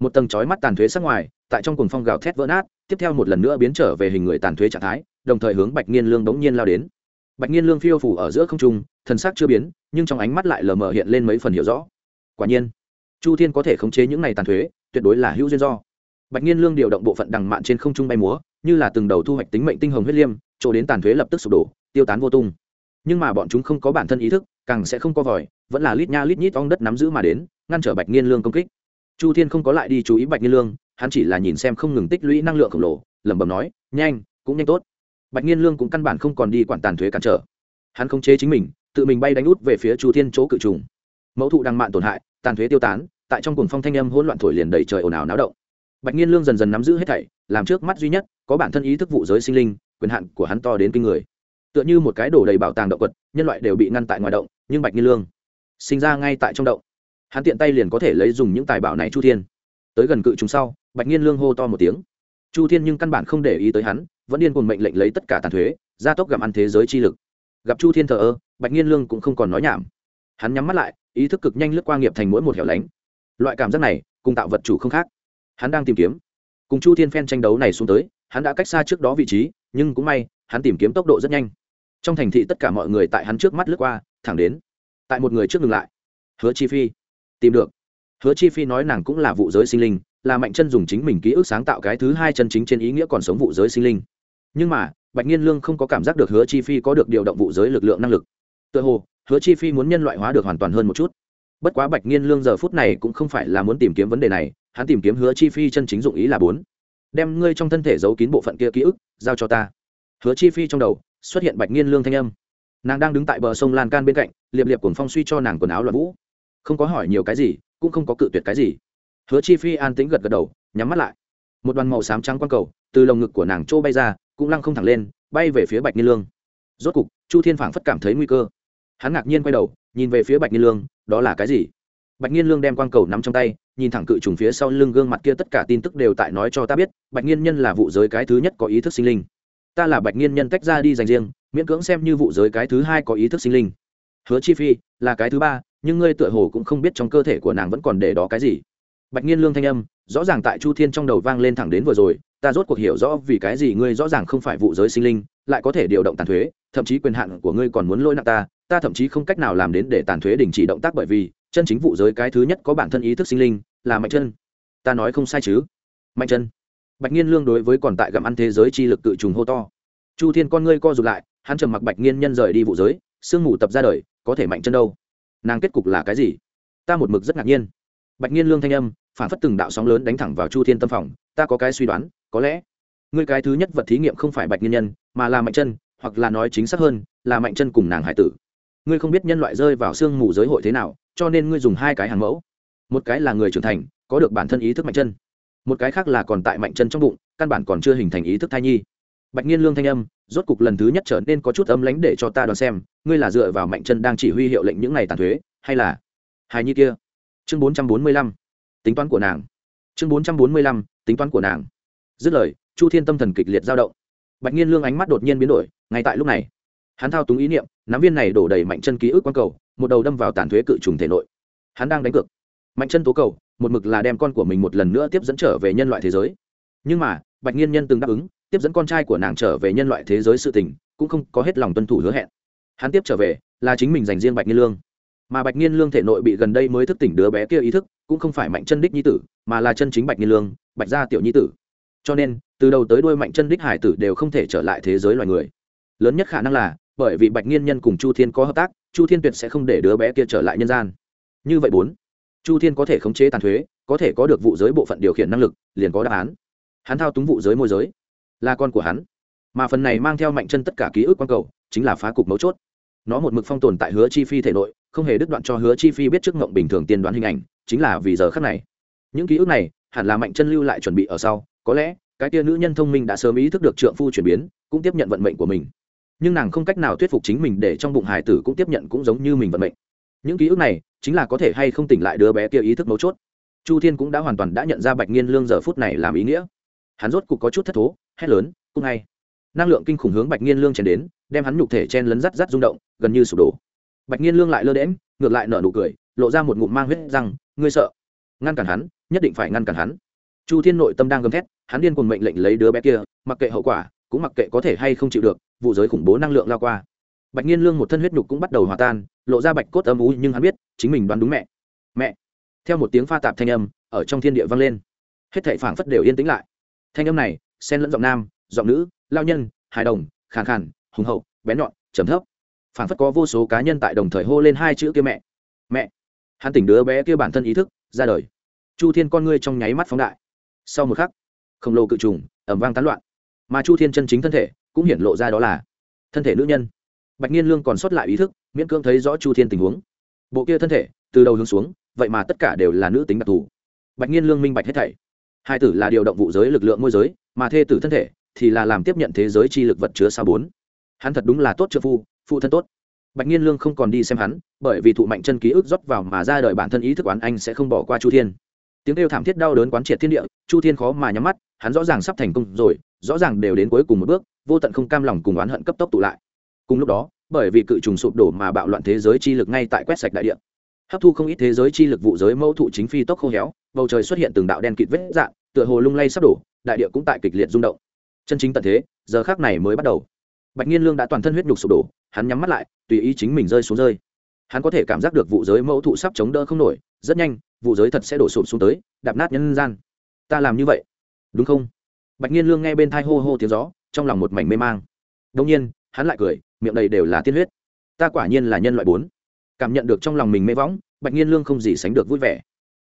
Speaker 1: Một tầng chói mắt tàn thuế sắc ngoài, tại trong cuồng phong gào thét vỡ nát, tiếp theo một lần nữa biến trở về hình người tàn thuế trạng thái, đồng thời hướng bạch nhiên lương đống nhiên lao đến bạch nhiên lương phiêu phủ ở giữa không trung, thần sắc chưa biến, nhưng trong ánh mắt lại lờ mờ hiện lên mấy phần hiểu rõ. Quả nhiên, chu thiên có thể khống chế những này tàn thuế, tuyệt đối là hữu duyên do. Bạch nhiên lương điều động bộ phận đằng mạn trên không trung bay múa, như là từng đầu thu hoạch tính mệnh tinh hồng huyết liêm, chỗ đến tàn thuế lập tức sụp đổ, tiêu tán vô tung. Nhưng mà bọn chúng không có bản thân ý thức, càng sẽ không có vòi, vẫn là lít nha lít nhít ong đất nắm giữ mà đến, ngăn trở bạch nhiên lương công kích. Chu thiên không có lại đi chú ý bạch nhiên lương, hắn chỉ là nhìn xem không ngừng tích lũy năng lượng khổng lồ, lẩm bẩm nói, nhanh, cũng nhanh tốt bạch nhiên lương cũng căn bản không còn đi quản tàn thuế cản trở. Hắn không chế chính mình, tự mình bay đánh út về phía chu thiên chỗ cự trùng. Mẫu thụ đang mạn tổn hại, tàn thuế tiêu tán, tại trong cuồng phong thanh âm hỗn loạn thổi liền đầy trời ồn ào náo động. Bạch nhiên lương dần dần nắm giữ hết thảy, làm trước mắt duy nhất, có bản thân ý thức vụ giới sinh linh, quyền hạn của hắn to đến kinh người. Tựa như một cái đổ đầy bảo tàng động vật nhân loại đều bị ngăn tại ngoài động, nhưng bạch nhiên lương sinh ra ngay tại trong động. Hắn tiện tay liền có thể lấy dùng những tài bảo này chu thiên. Tới gần cự chúng sau, bạch nhiên lương hô to một tiếng. Chu thiên nhưng căn bản không để ý tới hắn vẫn điên cuồng mệnh lệnh lấy tất cả tàn thuế, gia tốc gặm ăn thế giới chi lực. Gặp chu thiên thờ ơ, bạch nhiên lương cũng không còn nói nhảm. Hắn nhắm mắt lại, ý thức cực nhanh lướt qua nghiệp thành mỗi một hẻo lánh. Loại cảm giác này, cùng tạo vật chủ không khác. Hắn đang tìm kiếm. Cùng chu thiên phen tranh đấu này xuống tới, hắn đã cách xa trước đó vị trí, nhưng cũng may, hắn tìm kiếm tốc độ rất nhanh. Trong thành thị tất cả mọi người tại hắn trước mắt lướt qua, thẳng đến. Tại một người trước ngừng lại. Hứa chi phi. Tìm được. Hứa chi phi nói nàng cũng là vụ giới sinh linh, là mạnh chân dùng chính mình ký ức sáng tạo cái thứ hai chân chính trên ý nghĩa còn sống vụ giới sinh linh nhưng mà, bạch nhiên lương không có cảm giác được hứa chi phi có được điều động vụ giới lực lượng năng lực. Tự hồ, hứa chi phi muốn nhân loại hóa được hoàn toàn hơn một chút. Bất quá bạch nhiên lương giờ phút này cũng không phải là muốn tìm kiếm vấn đề này, hắn tìm kiếm hứa chi phi chân chính dụng ý là bốn. Đem ngươi trong thân thể giấu kín bộ phận kia ký ức, giao cho ta. Hứa chi phi trong đầu, xuất hiện bạch nhiên lương thanh âm. Nàng đang đứng tại bờ sông lan can bên cạnh, liệp liệp cuồng phong suy cho nàng quần áo loạn vũ. Không có hỏi nhiều cái gì, cũng không có cự tuyệt cái gì. Hứa chi phi an tĩnh gật gật đầu, nhắm mắt lại. Một đoàn màu xám trắng quang cầu, từ lồng ngực của nàng trô bay ra cũng lăng không thẳng lên, bay về phía bạch Niên lương. Rốt cục, chu thiên phảng phất cảm thấy nguy cơ. Hắn ngạc nhiên quay đầu, nhìn về phía bạch Niên lương, đó là cái gì? Bạch Niên lương đem quang cầu nắm trong tay, nhìn thẳng cự trùng phía sau lưng gương mặt kia tất cả tin tức đều tại nói cho ta biết, bạch Niên nhân là vụ giới cái thứ nhất có ý thức sinh linh. Ta là bạch Niên nhân tách ra đi dành riêng, miễn cưỡng xem như vụ giới cái thứ hai có ý thức sinh linh. Hứa chi phi, là cái thứ ba, nhưng ngươi tựa hồ cũng không biết trong cơ thể của nàng vẫn còn để đó cái gì bạch nhiên lương thanh âm, rõ ràng tại chu thiên trong đầu vang lên thẳng đến vừa rồi, ta rốt cuộc hiểu rõ vì cái gì ngươi rõ ràng không phải vụ giới sinh linh, lại có thể điều động tàn thuế, thậm chí quyền hạn của ngươi còn muốn lỗi nặng ta ta thậm chí không cách nào làm đến để tàn thuế đình chỉ động tác bởi vì, chân chính vụ giới cái thứ nhất có bản thân ý thức sinh linh, là mạnh chân. Ta nói không sai chứ? Mạnh chân. Bạch nhiên lương đối với còn tại gặm ăn thế giới chi lực tự trùng hô to. Chu thiên con ngươi co rụt lại, hắn trầm mặc bạch nhiên nhân rời đi vụ giới, sương mù tập ra đời, có thể mạnh chân đâu? Nàng kết cục là cái gì? Ta một mực rất ngạc nhiên. Bạch nhiên lương thanh âm phản phất từng đạo sóng lớn đánh thẳng vào chu thiên tâm phòng, ta có cái suy đoán, có lẽ người cái thứ nhất vật thí nghiệm không phải bạch nhân nhân, mà là mạnh chân, hoặc là nói chính xác hơn, là mạnh chân cùng nàng hải tử. Ngươi không biết nhân loại rơi vào sương mù giới hội thế nào, cho nên ngươi dùng hai cái hàng mẫu. Một cái là người trưởng thành, có được bản thân ý thức mạnh chân. Một cái khác là còn tại mạnh chân trong bụng, căn bản còn chưa hình thành ý thức thai nhi. Bạch nhiên lương thanh âm, rốt cục lần thứ nhất trở nên có chút ấm lánh để cho ta đoán xem, ngươi là dựa vào mạnh chân đang chỉ huy hiệu lệnh những ngày tàn thuế, hay là hài nhi kia? Chương bốn trăm bốn mươi lăm tính toán của nàng. Chương bốn trăm bốn mươi lăm, tính toán của nàng. Dứt lời, chu thiên tâm thần kịch liệt dao động. Bạch nhiên lương ánh mắt đột nhiên biến đổi, ngay tại lúc này, hắn thao túng ý niệm, nắm viên này đổ đầy mạnh chân ký ức quang cầu, một đầu đâm vào tàn thuế cự trùng thể nội. Hắn đang đánh cược. Mạnh chân tố cầu, một mực là đem con của mình một lần nữa tiếp dẫn trở về nhân loại thế giới. Nhưng mà, bạch nhiên nhân từng đáp ứng, tiếp dẫn con trai của nàng trở về nhân loại thế giới sự tình, cũng không có hết lòng tuân thủ hứa hẹn. Hắn tiếp trở về, là chính mình dành riêng bạch nhiên lương mà bạch nhiên lương thể nội bị gần đây mới thức tỉnh đứa bé kia ý thức, cũng không phải mạnh chân đích nhi tử, mà là chân chính bạch nhiên lương, bạch gia tiểu nhi tử. Cho nên, từ đầu tới đuôi mạnh chân đích hải tử đều không thể trở lại thế giới loài người. Lớn nhất khả năng là, bởi vì bạch nhiên nhân cùng chu thiên có hợp tác, chu thiên tuyệt sẽ không để đứa bé kia trở lại nhân gian. Như vậy bốn, chu thiên có thể khống chế tàn thuế, có thể có được vụ giới bộ phận điều khiển năng lực, liền có đáp án. Hắn thao túng vụ giới môi giới, là con của hắn. Mà phần này mang theo mạnh chân tất cả ký ức quan cầu, chính là phá cục mấu chốt nó một mực phong tồn tại hứa chi phi thể nội, không hề đứt đoạn cho hứa chi phi biết trước ngộng bình thường tiên đoán hình ảnh, chính là vì giờ khắc này. Những ký ức này, hẳn là mạnh chân lưu lại chuẩn bị ở sau, có lẽ, cái tia nữ nhân thông minh đã sớm ý thức được trượng phu chuyển biến, cũng tiếp nhận vận mệnh của mình. Nhưng nàng không cách nào thuyết phục chính mình để trong bụng hải tử cũng tiếp nhận cũng giống như mình vận mệnh. Những ký ức này, chính là có thể hay không tỉnh lại đứa bé kia ý thức mấu chốt. Chu thiên cũng đã hoàn toàn đã nhận ra bạch nghiên lương giờ phút này làm ý nghĩa. Hắn rốt cục có chút thất thố, hét lớn, cũng ngay năng lượng kinh khủng hướng bạch nghiên lương chèn đến, đem hắn nhục thể chen lấn rắt rắt rung động, gần như sụp đổ. Bạch nghiên lương lại lơ đễm ngược lại nở nụ cười, lộ ra một ngụm mang huyết răng, ngươi sợ? Ngăn cản hắn, nhất định phải ngăn cản hắn. Chu thiên nội tâm đang gầm thét, hắn điên cùng mệnh lệnh lấy đứa bé kia, mặc kệ hậu quả, cũng mặc kệ có thể hay không chịu được, vụ giới khủng bố năng lượng lao qua. Bạch nhiên lương một thân huyết nhục cũng bắt đầu hòa tan, lộ ra bạch cốt âm ú nhưng hắn biết, chính mình đoán đúng mẹ. Mẹ! Theo một tiếng pha tạp thanh âm, ở trong thiên địa vang lên. Hết thảy phảng phất đều yên tĩnh lại. Thanh âm này, xen lẫn giọng nam giọng nữ, lao nhân, hài đồng, khàn khàn, hùng hậu, bén nhọn, trầm thấp. Phảng phất có vô số cá nhân tại đồng thời hô lên hai chữ kia mẹ. Mẹ. Hắn tỉnh đứa bé kia bản thân ý thức, ra đời. Chu thiên con ngươi trong nháy mắt phóng đại. Sau một khắc, khổng lồ cự trùng ẩm vang tán loạn. Mà chu thiên chân chính thân thể, cũng hiển lộ ra đó là thân thể nữ nhân. Bạch nhiên lương còn sót lại ý thức, miễn cưỡng thấy rõ chu thiên tình huống. Bộ kia thân thể, từ đầu hướng xuống, vậy mà tất cả đều là nữ tính đặc thù. Bạch nhiên lương minh bạch hết thảy. Hai tử là điều động vụ giới lực lượng môi giới, mà thê tử thân thể thì là làm tiếp nhận thế giới chi lực vật chứa sao bốn. Hắn thật đúng là tốt trợ phu, phụ thân tốt. Bạch nhiên lương không còn đi xem hắn, bởi vì thụ mạnh chân ký ức rót vào mà ra đời bản thân ý thức oán anh sẽ không bỏ qua chu thiên. Tiếng kêu thảm thiết đau đớn quán triệt thiên địa, chu thiên khó mà nhắm mắt, hắn rõ ràng sắp thành công rồi, rõ ràng đều đến cuối cùng một bước, vô tận không cam lòng cùng oán hận cấp tốc tụ lại. Cùng lúc đó, bởi vì cự trùng sụp đổ mà bạo loạn thế giới chi lực ngay tại quét sạch đại địa. Hấp thu không ít thế giới chi lực vụ giới mẫu thụ chính phi tốc khô héo, bầu trời xuất hiện từng đạo đen kịt vết dạng, tựa hồ lung lay sắp đổ, đại địa cũng tại kịch liệt rung động chân chính tận thế, giờ khác này mới bắt đầu. Bạch nhiên lương đã toàn thân huyết nhục sụp đổ, hắn nhắm mắt lại, tùy ý chính mình rơi xuống rơi. Hắn có thể cảm giác được vụ giới mẫu thụ sắp chống đỡ không nổi, rất nhanh, vụ giới thật sẽ đổ sụp xuống tới, đạp nát nhân gian. Ta làm như vậy, đúng không? Bạch nhiên lương nghe bên thai hô hô tiếng gió, trong lòng một mảnh mê mang. Đông nhiên, hắn lại cười, miệng đầy đều là tiên huyết. Ta quả nhiên là nhân loại bốn. Cảm nhận được trong lòng mình mê võng, bạch nhiên lương không gì sánh được vui vẻ.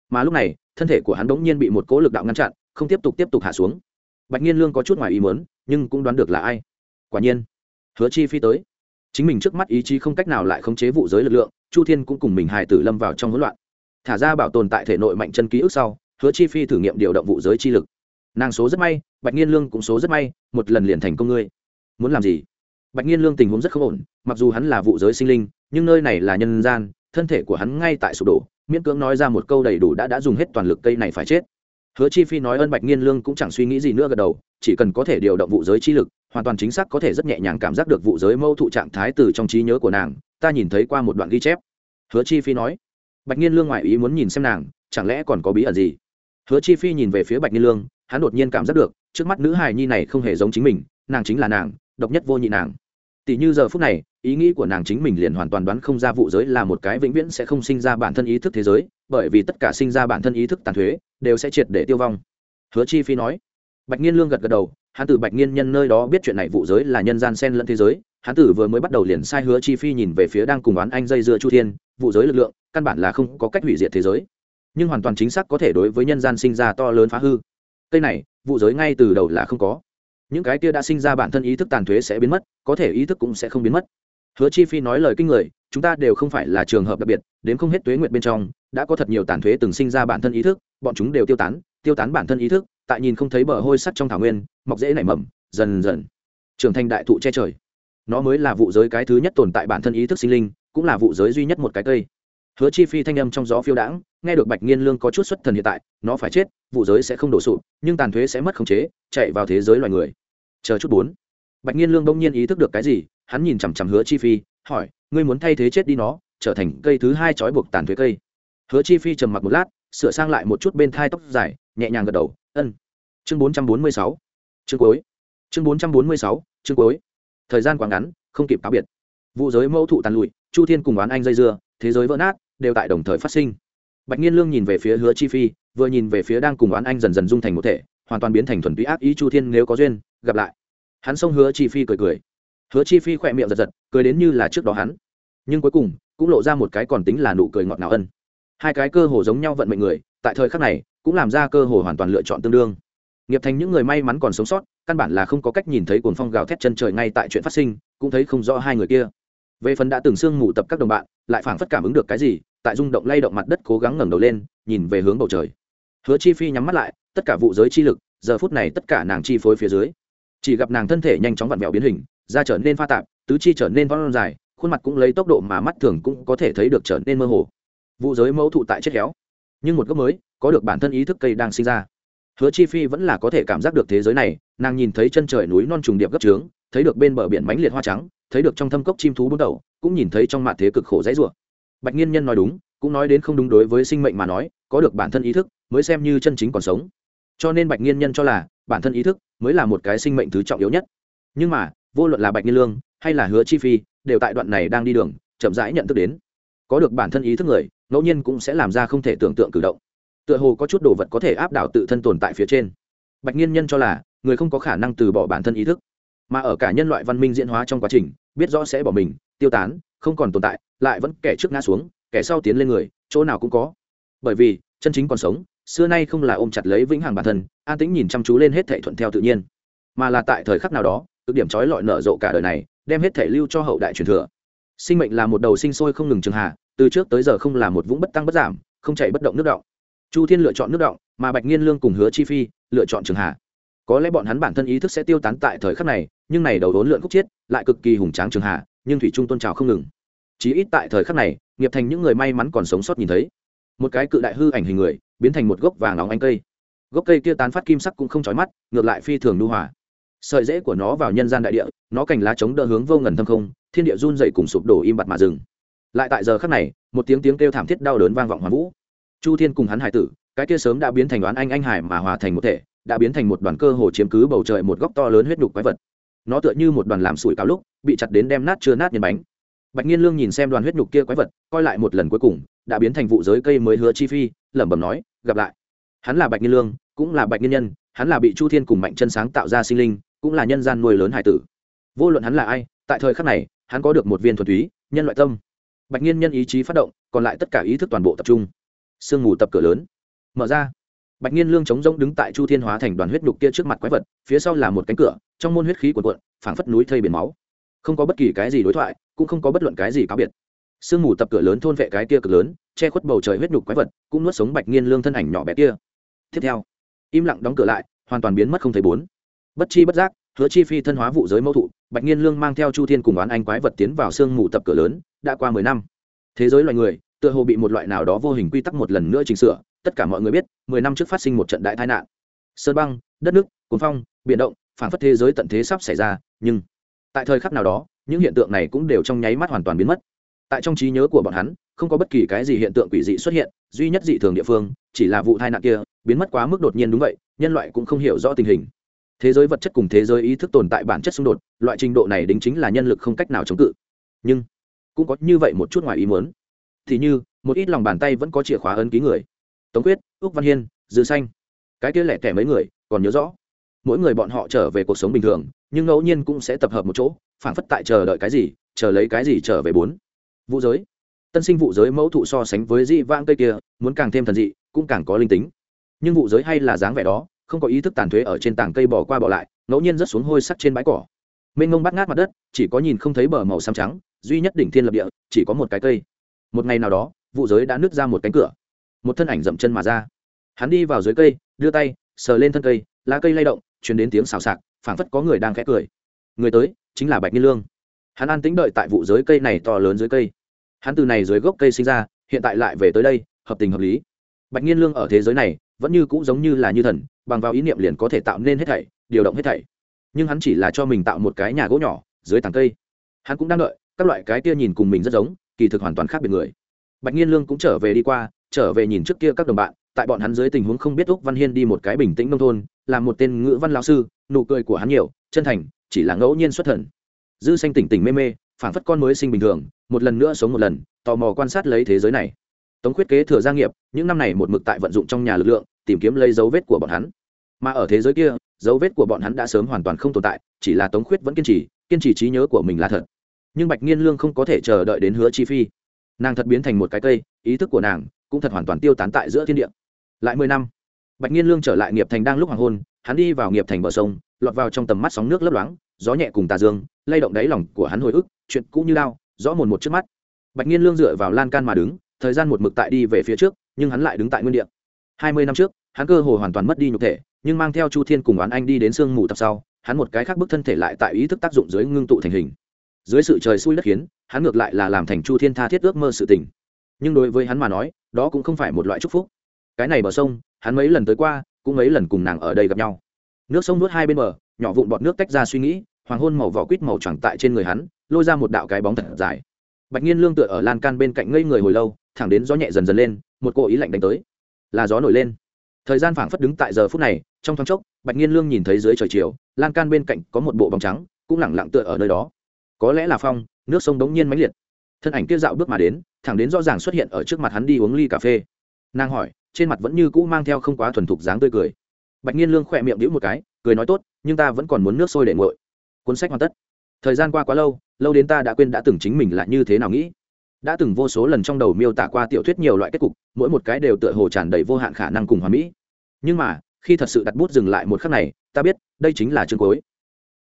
Speaker 1: Mà lúc này, thân thể của hắn bỗng nhiên bị một cố lực đạo ngăn chặn, không tiếp tục tiếp tục hạ xuống bạch nhiên lương có chút ngoài ý muốn, nhưng cũng đoán được là ai. Quả nhiên hứa chi phi tới. Chính mình trước mắt ý chí không cách nào lại khống chế vụ giới lực lượng chu thiên cũng cùng mình hài tử lâm vào trong hỗn loạn. Thả ra bảo tồn tại thể nội mạnh chân ký ức sau hứa chi phi thử nghiệm điều động vụ giới chi lực. Nàng số rất may bạch nhiên lương cũng số rất may một lần liền thành công ngươi. Muốn làm gì? Bạch nhiên lương tình huống rất không ổn mặc dù hắn là vụ giới sinh linh nhưng nơi này là nhân gian thân thể của hắn ngay tại sụp đổ miễn cưỡng nói ra một câu đầy đủ đã đã dùng hết toàn lực cây này phải chết hứa chi phi nói ơn bạch nghiên lương cũng chẳng suy nghĩ gì nữa gật đầu, chỉ cần có thể điều động vụ giới chi lực, hoàn toàn chính xác có thể rất nhẹ nhàng cảm giác được vụ giới mâu thụ trạng thái từ trong trí nhớ của nàng, ta nhìn thấy qua một đoạn ghi chép. Hứa chi phi nói, bạch nghiên lương ngoại ý muốn nhìn xem nàng, chẳng lẽ còn có bí ẩn gì? Hứa chi phi nhìn về phía bạch nghiên lương, hắn đột nhiên cảm giác được, trước mắt nữ hài nhi này không hề giống chính mình, nàng chính là nàng, độc nhất vô nhị nàng. Tỷ như giờ phút này, ý nghĩ của nàng chính mình liền hoàn toàn đoán không ra vụ giới là một cái vĩnh viễn sẽ không sinh ra bản thân ý thức thế giới, bởi vì tất cả sinh ra bản thân ý thức tàn thuế đều sẽ triệt để tiêu vong. Hứa chi phi nói. Bạch nhiên lương gật gật đầu, hắn từ bạch nhiên nhân nơi đó biết chuyện này vụ giới là nhân gian sen lẫn thế giới, hắn tử vừa mới bắt đầu liền sai hứa chi phi nhìn về phía đang cùng oán anh dây dưa chu thiên, vụ giới lực lượng, căn bản là không có cách hủy diệt thế giới. Nhưng hoàn toàn chính xác có thể đối với nhân gian sinh ra to lớn phá hư. Cây này, vụ giới ngay từ đầu là không có. Những cái kia đã sinh ra bản thân ý thức tàn thuế sẽ biến mất, có thể ý thức cũng sẽ không biến mất. Hứa chi phi nói lời kinh người, chúng ta đều không phải là trường hợp đặc biệt, đến không hết tuế nguyệt bên trong đã có thật nhiều tàn thuế từng sinh ra bản thân ý thức, bọn chúng đều tiêu tán tiêu tán bản thân ý thức, tại nhìn không thấy bờ hôi sắt trong thảo nguyên, mọc dễ nảy mầm, dần dần trưởng thành đại thụ che trời. Nó mới là vụ giới cái thứ nhất tồn tại bản thân ý thức sinh linh, cũng là vụ giới duy nhất một cái cây. Hứa chi phi thanh âm trong gió phiêu đãng, nghe được bạch nghiên lương có chút xuất thần hiện tại, nó phải chết, vụ giới sẽ không đổ sụp, nhưng tàn thuế sẽ mất khống chế, chạy vào thế giới loài người. Chờ chút bốn. Bạch nghiên lương đông nhiên ý thức được cái gì, hắn nhìn chằm chằm hứa chi phi, hỏi, ngươi muốn thay thế chết đi nó, trở thành cây thứ hai trói buộc tàn thuế cây? Hứa chi phi trầm mặc một lát, sửa sang lại một chút bên thai tóc dài, nhẹ nhàng gật đầu, ân. Chương bốn trăm bốn mươi sáu. Chương cuối. Chương bốn trăm bốn mươi sáu, chương cuối. Thời gian quá ngắn, không kịp cáo biệt. Vụ giới mẫu thụ tàn lụi, chu thiên cùng oán anh dây dưa, thế giới vỡ nát, đều tại đồng thời phát sinh. Bạch nhiên lương nhìn về phía hứa chi phi, vừa nhìn về phía đang cùng oán anh dần dần dung thành một thể, hoàn toàn biến thành thuần túy ác ý chu thiên nếu có duyên, gặp lại. Hắn xông hứa chi phi cười cười. Hứa chi phi khỏe miệng giật giật, cười đến như là trước đó hắn. Nhưng cuối cùng, cũng lộ ra một cái còn tính là nụ cười ngọt ngào ân hai cái cơ hồ giống nhau vận mệnh người, tại thời khắc này, cũng làm ra cơ hồ hoàn toàn lựa chọn tương đương. Nghiệp thành những người may mắn còn sống sót, căn bản là không có cách nhìn thấy cuồng phong gào thét chân trời ngay tại chuyện phát sinh, cũng thấy không rõ hai người kia. Về phần đã từng xương ngủ tập các đồng bạn, lại phảng phất cảm ứng được cái gì, tại rung động lay động mặt đất cố gắng ngẩng đầu lên, nhìn về hướng bầu trời. Hứa chi phi nhắm mắt lại, tất cả vụ giới chi lực, giờ phút này tất cả nàng chi phối phía dưới. Chỉ gặp nàng thân thể nhanh chóng vặn vẹo biến hình, da trở nên pha tạp, tứ chi trở nên vón dài, khuôn mặt cũng lấy tốc độ mà mắt thường cũng có thể thấy được trở nên mơ hồ vụ giới mẫu thụ tại chết héo. Nhưng một gốc mới, có được bản thân ý thức cây đang sinh ra. Hứa chi phi vẫn là có thể cảm giác được thế giới này, nàng nhìn thấy chân trời núi non trùng điệp gấp trướng, thấy được bên bờ biển mánh liệt hoa trắng, thấy được trong thâm cốc chim thú bút đầu, cũng nhìn thấy trong mạ thế cực khổ dãy rủa. Bạch nhiên nhân nói đúng, cũng nói đến không đúng đối với sinh mệnh mà nói, có được bản thân ý thức, mới xem như chân chính còn sống. Cho nên bạch nhiên nhân cho là, bản thân ý thức, mới là một cái sinh mệnh thứ trọng yếu nhất. Nhưng mà, vô luận là bạch nhiên lương, hay là hứa chi phi, đều tại đoạn này đang đi đường, chậm rãi nhận thức đến. Có được bản thân ý thức người ngẫu nhiên cũng sẽ làm ra không thể tưởng tượng cử động. Tựa hồ có chút đồ vật có thể áp đảo tự thân tồn tại phía trên. Bạch nhiên nhân cho là, người không có khả năng từ bỏ bản thân ý thức, mà ở cả nhân loại văn minh diễn hóa trong quá trình, biết rõ sẽ bỏ mình, tiêu tán, không còn tồn tại, lại vẫn kẻ trước ngã xuống, kẻ sau tiến lên người, chỗ nào cũng có. Bởi vì, chân chính còn sống, xưa nay không là ôm chặt lấy vĩnh hằng bản thân, an tĩnh nhìn chăm chú lên hết thể thuận theo tự nhiên, mà là tại thời khắc nào đó, cực điểm trói lọi nở rộ cả đời này, đem hết thể lưu cho hậu đại truyền thừa. Sinh mệnh là một đầu sinh sôi không ngừng trường hạ từ trước tới giờ không là một vũng bất tăng bất giảm, không chạy bất động nước động. Chu thiên lựa chọn nước động, mà bạch nghiên lương cùng hứa chi phi lựa chọn trường hạ có lẽ bọn hắn bản thân ý thức sẽ tiêu tán tại thời khắc này, nhưng này đầu đốn lượn khúc chiết, lại cực kỳ hùng tráng trường hạ nhưng thủy trung tôn trào không ngừng. Chí ít tại thời khắc này, nghiệp thành những người may mắn còn sống sót nhìn thấy. Một cái cự đại hư ảnh hình người, biến thành một gốc vàng nóng ánh cây. Gốc cây kia tán phát kim sắc cũng không chói mắt, ngược lại phi thường nu hòa. Sợi rễ của nó vào nhân gian đại địa, nó cành lá chống đỡ hướng vô ngần thâm không, thiên địa run dậy cùng sụp đổ im bặt mà rừng lại tại giờ khắc này, một tiếng tiếng kêu thảm thiết đau đớn vang vọng hoàn vũ. Chu thiên cùng hắn hải tử, cái kia sớm đã biến thành đoán anh anh hải mà hòa thành một thể, đã biến thành một đoàn cơ hồ chiếm cứ bầu trời một góc to lớn huyết nhục quái vật. Nó tựa như một đoàn làm sủi cao lúc, bị chặt đến đem nát chưa nát nhân bánh. Bạch nhiên lương nhìn xem đoàn huyết nhục kia quái vật, coi lại một lần cuối cùng, đã biến thành vụ giới cây mới hứa chi phi, lẩm bẩm nói, gặp lại. Hắn là bạch nhiên lương, cũng là bạch nhiên nhân, hắn là bị chu thiên cùng mạnh chân sáng tạo ra sinh linh, cũng là nhân gian nuôi lớn hải tử. Vô luận hắn là ai, tại thời khắc này, hắn có được một viên thuần túy, nhân loại tâm bạch nhiên nhân ý chí phát động, còn lại tất cả ý thức toàn bộ tập trung. Sương mù tập cửa lớn. Mở ra. Bạch nhiên lương chống rông đứng tại chu thiên hóa thành đoàn huyết nhục kia trước mặt quái vật, phía sau là một cánh cửa, trong môn huyết khí cuộn cuộn, phảng phất núi thây biển máu. Không có bất kỳ cái gì đối thoại, cũng không có bất luận cái gì cáo biệt. Sương mù tập cửa lớn thôn vệ cái kia cực lớn, che khuất bầu trời huyết nhục quái vật, cũng nuốt sống bạch nhiên lương thân ảnh nhỏ bé kia. Tiếp theo, im lặng đóng cửa lại, hoàn toàn biến mất không thấy bốn. Bất chi bất giác, hứa chi phi thân hóa vụ giới mâu thụ, bạch nhiên lương mang theo chu thiên cùng oán anh quái vật tiến vào sương mù tập cửa lớn đã qua mười năm. Thế giới loài người, tựa hồ bị một loại nào đó vô hình quy tắc một lần nữa chỉnh sửa, tất cả mọi người biết, mười năm trước phát sinh một trận đại tai nạn. Sơn băng, đất nước cuốn phong, biển động phản phất thế giới tận thế sắp xảy ra, nhưng tại thời khắc nào đó, những hiện tượng này cũng đều trong nháy mắt hoàn toàn biến mất. Tại trong trí nhớ của bọn hắn, không có bất kỳ cái gì hiện tượng quỷ dị xuất hiện, duy nhất dị thường địa phương chỉ là vụ tai nạn kia, biến mất quá mức đột nhiên đúng vậy, nhân loại cũng không hiểu rõ tình hình. Thế giới vật chất cùng thế giới ý thức tồn tại bản chất xung đột, loại trình độ này đính chính là nhân lực không cách nào chống cự. Nhưng cũng có như vậy một chút ngoài ý muốn. Thì như, một ít lòng bàn tay vẫn có chìa khóa ấn ký người. Tống quyết, úc văn hiên, dư xanh. Cái kia lẻ tẻ mấy người, còn nhớ rõ. Mỗi người bọn họ trở về cuộc sống bình thường, nhưng ngẫu nhiên cũng sẽ tập hợp một chỗ, phảng phất tại chờ đợi cái gì, chờ lấy cái gì trở về bốn. Vũ giới. Tân sinh vụ giới mẫu thụ so sánh với dị vãng cây kia, muốn càng thêm thần dị, cũng càng có linh tính. Nhưng vụ giới hay là dáng vẻ đó, không có ý thức tàn thuế ở trên tảng cây bỏ qua bỏ lại, ngẫu nhiên rớt xuống hôi sắc trên bãi cỏ. Mênh ngông bắt ngát mặt đất, chỉ có nhìn không thấy bờ màu xám trắng duy nhất đỉnh thiên lập địa, chỉ có một cái cây. Một ngày nào đó, vụ giới đã nứt ra một cánh cửa. Một thân ảnh dậm chân mà ra. Hắn đi vào dưới cây, đưa tay, sờ lên thân cây, lá cây lay động chuyển đến tiếng xào xạc, phảng phất có người đang khẽ cười. Người tới, chính là bạch nhiên lương. Hắn an tĩnh đợi tại vụ giới cây này to lớn dưới cây. Hắn từ này dưới gốc cây sinh ra, hiện tại lại về tới đây, hợp tình hợp lý. Bạch nhiên lương ở thế giới này, vẫn như cũ giống như là như thần, bằng vào ý niệm liền có thể tạo nên hết thảy, điều động hết thảy. Nhưng hắn chỉ là cho mình tạo một cái nhà gỗ nhỏ, dưới tàng cây. Hắn cũng đang đợi các loại cái kia nhìn cùng mình rất giống, kỳ thực hoàn toàn khác biệt người. Bạch nhiên lương cũng trở về đi qua, trở về nhìn trước kia các đồng bạn, tại bọn hắn dưới tình huống không biết úc văn hiên đi một cái bình tĩnh nông thôn làm một tên ngữ văn lao sư, nụ cười của hắn nhiều, chân thành, chỉ là ngẫu nhiên xuất thần. Dư xanh tỉnh tỉnh mê mê phản phất con mới sinh bình thường, một lần nữa sống một lần, tò mò quan sát lấy thế giới này. Tống khuyết kế thừa gia nghiệp, những năm này một mực tại vận dụng trong nhà lực lượng, tìm kiếm lấy dấu vết của bọn hắn. Mà ở thế giới kia, dấu vết của bọn hắn đã sớm hoàn toàn không tồn tại, chỉ là tống khuyết vẫn kiên trì kiên trì trí nhớ của mình là thật nhưng bạch nghiên lương không có thể chờ đợi đến hứa chi phi. Nàng thật biến thành một cái cây, ý thức của nàng cũng thật hoàn toàn tiêu tán tại giữa thiên địa. Lại mười năm, bạch nghiên lương trở lại nghiệp thành đang lúc hoàng hôn, hắn đi vào nghiệp thành bờ sông, lọt vào trong tầm mắt sóng nước lấp loáng, gió nhẹ cùng tà dương, lay động đáy lòng của hắn hồi ức, chuyện cũ như lao, rõ mồn một trước mắt. Bạch nghiên lương dựa vào lan can mà đứng, thời gian một mực tại đi về phía trước, nhưng hắn lại đứng tại nguyên địa. Hai mươi năm trước, hắn cơ hồ hoàn toàn mất đi nhục thể, nhưng mang theo chu thiên cùng oán anh đi đến sương mù tập sau, hắn một cái khác bức thân thể lại tại ý thức tác dụng dưới ngưng tụ thành hình dưới sự trời xui đất khiến, hắn ngược lại là làm thành chu thiên tha thiết ước mơ sự tình. Nhưng đối với hắn mà nói, đó cũng không phải một loại chúc phúc. Cái này bờ sông, hắn mấy lần tới qua, cũng mấy lần cùng nàng ở đây gặp nhau. Nước sông nuốt hai bên bờ, nhỏ vụn bọt nước tách ra suy nghĩ, hoàng hôn màu vỏ quýt màu chẳng tại trên người hắn, lôi ra một đạo cái bóng thật dài. Bạch nhiên lương tựa ở lan can bên cạnh ngây người hồi lâu, thẳng đến gió nhẹ dần dần lên, một cô ý lạnh đánh tới. Là gió nổi lên. Thời gian phảng phất đứng tại giờ phút này, trong thoáng chốc, bạch nhiên lương nhìn thấy dưới trời chiều, lan can bên cạnh có một bộ bóng trắng, cũng lẳng lặng tựa ở nơi đó có lẽ là phong, nước sông đống nhiên mãnh liệt. Thân ảnh kia dạo bước mà đến, thẳng đến rõ ràng xuất hiện ở trước mặt hắn đi uống ly cà phê. Nàng hỏi, trên mặt vẫn như cũ mang theo không quá thuần thục dáng tươi cười. Bạch nhiên lương khỏe miệng đĩu một cái, cười nói tốt, nhưng ta vẫn còn muốn nước sôi để nguội. Cuốn sách hoàn tất. Thời gian qua quá lâu lâu đến ta đã quên đã từng chính mình là như thế nào nghĩ. Đã từng vô số lần trong đầu miêu tả qua tiểu thuyết nhiều loại kết cục, mỗi một cái đều tựa hồ tràn đầy vô hạn khả năng cùng hoàn mỹ. Nhưng mà, khi thật sự đặt bút dừng lại một khắc này, ta biết, đây chính là chương cuối.